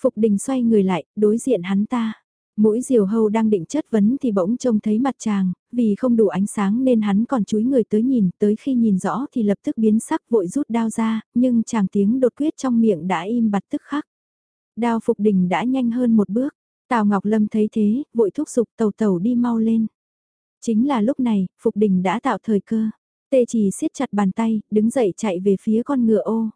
Phục đình xoay người lại, đối diện hắn ta. Mũi diều hâu đang định chất vấn thì bỗng trông thấy mặt chàng, vì không đủ ánh sáng nên hắn còn chúi người tới nhìn, tới khi nhìn rõ thì lập tức biến sắc vội rút đao ra, nhưng chàng tiếng đột quyết trong miệng đã im bặt tức khắc. Đao phục đình đã nhanh hơn một bước, Tào Ngọc Lâm thấy thế, vội thúc giục tàu tàu đi mau lên. Chính là lúc này, Phục Đình đã tạo thời cơ. Tê chỉ siết chặt bàn tay, đứng dậy chạy về phía con ngựa ô.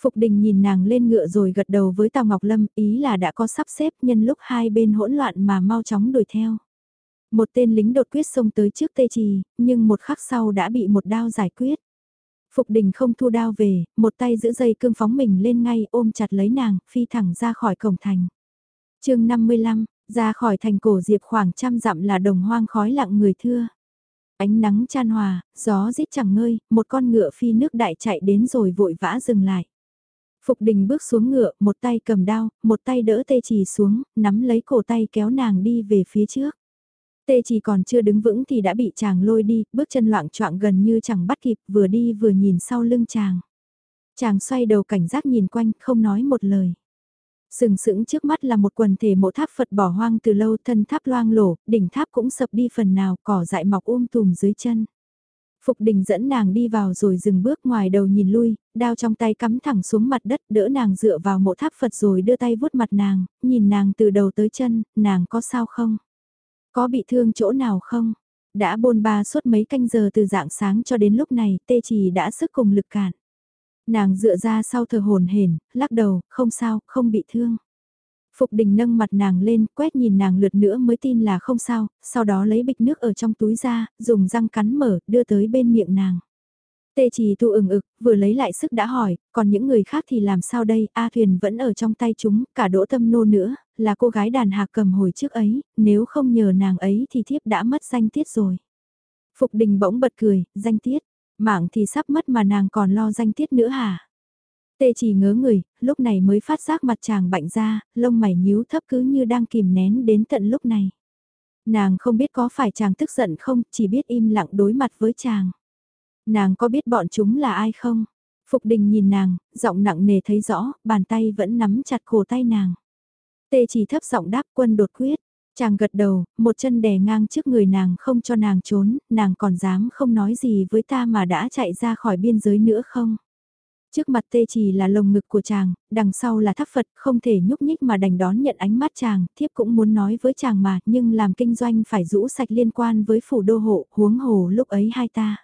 Phục Đình nhìn nàng lên ngựa rồi gật đầu với Tào Ngọc Lâm, ý là đã có sắp xếp nhân lúc hai bên hỗn loạn mà mau chóng đuổi theo. Một tên lính đột quyết xông tới trước tê trì, nhưng một khắc sau đã bị một đao giải quyết. Phục Đình không thu đao về, một tay giữ dây cương phóng mình lên ngay ôm chặt lấy nàng, phi thẳng ra khỏi cổng thành. chương 55, ra khỏi thành cổ diệp khoảng trăm dặm là đồng hoang khói lặng người thưa. Ánh nắng chan hòa, gió rít chẳng ngơi, một con ngựa phi nước đại chạy đến rồi vội vã dừng lại. Phục đình bước xuống ngựa, một tay cầm đao, một tay đỡ tê trì xuống, nắm lấy cổ tay kéo nàng đi về phía trước. Tê chỉ còn chưa đứng vững thì đã bị chàng lôi đi, bước chân loạn choạng gần như chẳng bắt kịp, vừa đi vừa nhìn sau lưng chàng. Chàng xoay đầu cảnh giác nhìn quanh, không nói một lời. Sừng sững trước mắt là một quần thể mộ tháp Phật bỏ hoang từ lâu thân tháp loang lổ, đỉnh tháp cũng sập đi phần nào, cỏ dại mọc um tùm dưới chân. Phục đình dẫn nàng đi vào rồi dừng bước ngoài đầu nhìn lui, đao trong tay cắm thẳng xuống mặt đất đỡ nàng dựa vào mộ tháp Phật rồi đưa tay vuốt mặt nàng, nhìn nàng từ đầu tới chân, nàng có sao không? Có bị thương chỗ nào không? Đã bôn ba suốt mấy canh giờ từ dạng sáng cho đến lúc này, tê trì đã sức cùng lực cản. Nàng dựa ra sau thờ hồn hển, lắc đầu, không sao, không bị thương. Phục đình nâng mặt nàng lên, quét nhìn nàng lượt nữa mới tin là không sao, sau đó lấy bịch nước ở trong túi ra, dùng răng cắn mở, đưa tới bên miệng nàng. Tê chỉ thu ửng ực, vừa lấy lại sức đã hỏi, còn những người khác thì làm sao đây, A thuyền vẫn ở trong tay chúng, cả đỗ tâm nô nữa, là cô gái đàn hạc cầm hồi trước ấy, nếu không nhờ nàng ấy thì thiếp đã mất danh tiết rồi. Phục đình bỗng bật cười, danh tiết, mạng thì sắp mất mà nàng còn lo danh tiết nữa hả? Tê chỉ ngớ người, lúc này mới phát giác mặt chàng bạnh ra, lông mày nhíu thấp cứ như đang kìm nén đến tận lúc này. Nàng không biết có phải chàng tức giận không, chỉ biết im lặng đối mặt với chàng. Nàng có biết bọn chúng là ai không? Phục đình nhìn nàng, giọng nặng nề thấy rõ, bàn tay vẫn nắm chặt cổ tay nàng. Tê chỉ thấp giọng đáp quân đột quyết. Chàng gật đầu, một chân đè ngang trước người nàng không cho nàng trốn, nàng còn dám không nói gì với ta mà đã chạy ra khỏi biên giới nữa không? Trước mặt tê chỉ là lồng ngực của chàng, đằng sau là tháp Phật, không thể nhúc nhích mà đành đón nhận ánh mắt chàng, thiếp cũng muốn nói với chàng mà, nhưng làm kinh doanh phải rũ sạch liên quan với phủ đô hộ, huống hồ lúc ấy hai ta.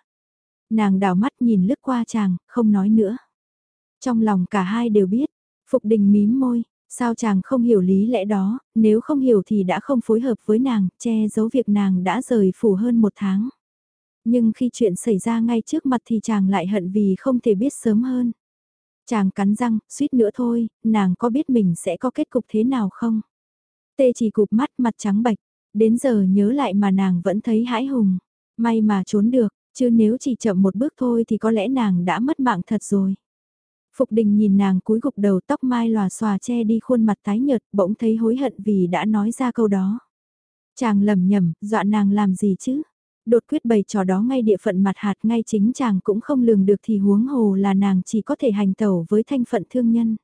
Nàng đảo mắt nhìn lướt qua chàng, không nói nữa. Trong lòng cả hai đều biết, Phục Đình mím môi, sao chàng không hiểu lý lẽ đó, nếu không hiểu thì đã không phối hợp với nàng, che giấu việc nàng đã rời phủ hơn một tháng. Nhưng khi chuyện xảy ra ngay trước mặt thì chàng lại hận vì không thể biết sớm hơn. Chàng cắn răng, suýt nữa thôi, nàng có biết mình sẽ có kết cục thế nào không? Tê chỉ cụp mắt mặt trắng bạch, đến giờ nhớ lại mà nàng vẫn thấy hãi hùng. May mà trốn được, chứ nếu chỉ chậm một bước thôi thì có lẽ nàng đã mất mạng thật rồi. Phục đình nhìn nàng cúi gục đầu tóc mai lòa xòa che đi khuôn mặt tái nhợt bỗng thấy hối hận vì đã nói ra câu đó. Chàng lầm nhầm, dọa nàng làm gì chứ? Đột quyết bày trò đó ngay địa phận mặt hạt ngay chính chàng cũng không lường được thì huống hồ là nàng chỉ có thể hành tẩu với thanh phận thương nhân.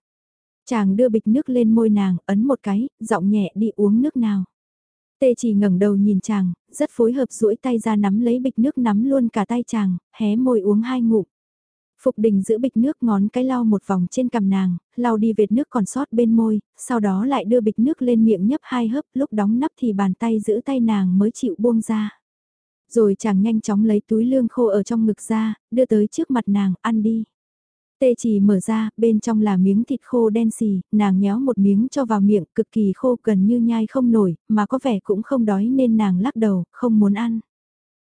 Chàng đưa bịch nước lên môi nàng, ấn một cái, giọng nhẹ đi uống nước nào. Tê chỉ ngẩng đầu nhìn chàng, rất phối hợp duỗi tay ra nắm lấy bịch nước nắm luôn cả tay chàng, hé môi uống hai ngụm. Phục đình giữ bịch nước ngón cái lau một vòng trên cằm nàng, lau đi vệt nước còn sót bên môi, sau đó lại đưa bịch nước lên miệng nhấp hai hớp, lúc đóng nắp thì bàn tay giữ tay nàng mới chịu buông ra. Rồi chàng nhanh chóng lấy túi lương khô ở trong ngực ra, đưa tới trước mặt nàng, ăn đi. Tê chỉ mở ra, bên trong là miếng thịt khô đen xì, nàng nhéo một miếng cho vào miệng, cực kỳ khô gần như nhai không nổi, mà có vẻ cũng không đói nên nàng lắc đầu, không muốn ăn.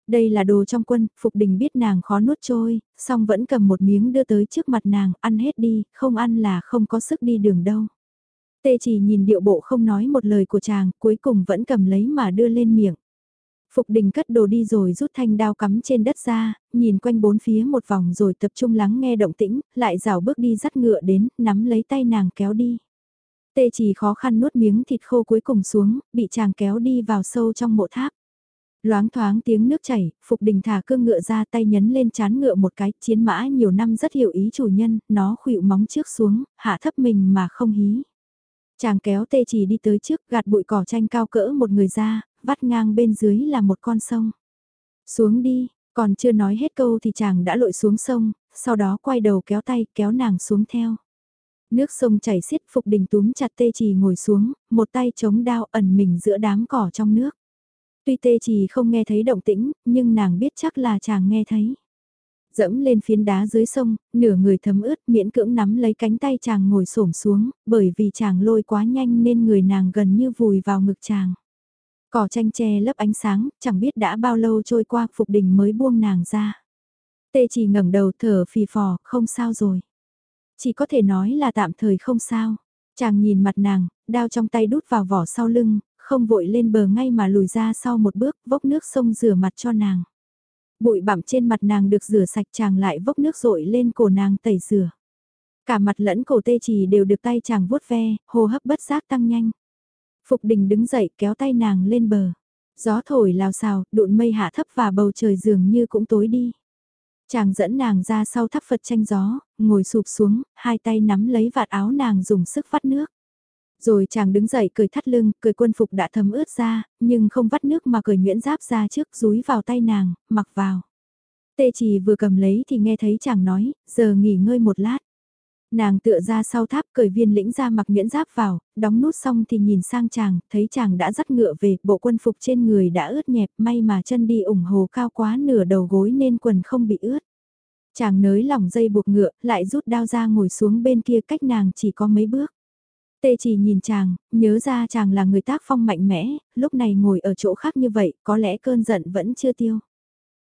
Đây là đồ trong quân, Phục Đình biết nàng khó nuốt trôi, song vẫn cầm một miếng đưa tới trước mặt nàng, ăn hết đi, không ăn là không có sức đi đường đâu. Tê chỉ nhìn điệu bộ không nói một lời của chàng, cuối cùng vẫn cầm lấy mà đưa lên miệng. Phục đình cất đồ đi rồi rút thanh đao cắm trên đất ra, nhìn quanh bốn phía một vòng rồi tập trung lắng nghe động tĩnh, lại rào bước đi dắt ngựa đến, nắm lấy tay nàng kéo đi. Tê chỉ khó khăn nuốt miếng thịt khô cuối cùng xuống, bị chàng kéo đi vào sâu trong mộ tháp. Loáng thoáng tiếng nước chảy, Phục Đình thả cương ngựa ra tay nhấn lên chán ngựa một cái, chiến mã nhiều năm rất hiểu ý chủ nhân, nó khuỵu móng trước xuống, hạ thấp mình mà không hí. Chàng kéo tê chỉ đi tới trước, gạt bụi cỏ tranh cao cỡ một người ra, vắt ngang bên dưới là một con sông. Xuống đi, còn chưa nói hết câu thì chàng đã lội xuống sông, sau đó quay đầu kéo tay kéo nàng xuống theo. Nước sông chảy xiết Phục Đình túm chặt tê Chỉ ngồi xuống, một tay chống đao ẩn mình giữa đám cỏ trong nước. Tuy tê trì không nghe thấy động tĩnh, nhưng nàng biết chắc là chàng nghe thấy. Dẫm lên phiến đá dưới sông, nửa người thấm ướt miễn cưỡng nắm lấy cánh tay chàng ngồi xổm xuống, bởi vì chàng lôi quá nhanh nên người nàng gần như vùi vào ngực chàng. Cỏ tranh tre lấp ánh sáng, chẳng biết đã bao lâu trôi qua Phục Đình mới buông nàng ra. Tê chỉ ngẩng đầu thở phì phò, không sao rồi. Chỉ có thể nói là tạm thời không sao. Chàng nhìn mặt nàng, đao trong tay đút vào vỏ sau lưng, không vội lên bờ ngay mà lùi ra sau một bước, vốc nước sông rửa mặt cho nàng. Bụi bặm trên mặt nàng được rửa sạch chàng lại vốc nước rội lên cổ nàng tẩy rửa. Cả mặt lẫn cổ tê trì đều được tay chàng vuốt ve, hô hấp bất giác tăng nhanh. Phục đình đứng dậy kéo tay nàng lên bờ. Gió thổi lao xào, đụn mây hạ thấp và bầu trời dường như cũng tối đi. Chàng dẫn nàng ra sau tháp Phật tranh gió, ngồi sụp xuống, hai tay nắm lấy vạt áo nàng dùng sức vắt nước. Rồi chàng đứng dậy cười thắt lưng, cười quân phục đã thấm ướt ra, nhưng không vắt nước mà cười nhuyễn giáp ra trước rúi vào tay nàng, mặc vào. Tê chỉ vừa cầm lấy thì nghe thấy chàng nói, giờ nghỉ ngơi một lát. Nàng tựa ra sau tháp cởi viên lĩnh ra mặc nhuyễn giáp vào, đóng nút xong thì nhìn sang chàng, thấy chàng đã dắt ngựa về, bộ quân phục trên người đã ướt nhẹp, may mà chân đi ủng hồ cao quá nửa đầu gối nên quần không bị ướt. Chàng nới lỏng dây buộc ngựa, lại rút đao ra ngồi xuống bên kia cách nàng chỉ có mấy bước. Tê chỉ nhìn chàng, nhớ ra chàng là người tác phong mạnh mẽ, lúc này ngồi ở chỗ khác như vậy, có lẽ cơn giận vẫn chưa tiêu.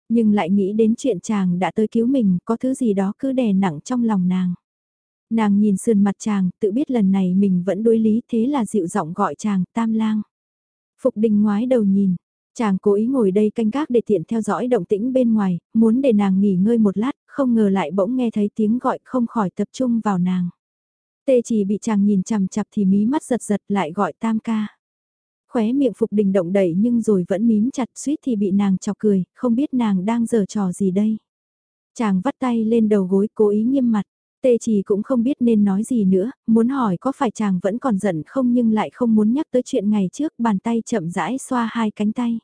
Nhưng lại nghĩ đến chuyện chàng đã tới cứu mình, có thứ gì đó cứ đè nặng trong lòng nàng. Nàng nhìn sườn mặt chàng, tự biết lần này mình vẫn đối lý thế là dịu giọng gọi chàng, tam lang. Phục đình ngoái đầu nhìn, chàng cố ý ngồi đây canh gác để tiện theo dõi động tĩnh bên ngoài, muốn để nàng nghỉ ngơi một lát, không ngờ lại bỗng nghe thấy tiếng gọi không khỏi tập trung vào nàng. Tê chỉ bị chàng nhìn chằm chặp thì mí mắt giật giật lại gọi tam ca. Khóe miệng Phục Đình động đẩy nhưng rồi vẫn mím chặt suýt thì bị nàng chọc cười, không biết nàng đang giở trò gì đây. Chàng vắt tay lên đầu gối cố ý nghiêm mặt. Tê chỉ cũng không biết nên nói gì nữa, muốn hỏi có phải chàng vẫn còn giận không nhưng lại không muốn nhắc tới chuyện ngày trước bàn tay chậm rãi xoa hai cánh tay.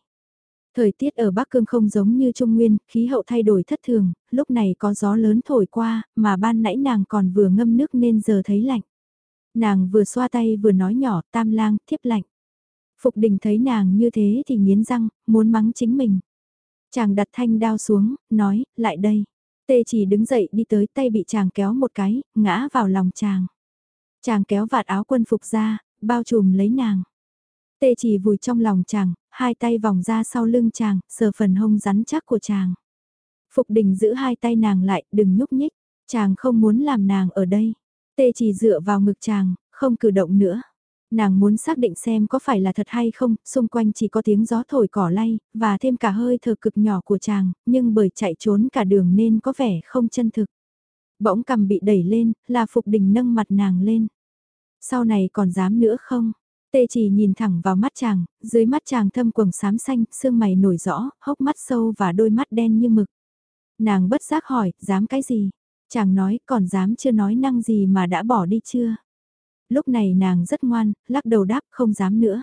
Thời tiết ở Bắc Cương không giống như Trung Nguyên, khí hậu thay đổi thất thường, lúc này có gió lớn thổi qua, mà ban nãy nàng còn vừa ngâm nước nên giờ thấy lạnh. Nàng vừa xoa tay vừa nói nhỏ, tam lang, thiếp lạnh. Phục đình thấy nàng như thế thì nghiến răng, muốn mắng chính mình. Chàng đặt thanh đao xuống, nói, lại đây. Tê chỉ đứng dậy đi tới tay bị chàng kéo một cái, ngã vào lòng chàng. Chàng kéo vạt áo quân phục ra, bao trùm lấy nàng. Tê chỉ vùi trong lòng chàng, hai tay vòng ra sau lưng chàng, sờ phần hông rắn chắc của chàng. Phục đình giữ hai tay nàng lại, đừng nhúc nhích, chàng không muốn làm nàng ở đây. Tê chỉ dựa vào ngực chàng, không cử động nữa. Nàng muốn xác định xem có phải là thật hay không, xung quanh chỉ có tiếng gió thổi cỏ lay, và thêm cả hơi thở cực nhỏ của chàng, nhưng bởi chạy trốn cả đường nên có vẻ không chân thực. Bỗng cầm bị đẩy lên, là Phục Đình nâng mặt nàng lên. Sau này còn dám nữa không? Tê chỉ nhìn thẳng vào mắt chàng, dưới mắt chàng thâm quầng xám xanh, xương mày nổi rõ, hốc mắt sâu và đôi mắt đen như mực. Nàng bất giác hỏi, dám cái gì? Chàng nói, còn dám chưa nói năng gì mà đã bỏ đi chưa? Lúc này nàng rất ngoan, lắc đầu đáp, không dám nữa.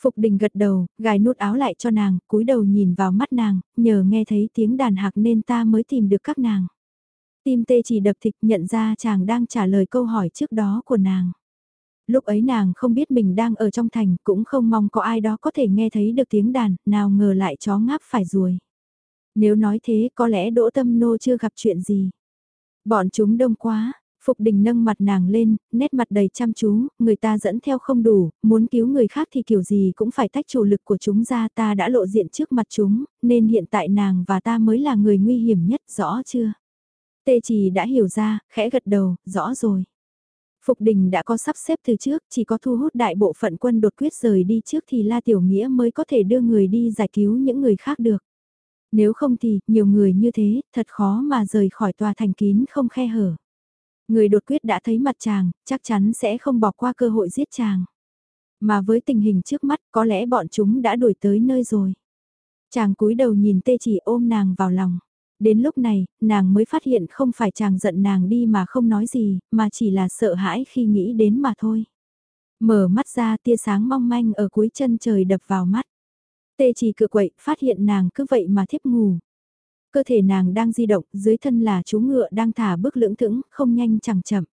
Phục đình gật đầu, gài nút áo lại cho nàng, cúi đầu nhìn vào mắt nàng, nhờ nghe thấy tiếng đàn hạc nên ta mới tìm được các nàng. Tim tê chỉ đập thịt nhận ra chàng đang trả lời câu hỏi trước đó của nàng. Lúc ấy nàng không biết mình đang ở trong thành, cũng không mong có ai đó có thể nghe thấy được tiếng đàn, nào ngờ lại chó ngáp phải ruồi. Nếu nói thế có lẽ Đỗ Tâm Nô chưa gặp chuyện gì. Bọn chúng đông quá, Phục đình nâng mặt nàng lên, nét mặt đầy chăm chú, người ta dẫn theo không đủ, muốn cứu người khác thì kiểu gì cũng phải tách chủ lực của chúng ra ta đã lộ diện trước mặt chúng, nên hiện tại nàng và ta mới là người nguy hiểm nhất, rõ chưa? Tê chỉ đã hiểu ra, khẽ gật đầu, rõ rồi. Phục đình đã có sắp xếp từ trước, chỉ có thu hút đại bộ phận quân đột quyết rời đi trước thì La Tiểu Nghĩa mới có thể đưa người đi giải cứu những người khác được. Nếu không thì, nhiều người như thế, thật khó mà rời khỏi tòa thành kín không khe hở. Người đột quyết đã thấy mặt chàng, chắc chắn sẽ không bỏ qua cơ hội giết chàng. Mà với tình hình trước mắt có lẽ bọn chúng đã đuổi tới nơi rồi. Chàng cúi đầu nhìn tê chỉ ôm nàng vào lòng. Đến lúc này, nàng mới phát hiện không phải chàng giận nàng đi mà không nói gì, mà chỉ là sợ hãi khi nghĩ đến mà thôi. Mở mắt ra tia sáng mong manh ở cuối chân trời đập vào mắt. Tê chỉ cự quậy, phát hiện nàng cứ vậy mà thiếp ngủ. Cơ thể nàng đang di động, dưới thân là chú ngựa đang thả bước lưỡng thững, không nhanh chẳng chậm.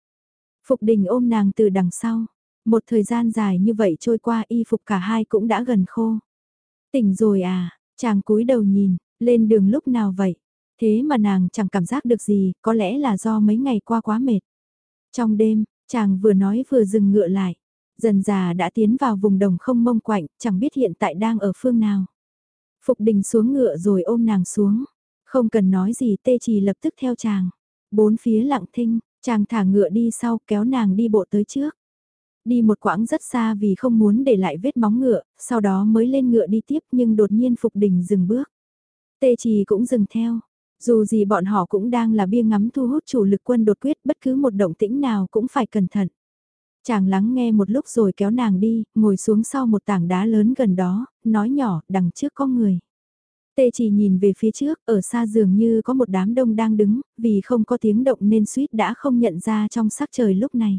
Phục đình ôm nàng từ đằng sau. Một thời gian dài như vậy trôi qua y phục cả hai cũng đã gần khô. Tỉnh rồi à, chàng cúi đầu nhìn, lên đường lúc nào vậy? Thế mà nàng chẳng cảm giác được gì, có lẽ là do mấy ngày qua quá mệt. Trong đêm, chàng vừa nói vừa dừng ngựa lại. Dần già đã tiến vào vùng đồng không mông quạnh, chẳng biết hiện tại đang ở phương nào. Phục đình xuống ngựa rồi ôm nàng xuống. Không cần nói gì tê trì lập tức theo chàng. Bốn phía lặng thinh, chàng thả ngựa đi sau kéo nàng đi bộ tới trước. Đi một quãng rất xa vì không muốn để lại vết móng ngựa, sau đó mới lên ngựa đi tiếp nhưng đột nhiên Phục Đình dừng bước. Tê trì cũng dừng theo. Dù gì bọn họ cũng đang là bia ngắm thu hút chủ lực quân đột quyết bất cứ một động tĩnh nào cũng phải cẩn thận. Chàng lắng nghe một lúc rồi kéo nàng đi, ngồi xuống sau một tảng đá lớn gần đó, nói nhỏ, đằng trước có người. Tê chỉ nhìn về phía trước, ở xa dường như có một đám đông đang đứng, vì không có tiếng động nên suýt đã không nhận ra trong sắc trời lúc này.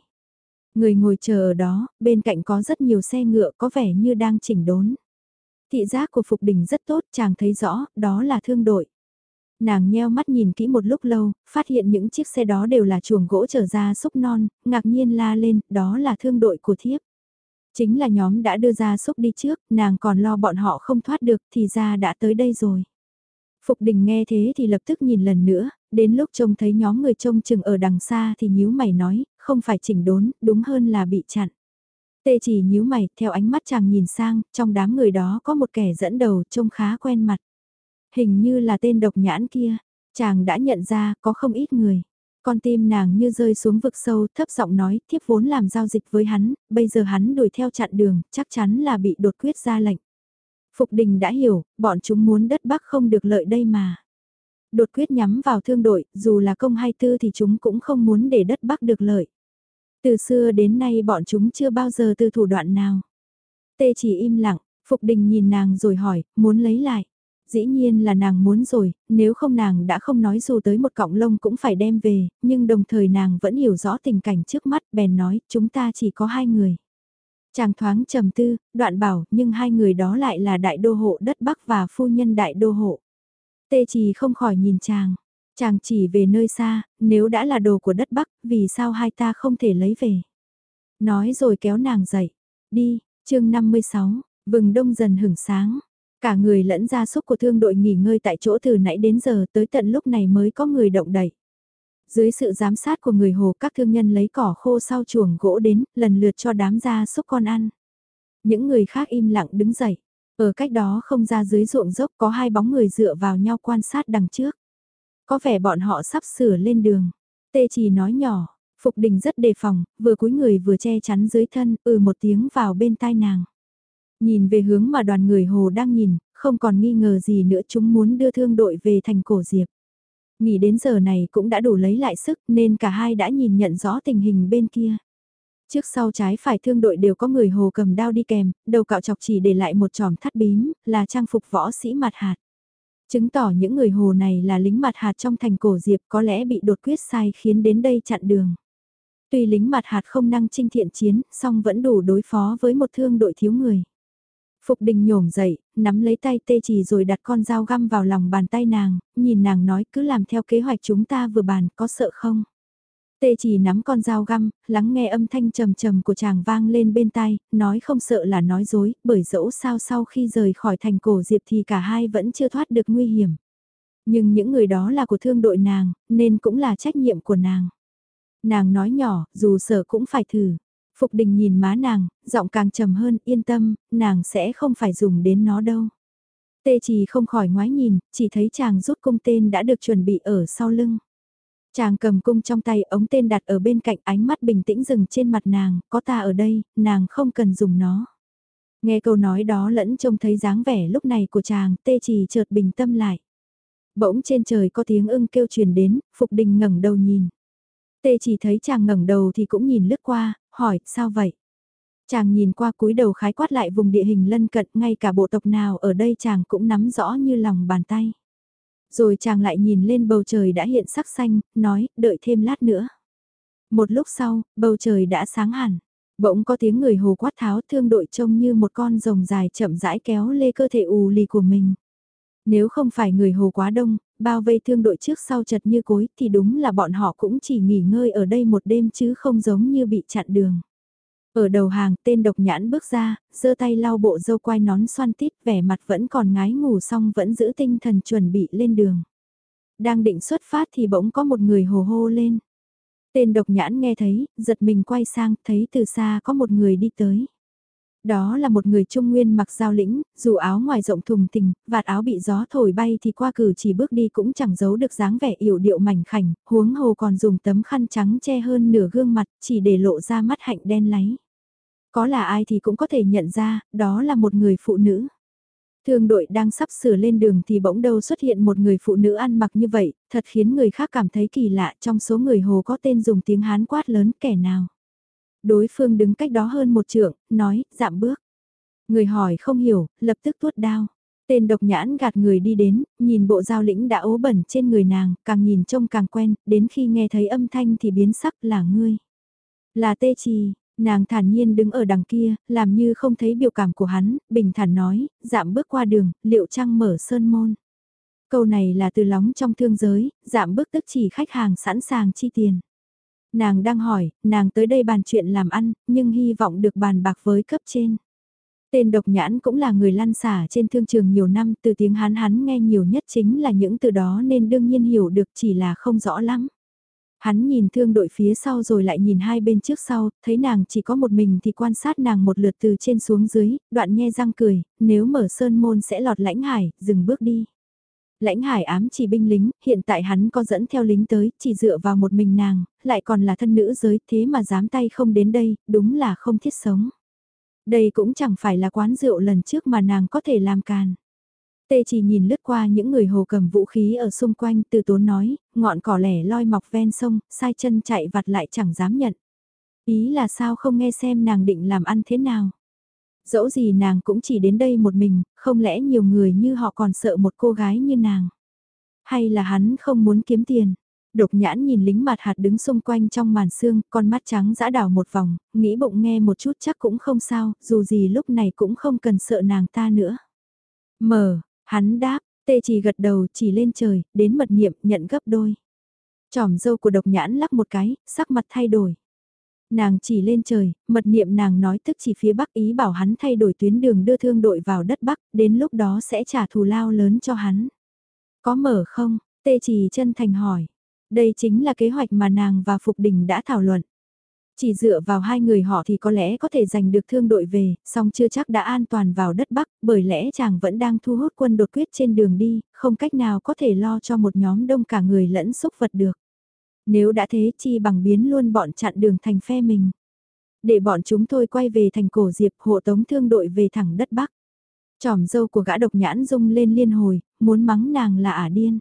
Người ngồi chờ ở đó, bên cạnh có rất nhiều xe ngựa có vẻ như đang chỉnh đốn. Thị giác của Phục Đình rất tốt, chàng thấy rõ, đó là thương đội. Nàng nheo mắt nhìn kỹ một lúc lâu, phát hiện những chiếc xe đó đều là chuồng gỗ trở ra xúc non, ngạc nhiên la lên, đó là thương đội của thiếp. Chính là nhóm đã đưa ra xúc đi trước, nàng còn lo bọn họ không thoát được thì ra đã tới đây rồi. Phục đình nghe thế thì lập tức nhìn lần nữa, đến lúc trông thấy nhóm người trông chừng ở đằng xa thì nhíu mày nói, không phải chỉnh đốn, đúng hơn là bị chặn. Tê chỉ nhíu mày, theo ánh mắt chàng nhìn sang, trong đám người đó có một kẻ dẫn đầu trông khá quen mặt. Hình như là tên độc nhãn kia, chàng đã nhận ra có không ít người. Con tim nàng như rơi xuống vực sâu, thấp giọng nói, thiếp vốn làm giao dịch với hắn, bây giờ hắn đuổi theo chặn đường, chắc chắn là bị đột quyết ra lệnh. Phục đình đã hiểu, bọn chúng muốn đất Bắc không được lợi đây mà. Đột quyết nhắm vào thương đội, dù là công hay tư thì chúng cũng không muốn để đất Bắc được lợi. Từ xưa đến nay bọn chúng chưa bao giờ từ thủ đoạn nào. Tê chỉ im lặng, Phục đình nhìn nàng rồi hỏi, muốn lấy lại. Dĩ nhiên là nàng muốn rồi, nếu không nàng đã không nói dù tới một cọng lông cũng phải đem về, nhưng đồng thời nàng vẫn hiểu rõ tình cảnh trước mắt bèn nói chúng ta chỉ có hai người. Chàng thoáng trầm tư, đoạn bảo nhưng hai người đó lại là đại đô hộ đất Bắc và phu nhân đại đô hộ. Tê chỉ không khỏi nhìn chàng, chàng chỉ về nơi xa, nếu đã là đồ của đất Bắc, vì sao hai ta không thể lấy về. Nói rồi kéo nàng dậy, đi, chương 56, vừng đông dần hửng sáng. Cả người lẫn gia súc của thương đội nghỉ ngơi tại chỗ từ nãy đến giờ tới tận lúc này mới có người động đẩy. Dưới sự giám sát của người hồ các thương nhân lấy cỏ khô sau chuồng gỗ đến, lần lượt cho đám gia súc con ăn. Những người khác im lặng đứng dậy. Ở cách đó không ra dưới ruộng dốc có hai bóng người dựa vào nhau quan sát đằng trước. Có vẻ bọn họ sắp sửa lên đường. Tê chỉ nói nhỏ, Phục đình rất đề phòng, vừa cúi người vừa che chắn dưới thân, ừ một tiếng vào bên tai nàng. Nhìn về hướng mà đoàn người hồ đang nhìn, không còn nghi ngờ gì nữa chúng muốn đưa thương đội về thành cổ diệp. Nghĩ đến giờ này cũng đã đủ lấy lại sức nên cả hai đã nhìn nhận rõ tình hình bên kia. Trước sau trái phải thương đội đều có người hồ cầm đao đi kèm, đầu cạo chọc chỉ để lại một tròm thắt bím, là trang phục võ sĩ mặt hạt. Chứng tỏ những người hồ này là lính mặt hạt trong thành cổ diệp có lẽ bị đột quyết sai khiến đến đây chặn đường. Tuy lính mặt hạt không năng trinh thiện chiến, song vẫn đủ đối phó với một thương đội thiếu người. Phục đình nhổm dậy, nắm lấy tay tê chỉ rồi đặt con dao găm vào lòng bàn tay nàng, nhìn nàng nói cứ làm theo kế hoạch chúng ta vừa bàn, có sợ không? Tê chỉ nắm con dao găm, lắng nghe âm thanh trầm trầm của chàng vang lên bên tai, nói không sợ là nói dối, bởi dẫu sao sau khi rời khỏi thành cổ diệp thì cả hai vẫn chưa thoát được nguy hiểm. Nhưng những người đó là của thương đội nàng, nên cũng là trách nhiệm của nàng. Nàng nói nhỏ, dù sợ cũng phải thử. Phục đình nhìn má nàng, giọng càng trầm hơn, yên tâm, nàng sẽ không phải dùng đến nó đâu. Tê chỉ không khỏi ngoái nhìn, chỉ thấy chàng rút cung tên đã được chuẩn bị ở sau lưng. Chàng cầm cung trong tay ống tên đặt ở bên cạnh ánh mắt bình tĩnh dừng trên mặt nàng, có ta ở đây, nàng không cần dùng nó. Nghe câu nói đó lẫn trông thấy dáng vẻ lúc này của chàng, tê chỉ chợt bình tâm lại. Bỗng trên trời có tiếng ưng kêu truyền đến, Phục Đình ngẩng đầu nhìn. Tê chỉ thấy chàng ngẩng đầu thì cũng nhìn lướt qua, hỏi, sao vậy? Chàng nhìn qua cúi đầu khái quát lại vùng địa hình lân cận, ngay cả bộ tộc nào ở đây chàng cũng nắm rõ như lòng bàn tay. Rồi chàng lại nhìn lên bầu trời đã hiện sắc xanh, nói, đợi thêm lát nữa. Một lúc sau, bầu trời đã sáng hẳn. Bỗng có tiếng người hồ quát tháo thương đội trông như một con rồng dài chậm rãi kéo lê cơ thể ù lì của mình. Nếu không phải người hồ quá đông, bao vây thương đội trước sau chật như cối thì đúng là bọn họ cũng chỉ nghỉ ngơi ở đây một đêm chứ không giống như bị chặn đường. Ở đầu hàng tên độc nhãn bước ra, giơ tay lau bộ dâu quai nón xoan tít vẻ mặt vẫn còn ngái ngủ xong vẫn giữ tinh thần chuẩn bị lên đường. Đang định xuất phát thì bỗng có một người hồ hô lên. Tên độc nhãn nghe thấy, giật mình quay sang, thấy từ xa có một người đi tới. Đó là một người trung nguyên mặc giao lĩnh, dù áo ngoài rộng thùng tình, vạt áo bị gió thổi bay thì qua cử chỉ bước đi cũng chẳng giấu được dáng vẻ yểu điệu mảnh khảnh, huống hồ còn dùng tấm khăn trắng che hơn nửa gương mặt, chỉ để lộ ra mắt hạnh đen láy. Có là ai thì cũng có thể nhận ra, đó là một người phụ nữ. Thương đội đang sắp sửa lên đường thì bỗng đâu xuất hiện một người phụ nữ ăn mặc như vậy, thật khiến người khác cảm thấy kỳ lạ trong số người hồ có tên dùng tiếng Hán quát lớn kẻ nào. Đối phương đứng cách đó hơn một trượng, nói, giảm bước. Người hỏi không hiểu, lập tức tuốt đao. Tên độc nhãn gạt người đi đến, nhìn bộ dao lĩnh đã ố bẩn trên người nàng, càng nhìn trông càng quen, đến khi nghe thấy âm thanh thì biến sắc là ngươi. Là tê trì, nàng thản nhiên đứng ở đằng kia, làm như không thấy biểu cảm của hắn, bình thản nói, giảm bước qua đường, liệu trăng mở sơn môn. Câu này là từ lóng trong thương giới, giảm bước tức chỉ khách hàng sẵn sàng chi tiền. Nàng đang hỏi, nàng tới đây bàn chuyện làm ăn, nhưng hy vọng được bàn bạc với cấp trên. Tên độc nhãn cũng là người lăn xả trên thương trường nhiều năm, từ tiếng hán hắn nghe nhiều nhất chính là những từ đó nên đương nhiên hiểu được chỉ là không rõ lắm. Hắn nhìn thương đội phía sau rồi lại nhìn hai bên trước sau, thấy nàng chỉ có một mình thì quan sát nàng một lượt từ trên xuống dưới, đoạn nhe răng cười, nếu mở sơn môn sẽ lọt lãnh hải, dừng bước đi lãnh hải ám chỉ binh lính, hiện tại hắn có dẫn theo lính tới, chỉ dựa vào một mình nàng, lại còn là thân nữ giới, thế mà dám tay không đến đây, đúng là không thiết sống. Đây cũng chẳng phải là quán rượu lần trước mà nàng có thể làm càn. Tê chỉ nhìn lướt qua những người hồ cầm vũ khí ở xung quanh từ tốn nói, ngọn cỏ lẻ loi mọc ven sông, sai chân chạy vặt lại chẳng dám nhận. Ý là sao không nghe xem nàng định làm ăn thế nào. Dẫu gì nàng cũng chỉ đến đây một mình, không lẽ nhiều người như họ còn sợ một cô gái như nàng. Hay là hắn không muốn kiếm tiền. Độc nhãn nhìn lính mặt hạt đứng xung quanh trong màn xương, con mắt trắng dã đảo một vòng, nghĩ bụng nghe một chút chắc cũng không sao, dù gì lúc này cũng không cần sợ nàng ta nữa. Mở, hắn đáp, tê chỉ gật đầu chỉ lên trời, đến mật niệm nhận gấp đôi. Trỏm dâu của độc nhãn lắc một cái, sắc mặt thay đổi. Nàng chỉ lên trời, mật niệm nàng nói tức chỉ phía bắc ý bảo hắn thay đổi tuyến đường đưa thương đội vào đất bắc, đến lúc đó sẽ trả thù lao lớn cho hắn. Có mở không? Tê chỉ chân thành hỏi. Đây chính là kế hoạch mà nàng và Phục Đình đã thảo luận. Chỉ dựa vào hai người họ thì có lẽ có thể giành được thương đội về, song chưa chắc đã an toàn vào đất Bắc, bởi lẽ chàng vẫn đang thu hút quân đột quyết trên đường đi, không cách nào có thể lo cho một nhóm đông cả người lẫn xúc vật được. Nếu đã thế chi bằng biến luôn bọn chặn đường thành phe mình. Để bọn chúng thôi quay về thành cổ diệp hộ tống thương đội về thẳng đất Bắc. Chòm dâu của gã độc nhãn rung lên liên hồi, muốn mắng nàng là ả điên.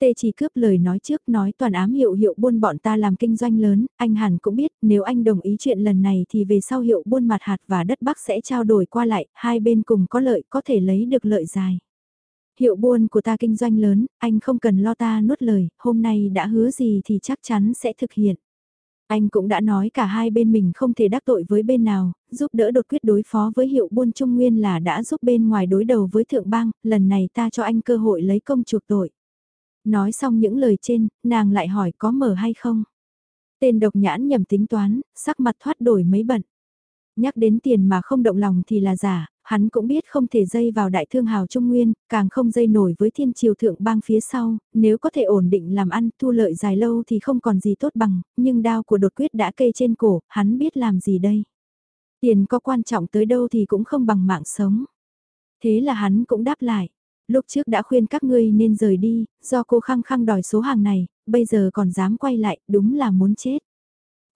Tê chỉ cướp lời nói trước nói toàn ám hiệu hiệu buôn bọn ta làm kinh doanh lớn, anh hẳn cũng biết nếu anh đồng ý chuyện lần này thì về sau hiệu buôn mặt hạt và đất bắc sẽ trao đổi qua lại, hai bên cùng có lợi có thể lấy được lợi dài. Hiệu buôn của ta kinh doanh lớn, anh không cần lo ta nuốt lời, hôm nay đã hứa gì thì chắc chắn sẽ thực hiện. Anh cũng đã nói cả hai bên mình không thể đắc tội với bên nào, giúp đỡ đột quyết đối phó với hiệu buôn Trung Nguyên là đã giúp bên ngoài đối đầu với thượng bang, lần này ta cho anh cơ hội lấy công chuộc tội. Nói xong những lời trên, nàng lại hỏi có mở hay không. Tên độc nhãn nhầm tính toán, sắc mặt thoát đổi mấy bận. Nhắc đến tiền mà không động lòng thì là giả, hắn cũng biết không thể dây vào đại thương hào Trung Nguyên, càng không dây nổi với thiên triều thượng bang phía sau, nếu có thể ổn định làm ăn, thu lợi dài lâu thì không còn gì tốt bằng, nhưng đao của đột quyết đã kê trên cổ, hắn biết làm gì đây. Tiền có quan trọng tới đâu thì cũng không bằng mạng sống. Thế là hắn cũng đáp lại, lúc trước đã khuyên các ngươi nên rời đi, do cô khăng khăng đòi số hàng này, bây giờ còn dám quay lại, đúng là muốn chết.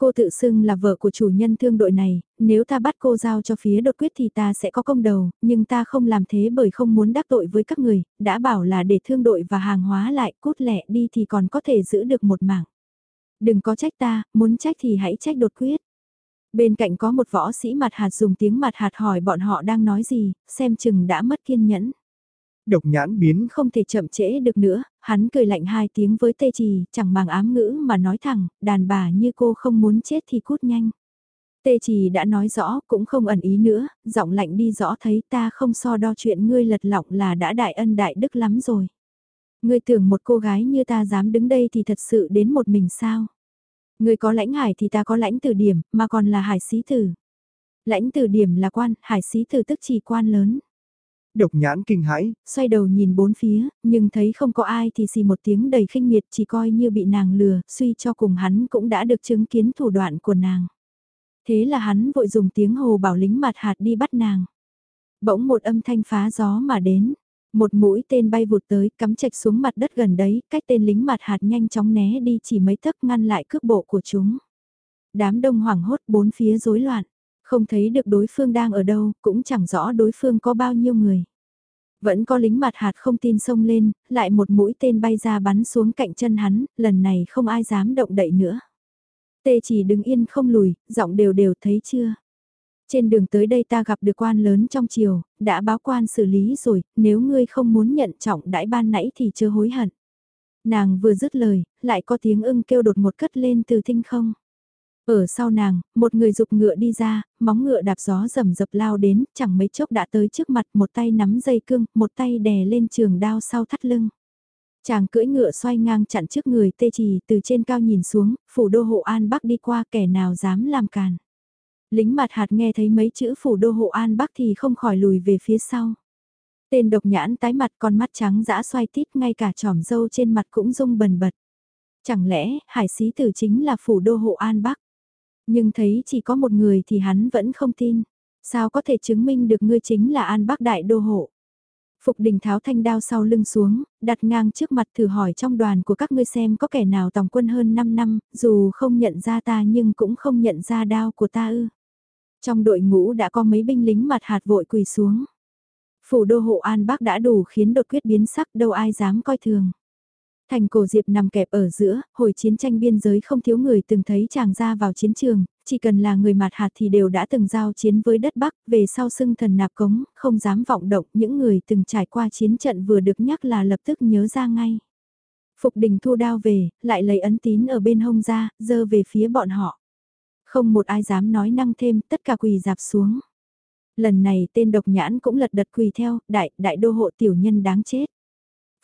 Cô tự xưng là vợ của chủ nhân thương đội này, nếu ta bắt cô giao cho phía đột quyết thì ta sẽ có công đầu, nhưng ta không làm thế bởi không muốn đắc tội với các người, đã bảo là để thương đội và hàng hóa lại cút lẹ đi thì còn có thể giữ được một mảng. Đừng có trách ta, muốn trách thì hãy trách đột quyết. Bên cạnh có một võ sĩ mặt hạt dùng tiếng mặt hạt hỏi bọn họ đang nói gì, xem chừng đã mất kiên nhẫn. Độc nhãn biến không thể chậm trễ được nữa, hắn cười lạnh hai tiếng với tê trì, chẳng màng ám ngữ mà nói thẳng, đàn bà như cô không muốn chết thì cút nhanh. Tê trì đã nói rõ, cũng không ẩn ý nữa, giọng lạnh đi rõ thấy ta không so đo chuyện ngươi lật lọng là đã đại ân đại đức lắm rồi. Ngươi tưởng một cô gái như ta dám đứng đây thì thật sự đến một mình sao? Ngươi có lãnh hải thì ta có lãnh từ điểm, mà còn là hải sĩ tử. Lãnh từ điểm là quan, hải sĩ tử tức chỉ quan lớn. Độc nhãn kinh hãi, xoay đầu nhìn bốn phía, nhưng thấy không có ai thì xì một tiếng đầy khinh miệt chỉ coi như bị nàng lừa, suy cho cùng hắn cũng đã được chứng kiến thủ đoạn của nàng. Thế là hắn vội dùng tiếng hồ bảo lính mặt hạt đi bắt nàng. Bỗng một âm thanh phá gió mà đến. Một mũi tên bay vụt tới, cắm chạch xuống mặt đất gần đấy, cách tên lính mặt hạt nhanh chóng né đi chỉ mấy tấc ngăn lại cước bộ của chúng. Đám đông hoảng hốt bốn phía rối loạn. Không thấy được đối phương đang ở đâu, cũng chẳng rõ đối phương có bao nhiêu người. Vẫn có lính mặt hạt không tin xông lên, lại một mũi tên bay ra bắn xuống cạnh chân hắn, lần này không ai dám động đậy nữa. Tê chỉ đứng yên không lùi, giọng đều đều thấy chưa. Trên đường tới đây ta gặp được quan lớn trong chiều, đã báo quan xử lý rồi, nếu ngươi không muốn nhận trọng đãi ban nãy thì chưa hối hận. Nàng vừa dứt lời, lại có tiếng ưng kêu đột một cất lên từ thinh không. Ở sau nàng, một người dục ngựa đi ra, móng ngựa đạp gió rầm rập lao đến, chẳng mấy chốc đã tới trước mặt một tay nắm dây cương, một tay đè lên trường đao sau thắt lưng. Chàng cưỡi ngựa xoay ngang chặn trước người tê trì từ trên cao nhìn xuống, phủ đô hộ An Bắc đi qua kẻ nào dám làm càn. Lính mặt hạt nghe thấy mấy chữ phủ đô hộ An Bắc thì không khỏi lùi về phía sau. Tên độc nhãn tái mặt con mắt trắng dã xoay tít ngay cả tròm dâu trên mặt cũng rung bần bật. Chẳng lẽ hải sĩ tử chính là phủ đô hộ An Bắc? Nhưng thấy chỉ có một người thì hắn vẫn không tin. Sao có thể chứng minh được ngươi chính là An Bắc Đại Đô Hộ? Phục đình tháo thanh đao sau lưng xuống, đặt ngang trước mặt thử hỏi trong đoàn của các ngươi xem có kẻ nào tòng quân hơn 5 năm, dù không nhận ra ta nhưng cũng không nhận ra đao của ta ư. Trong đội ngũ đã có mấy binh lính mặt hạt vội quỳ xuống. Phủ đô hộ An Bắc đã đủ khiến đột quyết biến sắc đâu ai dám coi thường. Thành cổ diệp nằm kẹp ở giữa, hồi chiến tranh biên giới không thiếu người từng thấy chàng ra vào chiến trường, chỉ cần là người mạt hạt thì đều đã từng giao chiến với đất Bắc, về sau xưng thần nạp cống, không dám vọng động, những người từng trải qua chiến trận vừa được nhắc là lập tức nhớ ra ngay. Phục đình thu đao về, lại lấy ấn tín ở bên hông ra, dơ về phía bọn họ. Không một ai dám nói năng thêm, tất cả quỳ dạp xuống. Lần này tên độc nhãn cũng lật đật quỳ theo, đại, đại đô hộ tiểu nhân đáng chết.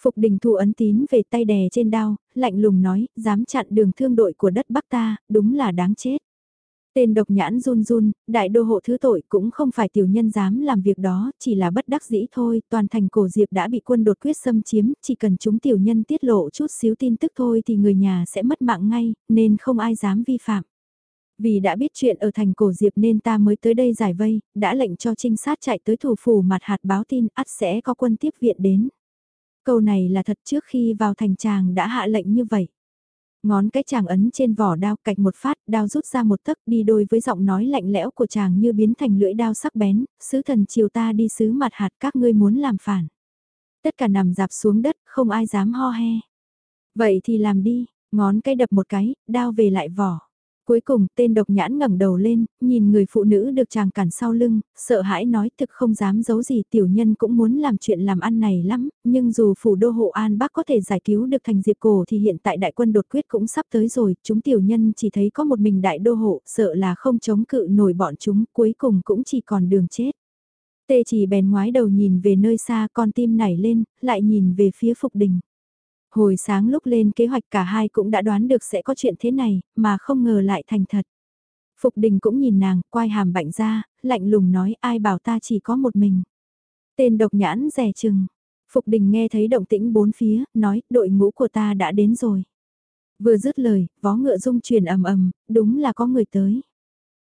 Phục đình thu ấn tín về tay đè trên đao, lạnh lùng nói, dám chặn đường thương đội của đất Bắc ta, đúng là đáng chết. Tên độc nhãn run run, đại đô hộ thứ tội cũng không phải tiểu nhân dám làm việc đó, chỉ là bất đắc dĩ thôi, toàn thành cổ diệp đã bị quân đột quyết xâm chiếm, chỉ cần chúng tiểu nhân tiết lộ chút xíu tin tức thôi thì người nhà sẽ mất mạng ngay, nên không ai dám vi phạm. Vì đã biết chuyện ở thành cổ diệp nên ta mới tới đây giải vây, đã lệnh cho trinh sát chạy tới thủ phủ mặt hạt báo tin ắt sẽ có quân tiếp viện đến. Câu này là thật trước khi vào thành chàng đã hạ lệnh như vậy. Ngón cái chàng ấn trên vỏ đao cạch một phát, đao rút ra một tấc đi đôi với giọng nói lạnh lẽo của chàng như biến thành lưỡi đao sắc bén, sứ thần chiều ta đi sứ mặt hạt các ngươi muốn làm phản. Tất cả nằm dạp xuống đất, không ai dám ho he. Vậy thì làm đi, ngón cái đập một cái, đao về lại vỏ. Cuối cùng, tên độc nhãn ngẩng đầu lên, nhìn người phụ nữ được chàng cản sau lưng, sợ hãi nói thực không dám giấu gì tiểu nhân cũng muốn làm chuyện làm ăn này lắm, nhưng dù phủ đô hộ An Bắc có thể giải cứu được thành diệp cổ thì hiện tại đại quân đột quyết cũng sắp tới rồi, chúng tiểu nhân chỉ thấy có một mình đại đô hộ, sợ là không chống cự nổi bọn chúng, cuối cùng cũng chỉ còn đường chết. Tê chỉ bèn ngoái đầu nhìn về nơi xa con tim nảy lên, lại nhìn về phía Phục Đình. Hồi sáng lúc lên kế hoạch cả hai cũng đã đoán được sẽ có chuyện thế này, mà không ngờ lại thành thật. Phục đình cũng nhìn nàng, quay hàm bạnh ra, lạnh lùng nói ai bảo ta chỉ có một mình. Tên độc nhãn rẻ chừng. Phục đình nghe thấy động tĩnh bốn phía, nói đội ngũ của ta đã đến rồi. Vừa dứt lời, vó ngựa rung truyền ầm ầm, đúng là có người tới.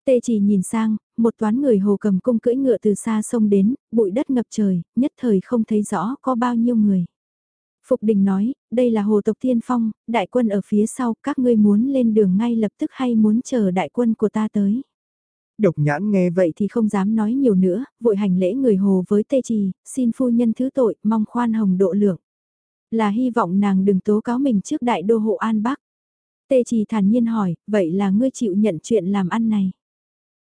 Tê chỉ nhìn sang, một toán người hồ cầm cung cưỡi ngựa từ xa sông đến, bụi đất ngập trời, nhất thời không thấy rõ có bao nhiêu người. Phục đình nói, đây là hồ tộc tiên phong, đại quân ở phía sau, các ngươi muốn lên đường ngay lập tức hay muốn chờ đại quân của ta tới. Độc nhãn nghe vậy thì không dám nói nhiều nữa, vội hành lễ người hồ với tê trì, xin phu nhân thứ tội, mong khoan hồng độ lượng. Là hy vọng nàng đừng tố cáo mình trước đại đô hộ An Bắc. Tê trì thản nhiên hỏi, vậy là ngươi chịu nhận chuyện làm ăn này.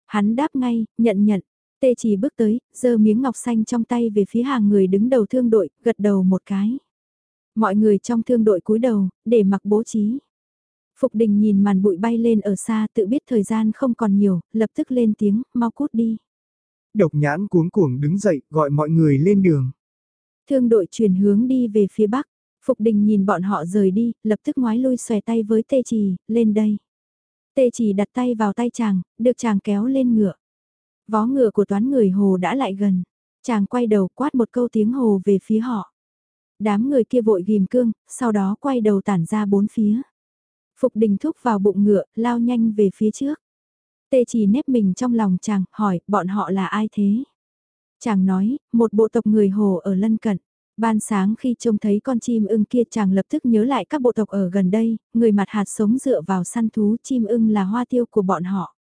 Hắn đáp ngay, nhận nhận. Tê trì bước tới, giơ miếng ngọc xanh trong tay về phía hàng người đứng đầu thương đội, gật đầu một cái. Mọi người trong thương đội cúi đầu, để mặc bố trí. Phục đình nhìn màn bụi bay lên ở xa tự biết thời gian không còn nhiều, lập tức lên tiếng, mau cút đi. Độc nhãn cuống cuồng đứng dậy, gọi mọi người lên đường. Thương đội chuyển hướng đi về phía bắc. Phục đình nhìn bọn họ rời đi, lập tức ngoái lui xòe tay với tê trì, lên đây. Tê trì đặt tay vào tay chàng, được chàng kéo lên ngựa. Vó ngựa của toán người hồ đã lại gần. Chàng quay đầu quát một câu tiếng hồ về phía họ. Đám người kia vội ghim cương, sau đó quay đầu tản ra bốn phía. Phục đình thúc vào bụng ngựa, lao nhanh về phía trước. Tê chỉ nếp mình trong lòng chàng, hỏi, bọn họ là ai thế? Chàng nói, một bộ tộc người hồ ở lân cận. Ban sáng khi trông thấy con chim ưng kia chàng lập tức nhớ lại các bộ tộc ở gần đây, người mặt hạt sống dựa vào săn thú chim ưng là hoa tiêu của bọn họ.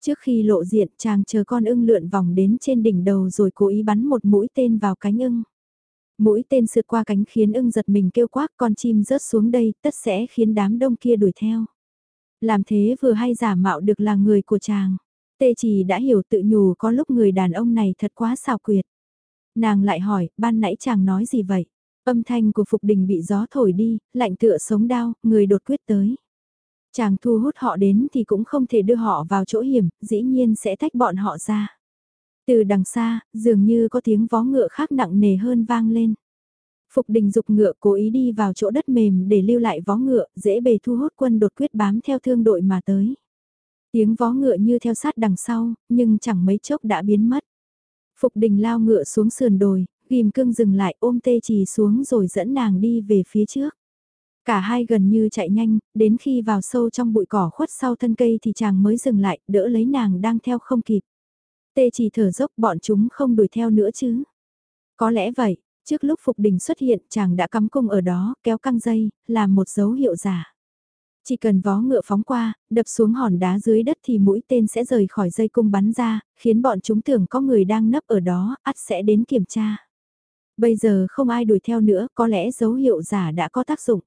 Trước khi lộ diện chàng chờ con ưng lượn vòng đến trên đỉnh đầu rồi cố ý bắn một mũi tên vào cánh ưng. Mũi tên sượt qua cánh khiến ưng giật mình kêu quát con chim rớt xuống đây tất sẽ khiến đám đông kia đuổi theo. Làm thế vừa hay giả mạo được là người của chàng. Tê chỉ đã hiểu tự nhủ có lúc người đàn ông này thật quá xào quyệt. Nàng lại hỏi, ban nãy chàng nói gì vậy? Âm thanh của Phục Đình bị gió thổi đi, lạnh tựa sống đau, người đột quyết tới. Chàng thu hút họ đến thì cũng không thể đưa họ vào chỗ hiểm, dĩ nhiên sẽ tách bọn họ ra. Từ đằng xa, dường như có tiếng vó ngựa khác nặng nề hơn vang lên. Phục đình dục ngựa cố ý đi vào chỗ đất mềm để lưu lại vó ngựa, dễ bề thu hút quân đột quyết bám theo thương đội mà tới. Tiếng vó ngựa như theo sát đằng sau, nhưng chẳng mấy chốc đã biến mất. Phục đình lao ngựa xuống sườn đồi, ghim cương dừng lại ôm tê trì xuống rồi dẫn nàng đi về phía trước. Cả hai gần như chạy nhanh, đến khi vào sâu trong bụi cỏ khuất sau thân cây thì chàng mới dừng lại, đỡ lấy nàng đang theo không kịp. Tê chỉ thở dốc bọn chúng không đuổi theo nữa chứ. Có lẽ vậy, trước lúc Phục Đình xuất hiện chàng đã cắm cung ở đó, kéo căng dây, làm một dấu hiệu giả. Chỉ cần vó ngựa phóng qua, đập xuống hòn đá dưới đất thì mũi tên sẽ rời khỏi dây cung bắn ra, khiến bọn chúng tưởng có người đang nấp ở đó, ắt sẽ đến kiểm tra. Bây giờ không ai đuổi theo nữa, có lẽ dấu hiệu giả đã có tác dụng.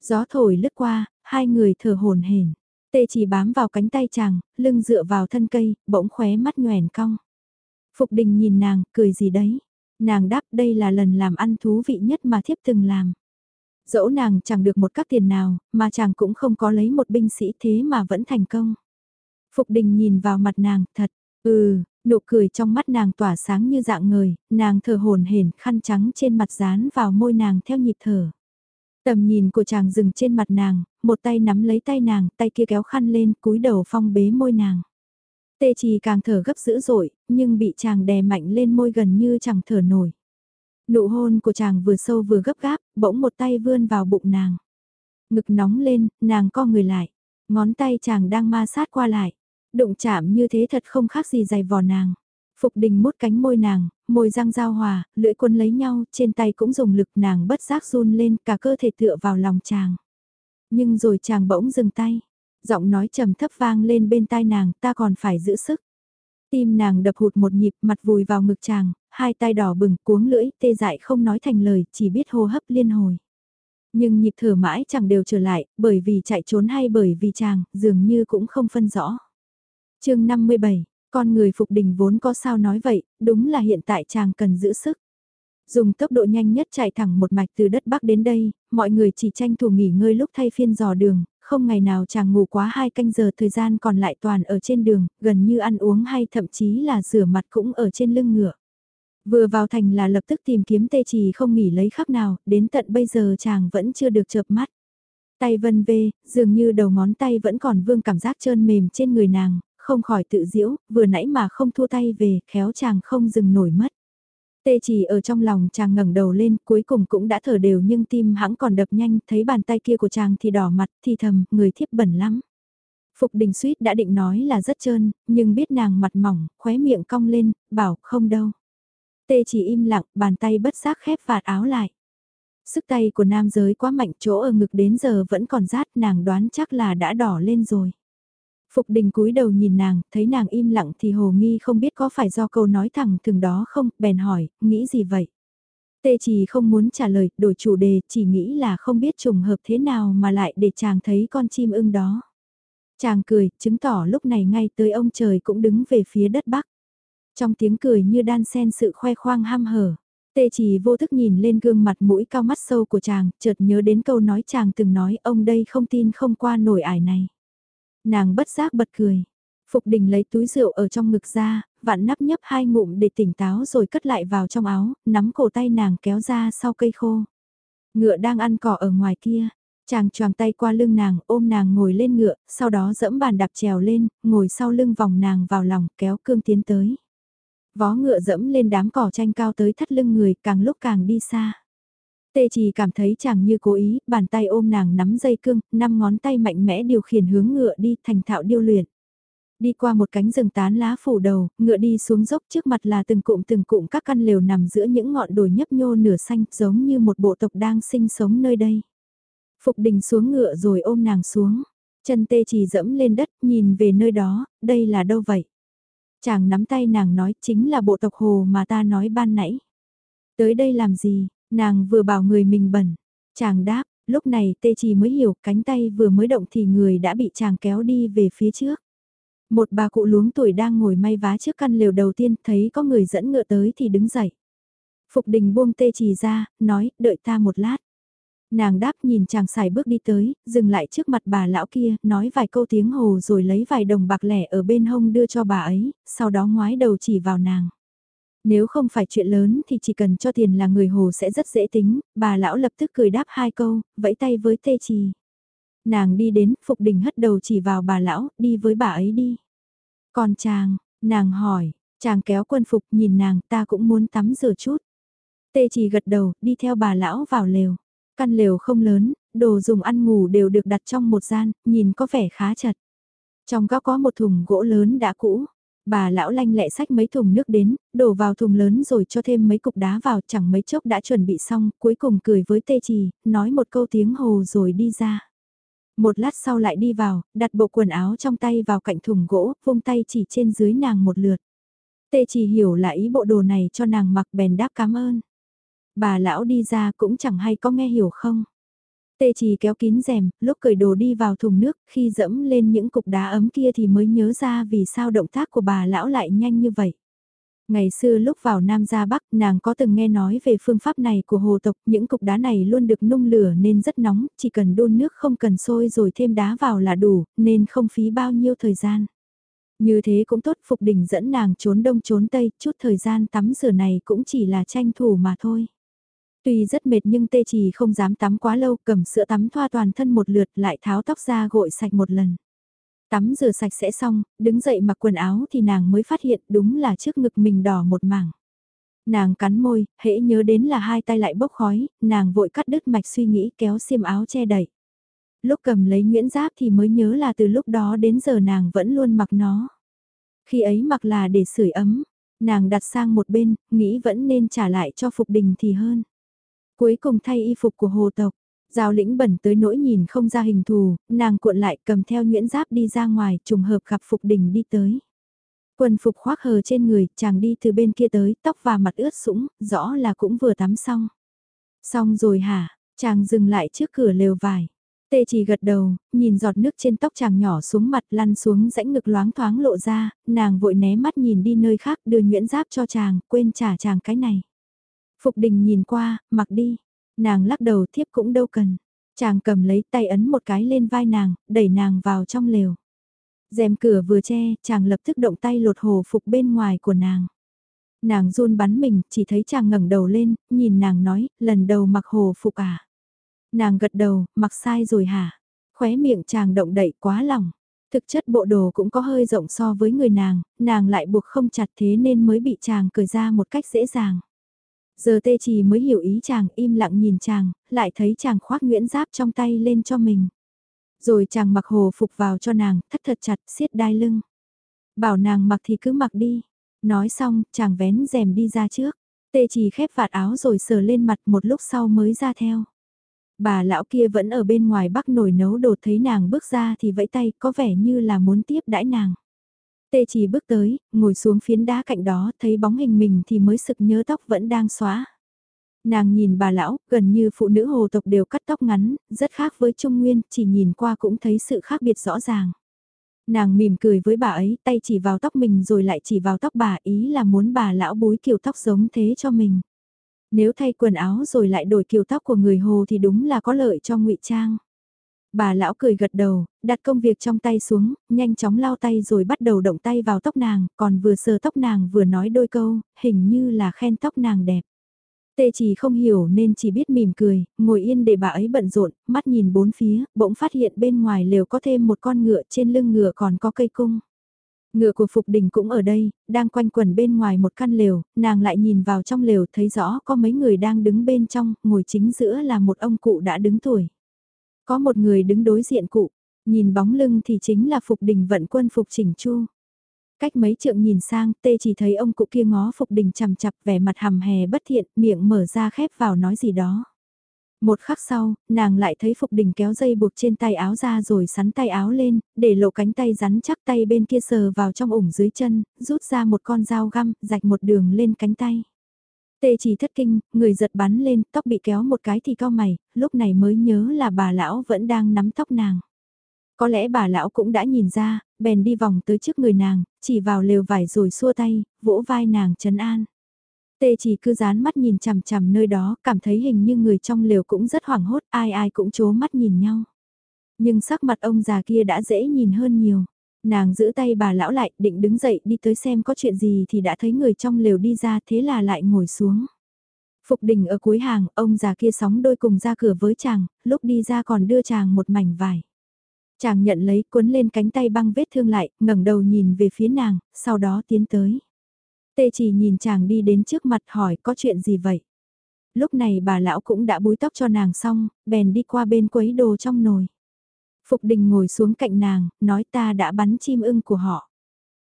Gió thổi lướt qua, hai người thở hồn hển. Tê chỉ bám vào cánh tay chàng, lưng dựa vào thân cây, bỗng khóe mắt nhoèn cong. Phục đình nhìn nàng, cười gì đấy. Nàng đáp đây là lần làm ăn thú vị nhất mà thiếp từng làm. Dẫu nàng chẳng được một các tiền nào, mà chàng cũng không có lấy một binh sĩ thế mà vẫn thành công. Phục đình nhìn vào mặt nàng, thật, ừ, nụ cười trong mắt nàng tỏa sáng như dạng người, nàng thở hồn hển khăn trắng trên mặt dán vào môi nàng theo nhịp thở. Tầm nhìn của chàng dừng trên mặt nàng, một tay nắm lấy tay nàng, tay kia kéo khăn lên, cúi đầu phong bế môi nàng. Tê trì càng thở gấp dữ dội, nhưng bị chàng đè mạnh lên môi gần như chẳng thở nổi. Nụ hôn của chàng vừa sâu vừa gấp gáp, bỗng một tay vươn vào bụng nàng. Ngực nóng lên, nàng co người lại. Ngón tay chàng đang ma sát qua lại. Đụng chạm như thế thật không khác gì dày vò nàng. Phục đình mút cánh môi nàng, môi răng giao hòa, lưỡi quân lấy nhau, trên tay cũng dùng lực nàng bất giác run lên cả cơ thể tựa vào lòng chàng. Nhưng rồi chàng bỗng dừng tay. Giọng nói trầm thấp vang lên bên tai nàng, ta còn phải giữ sức. Tim nàng đập hụt một nhịp mặt vùi vào ngực chàng, hai tay đỏ bừng cuống lưỡi, tê dại không nói thành lời, chỉ biết hô hấp liên hồi. Nhưng nhịp thở mãi chẳng đều trở lại, bởi vì chạy trốn hay bởi vì chàng, dường như cũng không phân rõ. chương 57, con người phục đình vốn có sao nói vậy, đúng là hiện tại chàng cần giữ sức. Dùng tốc độ nhanh nhất chạy thẳng một mạch từ đất Bắc đến đây, mọi người chỉ tranh thủ nghỉ ngơi lúc thay phiên dò đường, không ngày nào chàng ngủ quá hai canh giờ thời gian còn lại toàn ở trên đường, gần như ăn uống hay thậm chí là rửa mặt cũng ở trên lưng ngựa. Vừa vào thành là lập tức tìm kiếm tê trì không nghỉ lấy khắp nào, đến tận bây giờ chàng vẫn chưa được chợp mắt. Tay vân vê, dường như đầu ngón tay vẫn còn vương cảm giác trơn mềm trên người nàng, không khỏi tự diễu, vừa nãy mà không thua tay về, khéo chàng không dừng nổi mất. Tê chỉ ở trong lòng chàng ngẩng đầu lên, cuối cùng cũng đã thở đều nhưng tim hãng còn đập nhanh, thấy bàn tay kia của chàng thì đỏ mặt, thì thầm, người thiếp bẩn lắm. Phục đình suýt đã định nói là rất trơn, nhưng biết nàng mặt mỏng, khóe miệng cong lên, bảo không đâu. Tê chỉ im lặng, bàn tay bất giác khép vạt áo lại. Sức tay của nam giới quá mạnh chỗ ở ngực đến giờ vẫn còn rát nàng đoán chắc là đã đỏ lên rồi. Phục đình cúi đầu nhìn nàng, thấy nàng im lặng thì hồ nghi không biết có phải do câu nói thẳng thường đó không, bèn hỏi, nghĩ gì vậy? Tê chỉ không muốn trả lời, đổi chủ đề, chỉ nghĩ là không biết trùng hợp thế nào mà lại để chàng thấy con chim ưng đó. Chàng cười, chứng tỏ lúc này ngay tới ông trời cũng đứng về phía đất Bắc. Trong tiếng cười như đan sen sự khoe khoang ham hở. Tê chỉ vô thức nhìn lên gương mặt mũi cao mắt sâu của chàng, chợt nhớ đến câu nói chàng từng nói ông đây không tin không qua nổi ải này. Nàng bất giác bật cười. Phục đình lấy túi rượu ở trong ngực ra, vặn nắp nhấp hai ngụm để tỉnh táo rồi cất lại vào trong áo, nắm cổ tay nàng kéo ra sau cây khô. Ngựa đang ăn cỏ ở ngoài kia, chàng choàng tay qua lưng nàng ôm nàng ngồi lên ngựa, sau đó dẫm bàn đạp trèo lên, ngồi sau lưng vòng nàng vào lòng kéo cương tiến tới. Vó ngựa dẫm lên đám cỏ tranh cao tới thắt lưng người càng lúc càng đi xa. Tê chỉ cảm thấy chàng như cố ý, bàn tay ôm nàng nắm dây cương, năm ngón tay mạnh mẽ điều khiển hướng ngựa đi thành thạo điêu luyện. Đi qua một cánh rừng tán lá phủ đầu, ngựa đi xuống dốc trước mặt là từng cụm từng cụm các căn lều nằm giữa những ngọn đồi nhấp nhô nửa xanh giống như một bộ tộc đang sinh sống nơi đây. Phục đình xuống ngựa rồi ôm nàng xuống. Chân tê chỉ dẫm lên đất nhìn về nơi đó, đây là đâu vậy? Chàng nắm tay nàng nói chính là bộ tộc hồ mà ta nói ban nãy. Tới đây làm gì, nàng vừa bảo người mình bẩn. Chàng đáp, lúc này tê chỉ mới hiểu cánh tay vừa mới động thì người đã bị chàng kéo đi về phía trước. Một bà cụ luống tuổi đang ngồi may vá trước căn lều đầu tiên thấy có người dẫn ngựa tới thì đứng dậy. Phục đình buông tê chỉ ra, nói, đợi ta một lát. Nàng đáp nhìn chàng xài bước đi tới, dừng lại trước mặt bà lão kia, nói vài câu tiếng hồ rồi lấy vài đồng bạc lẻ ở bên hông đưa cho bà ấy, sau đó ngoái đầu chỉ vào nàng. Nếu không phải chuyện lớn thì chỉ cần cho tiền là người hồ sẽ rất dễ tính, bà lão lập tức cười đáp hai câu, vẫy tay với tê trì. Nàng đi đến, Phục Đình hất đầu chỉ vào bà lão, đi với bà ấy đi. Còn chàng, nàng hỏi, chàng kéo quân Phục nhìn nàng ta cũng muốn tắm rửa chút. Tê trì gật đầu, đi theo bà lão vào lều. Căn lều không lớn, đồ dùng ăn ngủ đều được đặt trong một gian, nhìn có vẻ khá chật. Trong góc có một thùng gỗ lớn đã cũ. Bà lão lanh lẹ sách mấy thùng nước đến, đổ vào thùng lớn rồi cho thêm mấy cục đá vào chẳng mấy chốc đã chuẩn bị xong, cuối cùng cười với tê trì, nói một câu tiếng hồ rồi đi ra. Một lát sau lại đi vào, đặt bộ quần áo trong tay vào cạnh thùng gỗ, vung tay chỉ trên dưới nàng một lượt. Tê chỉ hiểu là ý bộ đồ này cho nàng mặc bèn đáp cảm ơn. Bà lão đi ra cũng chẳng hay có nghe hiểu không. Tê chỉ kéo kín rèm, lúc cởi đồ đi vào thùng nước, khi dẫm lên những cục đá ấm kia thì mới nhớ ra vì sao động tác của bà lão lại nhanh như vậy. Ngày xưa lúc vào Nam ra Bắc, nàng có từng nghe nói về phương pháp này của hồ tộc, những cục đá này luôn được nung lửa nên rất nóng, chỉ cần đun nước không cần sôi rồi thêm đá vào là đủ, nên không phí bao nhiêu thời gian. Như thế cũng tốt, Phục Đình dẫn nàng trốn đông trốn tây, chút thời gian tắm rửa này cũng chỉ là tranh thủ mà thôi. Tuy rất mệt nhưng tê chỉ không dám tắm quá lâu, cầm sữa tắm thoa toàn thân một lượt lại tháo tóc ra gội sạch một lần. Tắm rửa sạch sẽ xong, đứng dậy mặc quần áo thì nàng mới phát hiện đúng là trước ngực mình đỏ một mảng. Nàng cắn môi, hễ nhớ đến là hai tay lại bốc khói, nàng vội cắt đứt mạch suy nghĩ kéo xiêm áo che đậy. Lúc cầm lấy Nguyễn Giáp thì mới nhớ là từ lúc đó đến giờ nàng vẫn luôn mặc nó. Khi ấy mặc là để sưởi ấm, nàng đặt sang một bên, nghĩ vẫn nên trả lại cho Phục Đình thì hơn. Cuối cùng thay y phục của hồ tộc, Giao lĩnh bẩn tới nỗi nhìn không ra hình thù, nàng cuộn lại cầm theo Nguyễn Giáp đi ra ngoài, trùng hợp gặp Phục Đình đi tới. Quần phục khoác hờ trên người, chàng đi từ bên kia tới, tóc và mặt ướt sũng, rõ là cũng vừa tắm xong. Xong rồi hả, chàng dừng lại trước cửa lều vải. Tê chỉ gật đầu, nhìn giọt nước trên tóc chàng nhỏ xuống mặt lăn xuống rãnh ngực loáng thoáng lộ ra, nàng vội né mắt nhìn đi nơi khác đưa Nguyễn Giáp cho chàng, quên trả chàng cái này. Phục đình nhìn qua, mặc đi, Nàng lắc đầu thiếp cũng đâu cần. Chàng cầm lấy tay ấn một cái lên vai nàng, đẩy nàng vào trong lều. rèm cửa vừa che, chàng lập tức động tay lột hồ phục bên ngoài của nàng. Nàng run bắn mình, chỉ thấy chàng ngẩng đầu lên, nhìn nàng nói, lần đầu mặc hồ phục à. Nàng gật đầu, mặc sai rồi hả? Khóe miệng chàng động đậy quá lòng. Thực chất bộ đồ cũng có hơi rộng so với người nàng, nàng lại buộc không chặt thế nên mới bị chàng cởi ra một cách dễ dàng. Giờ tê trì mới hiểu ý chàng im lặng nhìn chàng, lại thấy chàng khoác nguyễn giáp trong tay lên cho mình. Rồi chàng mặc hồ phục vào cho nàng, thắt thật chặt, siết đai lưng. Bảo nàng mặc thì cứ mặc đi. Nói xong, chàng vén rèm đi ra trước. Tê trì khép vạt áo rồi sờ lên mặt một lúc sau mới ra theo. Bà lão kia vẫn ở bên ngoài bắc nồi nấu đồ thấy nàng bước ra thì vẫy tay có vẻ như là muốn tiếp đãi nàng. Tê chỉ bước tới, ngồi xuống phiến đá cạnh đó, thấy bóng hình mình thì mới sực nhớ tóc vẫn đang xóa. Nàng nhìn bà lão, gần như phụ nữ hồ tộc đều cắt tóc ngắn, rất khác với Trung Nguyên, chỉ nhìn qua cũng thấy sự khác biệt rõ ràng. Nàng mỉm cười với bà ấy, tay chỉ vào tóc mình rồi lại chỉ vào tóc bà, ý là muốn bà lão búi kiểu tóc giống thế cho mình. Nếu thay quần áo rồi lại đổi kiểu tóc của người hồ thì đúng là có lợi cho ngụy trang. Bà lão cười gật đầu, đặt công việc trong tay xuống, nhanh chóng lau tay rồi bắt đầu động tay vào tóc nàng, còn vừa sờ tóc nàng vừa nói đôi câu, hình như là khen tóc nàng đẹp. Tê chỉ không hiểu nên chỉ biết mỉm cười, ngồi yên để bà ấy bận rộn, mắt nhìn bốn phía, bỗng phát hiện bên ngoài lều có thêm một con ngựa trên lưng ngựa còn có cây cung. Ngựa của Phục Đình cũng ở đây, đang quanh quẩn bên ngoài một căn lều, nàng lại nhìn vào trong lều thấy rõ có mấy người đang đứng bên trong, ngồi chính giữa là một ông cụ đã đứng tuổi. Có một người đứng đối diện cụ, nhìn bóng lưng thì chính là Phục Đình vận quân Phục Chỉnh Chu. Cách mấy trượng nhìn sang, tê chỉ thấy ông cụ kia ngó Phục Đình chằm chặp vẻ mặt hầm hè bất thiện, miệng mở ra khép vào nói gì đó. Một khắc sau, nàng lại thấy Phục Đình kéo dây buộc trên tay áo ra rồi sắn tay áo lên, để lộ cánh tay rắn chắc tay bên kia sờ vào trong ủng dưới chân, rút ra một con dao găm, rạch một đường lên cánh tay. Tê chỉ thất kinh, người giật bắn lên, tóc bị kéo một cái thì cao mày, lúc này mới nhớ là bà lão vẫn đang nắm tóc nàng. Có lẽ bà lão cũng đã nhìn ra, bèn đi vòng tới trước người nàng, chỉ vào lều vải rồi xua tay, vỗ vai nàng trấn an. Tê chỉ cứ dán mắt nhìn chằm chằm nơi đó, cảm thấy hình như người trong lều cũng rất hoảng hốt, ai ai cũng chố mắt nhìn nhau. Nhưng sắc mặt ông già kia đã dễ nhìn hơn nhiều. Nàng giữ tay bà lão lại, định đứng dậy đi tới xem có chuyện gì thì đã thấy người trong lều đi ra thế là lại ngồi xuống. Phục đình ở cuối hàng, ông già kia sóng đôi cùng ra cửa với chàng, lúc đi ra còn đưa chàng một mảnh vải. Chàng nhận lấy cuốn lên cánh tay băng vết thương lại, ngẩng đầu nhìn về phía nàng, sau đó tiến tới. Tê chỉ nhìn chàng đi đến trước mặt hỏi có chuyện gì vậy. Lúc này bà lão cũng đã búi tóc cho nàng xong, bèn đi qua bên quấy đồ trong nồi. Phục đình ngồi xuống cạnh nàng, nói ta đã bắn chim ưng của họ.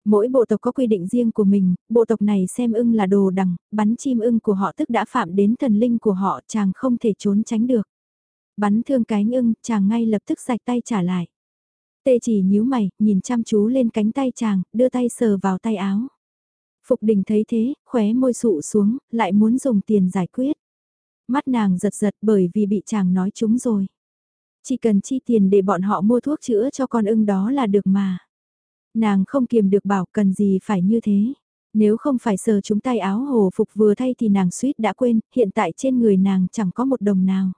Mỗi bộ tộc có quy định riêng của mình, bộ tộc này xem ưng là đồ đằng, bắn chim ưng của họ tức đã phạm đến thần linh của họ, chàng không thể trốn tránh được. Bắn thương cánh ưng, chàng ngay lập tức sạch tay trả lại. Tê chỉ nhíu mày, nhìn chăm chú lên cánh tay chàng, đưa tay sờ vào tay áo. Phục đình thấy thế, khóe môi sụ xuống, lại muốn dùng tiền giải quyết. Mắt nàng giật giật bởi vì bị chàng nói chúng rồi. Chỉ cần chi tiền để bọn họ mua thuốc chữa cho con ưng đó là được mà. Nàng không kiềm được bảo cần gì phải như thế. Nếu không phải sờ chúng tay áo hồ phục vừa thay thì nàng suýt đã quên, hiện tại trên người nàng chẳng có một đồng nào.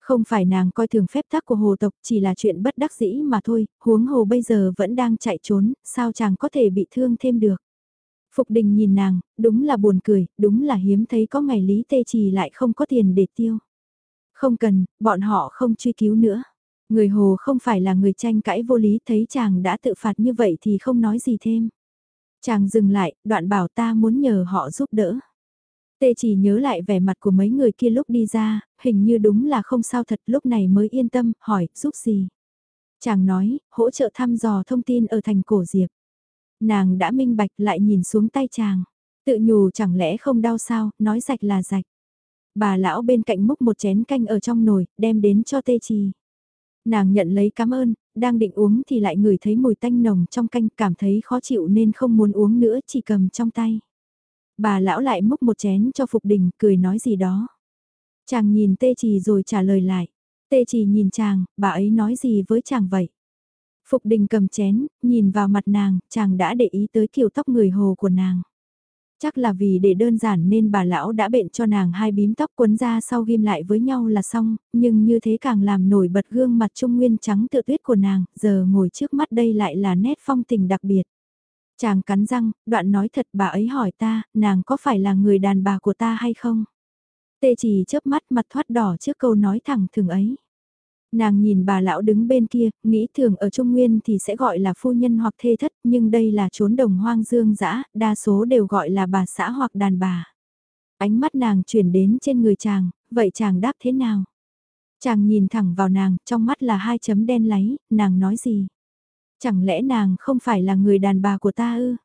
Không phải nàng coi thường phép tắc của hồ tộc chỉ là chuyện bất đắc dĩ mà thôi, huống hồ bây giờ vẫn đang chạy trốn, sao chàng có thể bị thương thêm được. Phục đình nhìn nàng, đúng là buồn cười, đúng là hiếm thấy có ngày Lý Tê Trì lại không có tiền để tiêu. Không cần, bọn họ không truy cứu nữa. Người hồ không phải là người tranh cãi vô lý thấy chàng đã tự phạt như vậy thì không nói gì thêm. Chàng dừng lại, đoạn bảo ta muốn nhờ họ giúp đỡ. Tê chỉ nhớ lại vẻ mặt của mấy người kia lúc đi ra, hình như đúng là không sao thật lúc này mới yên tâm, hỏi, giúp gì? Chàng nói, hỗ trợ thăm dò thông tin ở thành cổ diệp. Nàng đã minh bạch lại nhìn xuống tay chàng. Tự nhủ chẳng lẽ không đau sao, nói rạch là rạch. Bà lão bên cạnh múc một chén canh ở trong nồi, đem đến cho tê trì. Nàng nhận lấy cảm ơn, đang định uống thì lại ngửi thấy mùi tanh nồng trong canh cảm thấy khó chịu nên không muốn uống nữa chỉ cầm trong tay. Bà lão lại múc một chén cho Phục Đình cười nói gì đó. Chàng nhìn tê trì rồi trả lời lại. Tê trì nhìn chàng, bà ấy nói gì với chàng vậy? Phục Đình cầm chén, nhìn vào mặt nàng, chàng đã để ý tới kiểu tóc người hồ của nàng. Chắc là vì để đơn giản nên bà lão đã bệnh cho nàng hai bím tóc quấn ra sau ghim lại với nhau là xong, nhưng như thế càng làm nổi bật gương mặt trung nguyên trắng tự tuyết của nàng, giờ ngồi trước mắt đây lại là nét phong tình đặc biệt. Chàng cắn răng, đoạn nói thật bà ấy hỏi ta, nàng có phải là người đàn bà của ta hay không? Tê chỉ chớp mắt mặt thoát đỏ trước câu nói thẳng thường ấy. Nàng nhìn bà lão đứng bên kia, nghĩ thường ở Trung Nguyên thì sẽ gọi là phu nhân hoặc thê thất, nhưng đây là chốn đồng hoang dương dã, đa số đều gọi là bà xã hoặc đàn bà. Ánh mắt nàng chuyển đến trên người chàng, vậy chàng đáp thế nào? Chàng nhìn thẳng vào nàng, trong mắt là hai chấm đen láy, nàng nói gì? Chẳng lẽ nàng không phải là người đàn bà của ta ư?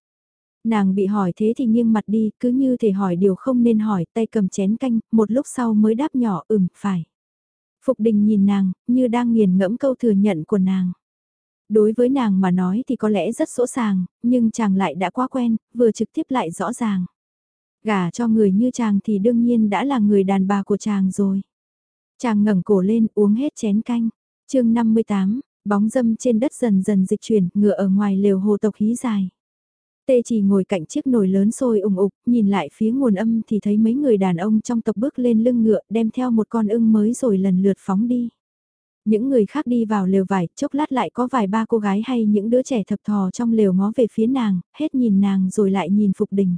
Nàng bị hỏi thế thì nghiêng mặt đi, cứ như thể hỏi điều không nên hỏi, tay cầm chén canh, một lúc sau mới đáp nhỏ ừm, phải. Phục đình nhìn nàng, như đang nghiền ngẫm câu thừa nhận của nàng. Đối với nàng mà nói thì có lẽ rất sỗ sàng, nhưng chàng lại đã quá quen, vừa trực tiếp lại rõ ràng. Gả cho người như chàng thì đương nhiên đã là người đàn bà của chàng rồi. Chàng ngẩng cổ lên uống hết chén canh. chương 58, bóng dâm trên đất dần dần dịch chuyển, ngựa ở ngoài lều hồ tộc hí dài. Tê chỉ ngồi cạnh chiếc nồi lớn sôi ủng ục, nhìn lại phía nguồn âm thì thấy mấy người đàn ông trong tộc bước lên lưng ngựa đem theo một con ưng mới rồi lần lượt phóng đi. Những người khác đi vào lều vải, chốc lát lại có vài ba cô gái hay những đứa trẻ thập thò trong lều ngó về phía nàng, hết nhìn nàng rồi lại nhìn Phục Đình.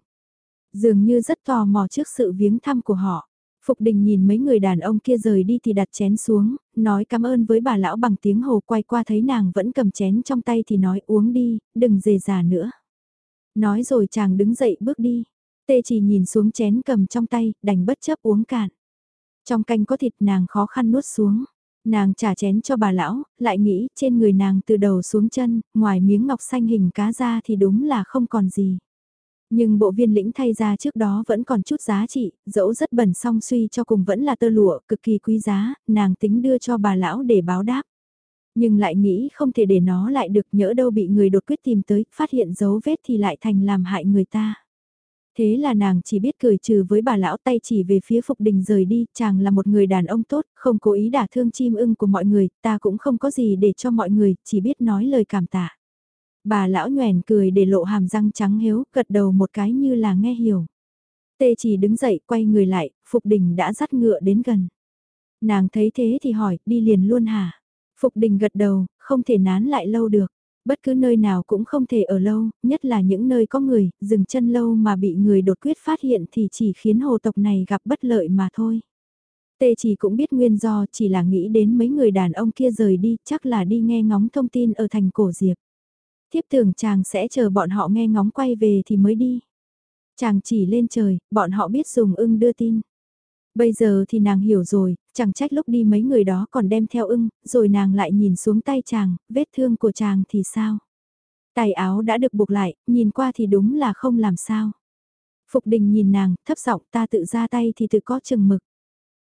Dường như rất tò mò trước sự viếng thăm của họ. Phục Đình nhìn mấy người đàn ông kia rời đi thì đặt chén xuống, nói cảm ơn với bà lão bằng tiếng hồ quay qua thấy nàng vẫn cầm chén trong tay thì nói uống đi, đừng dề già nữa. Nói rồi chàng đứng dậy bước đi. Tê chỉ nhìn xuống chén cầm trong tay, đành bất chấp uống cạn. Trong canh có thịt nàng khó khăn nuốt xuống. Nàng trả chén cho bà lão, lại nghĩ trên người nàng từ đầu xuống chân, ngoài miếng ngọc xanh hình cá ra thì đúng là không còn gì. Nhưng bộ viên lĩnh thay ra trước đó vẫn còn chút giá trị, dẫu rất bẩn song suy cho cùng vẫn là tơ lụa, cực kỳ quý giá, nàng tính đưa cho bà lão để báo đáp. Nhưng lại nghĩ không thể để nó lại được nhỡ đâu bị người đột quyết tìm tới, phát hiện dấu vết thì lại thành làm hại người ta. Thế là nàng chỉ biết cười trừ với bà lão tay chỉ về phía Phục Đình rời đi, chàng là một người đàn ông tốt, không cố ý đả thương chim ưng của mọi người, ta cũng không có gì để cho mọi người, chỉ biết nói lời cảm tạ. Bà lão nhoèn cười để lộ hàm răng trắng hiếu, gật đầu một cái như là nghe hiểu. Tê chỉ đứng dậy, quay người lại, Phục Đình đã dắt ngựa đến gần. Nàng thấy thế thì hỏi, đi liền luôn hả? Phục đình gật đầu, không thể nán lại lâu được. Bất cứ nơi nào cũng không thể ở lâu, nhất là những nơi có người, dừng chân lâu mà bị người đột quyết phát hiện thì chỉ khiến hồ tộc này gặp bất lợi mà thôi. Tê chỉ cũng biết nguyên do chỉ là nghĩ đến mấy người đàn ông kia rời đi, chắc là đi nghe ngóng thông tin ở thành cổ diệp. Tiếp tưởng chàng sẽ chờ bọn họ nghe ngóng quay về thì mới đi. Chàng chỉ lên trời, bọn họ biết dùng ưng đưa tin. Bây giờ thì nàng hiểu rồi, chẳng trách lúc đi mấy người đó còn đem theo ưng, rồi nàng lại nhìn xuống tay chàng, vết thương của chàng thì sao? Tài áo đã được buộc lại, nhìn qua thì đúng là không làm sao. Phục đình nhìn nàng, thấp giọng ta tự ra tay thì tự có chừng mực.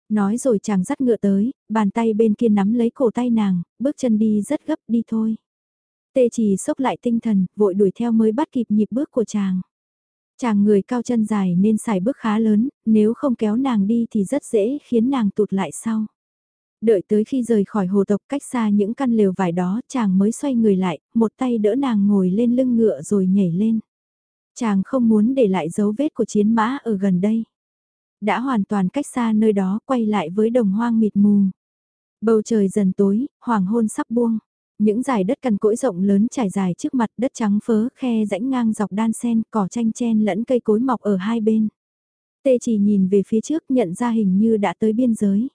Nói rồi chàng dắt ngựa tới, bàn tay bên kia nắm lấy cổ tay nàng, bước chân đi rất gấp đi thôi. Tê chỉ sốc lại tinh thần, vội đuổi theo mới bắt kịp nhịp bước của chàng. Chàng người cao chân dài nên xài bước khá lớn, nếu không kéo nàng đi thì rất dễ khiến nàng tụt lại sau. Đợi tới khi rời khỏi hồ tộc cách xa những căn lều vải đó chàng mới xoay người lại, một tay đỡ nàng ngồi lên lưng ngựa rồi nhảy lên. Chàng không muốn để lại dấu vết của chiến mã ở gần đây. Đã hoàn toàn cách xa nơi đó quay lại với đồng hoang mịt mù. Bầu trời dần tối, hoàng hôn sắp buông. Những dải đất cằn cỗi rộng lớn trải dài trước mặt đất trắng phớ khe rãnh ngang dọc đan sen cỏ tranh chen lẫn cây cối mọc ở hai bên. Tê chỉ nhìn về phía trước nhận ra hình như đã tới biên giới.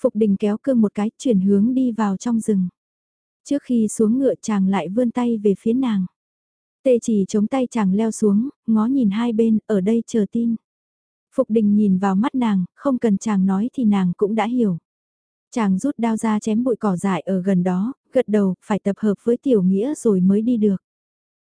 Phục đình kéo cương một cái chuyển hướng đi vào trong rừng. Trước khi xuống ngựa chàng lại vươn tay về phía nàng. Tê chỉ chống tay chàng leo xuống, ngó nhìn hai bên, ở đây chờ tin. Phục đình nhìn vào mắt nàng, không cần chàng nói thì nàng cũng đã hiểu. Chàng rút đao ra chém bụi cỏ dại ở gần đó, gật đầu, phải tập hợp với tiểu nghĩa rồi mới đi được.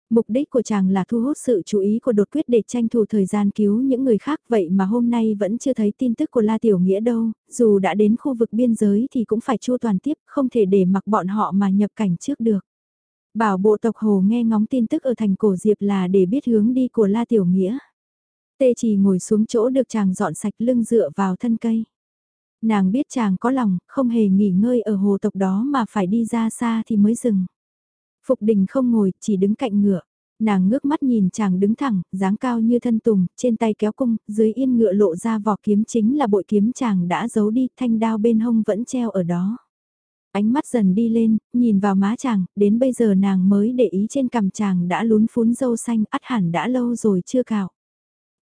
Mục đích của chàng là thu hút sự chú ý của đột quyết để tranh thủ thời gian cứu những người khác vậy mà hôm nay vẫn chưa thấy tin tức của La Tiểu Nghĩa đâu, dù đã đến khu vực biên giới thì cũng phải chu toàn tiếp, không thể để mặc bọn họ mà nhập cảnh trước được. Bảo bộ tộc Hồ nghe ngóng tin tức ở thành cổ Diệp là để biết hướng đi của La Tiểu Nghĩa. Tê chỉ ngồi xuống chỗ được chàng dọn sạch lưng dựa vào thân cây. Nàng biết chàng có lòng, không hề nghỉ ngơi ở hồ tộc đó mà phải đi ra xa thì mới dừng. Phục đình không ngồi, chỉ đứng cạnh ngựa. Nàng ngước mắt nhìn chàng đứng thẳng, dáng cao như thân tùng, trên tay kéo cung, dưới yên ngựa lộ ra vỏ kiếm chính là bội kiếm chàng đã giấu đi, thanh đao bên hông vẫn treo ở đó. Ánh mắt dần đi lên, nhìn vào má chàng, đến bây giờ nàng mới để ý trên cằm chàng đã lún phún dâu xanh, ắt hẳn đã lâu rồi chưa cạo.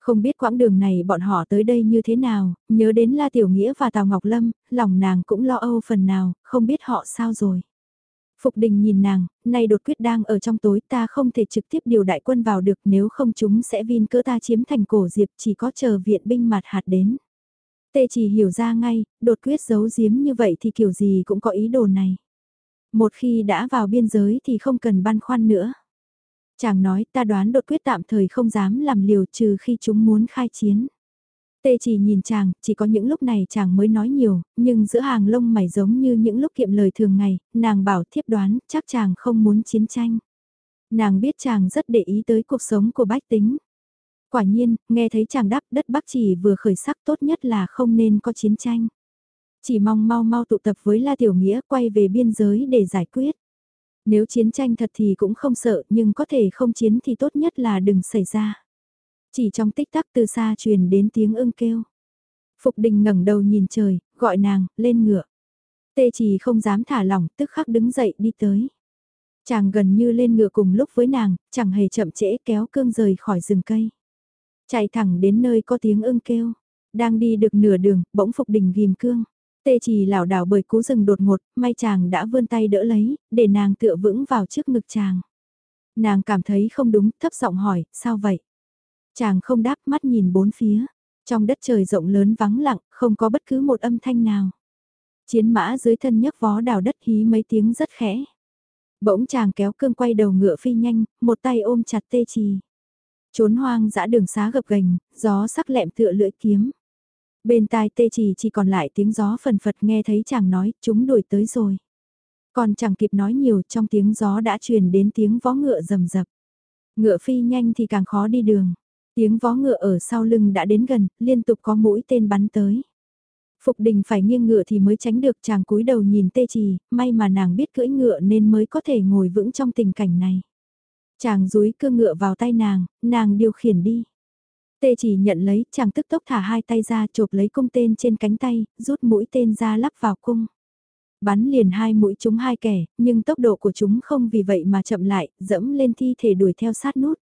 Không biết quãng đường này bọn họ tới đây như thế nào, nhớ đến La Tiểu Nghĩa và Tào Ngọc Lâm, lòng nàng cũng lo âu phần nào, không biết họ sao rồi. Phục đình nhìn nàng, nay đột quyết đang ở trong tối ta không thể trực tiếp điều đại quân vào được nếu không chúng sẽ vin cỡ ta chiếm thành cổ diệp chỉ có chờ viện binh mặt hạt đến. Tê chỉ hiểu ra ngay, đột quyết giấu giếm như vậy thì kiểu gì cũng có ý đồ này. Một khi đã vào biên giới thì không cần băn khoăn nữa. Chàng nói ta đoán đột quyết tạm thời không dám làm liều trừ khi chúng muốn khai chiến. Tê chỉ nhìn chàng, chỉ có những lúc này chàng mới nói nhiều, nhưng giữa hàng lông mày giống như những lúc kiệm lời thường ngày, nàng bảo thiếp đoán, chắc chàng không muốn chiến tranh. Nàng biết chàng rất để ý tới cuộc sống của bách tính. Quả nhiên, nghe thấy chàng đáp đất Bắc chỉ vừa khởi sắc tốt nhất là không nên có chiến tranh. Chỉ mong mau mau tụ tập với La Tiểu Nghĩa quay về biên giới để giải quyết. Nếu chiến tranh thật thì cũng không sợ nhưng có thể không chiến thì tốt nhất là đừng xảy ra. Chỉ trong tích tắc từ xa truyền đến tiếng ưng kêu. Phục đình ngẩng đầu nhìn trời, gọi nàng, lên ngựa. Tê chỉ không dám thả lỏng, tức khắc đứng dậy đi tới. Chàng gần như lên ngựa cùng lúc với nàng, chẳng hề chậm trễ kéo cương rời khỏi rừng cây. Chạy thẳng đến nơi có tiếng ưng kêu. Đang đi được nửa đường, bỗng Phục đình ghim cương. Tê chỉ lảo đảo bởi cú rừng đột ngột, may chàng đã vươn tay đỡ lấy, để nàng tựa vững vào trước ngực chàng. Nàng cảm thấy không đúng, thấp giọng hỏi, sao vậy? Chàng không đáp mắt nhìn bốn phía. Trong đất trời rộng lớn vắng lặng, không có bất cứ một âm thanh nào. Chiến mã dưới thân nhấc vó đào đất hí mấy tiếng rất khẽ. Bỗng chàng kéo cương quay đầu ngựa phi nhanh, một tay ôm chặt tê trì. Trốn hoang dã đường xá gập gành, gió sắc lẹm tựa lưỡi kiếm. Bên tai tê Chỉ chỉ còn lại tiếng gió phần phật nghe thấy chàng nói, chúng đuổi tới rồi. Còn chẳng kịp nói nhiều trong tiếng gió đã truyền đến tiếng vó ngựa rầm rập. Ngựa phi nhanh thì càng khó đi đường. Tiếng vó ngựa ở sau lưng đã đến gần, liên tục có mũi tên bắn tới. Phục đình phải nghiêng ngựa thì mới tránh được chàng cúi đầu nhìn tê trì, may mà nàng biết cưỡi ngựa nên mới có thể ngồi vững trong tình cảnh này. Chàng dúi cương ngựa vào tay nàng, nàng điều khiển đi. Tê chỉ nhận lấy, chàng tức tốc thả hai tay ra chộp lấy cung tên trên cánh tay, rút mũi tên ra lắp vào cung. Bắn liền hai mũi chúng hai kẻ, nhưng tốc độ của chúng không vì vậy mà chậm lại, dẫm lên thi thể đuổi theo sát nút.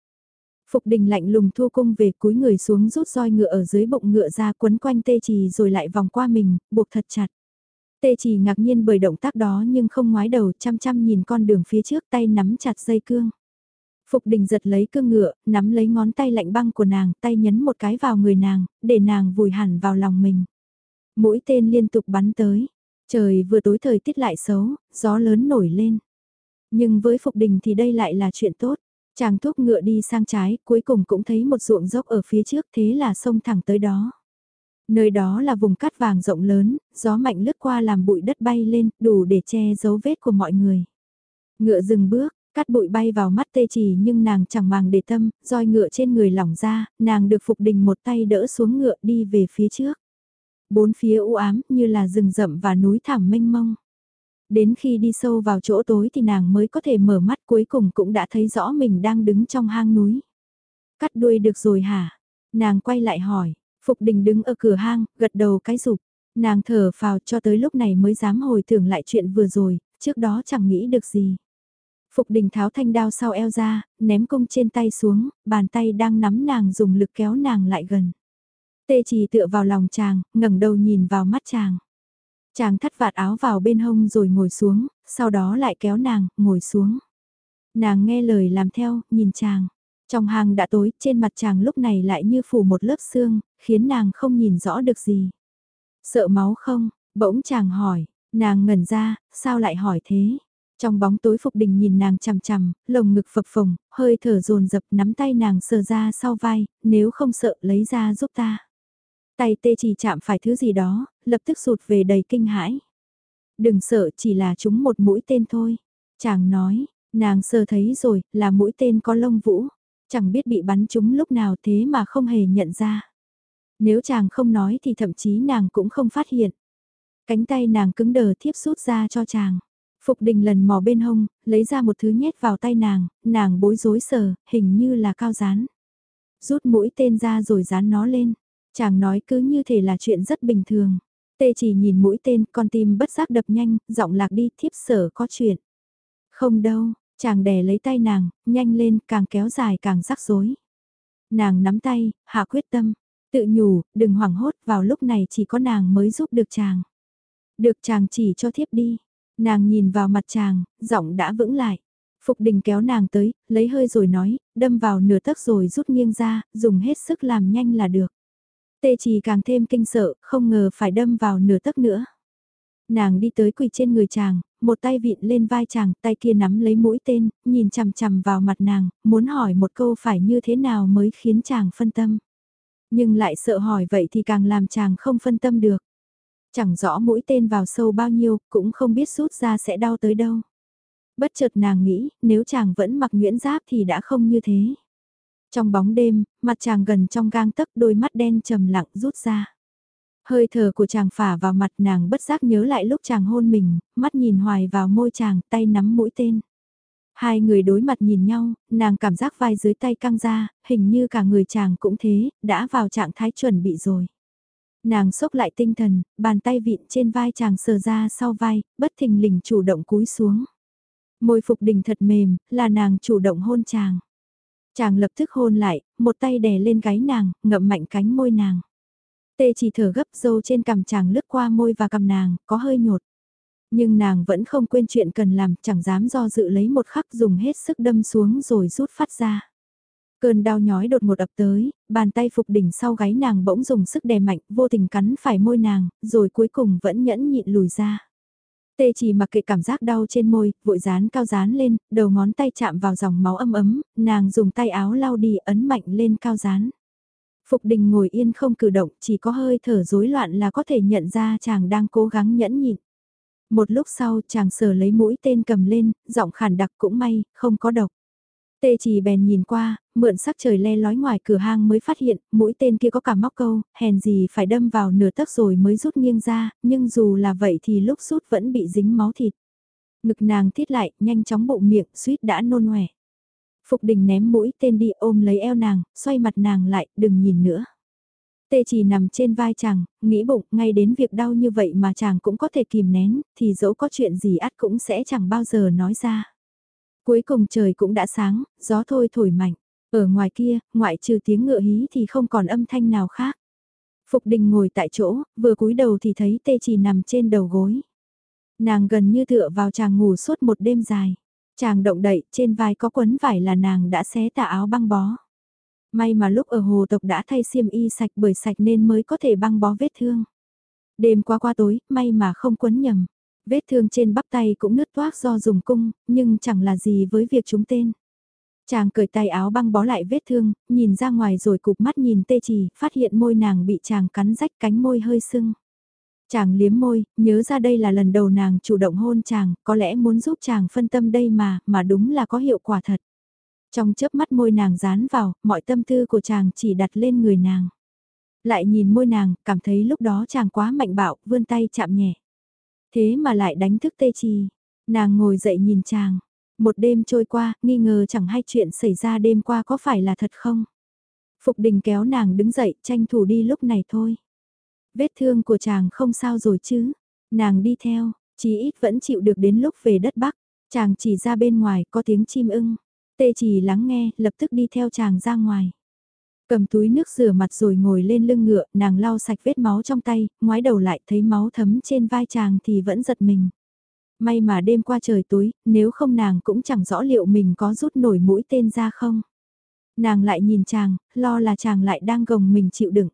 Phục đình lạnh lùng thua cung về cúi người xuống rút roi ngựa ở dưới bụng ngựa ra quấn quanh tê trì rồi lại vòng qua mình, buộc thật chặt. Tê trì ngạc nhiên bởi động tác đó nhưng không ngoái đầu chăm chăm nhìn con đường phía trước tay nắm chặt dây cương. Phục đình giật lấy cương ngựa, nắm lấy ngón tay lạnh băng của nàng, tay nhấn một cái vào người nàng, để nàng vùi hẳn vào lòng mình. Mũi tên liên tục bắn tới. Trời vừa tối thời tiết lại xấu, gió lớn nổi lên. Nhưng với Phục đình thì đây lại là chuyện tốt. Chàng thúc ngựa đi sang trái, cuối cùng cũng thấy một ruộng dốc ở phía trước thế là sông thẳng tới đó. Nơi đó là vùng cát vàng rộng lớn, gió mạnh lướt qua làm bụi đất bay lên, đủ để che dấu vết của mọi người. Ngựa dừng bước, cát bụi bay vào mắt tê trì nhưng nàng chẳng màng để tâm, roi ngựa trên người lỏng ra, nàng được phục đình một tay đỡ xuống ngựa đi về phía trước. Bốn phía u ám như là rừng rậm và núi thảm mênh mông. Đến khi đi sâu vào chỗ tối thì nàng mới có thể mở mắt cuối cùng cũng đã thấy rõ mình đang đứng trong hang núi. Cắt đuôi được rồi hả? Nàng quay lại hỏi, Phục Đình đứng ở cửa hang, gật đầu cái rụp. Nàng thở phào cho tới lúc này mới dám hồi tưởng lại chuyện vừa rồi, trước đó chẳng nghĩ được gì. Phục đình tháo thanh đao sau eo ra, ném cung trên tay xuống, bàn tay đang nắm nàng dùng lực kéo nàng lại gần. Tê chỉ tựa vào lòng chàng, ngẩng đầu nhìn vào mắt chàng. Chàng thắt vạt áo vào bên hông rồi ngồi xuống, sau đó lại kéo nàng, ngồi xuống. Nàng nghe lời làm theo, nhìn chàng. Trong hang đã tối, trên mặt chàng lúc này lại như phủ một lớp xương, khiến nàng không nhìn rõ được gì. Sợ máu không? Bỗng chàng hỏi, nàng ngẩn ra, sao lại hỏi thế? Trong bóng tối Phục Đình nhìn nàng chằm chằm, lồng ngực phập phồng, hơi thở dồn dập nắm tay nàng sờ ra sau vai, nếu không sợ lấy ra giúp ta. Tay tê chỉ chạm phải thứ gì đó, lập tức sụt về đầy kinh hãi. Đừng sợ chỉ là chúng một mũi tên thôi. Chàng nói, nàng sờ thấy rồi, là mũi tên có lông vũ. Chẳng biết bị bắn chúng lúc nào thế mà không hề nhận ra. Nếu chàng không nói thì thậm chí nàng cũng không phát hiện. Cánh tay nàng cứng đờ thiếp rút ra cho chàng. Phục đình lần mò bên hông, lấy ra một thứ nhét vào tay nàng, nàng bối rối sờ, hình như là cao dán. Rút mũi tên ra rồi dán nó lên. Chàng nói cứ như thể là chuyện rất bình thường. Tê chỉ nhìn mũi tên, con tim bất giác đập nhanh, giọng lạc đi, thiếp sở có chuyện. Không đâu, chàng đè lấy tay nàng, nhanh lên, càng kéo dài càng rắc rối. Nàng nắm tay, hạ quyết tâm, tự nhủ, đừng hoảng hốt, vào lúc này chỉ có nàng mới giúp được chàng. Được chàng chỉ cho thiếp đi. Nàng nhìn vào mặt chàng, giọng đã vững lại. Phục đình kéo nàng tới, lấy hơi rồi nói, đâm vào nửa tấc rồi rút nghiêng ra, dùng hết sức làm nhanh là được. Tê chỉ càng thêm kinh sợ, không ngờ phải đâm vào nửa tấc nữa. Nàng đi tới quỳ trên người chàng, một tay vịn lên vai chàng, tay kia nắm lấy mũi tên, nhìn chằm chằm vào mặt nàng, muốn hỏi một câu phải như thế nào mới khiến chàng phân tâm. Nhưng lại sợ hỏi vậy thì càng làm chàng không phân tâm được. Chẳng rõ mũi tên vào sâu bao nhiêu, cũng không biết rút ra sẽ đau tới đâu. Bất chợt nàng nghĩ, nếu chàng vẫn mặc nguyễn giáp thì đã không như thế. Trong bóng đêm, mặt chàng gần trong gang tấc đôi mắt đen trầm lặng rút ra. Hơi thở của chàng phả vào mặt nàng bất giác nhớ lại lúc chàng hôn mình, mắt nhìn hoài vào môi chàng, tay nắm mũi tên. Hai người đối mặt nhìn nhau, nàng cảm giác vai dưới tay căng ra, hình như cả người chàng cũng thế, đã vào trạng thái chuẩn bị rồi. Nàng sốc lại tinh thần, bàn tay vịn trên vai chàng sờ ra sau vai, bất thình lình chủ động cúi xuống. Môi phục đình thật mềm, là nàng chủ động hôn chàng. Chàng lập tức hôn lại, một tay đè lên gáy nàng, ngậm mạnh cánh môi nàng. Tê chỉ thở gấp dâu trên cằm chàng lướt qua môi và cằm nàng, có hơi nhột. Nhưng nàng vẫn không quên chuyện cần làm, chẳng dám do dự lấy một khắc dùng hết sức đâm xuống rồi rút phát ra. Cơn đau nhói đột ngột ập tới, bàn tay phục đỉnh sau gáy nàng bỗng dùng sức đè mạnh, vô tình cắn phải môi nàng, rồi cuối cùng vẫn nhẫn nhịn lùi ra. Tê chỉ mặc kệ cảm giác đau trên môi, vội dán cao dán lên, đầu ngón tay chạm vào dòng máu âm ấm, nàng dùng tay áo lau đi ấn mạnh lên cao dán. Phục đình ngồi yên không cử động, chỉ có hơi thở rối loạn là có thể nhận ra chàng đang cố gắng nhẫn nhịn. Một lúc sau chàng sờ lấy mũi tên cầm lên, giọng khản đặc cũng may, không có độc. Tê chỉ bèn nhìn qua, mượn sắc trời le lói ngoài cửa hang mới phát hiện, mũi tên kia có cả móc câu, hèn gì phải đâm vào nửa tấc rồi mới rút nghiêng ra, nhưng dù là vậy thì lúc rút vẫn bị dính máu thịt. Ngực nàng thiết lại, nhanh chóng bụng miệng, suýt đã nôn ngoẻ. Phục đình ném mũi tên đi ôm lấy eo nàng, xoay mặt nàng lại, đừng nhìn nữa. Tê chỉ nằm trên vai chàng, nghĩ bụng, ngay đến việc đau như vậy mà chàng cũng có thể kìm nén, thì dẫu có chuyện gì ắt cũng sẽ chẳng bao giờ nói ra. Cuối cùng trời cũng đã sáng, gió thôi thổi mạnh. Ở ngoài kia, ngoại trừ tiếng ngựa hí thì không còn âm thanh nào khác. Phục đình ngồi tại chỗ, vừa cúi đầu thì thấy tê chỉ nằm trên đầu gối. Nàng gần như tựa vào chàng ngủ suốt một đêm dài. Chàng động đậy, trên vai có quấn vải là nàng đã xé tà áo băng bó. May mà lúc ở hồ tộc đã thay xiêm y sạch bởi sạch nên mới có thể băng bó vết thương. Đêm qua qua tối, may mà không quấn nhầm. Vết thương trên bắp tay cũng nứt toác do dùng cung, nhưng chẳng là gì với việc chúng tên. Chàng cởi tay áo băng bó lại vết thương, nhìn ra ngoài rồi cụp mắt nhìn tê trì, phát hiện môi nàng bị chàng cắn rách cánh môi hơi sưng. Chàng liếm môi, nhớ ra đây là lần đầu nàng chủ động hôn chàng, có lẽ muốn giúp chàng phân tâm đây mà, mà đúng là có hiệu quả thật. Trong chớp mắt môi nàng dán vào, mọi tâm tư của chàng chỉ đặt lên người nàng. Lại nhìn môi nàng, cảm thấy lúc đó chàng quá mạnh bạo, vươn tay chạm nhẹ. Thế mà lại đánh thức tê trì. Nàng ngồi dậy nhìn chàng. Một đêm trôi qua, nghi ngờ chẳng hay chuyện xảy ra đêm qua có phải là thật không? Phục đình kéo nàng đứng dậy, tranh thủ đi lúc này thôi. Vết thương của chàng không sao rồi chứ? Nàng đi theo, chí ít vẫn chịu được đến lúc về đất Bắc. Chàng chỉ ra bên ngoài có tiếng chim ưng. Tê chỉ lắng nghe, lập tức đi theo chàng ra ngoài. Cầm túi nước rửa mặt rồi ngồi lên lưng ngựa, nàng lau sạch vết máu trong tay, ngoái đầu lại thấy máu thấm trên vai chàng thì vẫn giật mình. May mà đêm qua trời tối, nếu không nàng cũng chẳng rõ liệu mình có rút nổi mũi tên ra không. Nàng lại nhìn chàng, lo là chàng lại đang gồng mình chịu đựng.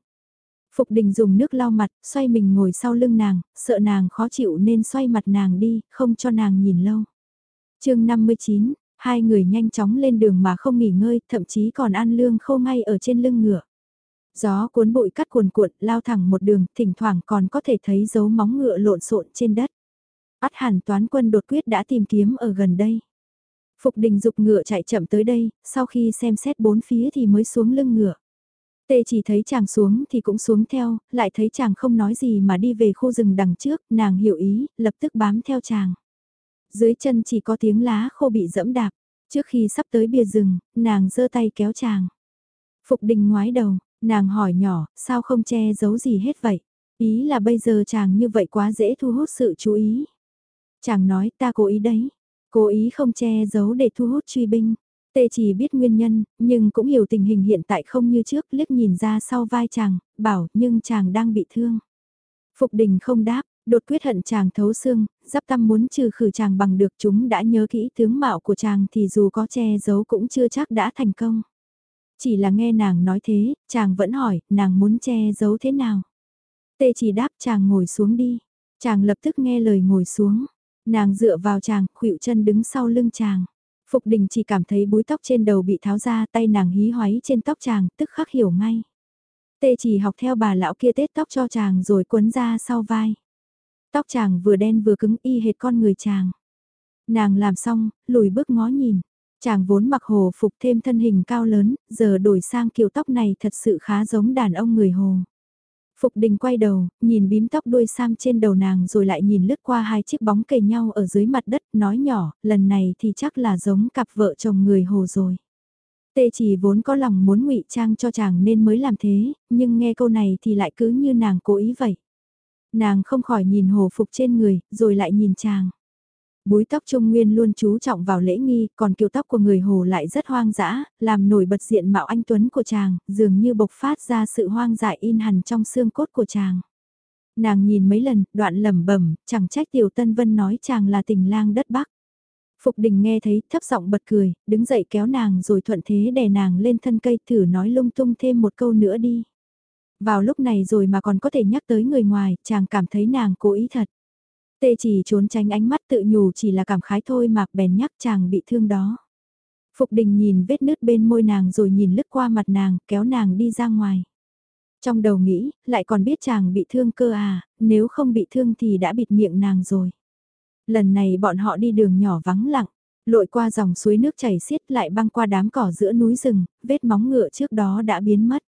Phục đình dùng nước lau mặt, xoay mình ngồi sau lưng nàng, sợ nàng khó chịu nên xoay mặt nàng đi, không cho nàng nhìn lâu. chương 59, hai người nhanh chóng lên đường mà không nghỉ ngơi, thậm chí còn ăn lương khô ngay ở trên lưng ngựa. Gió cuốn bụi cắt cuồn cuộn, lao thẳng một đường, thỉnh thoảng còn có thể thấy dấu móng ngựa lộn xộn trên đất. Át hẳn toán quân đột quyết đã tìm kiếm ở gần đây. Phục đình dục ngựa chạy chậm tới đây, sau khi xem xét bốn phía thì mới xuống lưng ngựa. Tê chỉ thấy chàng xuống thì cũng xuống theo, lại thấy chàng không nói gì mà đi về khu rừng đằng trước, nàng hiểu ý, lập tức bám theo chàng. Dưới chân chỉ có tiếng lá khô bị dẫm đạp, trước khi sắp tới bìa rừng, nàng giơ tay kéo chàng. Phục đình ngoái đầu, nàng hỏi nhỏ, sao không che giấu gì hết vậy? Ý là bây giờ chàng như vậy quá dễ thu hút sự chú ý. Chàng nói ta cố ý đấy, cố ý không che giấu để thu hút truy binh. Tê chỉ biết nguyên nhân, nhưng cũng hiểu tình hình hiện tại không như trước, liếc nhìn ra sau vai chàng, bảo nhưng chàng đang bị thương. Phục đình không đáp, đột quyết hận chàng thấu xương, giáp tâm muốn trừ khử chàng bằng được chúng đã nhớ kỹ tướng mạo của chàng thì dù có che giấu cũng chưa chắc đã thành công. Chỉ là nghe nàng nói thế, chàng vẫn hỏi, nàng muốn che giấu thế nào? Tê chỉ đáp chàng ngồi xuống đi. Chàng lập tức nghe lời ngồi xuống. Nàng dựa vào chàng, khuỵu chân đứng sau lưng chàng. Phục đình chỉ cảm thấy búi tóc trên đầu bị tháo ra tay nàng hí hoáy trên tóc chàng, tức khắc hiểu ngay. Tê chỉ học theo bà lão kia tết tóc cho chàng rồi quấn ra sau vai. Tóc chàng vừa đen vừa cứng y hệt con người chàng. Nàng làm xong, lùi bước ngó nhìn. Chàng vốn mặc hồ phục thêm thân hình cao lớn, giờ đổi sang kiểu tóc này thật sự khá giống đàn ông người hồ. Phục đình quay đầu, nhìn bím tóc đuôi sam trên đầu nàng rồi lại nhìn lướt qua hai chiếc bóng kề nhau ở dưới mặt đất, nói nhỏ, lần này thì chắc là giống cặp vợ chồng người hồ rồi. Tê chỉ vốn có lòng muốn ngụy trang cho chàng nên mới làm thế, nhưng nghe câu này thì lại cứ như nàng cố ý vậy. Nàng không khỏi nhìn hồ phục trên người, rồi lại nhìn chàng. Búi tóc Trung Nguyên luôn chú trọng vào lễ nghi, còn kiểu tóc của người Hồ lại rất hoang dã, làm nổi bật diện mạo anh Tuấn của chàng, dường như bộc phát ra sự hoang dại in hẳn trong xương cốt của chàng. Nàng nhìn mấy lần, đoạn lẩm bẩm, chẳng trách Tiểu Tân Vân nói chàng là tình lang đất Bắc. Phục đình nghe thấy thấp giọng bật cười, đứng dậy kéo nàng rồi thuận thế đè nàng lên thân cây thử nói lung tung thêm một câu nữa đi. Vào lúc này rồi mà còn có thể nhắc tới người ngoài, chàng cảm thấy nàng cố ý thật. Tê chỉ trốn tránh ánh mắt tự nhủ chỉ là cảm khái thôi mà bèn nhắc chàng bị thương đó. Phục đình nhìn vết nứt bên môi nàng rồi nhìn lướt qua mặt nàng, kéo nàng đi ra ngoài. Trong đầu nghĩ, lại còn biết chàng bị thương cơ à, nếu không bị thương thì đã bịt miệng nàng rồi. Lần này bọn họ đi đường nhỏ vắng lặng, lội qua dòng suối nước chảy xiết lại băng qua đám cỏ giữa núi rừng, vết móng ngựa trước đó đã biến mất.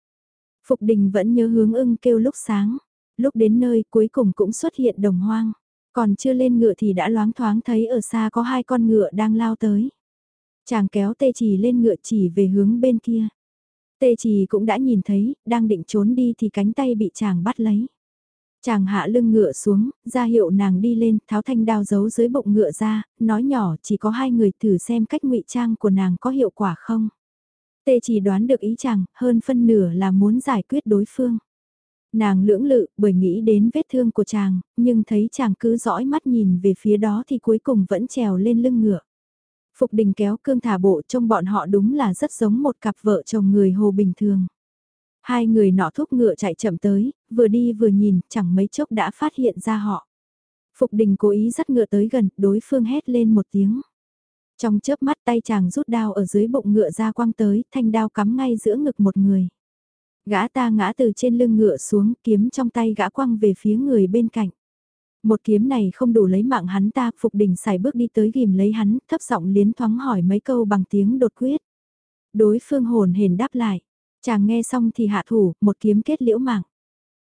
Phục đình vẫn nhớ hướng ưng kêu lúc sáng, lúc đến nơi cuối cùng cũng xuất hiện đồng hoang. Còn chưa lên ngựa thì đã loáng thoáng thấy ở xa có hai con ngựa đang lao tới. Chàng kéo tê trì lên ngựa chỉ về hướng bên kia. Tê trì cũng đã nhìn thấy, đang định trốn đi thì cánh tay bị chàng bắt lấy. Chàng hạ lưng ngựa xuống, ra hiệu nàng đi lên, tháo thanh đao giấu dưới bụng ngựa ra, nói nhỏ chỉ có hai người thử xem cách ngụy trang của nàng có hiệu quả không. Tê chỉ đoán được ý chàng, hơn phân nửa là muốn giải quyết đối phương. Nàng lưỡng lự bởi nghĩ đến vết thương của chàng, nhưng thấy chàng cứ dõi mắt nhìn về phía đó thì cuối cùng vẫn trèo lên lưng ngựa. Phục đình kéo cương thả bộ trông bọn họ đúng là rất giống một cặp vợ chồng người hồ bình thường. Hai người nọ thúc ngựa chạy chậm tới, vừa đi vừa nhìn, chẳng mấy chốc đã phát hiện ra họ. Phục đình cố ý dắt ngựa tới gần, đối phương hét lên một tiếng. Trong chớp mắt tay chàng rút đao ở dưới bụng ngựa ra quăng tới, thanh đao cắm ngay giữa ngực một người. Gã ta ngã từ trên lưng ngựa xuống, kiếm trong tay gã quăng về phía người bên cạnh. Một kiếm này không đủ lấy mạng hắn ta, Phục Đình xài bước đi tới ghim lấy hắn, thấp giọng liến thoáng hỏi mấy câu bằng tiếng đột quyết. Đối phương hồn hền đáp lại, chàng nghe xong thì hạ thủ, một kiếm kết liễu mạng.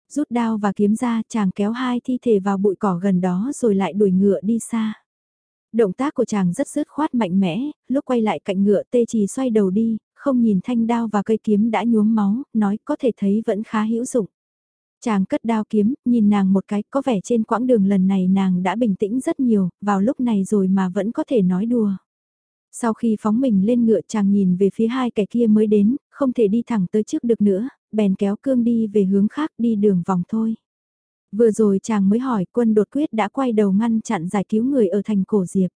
Rút đao và kiếm ra chàng kéo hai thi thể vào bụi cỏ gần đó rồi lại đuổi ngựa đi xa. Động tác của chàng rất dứt khoát mạnh mẽ, lúc quay lại cạnh ngựa tê trì xoay đầu đi, không nhìn thanh đao và cây kiếm đã nhuốm máu, nói có thể thấy vẫn khá hữu dụng. Chàng cất đao kiếm, nhìn nàng một cái, có vẻ trên quãng đường lần này nàng đã bình tĩnh rất nhiều, vào lúc này rồi mà vẫn có thể nói đùa. Sau khi phóng mình lên ngựa chàng nhìn về phía hai kẻ kia mới đến, không thể đi thẳng tới trước được nữa, bèn kéo cương đi về hướng khác đi đường vòng thôi. Vừa rồi chàng mới hỏi quân đột quyết đã quay đầu ngăn chặn giải cứu người ở thành cổ diệp.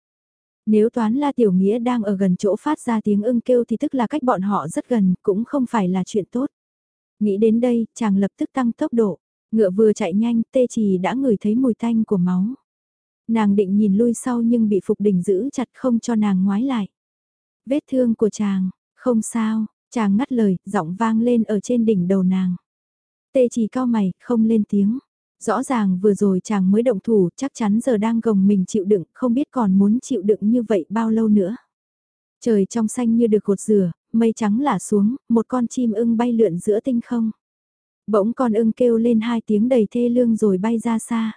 Nếu toán la tiểu nghĩa đang ở gần chỗ phát ra tiếng ưng kêu thì tức là cách bọn họ rất gần, cũng không phải là chuyện tốt. Nghĩ đến đây, chàng lập tức tăng tốc độ. Ngựa vừa chạy nhanh, tê trì đã ngửi thấy mùi tanh của máu. Nàng định nhìn lui sau nhưng bị Phục Đình giữ chặt không cho nàng ngoái lại. Vết thương của chàng, không sao, chàng ngắt lời, giọng vang lên ở trên đỉnh đầu nàng. Tê trì cao mày, không lên tiếng. Rõ ràng vừa rồi chàng mới động thủ, chắc chắn giờ đang gồng mình chịu đựng, không biết còn muốn chịu đựng như vậy bao lâu nữa. Trời trong xanh như được gột rửa, mây trắng lả xuống, một con chim ưng bay lượn giữa tinh không. Bỗng con ưng kêu lên hai tiếng đầy thê lương rồi bay ra xa.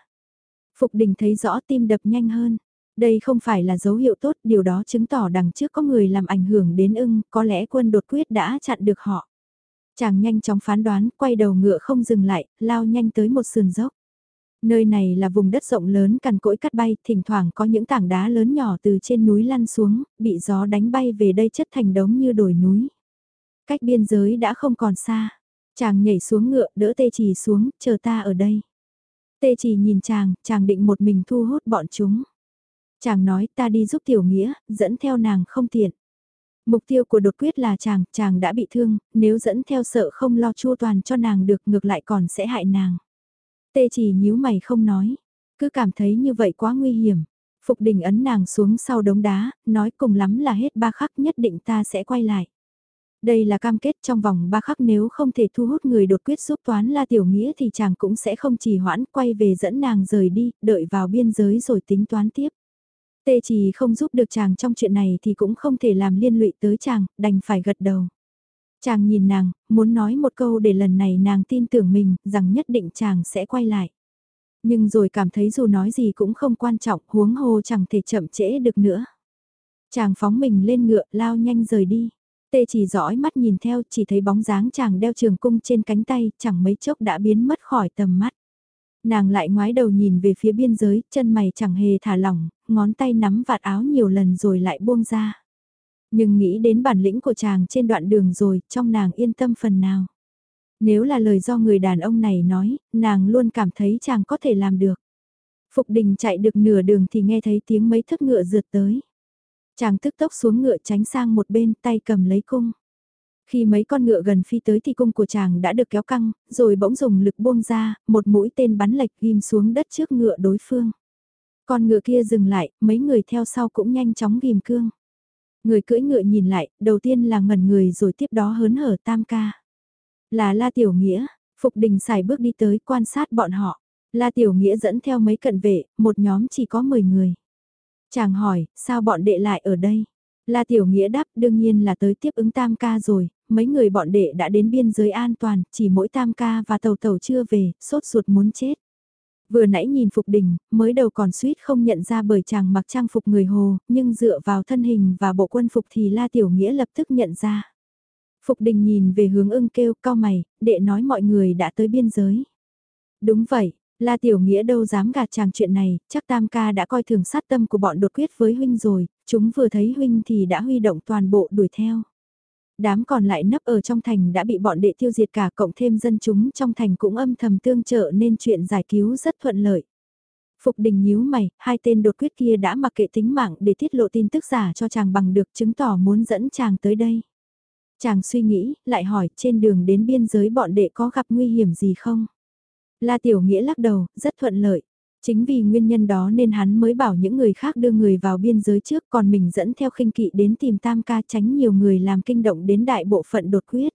Phục đình thấy rõ tim đập nhanh hơn. Đây không phải là dấu hiệu tốt, điều đó chứng tỏ đằng trước có người làm ảnh hưởng đến ưng, có lẽ quân đột quyết đã chặn được họ. Chàng nhanh chóng phán đoán, quay đầu ngựa không dừng lại, lao nhanh tới một sườn dốc. Nơi này là vùng đất rộng lớn cằn cỗi cắt bay, thỉnh thoảng có những tảng đá lớn nhỏ từ trên núi lăn xuống, bị gió đánh bay về đây chất thành đống như đồi núi. Cách biên giới đã không còn xa. Chàng nhảy xuống ngựa, đỡ tê trì xuống, chờ ta ở đây. Tê trì nhìn chàng, chàng định một mình thu hút bọn chúng. Chàng nói ta đi giúp tiểu nghĩa, dẫn theo nàng không tiện. Mục tiêu của đột quyết là chàng, chàng đã bị thương, nếu dẫn theo sợ không lo chua toàn cho nàng được ngược lại còn sẽ hại nàng. Tê chỉ nhíu mày không nói, cứ cảm thấy như vậy quá nguy hiểm. Phục đình ấn nàng xuống sau đống đá, nói cùng lắm là hết ba khắc nhất định ta sẽ quay lại. Đây là cam kết trong vòng ba khắc nếu không thể thu hút người đột quyết giúp toán la tiểu nghĩa thì chàng cũng sẽ không trì hoãn quay về dẫn nàng rời đi, đợi vào biên giới rồi tính toán tiếp. Tê chỉ không giúp được chàng trong chuyện này thì cũng không thể làm liên lụy tới chàng, đành phải gật đầu. Chàng nhìn nàng, muốn nói một câu để lần này nàng tin tưởng mình, rằng nhất định chàng sẽ quay lại. Nhưng rồi cảm thấy dù nói gì cũng không quan trọng, huống hồ chẳng thể chậm trễ được nữa. Chàng phóng mình lên ngựa, lao nhanh rời đi. Tê chỉ dõi mắt nhìn theo, chỉ thấy bóng dáng chàng đeo trường cung trên cánh tay, chẳng mấy chốc đã biến mất khỏi tầm mắt. Nàng lại ngoái đầu nhìn về phía biên giới, chân mày chẳng hề thả lỏng, ngón tay nắm vạt áo nhiều lần rồi lại buông ra. Nhưng nghĩ đến bản lĩnh của chàng trên đoạn đường rồi, trong nàng yên tâm phần nào. Nếu là lời do người đàn ông này nói, nàng luôn cảm thấy chàng có thể làm được. Phục đình chạy được nửa đường thì nghe thấy tiếng mấy thức ngựa rượt tới. Chàng tức tốc xuống ngựa tránh sang một bên tay cầm lấy cung. Khi mấy con ngựa gần phi tới thì cung của chàng đã được kéo căng, rồi bỗng dùng lực buông ra, một mũi tên bắn lệch ghim xuống đất trước ngựa đối phương. Con ngựa kia dừng lại, mấy người theo sau cũng nhanh chóng ghim cương. Người cưỡi ngựa nhìn lại, đầu tiên là ngẩn người rồi tiếp đó hớn hở tam ca. Là La Tiểu Nghĩa, Phục Đình xài bước đi tới quan sát bọn họ. La Tiểu Nghĩa dẫn theo mấy cận vệ, một nhóm chỉ có 10 người. Chàng hỏi, sao bọn đệ lại ở đây? La Tiểu Nghĩa đáp đương nhiên là tới tiếp ứng tam ca rồi, mấy người bọn đệ đã đến biên giới an toàn, chỉ mỗi tam ca và tàu tàu chưa về, sốt ruột muốn chết. Vừa nãy nhìn Phục Đình, mới đầu còn suýt không nhận ra bởi chàng mặc trang phục người Hồ, nhưng dựa vào thân hình và bộ quân phục thì La Tiểu Nghĩa lập tức nhận ra. Phục Đình nhìn về hướng ưng kêu cao mày, đệ nói mọi người đã tới biên giới. Đúng vậy, La Tiểu Nghĩa đâu dám gạt chàng chuyện này, chắc Tam ca đã coi thường sát tâm của bọn đột quyết với huynh rồi, chúng vừa thấy huynh thì đã huy động toàn bộ đuổi theo. Đám còn lại nấp ở trong thành đã bị bọn đệ tiêu diệt cả cộng thêm dân chúng trong thành cũng âm thầm tương trợ nên chuyện giải cứu rất thuận lợi. Phục đình nhíu mày, hai tên đột quyết kia đã mặc kệ tính mạng để tiết lộ tin tức giả cho chàng bằng được chứng tỏ muốn dẫn chàng tới đây. Chàng suy nghĩ, lại hỏi trên đường đến biên giới bọn đệ có gặp nguy hiểm gì không? La Tiểu Nghĩa lắc đầu, rất thuận lợi. Chính vì nguyên nhân đó nên hắn mới bảo những người khác đưa người vào biên giới trước còn mình dẫn theo khinh kỵ đến tìm tam ca tránh nhiều người làm kinh động đến đại bộ phận đột quyết.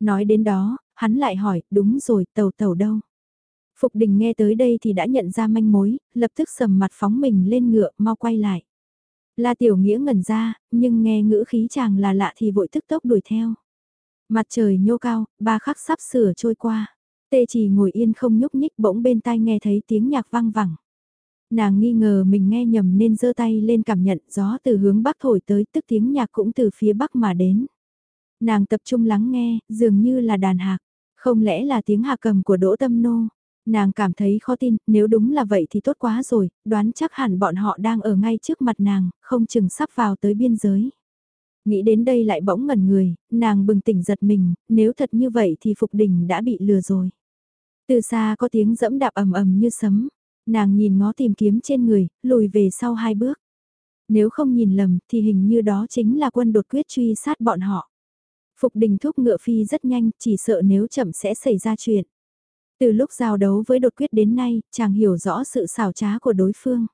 Nói đến đó, hắn lại hỏi, đúng rồi, tàu tàu đâu? Phục đình nghe tới đây thì đã nhận ra manh mối, lập tức sầm mặt phóng mình lên ngựa, mau quay lại. La Tiểu Nghĩa ngẩn ra, nhưng nghe ngữ khí chàng là lạ thì vội tức tốc đuổi theo. Mặt trời nhô cao, ba khắc sắp sửa trôi qua. Tê chỉ ngồi yên không nhúc nhích bỗng bên tai nghe thấy tiếng nhạc vang vẳng. Nàng nghi ngờ mình nghe nhầm nên giơ tay lên cảm nhận gió từ hướng bắc thổi tới tức tiếng nhạc cũng từ phía bắc mà đến. Nàng tập trung lắng nghe, dường như là đàn hạc, không lẽ là tiếng hạ cầm của Đỗ Tâm Nô. Nàng cảm thấy khó tin, nếu đúng là vậy thì tốt quá rồi, đoán chắc hẳn bọn họ đang ở ngay trước mặt nàng, không chừng sắp vào tới biên giới. Nghĩ đến đây lại bỗng ngẩn người, nàng bừng tỉnh giật mình, nếu thật như vậy thì Phục Đình đã bị lừa rồi. Từ xa có tiếng dẫm đạp ầm ầm như sấm, nàng nhìn ngó tìm kiếm trên người, lùi về sau hai bước. Nếu không nhìn lầm thì hình như đó chính là quân đột quyết truy sát bọn họ. Phục đình thúc ngựa phi rất nhanh, chỉ sợ nếu chậm sẽ xảy ra chuyện. Từ lúc giao đấu với đột quyết đến nay, chàng hiểu rõ sự xảo trá của đối phương.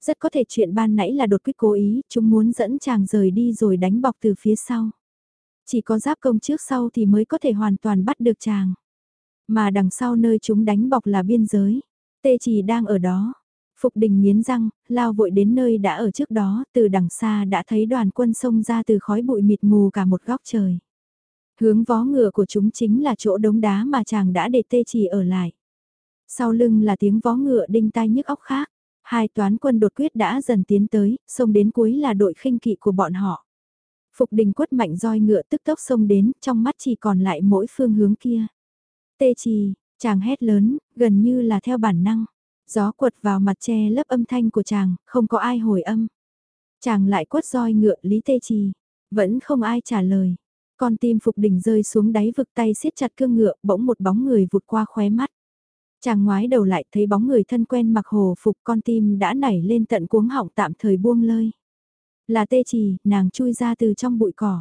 Rất có thể chuyện ban nãy là đột quyết cố ý, chúng muốn dẫn chàng rời đi rồi đánh bọc từ phía sau. Chỉ có giáp công trước sau thì mới có thể hoàn toàn bắt được chàng. Mà đằng sau nơi chúng đánh bọc là biên giới. Tê chỉ đang ở đó. Phục đình nghiến răng, lao vội đến nơi đã ở trước đó, từ đằng xa đã thấy đoàn quân xông ra từ khói bụi mịt mù cả một góc trời. Hướng vó ngựa của chúng chính là chỗ đống đá mà chàng đã để tê chỉ ở lại. Sau lưng là tiếng vó ngựa đinh tai nhức óc khác. Hai toán quân đột quyết đã dần tiến tới, xông đến cuối là đội khinh kỵ của bọn họ. Phục đình quất mạnh roi ngựa tức tốc xông đến, trong mắt chỉ còn lại mỗi phương hướng kia. Tê trì, chàng hét lớn, gần như là theo bản năng. Gió quật vào mặt che lớp âm thanh của chàng, không có ai hồi âm. Chàng lại quất roi ngựa lý tê trì, vẫn không ai trả lời. Con tim Phục Đình rơi xuống đáy vực tay siết chặt cương ngựa, bỗng một bóng người vụt qua khóe mắt. Chàng ngoái đầu lại thấy bóng người thân quen mặc hồ phục con tim đã nảy lên tận cuống họng tạm thời buông lơi. Là tê trì, nàng chui ra từ trong bụi cỏ.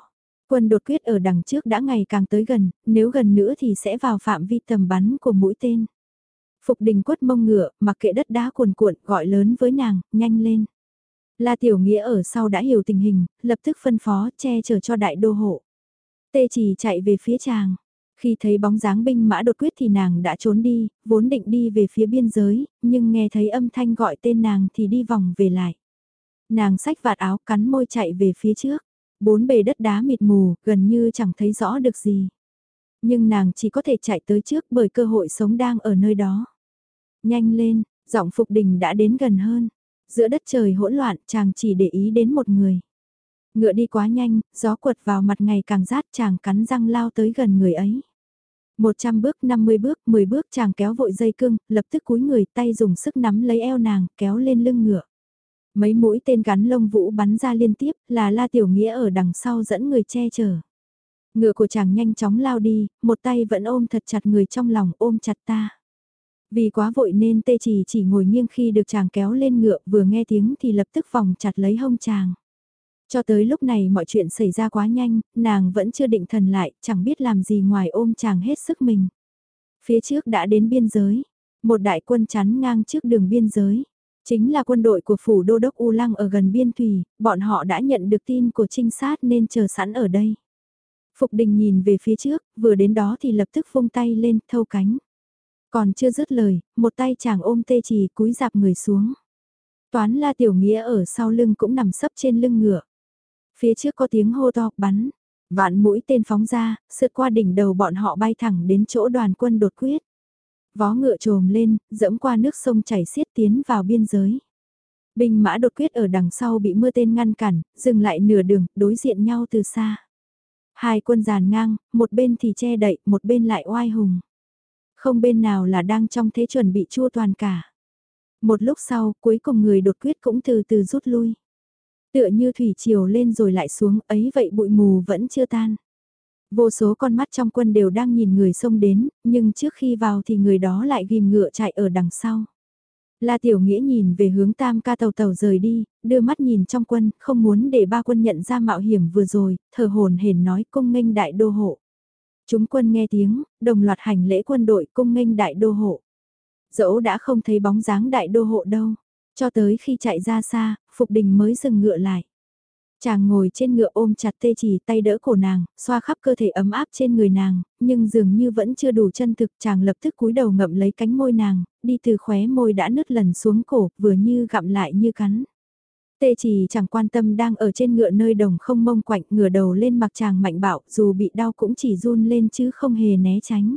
Quân đột quyết ở đằng trước đã ngày càng tới gần, nếu gần nữa thì sẽ vào phạm vi tầm bắn của mũi tên. Phục đình quất mông ngựa, mặc kệ đất đá cuồn cuộn, gọi lớn với nàng, nhanh lên. La Tiểu Nghĩa ở sau đã hiểu tình hình, lập tức phân phó che chở cho đại đô hộ. Tê chỉ chạy về phía chàng. Khi thấy bóng dáng binh mã đột quyết thì nàng đã trốn đi, vốn định đi về phía biên giới, nhưng nghe thấy âm thanh gọi tên nàng thì đi vòng về lại. Nàng xách vạt áo cắn môi chạy về phía trước, bốn bề đất đá mịt mù, gần như chẳng thấy rõ được gì. Nhưng nàng chỉ có thể chạy tới trước bởi cơ hội sống đang ở nơi đó. Nhanh lên, giọng Phục Đình đã đến gần hơn. Giữa đất trời hỗn loạn, chàng chỉ để ý đến một người. Ngựa đi quá nhanh, gió quật vào mặt ngày càng rát chàng cắn răng lao tới gần người ấy. 100 bước, 50 bước, 10 bước chàng kéo vội dây cưng, lập tức cúi người tay dùng sức nắm lấy eo nàng, kéo lên lưng ngựa. Mấy mũi tên gắn lông vũ bắn ra liên tiếp là La Tiểu Nghĩa ở đằng sau dẫn người che chở. Ngựa của chàng nhanh chóng lao đi, một tay vẫn ôm thật chặt người trong lòng ôm chặt ta. Vì quá vội nên tê chỉ chỉ ngồi nghiêng khi được chàng kéo lên ngựa vừa nghe tiếng thì lập tức vòng chặt lấy hông chàng. Cho tới lúc này mọi chuyện xảy ra quá nhanh, nàng vẫn chưa định thần lại, chẳng biết làm gì ngoài ôm chàng hết sức mình. Phía trước đã đến biên giới, một đại quân chắn ngang trước đường biên giới. Chính là quân đội của phủ đô đốc U Lăng ở gần biên thủy, bọn họ đã nhận được tin của trinh sát nên chờ sẵn ở đây. Phục đình nhìn về phía trước, vừa đến đó thì lập tức vung tay lên, thâu cánh. Còn chưa dứt lời, một tay chàng ôm tê trì cúi dạp người xuống. Toán la tiểu nghĩa ở sau lưng cũng nằm sấp trên lưng ngựa. Phía trước có tiếng hô to bắn, vạn mũi tên phóng ra, sượt qua đỉnh đầu bọn họ bay thẳng đến chỗ đoàn quân đột quyết. Vó ngựa trồm lên, dẫm qua nước sông chảy xiết tiến vào biên giới. Binh mã đột quyết ở đằng sau bị mưa tên ngăn cản, dừng lại nửa đường, đối diện nhau từ xa. Hai quân giàn ngang, một bên thì che đậy, một bên lại oai hùng. Không bên nào là đang trong thế chuẩn bị chua toàn cả. Một lúc sau, cuối cùng người đột quyết cũng từ từ rút lui. Tựa như thủy chiều lên rồi lại xuống, ấy vậy bụi mù vẫn chưa tan. Vô số con mắt trong quân đều đang nhìn người xông đến, nhưng trước khi vào thì người đó lại ghim ngựa chạy ở đằng sau. La Tiểu Nghĩa nhìn về hướng tam ca tàu tàu rời đi, đưa mắt nhìn trong quân, không muốn để ba quân nhận ra mạo hiểm vừa rồi, thờ hồn hển nói cung nghênh đại đô hộ. Chúng quân nghe tiếng, đồng loạt hành lễ quân đội cung nghênh đại đô hộ. Dẫu đã không thấy bóng dáng đại đô hộ đâu, cho tới khi chạy ra xa, Phục Đình mới dừng ngựa lại. Chàng ngồi trên ngựa ôm chặt tê chỉ tay đỡ cổ nàng, xoa khắp cơ thể ấm áp trên người nàng, nhưng dường như vẫn chưa đủ chân thực chàng lập tức cúi đầu ngậm lấy cánh môi nàng, đi từ khóe môi đã nứt lần xuống cổ, vừa như gặm lại như cắn. Tê chỉ chẳng quan tâm đang ở trên ngựa nơi đồng không mông quạnh ngửa đầu lên mặt chàng mạnh bạo dù bị đau cũng chỉ run lên chứ không hề né tránh.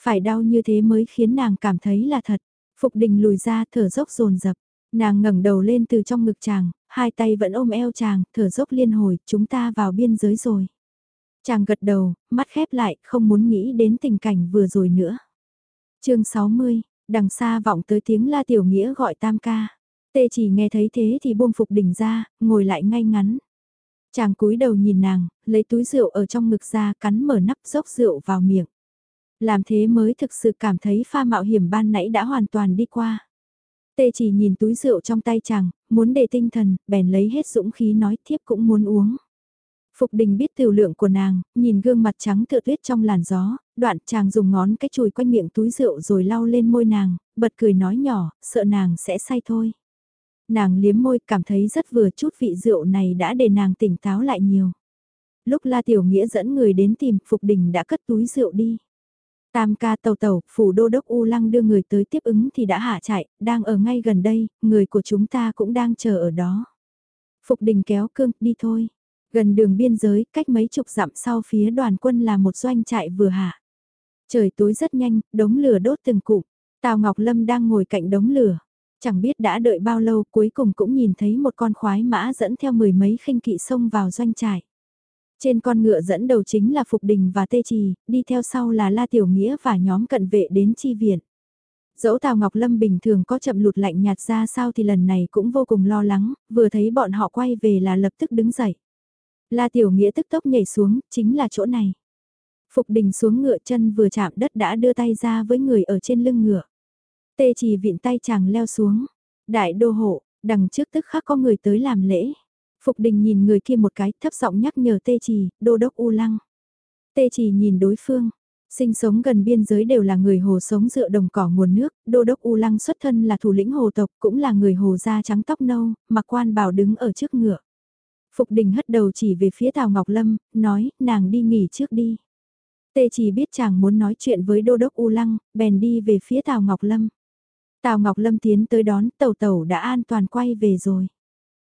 Phải đau như thế mới khiến nàng cảm thấy là thật. Phục đình lùi ra thở dốc dồn dập Nàng ngẩng đầu lên từ trong ngực chàng, hai tay vẫn ôm eo chàng, thở dốc liên hồi, chúng ta vào biên giới rồi. Chàng gật đầu, mắt khép lại, không muốn nghĩ đến tình cảnh vừa rồi nữa. chương 60, đằng xa vọng tới tiếng la tiểu nghĩa gọi tam ca. Tê chỉ nghe thấy thế thì buông phục đỉnh ra, ngồi lại ngay ngắn. Chàng cúi đầu nhìn nàng, lấy túi rượu ở trong ngực ra cắn mở nắp dốc rượu vào miệng. Làm thế mới thực sự cảm thấy pha mạo hiểm ban nãy đã hoàn toàn đi qua. Tê chỉ nhìn túi rượu trong tay chàng, muốn để tinh thần, bèn lấy hết dũng khí nói thiếp cũng muốn uống. Phục đình biết tiểu lượng của nàng, nhìn gương mặt trắng tựa tuyết trong làn gió, đoạn chàng dùng ngón cái chùi quanh miệng túi rượu rồi lau lên môi nàng, bật cười nói nhỏ, sợ nàng sẽ say thôi. Nàng liếm môi cảm thấy rất vừa chút vị rượu này đã để nàng tỉnh táo lại nhiều. Lúc La Tiểu Nghĩa dẫn người đến tìm Phục Đình đã cất túi rượu đi. Tam ca tàu tàu, phủ đô đốc U Lăng đưa người tới tiếp ứng thì đã hạ chạy, đang ở ngay gần đây, người của chúng ta cũng đang chờ ở đó. Phục đình kéo cương, đi thôi. Gần đường biên giới, cách mấy chục dặm sau phía đoàn quân là một doanh trại vừa hạ. Trời tối rất nhanh, đống lửa đốt từng cụm. Tào Ngọc Lâm đang ngồi cạnh đống lửa. Chẳng biết đã đợi bao lâu cuối cùng cũng nhìn thấy một con khoái mã dẫn theo mười mấy khinh kỵ xông vào doanh trại. Trên con ngựa dẫn đầu chính là Phục Đình và Tê Trì, đi theo sau là La Tiểu Nghĩa và nhóm cận vệ đến chi viện. Dẫu Tào Ngọc Lâm bình thường có chậm lụt lạnh nhạt ra sao thì lần này cũng vô cùng lo lắng, vừa thấy bọn họ quay về là lập tức đứng dậy. La Tiểu Nghĩa tức tốc nhảy xuống, chính là chỗ này. Phục Đình xuống ngựa chân vừa chạm đất đã đưa tay ra với người ở trên lưng ngựa. Tê Trì viện tay chàng leo xuống. Đại đô hộ, đằng trước tức khắc có người tới làm lễ. Phục đình nhìn người kia một cái thấp giọng nhắc nhở tê trì, đô đốc U Lăng. Tê trì nhìn đối phương, sinh sống gần biên giới đều là người hồ sống dựa đồng cỏ nguồn nước, đô đốc U Lăng xuất thân là thủ lĩnh hồ tộc cũng là người hồ da trắng tóc nâu, mặc quan bảo đứng ở trước ngựa. Phục đình hất đầu chỉ về phía Tào Ngọc Lâm, nói, nàng đi nghỉ trước đi. Tê chỉ biết chàng muốn nói chuyện với đô đốc U Lăng, bèn đi về phía Tào Ngọc Lâm. Tào Ngọc Lâm tiến tới đón, tàu tàu đã an toàn quay về rồi.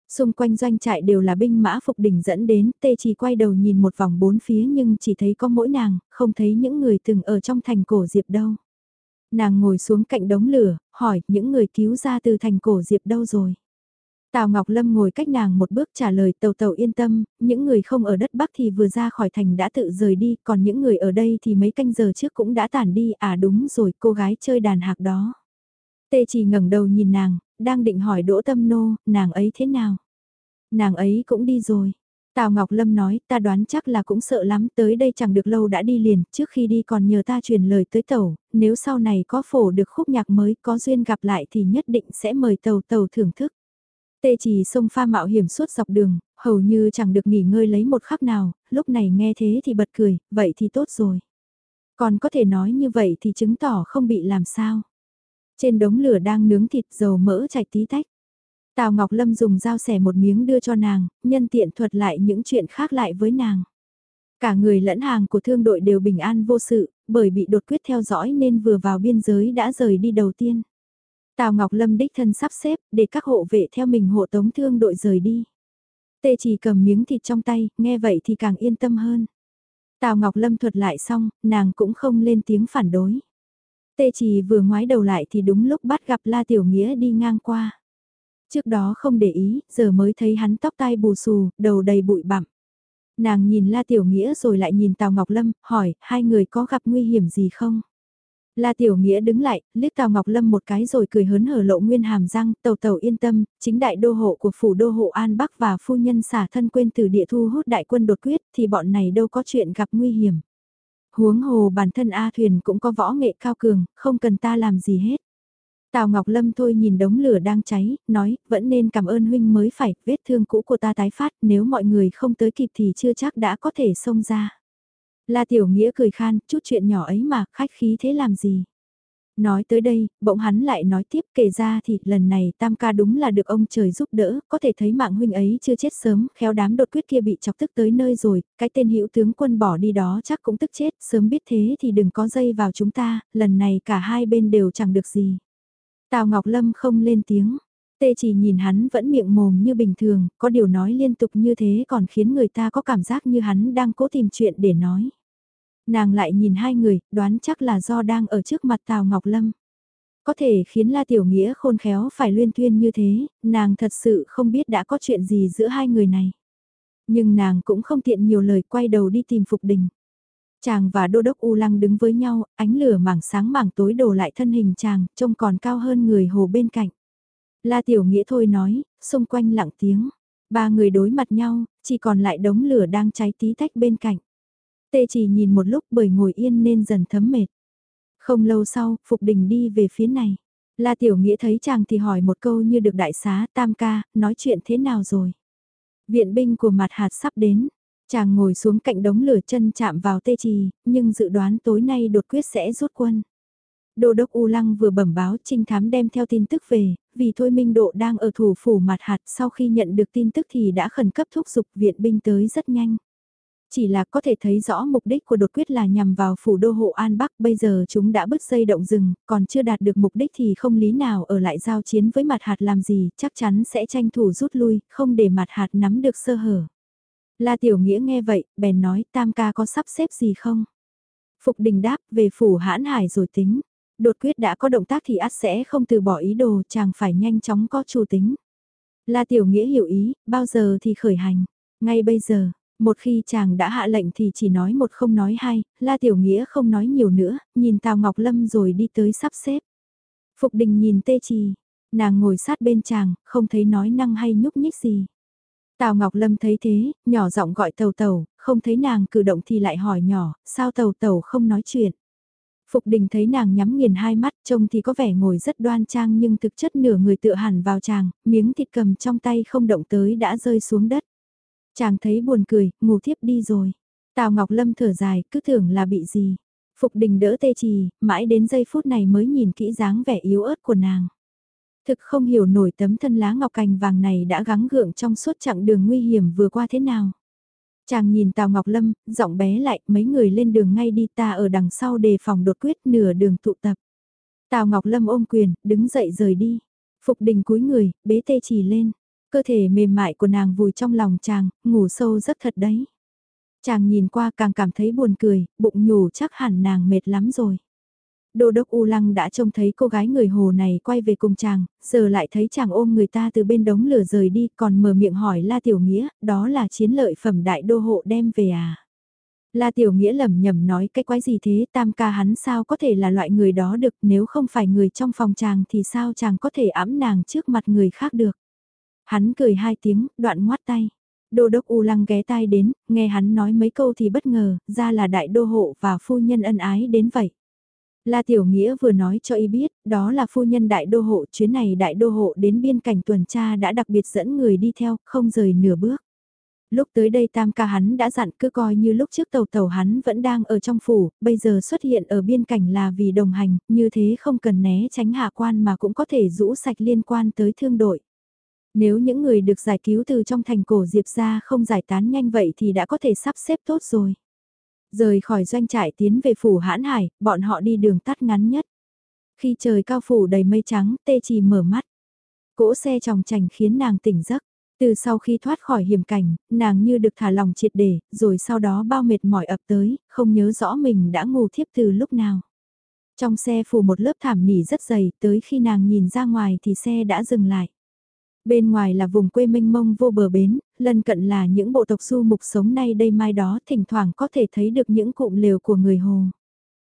Xung quanh doanh trại đều là binh mã phục đỉnh dẫn đến, tê chỉ quay đầu nhìn một vòng bốn phía nhưng chỉ thấy có mỗi nàng, không thấy những người từng ở trong thành cổ diệp đâu. Nàng ngồi xuống cạnh đống lửa, hỏi những người cứu ra từ thành cổ diệp đâu rồi. Tào Ngọc Lâm ngồi cách nàng một bước trả lời tàu tàu yên tâm, những người không ở đất Bắc thì vừa ra khỏi thành đã tự rời đi, còn những người ở đây thì mấy canh giờ trước cũng đã tản đi, à đúng rồi cô gái chơi đàn hạc đó. Tê chỉ ngẩng đầu nhìn nàng, đang định hỏi Đỗ Tâm Nô, nàng ấy thế nào? Nàng ấy cũng đi rồi. Tào Ngọc Lâm nói, ta đoán chắc là cũng sợ lắm, tới đây chẳng được lâu đã đi liền, trước khi đi còn nhờ ta truyền lời tới tàu, nếu sau này có phổ được khúc nhạc mới, có duyên gặp lại thì nhất định sẽ mời tàu tàu thưởng thức. Tê chỉ sông pha mạo hiểm suốt dọc đường, hầu như chẳng được nghỉ ngơi lấy một khắc nào, lúc này nghe thế thì bật cười, vậy thì tốt rồi. Còn có thể nói như vậy thì chứng tỏ không bị làm sao. Trên đống lửa đang nướng thịt dầu mỡ chảy tí tách. Tào Ngọc Lâm dùng dao xẻ một miếng đưa cho nàng, nhân tiện thuật lại những chuyện khác lại với nàng. Cả người lẫn hàng của thương đội đều bình an vô sự, bởi bị đột quyết theo dõi nên vừa vào biên giới đã rời đi đầu tiên. Tào Ngọc Lâm đích thân sắp xếp để các hộ vệ theo mình hộ tống thương đội rời đi. Tê chỉ cầm miếng thịt trong tay, nghe vậy thì càng yên tâm hơn. Tào Ngọc Lâm thuật lại xong, nàng cũng không lên tiếng phản đối. Tê chỉ vừa ngoái đầu lại thì đúng lúc bắt gặp La Tiểu Nghĩa đi ngang qua. Trước đó không để ý, giờ mới thấy hắn tóc tai bù xù, đầu đầy bụi bặm. Nàng nhìn La Tiểu Nghĩa rồi lại nhìn Tào Ngọc Lâm, hỏi, hai người có gặp nguy hiểm gì không? La Tiểu Nghĩa đứng lại, liếc Tào Ngọc Lâm một cái rồi cười hớn hở lộ nguyên hàm răng, tàu tàu yên tâm, chính đại đô hộ của phủ đô hộ An Bắc và phu nhân xả thân quên từ địa thu hút đại quân đột quyết thì bọn này đâu có chuyện gặp nguy hiểm. Huống hồ bản thân A Thuyền cũng có võ nghệ cao cường, không cần ta làm gì hết. Tào Ngọc Lâm thôi nhìn đống lửa đang cháy, nói, vẫn nên cảm ơn huynh mới phải, vết thương cũ của ta tái phát, nếu mọi người không tới kịp thì chưa chắc đã có thể xông ra. La Tiểu Nghĩa cười khan, chút chuyện nhỏ ấy mà, khách khí thế làm gì. Nói tới đây, bỗng hắn lại nói tiếp kể ra thì lần này tam ca đúng là được ông trời giúp đỡ, có thể thấy mạng huynh ấy chưa chết sớm, khéo đám đột quyết kia bị chọc tức tới nơi rồi, cái tên hữu tướng quân bỏ đi đó chắc cũng tức chết, sớm biết thế thì đừng có dây vào chúng ta, lần này cả hai bên đều chẳng được gì. Tào Ngọc Lâm không lên tiếng, tê chỉ nhìn hắn vẫn miệng mồm như bình thường, có điều nói liên tục như thế còn khiến người ta có cảm giác như hắn đang cố tìm chuyện để nói. Nàng lại nhìn hai người, đoán chắc là do đang ở trước mặt Tào Ngọc Lâm. Có thể khiến La Tiểu Nghĩa khôn khéo phải luyên thuyên như thế, nàng thật sự không biết đã có chuyện gì giữa hai người này. Nhưng nàng cũng không tiện nhiều lời quay đầu đi tìm Phục Đình. Chàng và Đô Đốc U Lăng đứng với nhau, ánh lửa mảng sáng mảng tối đổ lại thân hình chàng, trông còn cao hơn người hồ bên cạnh. La Tiểu Nghĩa thôi nói, xung quanh lặng tiếng. Ba người đối mặt nhau, chỉ còn lại đống lửa đang cháy tí tách bên cạnh. Tê chỉ nhìn một lúc bởi ngồi yên nên dần thấm mệt. Không lâu sau, Phục Đình đi về phía này. La Tiểu Nghĩa thấy chàng thì hỏi một câu như được đại xá tam ca, nói chuyện thế nào rồi. Viện binh của mặt hạt sắp đến. Chàng ngồi xuống cạnh đống lửa chân chạm vào tê trì, nhưng dự đoán tối nay đột quyết sẽ rút quân. Đô đốc U Lăng vừa bẩm báo trinh thám đem theo tin tức về, vì Thôi Minh Độ đang ở thủ phủ mặt hạt sau khi nhận được tin tức thì đã khẩn cấp thúc giục viện binh tới rất nhanh. Chỉ là có thể thấy rõ mục đích của đột quyết là nhằm vào phủ đô hộ An Bắc, bây giờ chúng đã bứt dây động rừng, còn chưa đạt được mục đích thì không lý nào ở lại giao chiến với mặt hạt làm gì, chắc chắn sẽ tranh thủ rút lui, không để mặt hạt nắm được sơ hở. La Tiểu Nghĩa nghe vậy, bèn nói tam ca có sắp xếp gì không? Phục đình đáp về phủ hãn hải rồi tính. Đột quyết đã có động tác thì át sẽ không từ bỏ ý đồ chàng phải nhanh chóng có chủ tính. La Tiểu Nghĩa hiểu ý, bao giờ thì khởi hành. Ngay bây giờ, một khi chàng đã hạ lệnh thì chỉ nói một không nói hai, La Tiểu Nghĩa không nói nhiều nữa, nhìn Tào Ngọc Lâm rồi đi tới sắp xếp. Phục đình nhìn tê trì, nàng ngồi sát bên chàng, không thấy nói năng hay nhúc nhích gì. Tào Ngọc Lâm thấy thế, nhỏ giọng gọi tàu tàu, không thấy nàng cử động thì lại hỏi nhỏ, sao tàu tàu không nói chuyện. Phục đình thấy nàng nhắm nghiền hai mắt trông thì có vẻ ngồi rất đoan trang nhưng thực chất nửa người tựa hẳn vào chàng, miếng thịt cầm trong tay không động tới đã rơi xuống đất. Chàng thấy buồn cười, ngủ thiếp đi rồi. Tào Ngọc Lâm thở dài, cứ tưởng là bị gì. Phục đình đỡ tê trì, mãi đến giây phút này mới nhìn kỹ dáng vẻ yếu ớt của nàng. Thực không hiểu nổi tấm thân lá ngọc cành vàng này đã gắng gượng trong suốt chặng đường nguy hiểm vừa qua thế nào. Chàng nhìn Tào Ngọc Lâm, giọng bé lại, mấy người lên đường ngay đi ta ở đằng sau đề phòng đột quyết nửa đường tụ tập. Tào Ngọc Lâm ôm quyền, đứng dậy rời đi. Phục đình cúi người, bế tê trì lên. Cơ thể mềm mại của nàng vùi trong lòng chàng, ngủ sâu rất thật đấy. Chàng nhìn qua càng cảm thấy buồn cười, bụng nhủ chắc hẳn nàng mệt lắm rồi. Đô đốc U Lăng đã trông thấy cô gái người hồ này quay về cùng chàng, giờ lại thấy chàng ôm người ta từ bên đống lửa rời đi còn mở miệng hỏi La Tiểu Nghĩa, đó là chiến lợi phẩm đại đô hộ đem về à? La Tiểu Nghĩa lẩm nhẩm nói cái quái gì thế tam ca hắn sao có thể là loại người đó được nếu không phải người trong phòng chàng thì sao chàng có thể ẵm nàng trước mặt người khác được. Hắn cười hai tiếng, đoạn ngoát tay. Đô đốc U Lăng ghé tai đến, nghe hắn nói mấy câu thì bất ngờ, ra là đại đô hộ và phu nhân ân ái đến vậy. La Tiểu Nghĩa vừa nói cho y biết, đó là phu nhân đại đô hộ, chuyến này đại đô hộ đến biên cảnh tuần tra đã đặc biệt dẫn người đi theo, không rời nửa bước. Lúc tới đây tam ca hắn đã dặn cứ coi như lúc trước tàu tàu hắn vẫn đang ở trong phủ, bây giờ xuất hiện ở biên cảnh là vì đồng hành, như thế không cần né tránh hạ quan mà cũng có thể rũ sạch liên quan tới thương đội. Nếu những người được giải cứu từ trong thành cổ Diệp ra không giải tán nhanh vậy thì đã có thể sắp xếp tốt rồi. Rời khỏi doanh trại tiến về phủ hãn hải, bọn họ đi đường tắt ngắn nhất. Khi trời cao phủ đầy mây trắng, tê chỉ mở mắt. Cỗ xe tròng trành khiến nàng tỉnh giấc. Từ sau khi thoát khỏi hiểm cảnh, nàng như được thả lòng triệt để, rồi sau đó bao mệt mỏi ập tới, không nhớ rõ mình đã ngủ thiếp từ lúc nào. Trong xe phủ một lớp thảm nỉ rất dày, tới khi nàng nhìn ra ngoài thì xe đã dừng lại. Bên ngoài là vùng quê mênh mông vô bờ bến, lân cận là những bộ tộc du mục sống nay đây mai đó thỉnh thoảng có thể thấy được những cụm lều của người hồ.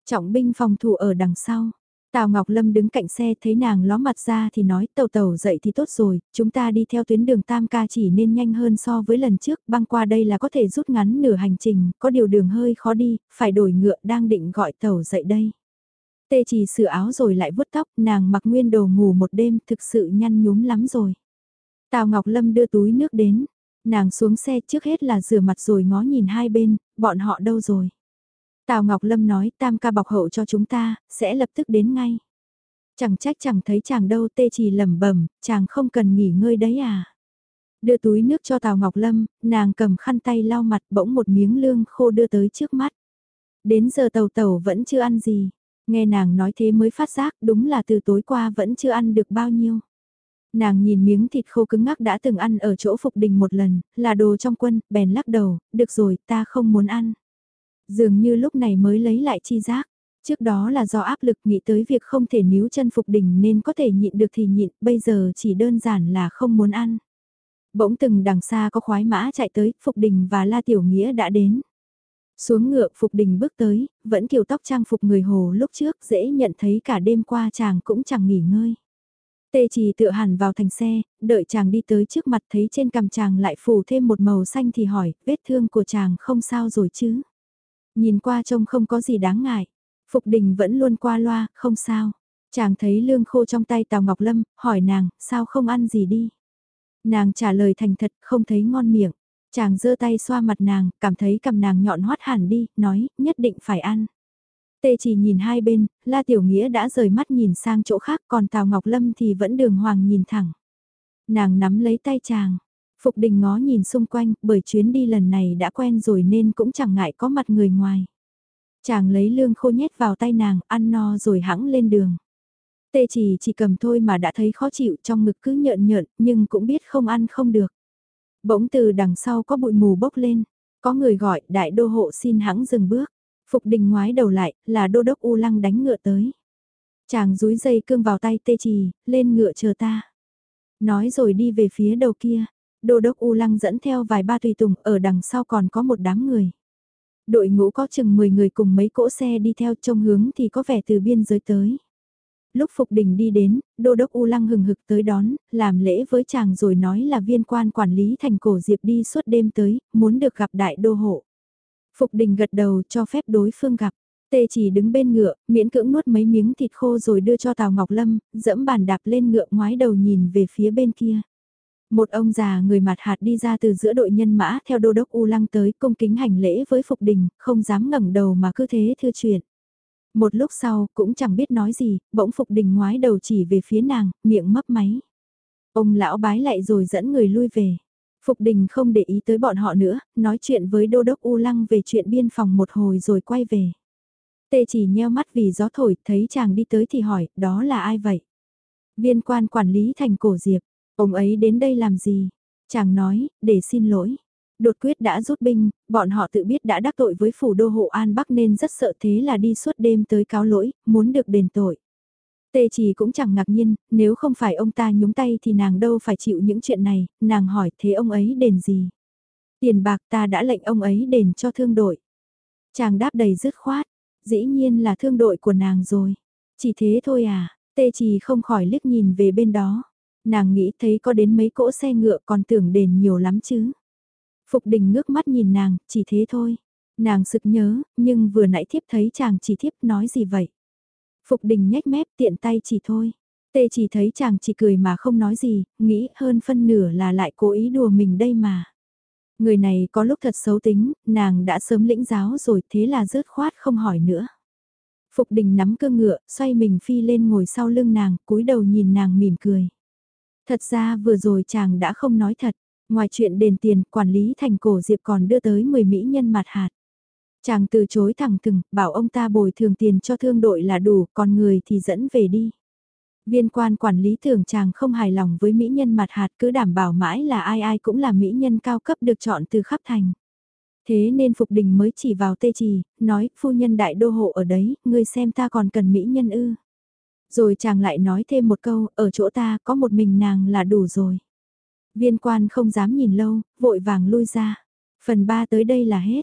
Trọng binh phòng thủ ở đằng sau. Tào Ngọc Lâm đứng cạnh xe thấy nàng ló mặt ra thì nói tàu tàu dậy thì tốt rồi, chúng ta đi theo tuyến đường Tam Ca chỉ nên nhanh hơn so với lần trước, băng qua đây là có thể rút ngắn nửa hành trình, có điều đường hơi khó đi, phải đổi ngựa đang định gọi tàu dậy đây. Tê chỉ sửa áo rồi lại vuốt tóc, nàng mặc nguyên đồ ngủ một đêm thực sự nhăn nhúm lắm rồi. Tào Ngọc Lâm đưa túi nước đến, nàng xuống xe trước hết là rửa mặt rồi ngó nhìn hai bên, bọn họ đâu rồi. Tào Ngọc Lâm nói tam ca bọc hậu cho chúng ta, sẽ lập tức đến ngay. Chẳng trách chẳng thấy chàng đâu tê chỉ lẩm bẩm, chàng không cần nghỉ ngơi đấy à. Đưa túi nước cho Tào Ngọc Lâm, nàng cầm khăn tay lau mặt bỗng một miếng lương khô đưa tới trước mắt. Đến giờ tàu tàu vẫn chưa ăn gì. Nghe nàng nói thế mới phát giác đúng là từ tối qua vẫn chưa ăn được bao nhiêu. Nàng nhìn miếng thịt khô cứng ngắc đã từng ăn ở chỗ Phục Đình một lần, là đồ trong quân, bèn lắc đầu, được rồi, ta không muốn ăn. Dường như lúc này mới lấy lại chi giác. Trước đó là do áp lực nghĩ tới việc không thể níu chân Phục Đình nên có thể nhịn được thì nhịn, bây giờ chỉ đơn giản là không muốn ăn. Bỗng từng đằng xa có khoái mã chạy tới, Phục Đình và La Tiểu Nghĩa đã đến. Xuống ngựa Phục Đình bước tới, vẫn kiểu tóc trang phục người hồ lúc trước dễ nhận thấy cả đêm qua chàng cũng chẳng nghỉ ngơi. Tê chỉ tựa hẳn vào thành xe, đợi chàng đi tới trước mặt thấy trên cằm chàng lại phủ thêm một màu xanh thì hỏi, vết thương của chàng không sao rồi chứ? Nhìn qua trông không có gì đáng ngại. Phục đình vẫn luôn qua loa, không sao. Chàng thấy lương khô trong tay Tào Ngọc Lâm, hỏi nàng, sao không ăn gì đi? Nàng trả lời thành thật, không thấy ngon miệng. Chàng giơ tay xoa mặt nàng, cảm thấy cầm nàng nhọn hoắt hẳn đi, nói, nhất định phải ăn. Tê chỉ nhìn hai bên, La Tiểu Nghĩa đã rời mắt nhìn sang chỗ khác còn Tào Ngọc Lâm thì vẫn đường hoàng nhìn thẳng. Nàng nắm lấy tay chàng. Phục đình ngó nhìn xung quanh, bởi chuyến đi lần này đã quen rồi nên cũng chẳng ngại có mặt người ngoài. Chàng lấy lương khô nhét vào tay nàng, ăn no rồi hãng lên đường. Tê chỉ chỉ cầm thôi mà đã thấy khó chịu trong ngực cứ nhợn nhợn, nhưng cũng biết không ăn không được. Bỗng từ đằng sau có bụi mù bốc lên, có người gọi đại đô hộ xin hãng dừng bước. Phục đình ngoái đầu lại, là đô đốc U Lăng đánh ngựa tới. Chàng rúi dây cương vào tay tê trì, lên ngựa chờ ta. Nói rồi đi về phía đầu kia, đô đốc U Lăng dẫn theo vài ba tùy tùng, ở đằng sau còn có một đám người. Đội ngũ có chừng 10 người cùng mấy cỗ xe đi theo trông hướng thì có vẻ từ biên giới tới. Lúc Phục Đình đi đến, Đô đốc U Lăng hừng hực tới đón, làm lễ với chàng rồi nói là viên quan quản lý thành cổ diệp đi suốt đêm tới, muốn được gặp đại đô hộ. Phục Đình gật đầu cho phép đối phương gặp. Tê chỉ đứng bên ngựa, miễn cưỡng nuốt mấy miếng thịt khô rồi đưa cho Tào Ngọc Lâm, dẫm bàn đạp lên ngựa ngoái đầu nhìn về phía bên kia. Một ông già người mặt hạt đi ra từ giữa đội nhân mã theo đô đốc U Lăng tới cung kính hành lễ với Phục Đình, không dám ngẩng đầu mà cứ thế thưa chuyện. Một lúc sau, cũng chẳng biết nói gì, bỗng Phục Đình ngoái đầu chỉ về phía nàng, miệng mấp máy. Ông lão bái lại rồi dẫn người lui về. Phục Đình không để ý tới bọn họ nữa, nói chuyện với Đô Đốc U Lăng về chuyện biên phòng một hồi rồi quay về. Tê chỉ nheo mắt vì gió thổi, thấy chàng đi tới thì hỏi, đó là ai vậy? Viên quan quản lý thành cổ diệp, ông ấy đến đây làm gì? Chàng nói, để xin lỗi. Đột quyết đã rút binh, bọn họ tự biết đã đắc tội với phủ đô hộ An Bắc nên rất sợ thế là đi suốt đêm tới cáo lỗi, muốn được đền tội. Tê chỉ cũng chẳng ngạc nhiên, nếu không phải ông ta nhúng tay thì nàng đâu phải chịu những chuyện này, nàng hỏi thế ông ấy đền gì? Tiền bạc ta đã lệnh ông ấy đền cho thương đội. Chàng đáp đầy dứt khoát, dĩ nhiên là thương đội của nàng rồi. Chỉ thế thôi à, tê trì không khỏi liếc nhìn về bên đó. Nàng nghĩ thấy có đến mấy cỗ xe ngựa còn tưởng đền nhiều lắm chứ. Phục đình ngước mắt nhìn nàng, chỉ thế thôi. Nàng sực nhớ, nhưng vừa nãy thiếp thấy chàng chỉ thiếp nói gì vậy? Phục đình nhếch mép tiện tay chỉ thôi. Tê chỉ thấy chàng chỉ cười mà không nói gì, nghĩ hơn phân nửa là lại cố ý đùa mình đây mà. Người này có lúc thật xấu tính, nàng đã sớm lĩnh giáo rồi thế là rớt khoát không hỏi nữa. Phục đình nắm cơ ngựa, xoay mình phi lên ngồi sau lưng nàng, cúi đầu nhìn nàng mỉm cười. Thật ra vừa rồi chàng đã không nói thật, ngoài chuyện đền tiền, quản lý thành cổ diệp còn đưa tới 10 mỹ nhân mặt hạt. Chàng từ chối thẳng thừng, bảo ông ta bồi thường tiền cho thương đội là đủ, còn người thì dẫn về đi. Viên quan quản lý thường chàng không hài lòng với mỹ nhân mặt hạt cứ đảm bảo mãi là ai ai cũng là mỹ nhân cao cấp được chọn từ khắp thành. Thế nên Phục Đình mới chỉ vào tê trì, nói, phu nhân đại đô hộ ở đấy, ngươi xem ta còn cần mỹ nhân ư. Rồi chàng lại nói thêm một câu, ở chỗ ta có một mình nàng là đủ rồi. Viên quan không dám nhìn lâu, vội vàng lui ra. Phần 3 tới đây là hết.